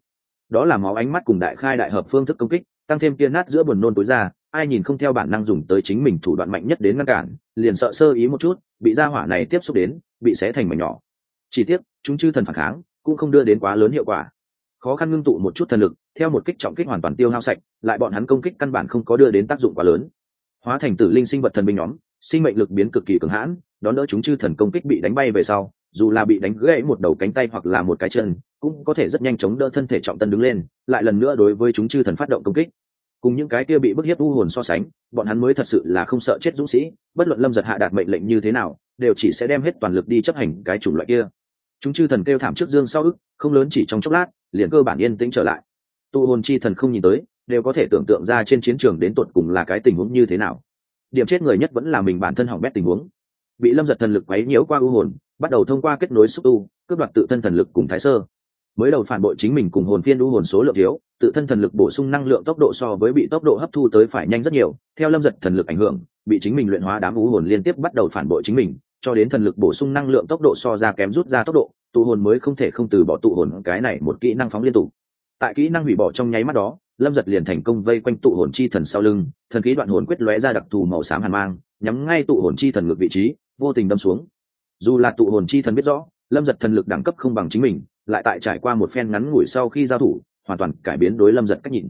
Đó là máu ánh mắt cùng đại khai đại hợp phương thức công kích, tăng thêm tia nát giữa buồn nôn tối ra, ai nhìn không theo bản năng dùng tới chính mình thủ đoạn mạnh nhất đến ngăn cản, liền sợ sơ ý một chút, bị ra hỏa này tiếp xúc đến, bị xé thành mảnh nhỏ chỉ tiếc, chúng chư thần phản kháng, cũng không đưa đến quá lớn hiệu quả. Khó khăn ngưng tụ một chút thần lực, theo một kích trọng kích hoàn toàn tiêu hao sạch, lại bọn hắn công kích căn bản không có đưa đến tác dụng quá lớn. Hóa thành tử linh sinh vật thần binh nhóm, sinh mệnh lực biến cực kỳ cường hãn, đón đỡ chúng chư thần công kích bị đánh bay về sau, dù là bị đánh gãy một đầu cánh tay hoặc là một cái chân, cũng có thể rất nhanh chóng đỡ thân thể trọng tân đứng lên, lại lần nữa đối với chúng chư thần phát động công kích. Cùng những cái kia bị bức hiếp u hồn so sánh, bọn hắn mới thật sự là không sợ chết dũng sĩ, bất luận lâm giật hạ đạt mệnh lệnh như thế nào, đều chỉ sẽ đem hết toàn lực đi chấp hành cái chủng loại kia chúng chư thần kêu thảm trước dương sau ức, không lớn chỉ trong chốc lát, liền cơ bản yên tĩnh trở lại. Tụ hồn chi thần không nhìn tới, đều có thể tưởng tượng ra trên chiến trường đến tột cùng là cái tình huống như thế nào. Điểm chết người nhất vẫn là mình bản thân hỏng bét tình huống. Bị lâm giật thần lực quấy nhiễu qua u hồn, bắt đầu thông qua kết nối xúc tu, cướp đoạt tự thân thần lực cùng thái sơ. Mới đầu phản bội chính mình cùng hồn phiên u hồn số lượng thiếu, tự thân thần lực bổ sung năng lượng tốc độ so với bị tốc độ hấp thu tới phải nhanh rất nhiều, theo lâm giật thần lực ảnh hưởng, bị chính mình luyện hóa đám ú hồn liên tiếp bắt đầu phản bội chính mình cho đến thần lực bổ sung năng lượng tốc độ so ra kém rút ra tốc độ, tụ hồn mới không thể không từ bỏ tụ hồn cái này một kỹ năng phóng liên tục. Tại kỹ năng hủy bỏ trong nháy mắt đó, lâm giật liền thành công vây quanh tụ hồn chi thần sau lưng, thần khí đoạn hồn quyết lóe ra đặc thù màu xám hàn mang, nhắm ngay tụ hồn chi thần ngược vị trí, vô tình đâm xuống. Dù là tụ hồn chi thần biết rõ, lâm giật thần lực đẳng cấp không bằng chính mình, lại tại trải qua một phen ngắn ngủi sau khi giao thủ, hoàn toàn cải biến đối lâm giật cách nhìn.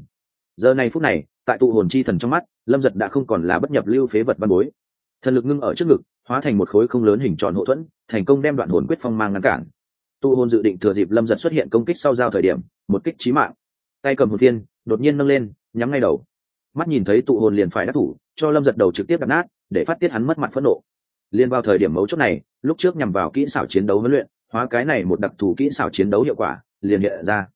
Giờ này phút này, tại tụ hồn chi thần trong mắt, lâm giật đã không còn là bất nhập lưu phế vật văn bối. Thần lực ngưng ở trước ngực hóa thành một khối không lớn hình tròn hậu thuẫn, thành công đem đoạn hồn quyết phong mang ngăn cản. Tụ hồn dự định thừa dịp lâm giật xuất hiện công kích sau giao thời điểm, một kích trí mạng. Tay cầm hồn thiên đột nhiên nâng lên, nhắm ngay đầu. Mắt nhìn thấy tụ hồn liền phải đắc thủ, cho lâm giật đầu trực tiếp đập nát, để phát tiết hắn mất mặt phẫn nộ. Liên vào thời điểm mấu chốt này, lúc trước nhằm vào kỹ xảo chiến đấu huấn luyện, hóa cái này một đặc thù kỹ xảo chiến đấu hiệu quả, liền hiện ra.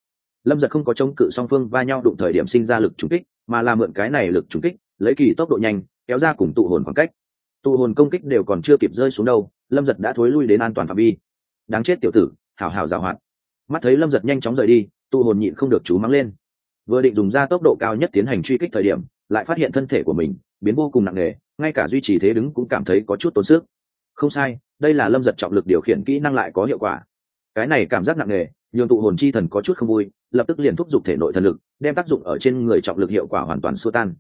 Lâm giật không có chống cự song phương va nhau đụng thời điểm sinh ra lực trúng kích, mà là mượn cái này lực trúng kích, lấy kỳ tốc độ nhanh, kéo ra cùng tụ hồn khoảng cách tụ hồn công kích đều còn chưa kịp rơi xuống đâu, lâm giật đã thối lui đến an toàn phạm vi. Đáng chết tiểu tử hào hào giảo hoạt. Mắt thấy lâm giật nhanh chóng rời đi, tụ hồn nhịn không được chú mắng lên. Vừa định dùng ra tốc độ cao nhất tiến hành truy kích thời điểm, lại phát hiện thân thể của mình biến vô cùng nặng nề, ngay cả duy trì thế đứng cũng cảm thấy có chút tốn sức. Không sai, đây là lâm giật trọng lực điều khiển kỹ năng lại có hiệu quả. Cái này cảm giác nặng nề, nhường tụ hồn chi thần có chút không vui, lập tức liền thúc giục thể nội thần lực, đem tác dụng ở trên người trọng lực hiệu quả hoàn toàn xua tan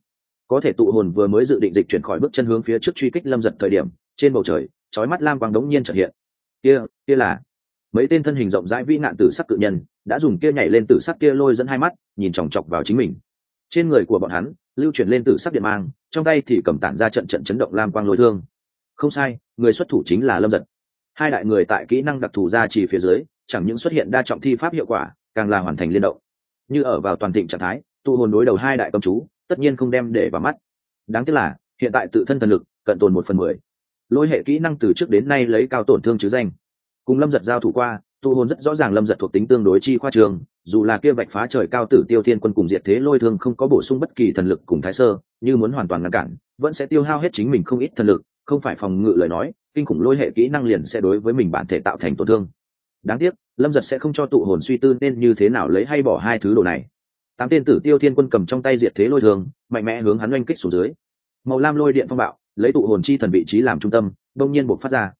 có thể tụ hồn vừa mới dự định dịch chuyển khỏi bước chân hướng phía trước truy kích lâm giật thời điểm, trên bầu trời trói mắt lam quang đống nhiên trợ hiện. Kia kia là mấy tên thân hình rộng rãi vĩ nạn tử sắc cự nhân, đã dùng kia nhảy lên tử sắc kia lôi dẫn hai mắt, nhìn chòng chọc vào chính mình. Trên người của bọn hắn, lưu chuyển lên tử sắc điện mang, trong tay thì cầm tản ra trận trận chấn động lam quang lôi thương. Không sai, người xuất thủ chính là lâm giật. Hai đại người tại kỹ năng đặc thù ra chỉ phía dưới, chẳng những xuất hiện đa trọng thi pháp hiệu quả, càng là hoàn thành liên động. Như ở vào toàn thịnh trạng thái, tụ hồn đối đầu hai đại công chú tất nhiên không đem để vào mắt. Đáng tiếc là, hiện tại tự thân thần lực, cận tồn một phần mười. Lôi hệ kỹ năng từ trước đến nay lấy cao tổn thương chứ danh. Cùng lâm giật giao thủ qua tụ hồn rất rõ ràng lâm giật thuộc tính tương đối chi khoa trường, dù là kia vạch phá trời cao tử tiêu thiên quân cùng diệt thế lôi thương không có bổ sung bất kỳ thần lực cùng thái sơ, như muốn hoàn toàn ngăn cản, vẫn sẽ tiêu hao hết chính mình không ít thần lực, không phải phòng ngự lời nói, kinh khủng lôi hệ kỹ năng liền sẽ đối với mình bản thể tạo thành tổn thương. Đáng tiếc, lâm giật sẽ không cho tụ hồn suy tư nên như thế nào lấy hay bỏ hai thứ đồ này tám tên tử tiêu thiên quân cầm trong tay diệt thế lôi thường, mạnh mẽ hướng hắn oanh kích xuống dưới. Màu lam lôi điện phong bạo, lấy tụ hồn chi thần vị trí làm trung tâm đông nhiên buộc phát ra.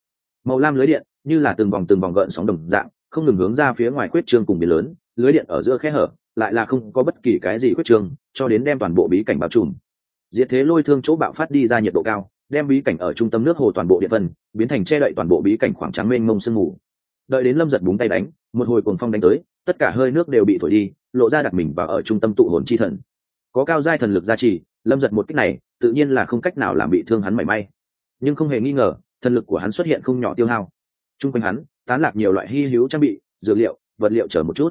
Màu lam lưới điện, như là từng vòng từng vòng gợn sóng đồng dạng, không ngừng hướng ra phía ngoài quyết trương cùng biển lớn, lưới điện ở giữa khe hở, lại là không có bất kỳ cái gì quyết trương, cho đến đem toàn bộ bí cảnh bao trùm. Diệt thế lôi thương chỗ bạo phát đi ra nhiệt độ cao, đem bí cảnh ở trung tâm nước hồ toàn bộ địa phân, biến thành che đậy toàn bộ bí cảnh khoảng trắng mênh mông sương mù. Đợi đến lâm giật búng tay đánh, một hồi cuồng phong đánh tới tất cả hơi nước đều bị thổi đi, lộ ra đặt mình và ở trung tâm tụ hồn chi thần. Có cao giai thần lực gia trì, lâm giật một cách này, tự nhiên là không cách nào làm bị thương hắn mảy may. Nhưng không hề nghi ngờ, thần lực của hắn xuất hiện không nhỏ tiêu hao. T r u n g quanh hắn, tán lạc nhiều loại hy hữu trang bị, dược liệu, vật liệu chở một chút.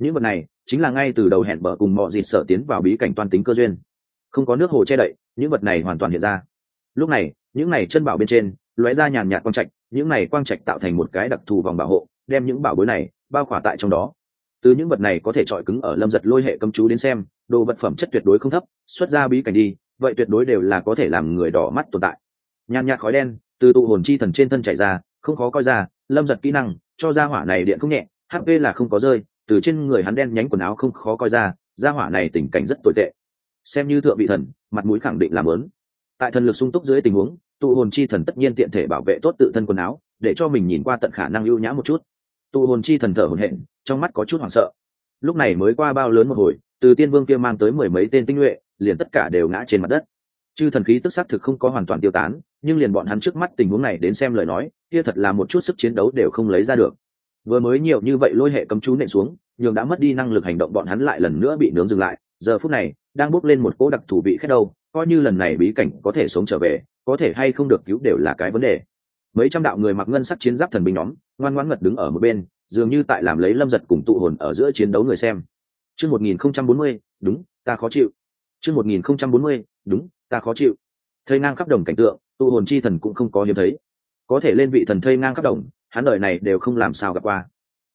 Những vật này, chính là ngay từ đầu hẹn bở cùng mọi dịt sở tiến vào bí cảnh toan tính cơ duyên. Không có nước hồ che đậy, những vật này hoàn toàn hiện ra. Lúc này, những này chân bảo bên trên, lóe ra nhàn nhạt quang trạch, những này quang trạch tạo thành một cái đặc thù vòng bảo hộ, đem những bảo bối này bao khỏa tại trong đó từ những vật này có thể chọi cứng ở lâm giật lôi hệ cấm chú đến xem, đồ vật phẩm chất tuyệt đối không thấp, xuất ra bí cảnh đi, vậy tuyệt đối đều là có thể làm người đỏ mắt tồn tại. Nhàn nhạt khói đen từ tụ hồn chi thần trên thân chảy ra, không khó coi ra, lâm giật kỹ năng, cho ra hỏa này điện không nhẹ hp là không có rơi, từ trên người hắn đen nhánh quần áo không khó coi ra ra hỏa này tình cảnh rất tồi tệ. Xem như thượng vị thần, mặt mũi khẳng định làm lớn tại thần lực sung túc dưới tình huống, tụ hồn chi thần tất nhiên tiện thể bảo vệ tốt tự thân quần áo, để cho mình nhìn qua tận khả năng ưu nhã một chút tụ hồn chi thần thở hồn hện trong mắt có chút hoảng sợ. Lúc này mới qua bao lớn một hồi, từ tiên vương kia mang tới mười mấy tên tinh nhuệ, liền tất cả đều ngã trên mặt đất. Chư thần khí tức xác thực không có hoàn toàn tiêu tán, nhưng liền bọn hắn trước mắt tình huống này đến xem lời nói, kia thật là một chút sức chiến đấu đều không lấy ra được. Vừa mới nhiều như vậy lôi hệ cấm chú nện xuống, nhường đã mất đi năng lực hành động bọn hắn lại lần nữa bị nướng dừng lại, giờ phút này, đang bốc lên một cỗ đặc thù bị khét đâu coi như lần này bí cảnh có thể sống trở về, có thể hay không được cứu đều là cái vấn đề mấy trăm đạo người mặc ngân sắc chiến giáp thần binh nhóm, ngoan ngoãn ngật đứng ở một bên, dường như tại làm lấy lâm giật cùng tụ hồn ở giữa chiến đấu người xem. Chương một nghìn không trăm bốn mươi, đúng, ta khó chịu. Chương một nghìn không trăm bốn mươi, đúng, ta khó chịu. Thây ngang khắp đồng cảnh tượng, tụ hồn chi thần cũng không có hiếm thấy. Có thể lên vị thần thây ngang khắp đồng, hắn đời này đều không làm sao gặp qua.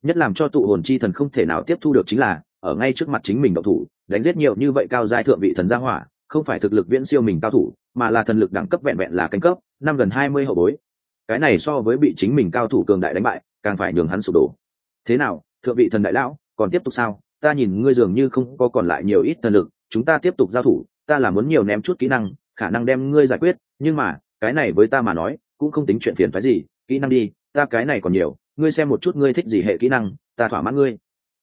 Nhất làm cho tụ hồn chi thần không thể nào tiếp thu được chính là, ở ngay trước mặt chính mình đậu thủ, đánh giết nhiều như vậy cao giai thượng vị thần gia hỏa, không phải thực lực viễn siêu mình cao thủ, mà là thần lực đẳng cấp vẹn vẹn là cánh cấp, năm gần hai mươi hậu bối cái này so với bị chính mình cao thủ cường đại đánh bại, càng phải nhường hắn sụp đổ. Thế nào, thượng vị thần đại lão, còn tiếp tục sao? Ta nhìn ngươi dường như không có còn lại nhiều ít thần lực, chúng ta tiếp tục giao thủ, ta là muốn nhiều ném chút kỹ năng, khả năng đem ngươi giải quyết, nhưng mà, cái này với ta mà nói, cũng không tính chuyện phiền phái gì, kỹ năng đi, ta cái này còn nhiều, ngươi xem một chút ngươi thích gì hệ kỹ năng, ta thỏa mãn ngươi.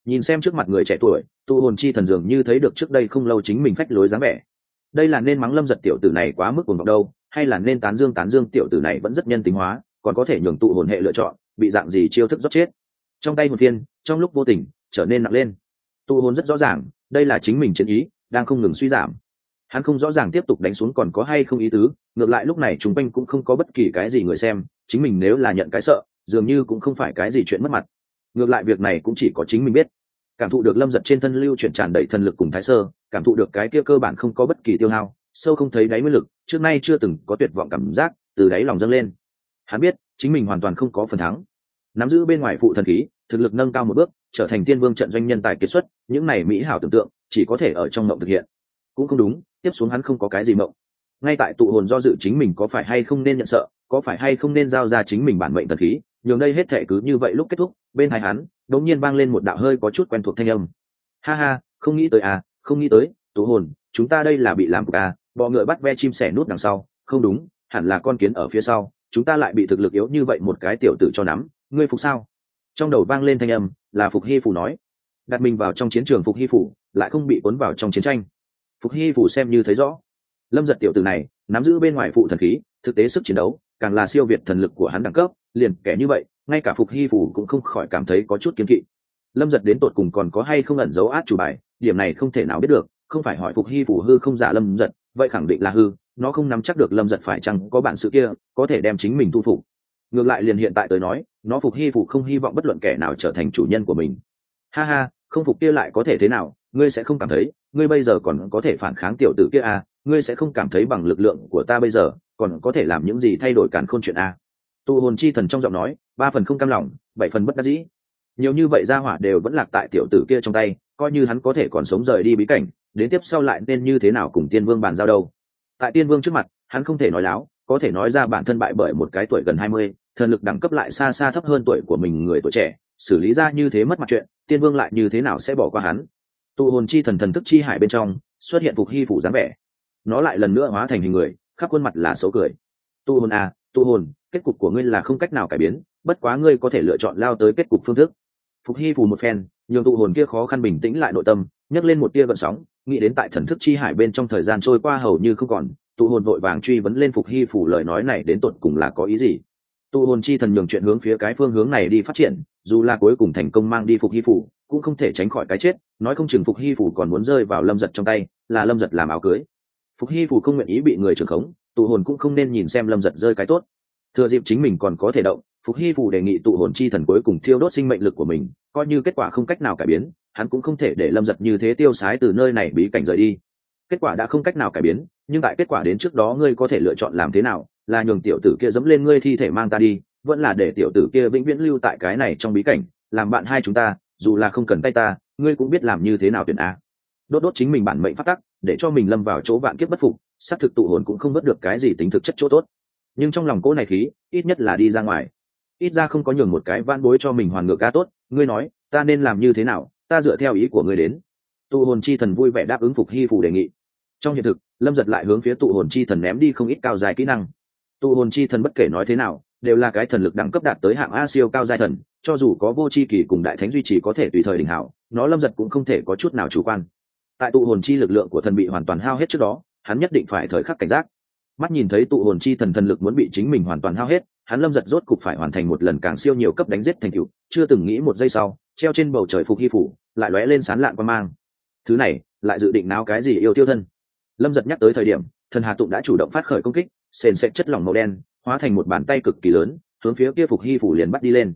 Nhìn xem trước mặt người trẻ tuổi, tu hồn chi thần dường như thấy được trước đây không lâu chính mình phách lối dáng vẻ. Đây là nên mắng lâm giật tiểu tử này quá mức cuồng vọng đâu hay là nên tán dương tán dương tiểu tử này vẫn rất nhân tính hóa, còn có thể nhường tụ hồn hệ lựa chọn, bị dạng gì chiêu thức rót chết. Trong tay một viên, trong lúc vô tình, trở nên nặng lên. Tụ hồn rất rõ ràng, đây là chính mình chiến ý, đang không ngừng suy giảm. Hắn không rõ ràng tiếp tục đánh xuống còn có hay không ý tứ, ngược lại lúc này chúng quanh cũng không có bất kỳ cái gì người xem, chính mình nếu là nhận cái sợ, dường như cũng không phải cái gì chuyện mất mặt. Ngược lại việc này cũng chỉ có chính mình biết. Cảm thụ được lâm giật trên thân lưu chuyển tràn đầy thần lực cùng thái sơ, cảm thụ được cái kia cơ bản không có bất kỳ tiêu hao sâu không thấy đáy nguyên lực, trước nay chưa từng có tuyệt vọng cảm giác từ đáy lòng dâng lên. Hắn biết, chính mình hoàn toàn không có phần thắng. Nắm giữ bên ngoài phụ thần khí, thực lực nâng cao một bước, trở thành tiên vương trận doanh nhân tài kiệt xuất, những này mỹ hảo tưởng tượng, chỉ có thể ở trong mộng thực hiện. Cũng không đúng, tiếp xuống hắn không có cái gì mộng. Ngay tại tụ hồn do dự chính mình có phải hay không nên nhận sợ, có phải hay không nên giao ra chính mình bản mệnh thần khí, nhường đây hết thể cứ như vậy lúc kết thúc, bên hai hắn, đột nhiên vang lên một đạo hơi có chút quen thuộc thanh âm. Ha ha, không nghĩ tới à không nghĩ tới, tụ hồn, chúng ta đây là bị làm cục à bọ ngựa bắt ve chim sẻ nút đằng sau, không đúng, hẳn là con kiến ở phía sau, chúng ta lại bị thực lực yếu như vậy một cái tiểu tử cho nắm, ngươi phục sao? Trong đầu vang lên thanh âm, là phục hy phủ nói. Đặt mình vào trong chiến trường phục hy phủ, lại không bị cuốn vào trong chiến tranh. Phục hy phủ xem như thấy rõ. Lâm giật tiểu tử này, nắm giữ bên ngoài phụ thần khí, thực tế sức chiến đấu, càng là siêu việt thần lực của hắn đẳng cấp, liền kẻ như vậy, ngay cả phục hy phủ cũng không khỏi cảm thấy có chút kiếm kỵ. Lâm giật đến tột cùng còn có hay không ẩn dấu át chủ bài, điểm này không thể nào biết được, không phải hỏi phục hy phủ hư không giả lâm giật vậy khẳng định là hư nó không nắm chắc được lâm giật phải chăng có bản sự kia có thể đem chính mình thu phục. Ngược lại liền hiện tại tới nói nó phục hy phục không hy vọng bất luận kẻ nào trở thành chủ nhân của mình. Ha ha không phục kia lại có thể thế nào ngươi sẽ không cảm thấy ngươi bây giờ còn có thể phản kháng tiểu tử kia à, ngươi sẽ không cảm thấy bằng lực lượng của ta bây giờ còn có thể làm những gì thay đổi càn khôn chuyện à. tụ hồn chi thần trong giọng nói ba phần không cam lòng bảy phần bất đắc dĩ. Nhiều như vậy ra hỏa đều vẫn lạc tại tiểu tử kia trong tay coi như hắn có thể còn sống rời đi bí cảnh đến tiếp sau lại nên như thế nào cùng tiên vương bàn giao đâu? Tại tiên vương trước mặt, hắn không thể nói láo, có thể nói ra bản thân bại bởi một cái tuổi gần hai mươi, thần lực đẳng cấp lại xa xa thấp hơn tuổi của mình người tuổi trẻ, xử lý ra như thế mất mặt chuyện, tiên vương lại như thế nào sẽ bỏ qua hắn? Tụ hồn chi thần thần thức chi hải bên trong, xuất hiện phục hy phủ dáng vẻ. Nó lại lần nữa hóa thành hình người, khắp khuôn mặt là xấu cười. Tụ hồn à tụ hồn, kết cục của ngươi là không cách nào cải biến, bất quá ngươi có thể lựa chọn lao tới kết cục phương thức. Phục hy phủ một phen, nhường tụ hồn kia khó khăn bình tĩnh lại nội tâm, nhấc lên một tia gợn sóng nghĩ đến tại thần thức chi hải bên trong thời gian trôi qua hầu như không còn, tụ hồn vội vàng truy vấn lên phục hy phủ lời nói này đến tột cùng là có ý gì. Tụ hồn chi thần nhường chuyện hướng phía cái phương hướng này đi phát triển, dù là cuối cùng thành công mang đi phục hy phủ, cũng không thể tránh khỏi cái chết, nói không chừng phục hy phủ còn muốn rơi vào lâm giật trong tay, là lâm giật làm áo cưới. Phục hy phủ không nguyện ý bị người trưởng khống, tụ hồn cũng không nên nhìn xem lâm giật rơi cái tốt. Thừa dịp chính mình còn có thể động, phục hy phủ đề nghị tụ hồn chi thần cuối cùng thiêu đốt sinh mệnh lực của mình, coi như kết quả không cách nào cải biến hắn cũng không thể để lâm giật như thế tiêu sái từ nơi này bí cảnh rời đi. Kết quả đã không cách nào cải biến, nhưng tại kết quả đến trước đó ngươi có thể lựa chọn làm thế nào? Là nhường tiểu tử kia dẫm lên ngươi thi thể mang ta đi, vẫn là để tiểu tử kia vĩnh viễn lưu tại cái này trong bí cảnh, làm bạn hai chúng ta, dù là không cần tay ta, ngươi cũng biết làm như thế nào tuyển á đốt đốt chính mình bản mệnh phát tắc, để cho mình lâm vào chỗ vạn kiếp bất phục s thực tụ hồn cũng không vớt được cái gì tính thực chất chỗ tốt. Nhưng trong lòng cỗ này khí, ít nhất là đi ra ngoài. Ít ra không có nhường một cái van bối cho mình hoàn ngược ca tốt, ngươi nói, ta nên làm như thế nào? Ta dựa theo ý của ngươi đến. Tụ hồn chi thần vui vẻ đáp ứng phục hy Phủ đề nghị. Trong hiện thực, lâm giật lại hướng phía tụ hồn chi thần ném đi không ít cao dài kỹ năng. Tụ hồn chi thần bất kể nói thế nào, đều là cái thần lực đẳng cấp đạt tới hạng a siêu cao giai thần, cho dù có vô c h i kỳ cùng đại thánh duy trì có thể tùy thời đình hảo, nó lâm giật cũng không thể có chút nào chủ quan. Tại tụ hồn chi lực lượng của thần bị hoàn toàn hao hết trước đó, hắn nhất định phải thời khắc cảnh giác. Mắt nhìn thấy tụ hồn chi thần thần lực muốn bị chính mình hoàn toàn hao hết, hắn lâm giật rốt cục phải hoàn thành một lần càng siêu nhiều cấp đánh giết thành cựu chưa từng nghĩ một giây sau, treo trên bầu trời phục hy phủ lại lóe lên sán lạn quan mang. Thứ này, lại dự định náo cái gì yêu tiêu thân? Lâm giật nhắc tới thời điểm, thần hà tụng đã chủ động phát khởi công kích, sền sệt chất lỏng màu đen, hóa thành một bàn tay cực kỳ lớn, hướng phía kia phục hy phủ liền bắt đi lên.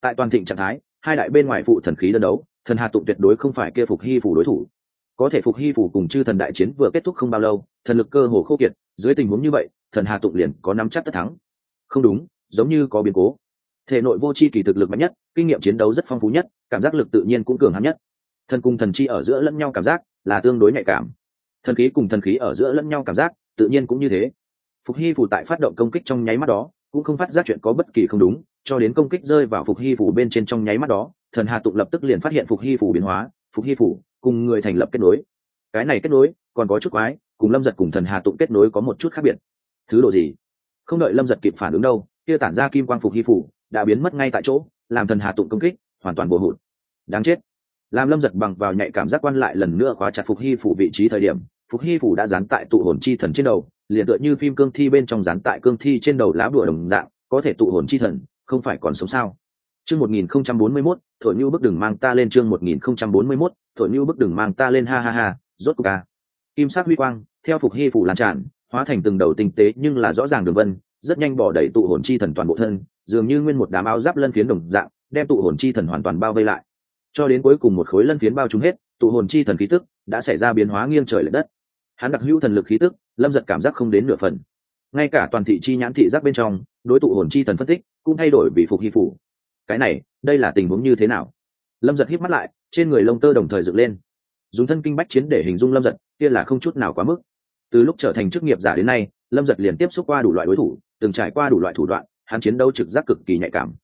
Tại toàn thịnh trạng thái, hai đại bên ngoài phụ thần khí đơn đấu, thần hà tụng tuyệt đối không phải kia phục hy phủ đối thủ. Có thể phục hy phủ cùng chư thần đại chiến vừa kết thúc không bao lâu, thần lực cơ hồ khô kiệt, dưới tình huống như vậy, thần hà tụng liền có nắm chắc tất thắng. Không đúng, giống như có biến cố thể nội vô c h i kỳ thực lực mạnh nhất, kinh nghiệm chiến đấu rất phong phú nhất, cảm giác lực tự nhiên cũng cường hắn nhất. Thần cùng thần chi ở giữa lẫn nhau cảm giác là tương đối nhạy cảm. Thần khí cùng thần khí ở giữa lẫn nhau cảm giác tự nhiên cũng như thế. Phục hy phủ tại phát động công kích trong nháy mắt đó, cũng không phát giác chuyện có bất kỳ không đúng, cho đến công kích rơi vào phục hy phủ bên trên trong nháy mắt đó, thần hà tụng lập tức liền phát hiện phục hy phủ biến hóa, phục hy phủ cùng người thành lập kết nối. Cái này kết nối còn có chút quái, cùng lâm giật cùng thần hà tụng kết nối có một chút khác biệt. Thứ độ gì? Không đợi lâm giật kịp phản ứng đâu, kia tản ra kim quang phục hy phủ đã biến mất ngay tại chỗ, làm thần hà tụng công kích, hoàn toàn bồ hụt. Đáng chết. Làm lâm giật bằng vào nhạy cảm giác quan lại lần nữa khóa chặt phục hy phủ vị trí thời điểm, phục hy phủ đã dán tại tụ hồn chi thần trên đầu, liền tựa như phim cương thi bên trong dán tại cương thi trên đầu lá bùa đồng dạng, có thể tụ hồn chi thần, không phải còn sống sao? Chương một nghìn không trăm bốn mươi mốt, thổi như bức đừng mang ta lên chương một nghìn không trăm bốn mươi mốt, thổi như bức đừng mang ta lên, ha ha ha, rốt cuộc ca kim sắc huy quang, theo phục hy phủ lan tràn, hóa thành từng đầu tinh tế nhưng là rõ ràng đường vân rất nhanh bỏ đẩy tụ hồn chi thần toàn bộ thân, dường như nguyên một đám áo giáp lân phiến đồng dạng, đem tụ hồn chi thần hoàn toàn bao vây lại. Cho đến cuối cùng một khối lân phiến bao trùm hết, tụ hồn chi thần khí tức đã xảy ra biến hóa nghiêng trời l ệ đất. Hắn đặc hữu thần lực khí tức, lâm giật cảm giác không đến nửa phần. Ngay cả toàn thị chi nhãn thị giác bên trong, đối tụ hồn chi thần phân tích cũng thay đổi vì phục hy phủ. Cái này, đây là tình huống như thế nào? Lâm giật hít mắt lại, trên người lông tơ đồng thời dựng lên. Dùng thân kinh bách chiến để hình dung lâm giật, kia là không chút nào quá mức từ lúc trở thành chức nghiệp giả đến nay, lâm giật liền tiếp xúc qua đủ loại đối thủ, từng trải qua đủ loại thủ đoạn, hắn chiến đấu trực giác cực kỳ nhạy cảm.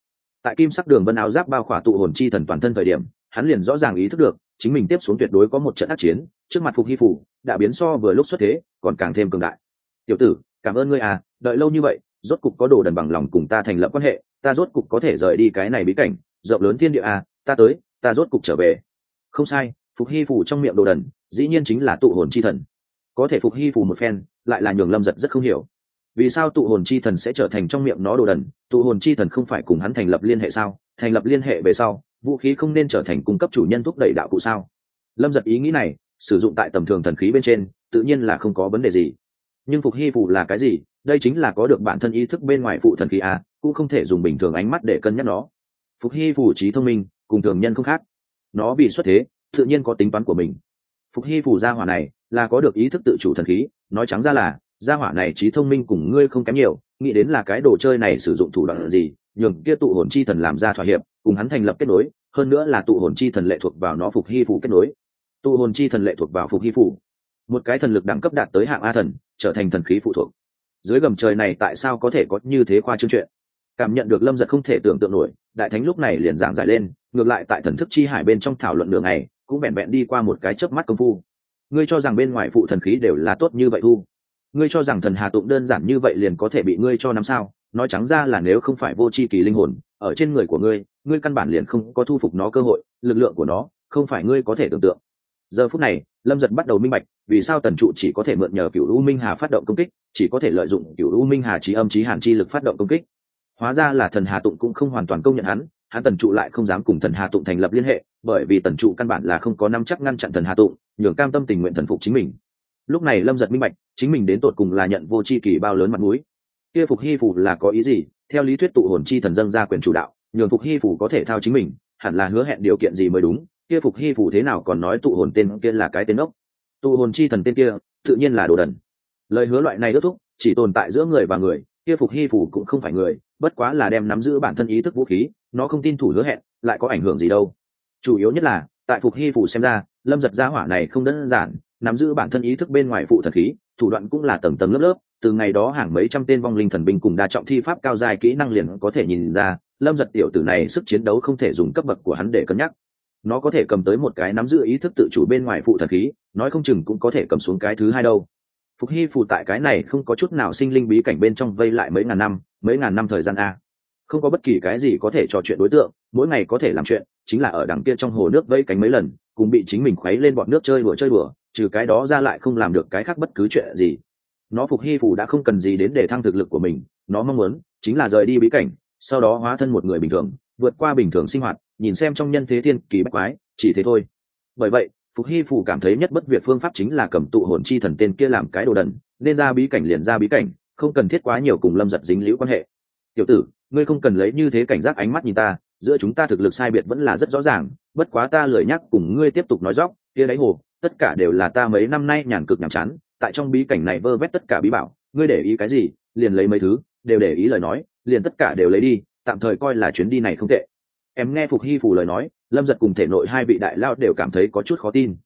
Tại kim sắc đường vân áo giáp bao khỏa tụ hồn chi thần toàn thân thời điểm, hắn liền rõ ràng ý thức được, chính mình tiếp xuống tuyệt đối có một trận ác chiến, trước mặt phục hy phủ, đã biến so vừa lúc xuất thế, còn càng thêm cường đại. Tiểu tử, cảm ơn ngươi à đợi lâu như vậy, rốt cục có đồ đần bằng lòng cùng ta thành lập quan hệ, ta rốt cục có thể rời đi cái này bí cảnh, rộng lớn thiên địa à ta tới, ta rốt cục trở về. Không sai, phục hy phủ trong miệng đồ đần, dĩ nhiên chính là tụ hồn chi thần có thể phục hy phủ một phen, lại là nhường lâm giật rất không hiểu. Vì sao tụ hồn chi thần sẽ trở thành trong miệng nó đồ đần? Tụ hồn chi thần không phải cùng hắn thành lập liên hệ sao? Thành lập liên hệ về sau, vũ khí không nên trở thành cung cấp chủ nhân thúc đẩy đạo cụ sao? Lâm giật ý nghĩ này, sử dụng tại tầm thường thần khí bên trên, tự nhiên là không có vấn đề gì. Nhưng phục hy phù là cái gì? Đây chính là có được bản thân ý thức bên ngoài phụ thần khí à cũng không thể dùng bình thường ánh mắt để cân nhắc nó. Phục hy phủ trí thông minh, cùng thường nhân không khác. Nó bị xuất thế, tự nhiên có tính toán của mình. Phục hy phủ gia hỏa này là có được ý thức tự chủ thần khí, nói trắng ra là, gia hỏa này trí thông minh cùng ngươi không kém nhiều, nghĩ đến là cái đồ chơi này sử dụng thủ đoạn gì, nhường kia tụ hồn chi thần làm ra thỏa hiệp, cùng hắn thành lập kết nối, hơn nữa là tụ hồn chi thần lệ thuộc vào nó phục hy phủ kết nối. Tụ hồn chi thần lệ thuộc vào phục hy phủ. Một cái thần lực đẳng cấp đạt tới hạng a thần, trở thành thần khí phụ thuộc. Dưới gầm trời này tại sao có thể có như thế khoa chương chuyện? Cảm nhận được lâm giật không thể tưởng tượng nổi, đại thánh lúc này liền giảng giải lên, ngược lại tại thần thức chi hải bên trong thảo luận đường này cũng vẹn vẹn đi qua một cái chớp mắt công phu ngươi cho rằng bên ngoài phụ thần khí đều là tốt như vậy thu. Ngươi cho rằng thần hà tụng đơn giản như vậy liền có thể bị ngươi cho năm sao? Nói trắng ra là nếu không phải vô c h i kỳ linh hồn ở trên người của ngươi ngươi căn bản liền không có thu phục nó cơ hội, lực lượng của nó không phải ngươi có thể tưởng tượng. Giờ phút này, lâm giật bắt đầu minh bạch, vì sao tần trụ chỉ có thể mượn nhờ cựu u minh hà phát động công kích, chỉ có thể lợi dụng cựu u minh hà trí âm trí hàn chi lực phát động công kích. Hóa ra là thần hà tụng cũng không hoàn toàn công nhận hắn hắn tần trụ lại không dám cùng thần hà tụng thành lập liên hệ, bởi vì tần trụ căn bản là không có năm chắc ngăn chặn thần hà tụng, nhường cam tâm tình nguyện thần phục chính mình. Lúc này lâm giật minh bạch, chính mình đến tột cùng là nhận vô c h i kỳ bao lớn mặt mũi. Kia phục hy phủ là có ý gì? Theo lý thuyết tụ hồn chi thần dân ra quyền chủ đạo, nhường phục hy phủ có thể thao chính mình, hẳn là hứa hẹn điều kiện gì mới đúng? Kia phục hy phủ thế nào còn nói tụ hồn tên kia là cái tên ốc? Tụ hồn chi thần tên kia, tự nhiên là đồ đần. Lời hứa loại này ước thúc, chỉ tồn tại giữa người và người, kia phục hy phủ cũng không phải người bất quá là đem nắm giữ bản thân ý thức vũ khí, nó không tin thủ hứa hẹn, lại có ảnh hưởng gì đâu. Chủ yếu nhất là, tại phục hy phủ xem ra, lâm giật gia hỏa này không đơn giản, nắm giữ bản thân ý thức bên ngoài phụ thần khí, thủ đoạn cũng là tầng tầng lớp lớp, từ ngày đó hàng mấy trăm tên vong linh thần binh cùng đa trọng thi pháp cao dài kỹ năng liền có thể nhìn ra, lâm giật tiểu tử này sức chiến đấu không thể dùng cấp bậc của hắn để cân nhắc. Nó có thể cầm tới một cái nắm giữ ý thức tự chủ bên ngoài phụ thần khí, nói không chừng cũng có thể cầm xuống cái thứ hai đâu. Phục hy phụ tại cái này không có chút nào sinh linh bí cảnh bên trong vây lại mấy ngàn năm mấy ngàn năm thời gian a. Không có bất kỳ cái gì có thể trò chuyện đối tượng, mỗi ngày có thể làm chuyện, chính là ở đằng kia trong hồ nước vây cánh mấy lần, cùng bị chính mình khuấy lên bọn nước chơi đùa chơi đùa, trừ cái đó ra lại không làm được cái khác bất cứ chuyện gì. Nó phục hy phủ đã không cần gì đến để thăng thực lực của mình, nó mong muốn chính là rời đi bí cảnh, sau đó hóa thân một người bình thường, vượt qua bình thường sinh hoạt, nhìn xem trong nhân thế thiên kỳ bách quái, chỉ thế thôi. Bởi vậy, phục hy phủ cảm thấy nhất bất việc phương pháp chính là cầm tụ hồn chi thần tên kia làm cái đồ đần, nên ra bí cảnh liền ra bí cảnh không cần thiết quá nhiều cùng lâm giật dính liễu quan hệ. Tiểu tử, ngươi không cần lấy như thế cảnh giác ánh mắt nhìn ta, giữa chúng ta thực lực sai biệt vẫn là rất rõ ràng, bất quá ta lười nhắc cùng ngươi tiếp tục nói dóc, kia đáy hồ, tất cả đều là ta mấy năm nay nhàn cực nhàm chán, tại trong bí cảnh này vơ vét tất cả bí bảo, ngươi để ý cái gì, liền lấy mấy thứ, đều để ý lời nói, liền tất cả đều lấy đi, tạm thời coi là chuyến đi này không tệ. Em nghe phục hy phủ lời nói, lâm giật cùng thể nội hai vị đại lao đều cảm thấy có chút khó tin.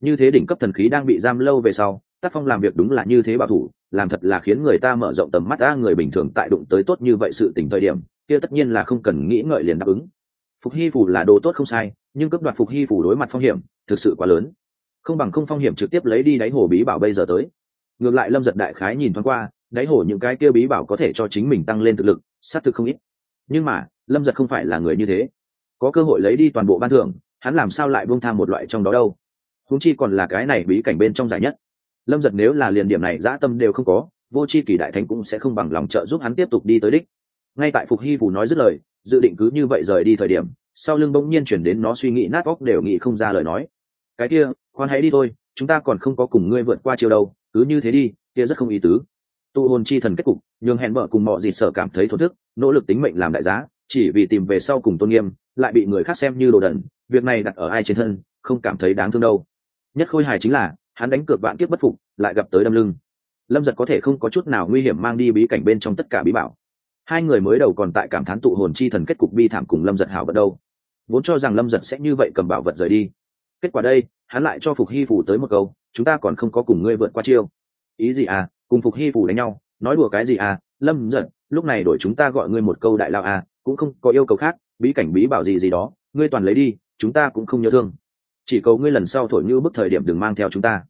Như thế đỉnh cấp thần khí đang bị giam lâu về sau tác phong làm việc đúng là như thế bảo thủ, làm thật là khiến người ta mở rộng tầm mắt ra người bình thường tại đụng tới tốt như vậy sự tình thời điểm, kia tất nhiên là không cần nghĩ ngợi liền đáp ứng. Phục hy phủ là đồ tốt không sai, nhưng cấp đoạt phục hy phủ đối mặt phong hiểm, thực sự quá lớn. Không bằng không phong hiểm trực tiếp lấy đi đáy hồ bí bảo bây giờ tới. Ngược lại lâm giật đại khái nhìn thoáng qua, đáy hồ những cái kia bí bảo có thể cho chính mình tăng lên thực lực, xác thực không ít. Nhưng mà, lâm giật không phải là người như thế. Có cơ hội lấy đi toàn bộ ban thưởng, hắn làm sao lại buông tham một loại trong đó đâu? Húng chi còn là cái này bí cảnh bên trong giải nhất lâm giật nếu là liền điểm này dã tâm đều không có, vô c h i kỳ đại thánh cũng sẽ không bằng lòng trợ giúp hắn tiếp tục đi tới đích. Ngay tại phục hy phủ nói dứt lời, dự định cứ như vậy rời đi thời điểm, sau lưng bỗng nhiên chuyển đến nó suy nghĩ nát óc đều nghĩ không ra lời nói. Cái kia, khoan hãy đi thôi, chúng ta còn không có cùng ngươi vượt qua chiều đâu, cứ như thế đi, kia rất không ý tứ. Tụ hồn chi thần kết cục, nhường hẹn vợ cùng mọi gì sợ cảm thấy thổn thức, nỗ lực tính mệnh làm đại giá, chỉ vì tìm về sau cùng tôn nghiêm, lại bị người khác xem như đồ đần, việc này đặt ở ai trên thân, không cảm thấy đáng thương đâu. Nhất khôi hài chính là hắn đánh cược vạn kiếp bất phục, lại gặp tới đâm lưng. Lâm giật có thể không có chút nào nguy hiểm mang đi bí cảnh bên trong tất cả bí bảo. Hai người mới đầu còn tại cảm thán tụ hồn chi thần kết cục bi thảm cùng lâm giật hảo vật đâu. Vốn cho rằng lâm giật sẽ như vậy cầm bảo vật rời đi. Kết quả đây, hắn lại cho phục hy phủ tới một câu, chúng ta còn không có cùng ngươi vượt qua chiêu. Ý gì à? Cùng phục hy phủ đánh nhau? Nói đùa cái gì à? Lâm giật, lúc này đổi chúng ta gọi ngươi một câu đại lao à cũng không có yêu cầu khác, bí cảnh bí bảo gì gì đó, ngươi toàn lấy đi, chúng ta cũng không nhớ thương chỉ cầu ngươi lần sau thổi như bức thời điểm đừng mang theo chúng ta.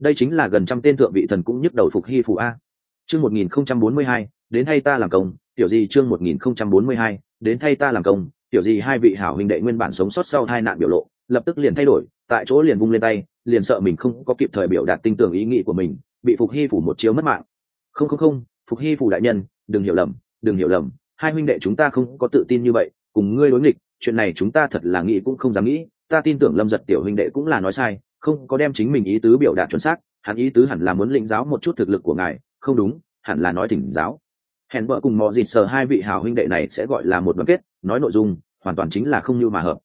Đây chính là gần trăm tên thượng vị thần cũng nhức đầu phục hy phủ a. Chương một nghìn không trăm bốn mươi hai, đến thay ta làm công tiểu gì chương một nghìn không trăm bốn mươi hai, đến thay ta làm công tiểu gì hai vị hảo huynh đệ nguyên bản sống sót sau hai nạn biểu lộ, lập tức liền thay đổi, tại chỗ liền vung lên tay, liền sợ mình không có kịp thời biểu đạt tinh tưởng ý nghĩ của mình, bị phục hy phủ một chiếu mất mạng. Không không không, phục hy phủ đại nhân, đừng hiểu lầm, đừng hiểu lầm, hai huynh đệ chúng ta không có tự tin như vậy, cùng ngươi đối nghịch, chuyện này chúng ta thật là nghĩ cũng không dám nghĩ ta tin tưởng lâm giật tiểu huynh đệ cũng là nói sai, không có đem chính mình ý tứ biểu đạt chuẩn xác, hắn ý tứ hẳn là muốn lĩnh giáo một chút thực lực của ngài, không đúng, hẳn là nói thỉnh giáo. Hẹn vợ cùng mọi dịt sờ hai vị hào huynh đệ này sẽ gọi là một đoàn kết, nói nội dung, hoàn toàn chính là không như mà hợp.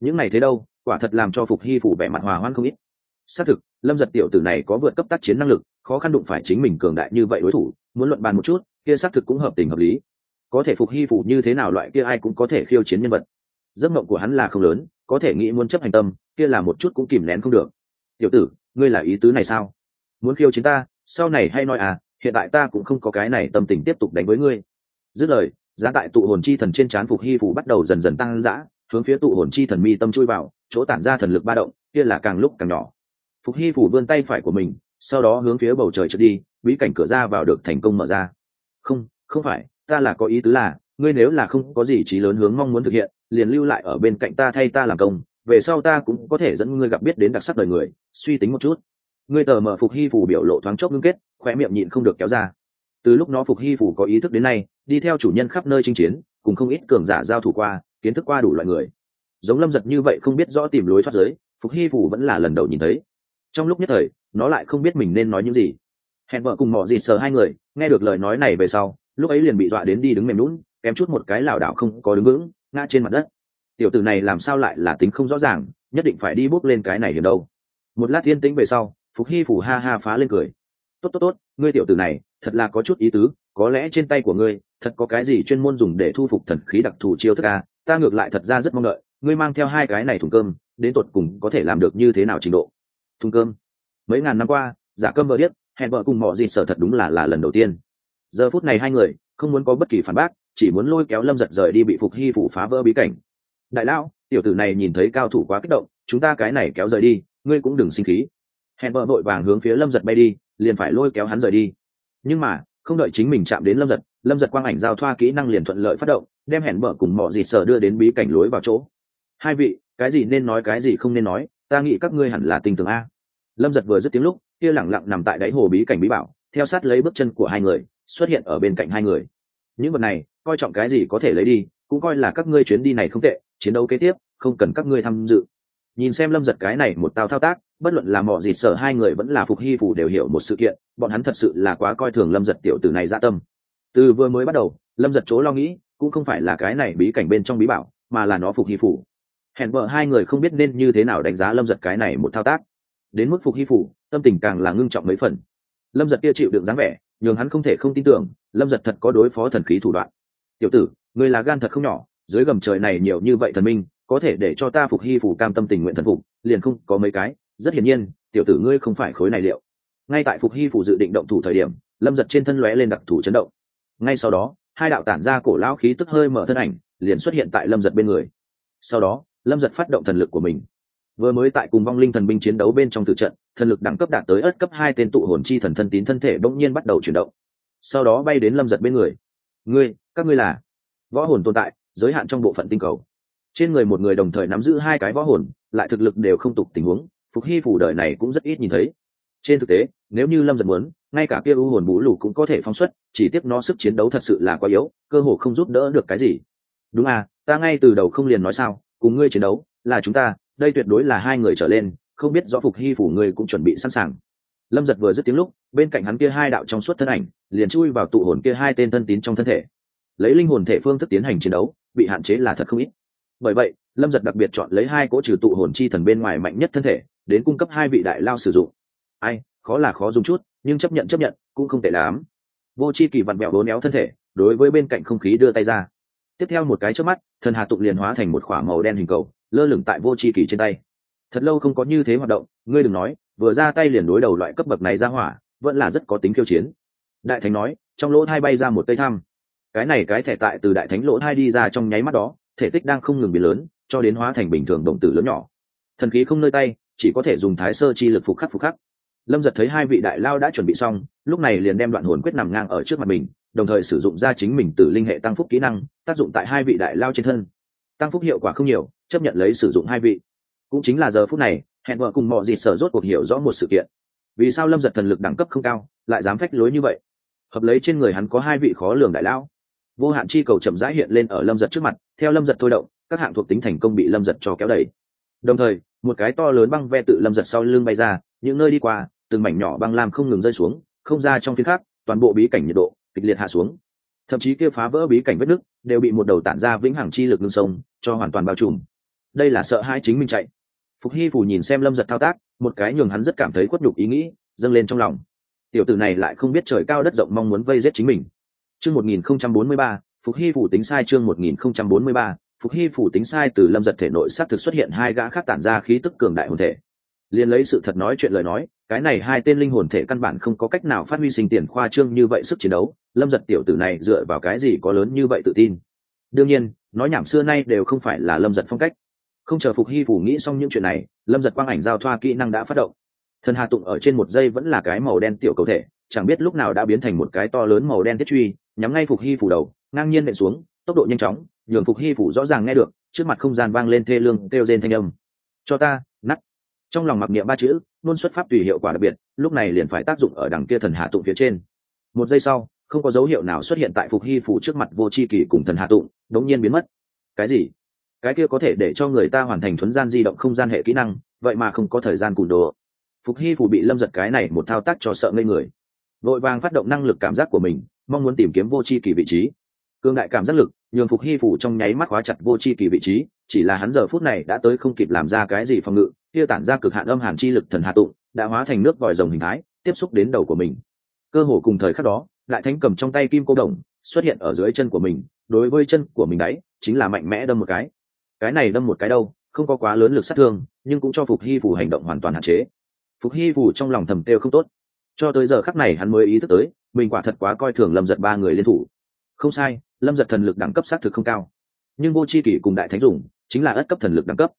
Những này thế đâu, quả thật làm cho phục hy phủ vẻ mặt hòa hoan không ít. Xác thực, lâm giật tiểu tử này có vượt cấp tác chiến năng lực, khó khăn đụng phải chính mình cường đại như vậy đối thủ, muốn luận bàn một chút, kia xác thực cũng hợp tình hợp lý. Có thể phục hy phủ như thế nào loại kia ai cũng có thể khiêu chiến nhân vật. Giấc mộng của hắn là không lớn có thể nghĩ muốn chấp hành tâm, kia là một chút cũng kìm nén không được. Tiểu tử, ngươi là ý tứ này sao? Muốn khiêu chiến ta, sau này hay nói à hiện tại ta cũng không có cái này tâm tình tiếp tục đánh với ngươi. Dứt lời, giá tại tụ hồn chi thần trên trán phục hy phủ bắt đầu dần dần tăng dã, hướng phía tụ hồn chi thần mi tâm chui vào, chỗ tản ra thần lực ba động, kia là càng lúc càng nhỏ. Phục hy phủ vươn tay phải của mình, sau đó hướng phía bầu trời trượt đi, bí cảnh cửa ra vào được thành công mở ra. Không không phải, ta là có ý tứ là, ngươi nếu là không có gì trí lớn hướng mong muốn thực hiện liền lưu lại ở bên cạnh ta thay ta làm công, về sau ta cũng có thể dẫn ngươi gặp biết đến đặc sắc đời người, suy tính một chút. Ngươi tờ mở phục hy phủ biểu lộ thoáng chốc ngưng kết khoe miệng nhịn không được kéo ra. Từ lúc nó phục hy phủ có ý thức đến nay, đi theo chủ nhân khắp nơi chinh chiến, cùng không ít cường giả giao thủ qua, kiến thức qua đủ loại người. Giống lâm giật như vậy không biết rõ tìm lối thoát giới, phục hy phủ vẫn là lần đầu nhìn thấy. Trong lúc nhất thời, nó lại không biết mình nên nói những gì. Hẹn vợ cùng mỏ gì sờ hai người, nghe được lời nói này về sau, lúc ấy liền bị dọa đến đi đứng mềm lún kém chút một cái lảo đảo không có đứng vững ngã trên mặt đất. Tiểu tử này làm sao lại là tính không rõ ràng nhất định phải đi bốc lên cái này hiểm đâu. Một lát thiên tĩnh về sau phục hy phủ ha ha phá lên cười. Tốt tốt tốt ngươi tiểu tử này thật là có chút ý tứ có lẽ trên tay của ngươi thật có cái gì chuyên môn dùng để thu phục thần khí đặc thù chiêu thức à, ta ngược lại thật ra rất mong đợi ngươi mang theo hai cái này thùng cơm đến tột cùng có thể làm được như thế nào trình độ? Thùng cơm. Mấy ngàn năm qua giả cơm vợ biết hẹn vợ cùng mọi gì sở thật đúng là là lần đầu tiên. Giờ phút này hai người không muốn có bất kỳ phản bác chỉ muốn lôi kéo lâm giật rời đi bị phục hy phủ phá vỡ bí cảnh. Đại lão, tiểu tử này nhìn thấy cao thủ quá kích động, chúng ta cái này kéo rời đi, ngươi cũng đừng sinh khí. Hẹn vợ vội vàng hướng phía lâm giật bay đi, liền phải lôi kéo hắn rời đi. Nhưng mà, không đợi chính mình chạm đến lâm giật lâm giật quang ảnh giao thoa kỹ năng liền thuận lợi phát động, đem hẹn vợ cùng mọi gì sở đưa đến bí cảnh lối vào chỗ. Hai vị, cái gì nên nói cái gì không nên nói, ta nghĩ các ngươi hẳn là tình tưởng a. Lâm giật vừa dứt tiếng lúc, kia lẳng lặng nằm tại đáy hồ bí cảnh bí bảo, theo sát lấy bước chân của hai người, xuất hiện ở bên cạnh hai người. Những vật này coi trọng cái gì có thể lấy đi, cũng coi là các ngươi chuyến đi này không tệ, chiến đấu kế tiếp, không cần các ngươi tham dự. Nhìn xem lâm giật cái này một tao thao tác, bất luận là mọi gì sở hai người vẫn là phục hy phủ đều hiểu một sự kiện, bọn hắn thật sự là quá coi thường lâm giật tiểu tử này dạ tâm. Từ vừa mới bắt đầu, lâm giật chỗ lo nghĩ, cũng không phải là cái này bí cảnh bên trong bí bảo, mà là nó phục hy phủ. Hẹn vợ hai người không biết nên như thế nào đánh giá lâm giật cái này một thao tác. Đến mức phục hy phủ, tâm tình càng là ngưng trọng mấy phần. Lâm giật kia chịu được dáng vẻ, nhường hắn không thể không tin tưởng, lâm giật thật có đối phó thần khí thủ đoạn tiểu tử người là gan thật không nhỏ, dưới gầm trời này nhiều như vậy thần minh, có thể để cho ta phục hy phủ cam tâm tình nguyện thần phục, liền không có mấy cái, rất hiển nhiên, tiểu tử ngươi không phải khối này liệu. Ngay tại phục hy phủ dự định động thủ thời điểm, lâm giật trên thân lóe lên đặc thủ chấn động. Ngay sau đó, hai đạo tản ra cổ lão khí tức hơi mở thân ảnh, liền xuất hiện tại lâm giật bên người. Sau đó, lâm giật phát động thần lực của mình. Vừa mới tại cùng vong linh thần binh chiến đấu bên trong tử trận, thần lực đẳng cấp đạt tới ớt cấp hai tên tụ hồn chi thần thân tín thân thể bỗng nhiên bắt đầu chuyển động. Sau đó bay đến lâm giật bên người ngươi, các ngươi là võ hồn tồn tại, giới hạn trong bộ phận tinh cầu. Trên người một người đồng thời nắm giữ hai cái võ hồn, lại thực lực đều không tục tình huống, phục hy phủ đời này cũng rất ít nhìn thấy. Trên thực tế, nếu như lâm giật muốn, ngay cả kia u hồn bú lù cũng có thể phóng xuất, chỉ tiếc nó sức chiến đấu thật sự là quá yếu, cơ hồ không giúp đỡ được cái gì. Đúng à ta ngay từ đầu không liền nói sao, cùng ngươi chiến đấu là chúng ta, đây tuyệt đối là hai người trở lên, không biết rõ phục hy phủ ngươi cũng chuẩn bị sẵn sàng lâm giật vừa dứt tiếng lúc, bên cạnh hắn kia hai đạo trong suốt thân ảnh, liền chui vào tụ hồn kia hai tên thân tín trong thân thể. Lấy linh hồn thể phương thức tiến hành chiến đấu, bị hạn chế là thật không ít. Bởi vậy, lâm giật đặc biệt chọn lấy hai cỗ trừ tụ hồn chi thần bên ngoài mạnh nhất thân thể, đến cung cấp hai vị đại lao sử dụng. Ai, khó là khó dùng chút, nhưng chấp nhận chấp nhận, cũng không tệ lắm. Vô c h i kỳ vặn mẹo bốn néo thân thể, đối với bên cạnh không khí đưa tay ra. Tiếp theo một cái trước mắt, thần hà tụng liền hóa thành một k h ỏ a màu đen hình cầu, lơ lửng tại vô c h i kỳ trên tay. Thật lâu không có như thế hoạt động, ngươi đừng nói vừa ra tay liền đối đầu loại cấp bậc này ra hỏa, vẫn là rất có tính khiêu chiến. Đại thánh nói, trong lỗ hai bay ra một cây thăm. Cái này cái thẻ tại từ đại thánh lỗ hai đi ra trong nháy mắt đó, thể tích đang không ngừng biến lớn, cho đến hóa thành bình thường động tử lớn nhỏ. Thần khí không nơi tay, chỉ có thể dùng thái sơ chi lực phục khắc phục khắc. Lâm giật thấy hai vị đại lao đã chuẩn bị xong, lúc này liền đem đoạn hồn quyết nằm ngang ở trước mặt mình, đồng thời sử dụng ra chính mình từ linh hệ tăng phúc kỹ năng, tác dụng tại hai vị đại lao trên thân. Tăng phúc hiệu quả không nhiều, chấp nhận lấy sử dụng hai vị. Cũng chính là giờ phút này hẹn vợ cùng mọi gì sở rốt cuộc hiểu rõ một sự kiện. Vì sao lâm giật thần lực đẳng cấp không cao, lại dám phách lối như vậy? Hợp lấy trên người hắn có hai vị khó lường đại lao vô hạn chi cầu chậm rãi hiện lên ở lâm giật trước mặt, theo lâm giật thôi động, các hạng thuộc tính thành công bị lâm giật cho kéo đẩy. Đồng thời, một cái to lớn băng ve tự lâm giật sau lưng bay ra, những nơi đi qua, từng mảnh nhỏ băng lam không ngừng rơi xuống, không ra trong phía khác, toàn bộ bí cảnh nhiệt độ kịch liệt hạ xuống. Thậm chí kia phá vỡ bí cảnh vết nứt đều bị một đầu tản ra vĩnh hằng chi lực ngưng sông, cho hoàn toàn bao trùm. Đây là sợ hai chính mình chạy phục hy phủ nhìn xem lâm giật thao tác, một cái nhường hắn rất cảm thấy khuất nhục ý nghĩ, dâng lên trong lòng. Tiểu tử này lại không biết trời cao đất rộng mong muốn vây giết chính mình. Chương một nghìn không trăm bốn mươi ba, phục hy phủ tính sai chương một nghìn không trăm bốn mươi ba, phục hy phủ tính sai từ lâm giật thể nội s á t thực xuất hiện hai gã khác tản ra khí tức cường đại hồn thể. Liền lấy sự thật nói chuyện lời nói, cái này hai tên linh hồn thể căn bản không có cách nào phát huy sinh tiền khoa trương như vậy sức chiến đấu, lâm giật tiểu tử này dựa vào cái gì có lớn như vậy tự tin? Đương nhiên, nói nhảm xưa nay đều không phải là lâm giật phong cách không chờ phục hy phủ nghĩ xong những chuyện này, lâm giật quang ảnh giao thoa kỹ năng đã phát động. Thần hà tụng ở trên một giây vẫn là cái màu đen tiểu cầu thể, chẳng biết lúc nào đã biến thành một cái to lớn màu đen thiết truy, nhắm ngay phục hy phủ đầu, ngang nhiên nện xuống, tốc độ nhanh chóng, nhường phục hy phủ rõ ràng nghe được, trước mặt không gian vang lên thê lương, kêu rên thanh âm. Cho ta nắt trong lòng mặc niệm ba chữ, luôn xuất pháp tùy hiệu quả đặc biệt, lúc này liền phải tác dụng ở đằng kia thần hạ tụng phía trên. Một giây sau, không có dấu hiệu nào xuất hiện tại phục hy phủ trước mặt vô c h i kỳ cùng thần hạ tụng, đống nhiên biến mất. Cái gì? Cái kia có thể để cho người ta hoàn thành thuấn gian di động không gian hệ kỹ năng, vậy mà không có thời gian cùn đồ. Phục hy phủ bị lâm giật cái này một thao tác cho sợ ngây người. Vội vàng phát động năng lực cảm giác của mình, mong muốn tìm kiếm vô c h i kỳ vị trí. Cương đại cảm giác lực, nhường phục hy phủ trong nháy mắt khóa chặt vô c h i kỳ vị trí, chỉ là hắn giờ phút này đã tới không kịp làm ra cái gì phòng ngự, kia tản ra cực hạn âm hàn chi lực thần hạ tụng, đã hóa thành nước vòi rồng hình thái, tiếp xúc đến đầu của mình. Cơ hồ cùng thời khắc đó lại thánh cầm trong tay kim cô đồng, xuất hiện ở dưới chân của mình, đối với chân của mình đấy, chính là mạnh mẽ đâm một cái cái này đâm một cái đâu, không có quá lớn lực sát thương, nhưng cũng cho phục hy phủ hành động hoàn toàn hạn chế. Phục hy phủ trong lòng thầm têu không tốt. Cho tới giờ khắc này hắn mới ý thức tới, mình quả thật quá coi thường lâm giật ba người liên thủ. Không sai, lâm giật thần lực đẳng cấp xác thực không cao. Nhưng vô c h i kỷ cùng đại thánh dùng, chính là ất cấp thần lực đẳng cấp.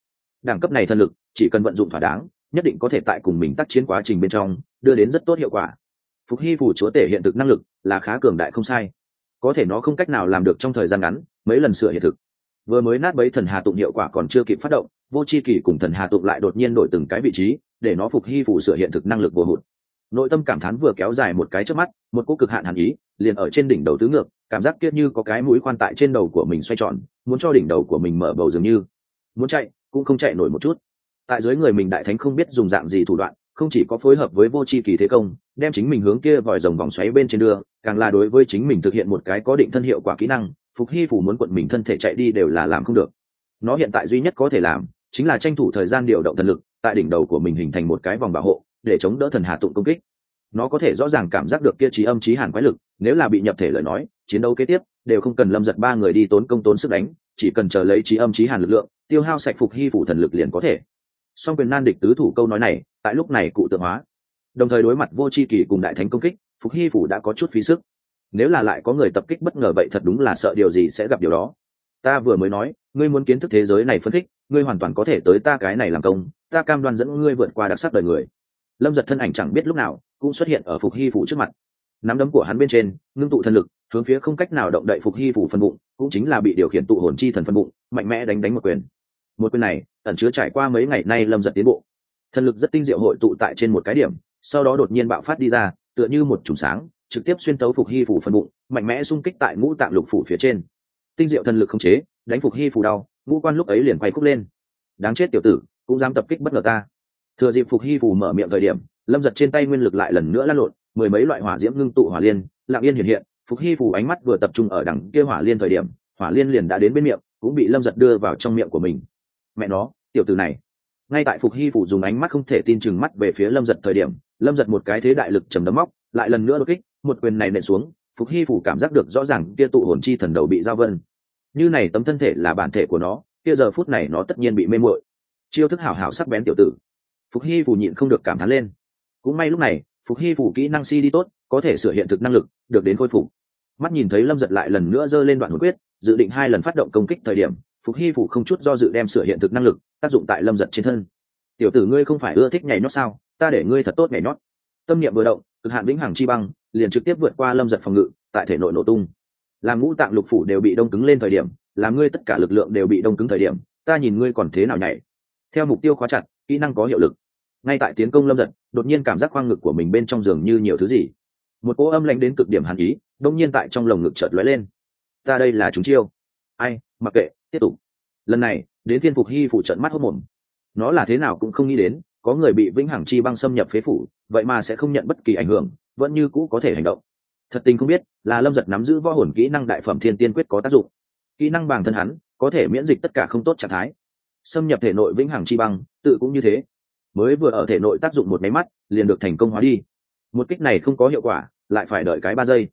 Đẳng cấp này thần lực, chỉ cần vận dụng thỏa đáng, nhất định có thể tại cùng mình tác chiến quá trình bên trong, đưa đến rất tốt hiệu quả. Phục hy phủ chúa tể hiện thực năng lực là khá cường đại không sai. Có thể nó không cách nào làm được trong thời gian ngắn, mấy lần sửa hiện thực vừa mới nát bấy thần hà tụng hiệu quả còn chưa kịp phát động, vô c h i kỷ cùng thần hà tụng lại đột nhiên đổi từng cái vị trí, để nó phục hy phủ sửa hiện thực năng lực vô hụt. Nội tâm cảm thán vừa kéo dài một cái trước mắt, một cô cực hạn hàn ý, liền ở trên đỉnh đầu tứ ngược, cảm giác kiết như có cái mũi khoan tại trên đầu của mình xoay tròn, muốn cho đỉnh đầu của mình mở bầu dường như. Muốn chạy, cũng không chạy nổi một chút. Tại dưới người mình đại thánh không biết dùng dạng gì thủ đoạn, không chỉ có phối hợp với vô c h i kỳ thế công, đem chính mình hướng kia vòi rồng vòng xoáy bên trên đường càng là đối với chính mình thực hiện một cái có định thân hiệu quả kỹ năng phục hy phủ muốn quận mình thân thể chạy đi đều là làm không được. Nó hiện tại duy nhất có thể làm, chính là tranh thủ thời gian điều động thần lực, tại đỉnh đầu của mình hình thành một cái vòng bảo hộ, để chống đỡ thần hà tụng công kích. Nó có thể rõ ràng cảm giác được kia trí âm trí hàn quái lực, nếu là bị nhập thể lời nói, chiến đấu kế tiếp, đều không cần lâm giật ba người đi tốn công tốn sức đánh, chỉ cần chờ lấy trí âm trí hàn lực lượng, tiêu hao sạch phục hy phủ thần lực liền có thể. Song quyền nan địch tứ thủ câu nói này, tại lúc này cụ tượng hóa. Đồng thời đối mặt vô c h i kỳ cùng đại thánh công kích, phục hy phủ đã có chút phí sức nếu là lại có người tập kích bất ngờ vậy thật đúng là sợ điều gì sẽ gặp điều đó. Ta vừa mới nói, ngươi muốn kiến thức thế giới này phân tích, ngươi hoàn toàn có thể tới ta cái này làm công, ta cam đoan dẫn ngươi vượt qua đặc sắc đời người. Lâm giật thân ảnh chẳng biết lúc nào cũng xuất hiện ở phục hy phủ trước mặt. Nắm đấm của hắn bên trên, ngưng tụ thần lực, hướng phía không cách nào động đậy phục hy phủ phân bụng, cũng chính là bị điều khiển tụ hồn chi thần phân bụng, mạnh mẽ đánh đánh một quyền. Một quyền này, ẩn chứa trải qua mấy ngày nay lâm giật tiến bộ. Thần lực rất tinh diệu hội tụ tại trên một cái điểm, sau đó đột nhiên bạo phát đi ra, tựa như một chùm sáng trực tiếp xuyên tấu phục hy phủ phần bụng, mạnh mẽ xung kích tại ngũ tạng lục phủ phía trên. Tinh diệu thần lực không chế, đánh phục hy phủ đau, ngũ quan lúc ấy liền quay khúc lên. Đáng chết tiểu tử, cũng dám tập kích bất ngờ ta. Thừa dịp phục hy phủ mở miệng thời điểm, lâm giật trên tay nguyên lực lại lần nữa lăn lộn, mười mấy loại hỏa diễm ngưng tụ hỏa liên lạng yên hiện hiện, phục hy phủ ánh mắt vừa tập trung ở đằng kia hỏa liên thời điểm, hỏa liên liền đã đến bên miệng, cũng bị lâm giật đưa vào trong miệng của mình. Mẹ nó, tiểu tử này. Ngay tại phục hy phủ dùng ánh mắt không thể tin chừng mắt về phía lâm giật thời điểm, lâm giật một cái thế đại lực trầm đấm móc, lại lần nữa đột kích một quyền này nện xuống, phục hy phủ cảm giác được rõ ràng kia tụ hồn chi thần đầu bị giao vân. Như này tấm thân thể là bản thể của nó, kia giờ phút này nó tất nhiên bị mê muội. Chiêu thức hảo hảo sắc bén tiểu tử. Phục hy phủ nhịn không được cảm thán lên. Cũng may lúc này, phục hy phủ kỹ năng si đi tốt, có thể sửa hiện thực năng lực, được đến khôi phục. Mắt nhìn thấy lâm giật lại lần nữa giơ lên đoạn hồi quyết, dự định hai lần phát động công kích thời điểm, phục hy phủ không chút do dự đem sửa hiện thực năng lực, tác dụng tại lâm giật trên thân. Tiểu tử ngươi không phải ưa thích nhảy nhót sao? Ta để ngươi thật tốt nhảy nhót. Tâm niệm vừa động, cực hạn vĩnh hằng chi băng liền trực tiếp vượt qua lâm giật phòng ngự, tại thể nội nổ tung. Làm ngũ tạng lục phủ đều bị đông cứng lên thời điểm làm ngươi tất cả lực lượng đều bị đông cứng thời điểm, ta nhìn ngươi còn thế nào nhảy. Theo mục tiêu khóa chặt, kỹ năng có hiệu lực. Ngay tại tiến công lâm giật, đột nhiên cảm giác khoang ngực của mình bên trong giường như nhiều thứ gì. Một cỗ âm lạnh đến cực điểm hàn ý, đông nhiên tại trong lồng ngực chợt lóe lên. Ta đây là chúng chiêu. Ai, mặc kệ, tiếp tục. Lần này, đến phiên phục hy phủ trận mắt hốc mồm. Nó là thế nào cũng không nghĩ đến, có người bị vĩnh hằng chi băng xâm nhập phế phủ, vậy mà sẽ không nhận bất kỳ ảnh hưởng vẫn như cũ có thể hành động. Thật tình không biết, là lâm giật nắm giữ võ hồn kỹ năng đại phẩm thiên tiên quyết có tác dụng. Kỹ năng bằng thân hắn, có thể miễn dịch tất cả không tốt trạng thái. Xâm nhập thể nội vĩnh hằng chi băng, tự cũng như thế. Mới vừa ở thể nội tác dụng một máy mắt, liền được thành công hóa đi. Một kích này không có hiệu quả, lại phải đợi cái ba giây.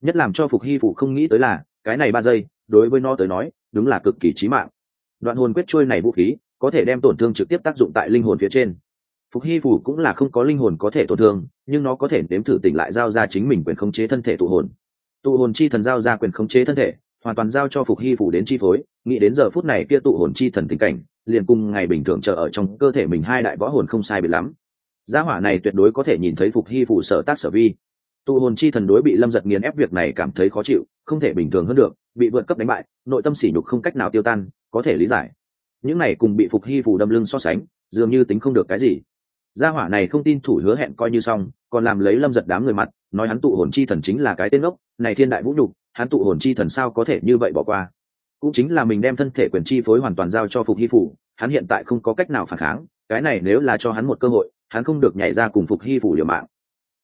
Nhất làm cho phục hy phủ không nghĩ tới là, cái này ba giây, đối với nó tới nói, đúng là cực kỳ trí mạng. Đoạn hồn quyết trôi này vũ khí, có thể đem tổn thương trực tiếp tác dụng tại linh hồn phía trên phục hy phủ cũng là không có linh hồn có thể tổn thương, nhưng nó có thể nếm thử tỉnh lại giao ra chính mình quyền khống chế thân thể tụ hồn. Tụ hồn chi thần giao ra quyền khống chế thân thể, hoàn toàn giao cho phục hy phủ đến chi phối, nghĩ đến giờ phút này kia tụ hồn chi thần tình cảnh, liền cùng ngày bình thường chờ ở trong cơ thể mình hai đại võ hồn không sai biệt lắm. Gia hỏa này tuyệt đối có thể nhìn thấy phục hy phủ sở tác sở vi. Tụ hồn chi thần đối bị lâm giật nghiền ép việc này cảm thấy khó chịu, không thể bình thường hơn được, bị vượt cấp đánh bại, nội tâm sỉ nhục không cách nào tiêu tan, có thể lý giải. Những này cùng bị phục hy phủ đâm lưng so sánh, dường như tính không được cái gì gia hỏa này không tin thủ hứa hẹn coi như xong, còn làm lấy lâm giật đám người mặt, nói hắn tụ hồn chi thần chính là cái tên ngốc, này thiên đại vũ nhục, hắn tụ hồn chi thần sao có thể như vậy bỏ qua. Cũng chính là mình đem thân thể quyền chi phối hoàn toàn giao cho phục hy phủ, hắn hiện tại không có cách nào phản kháng, cái này nếu là cho hắn một cơ hội, hắn không được nhảy ra cùng phục hy phủ liều mạng.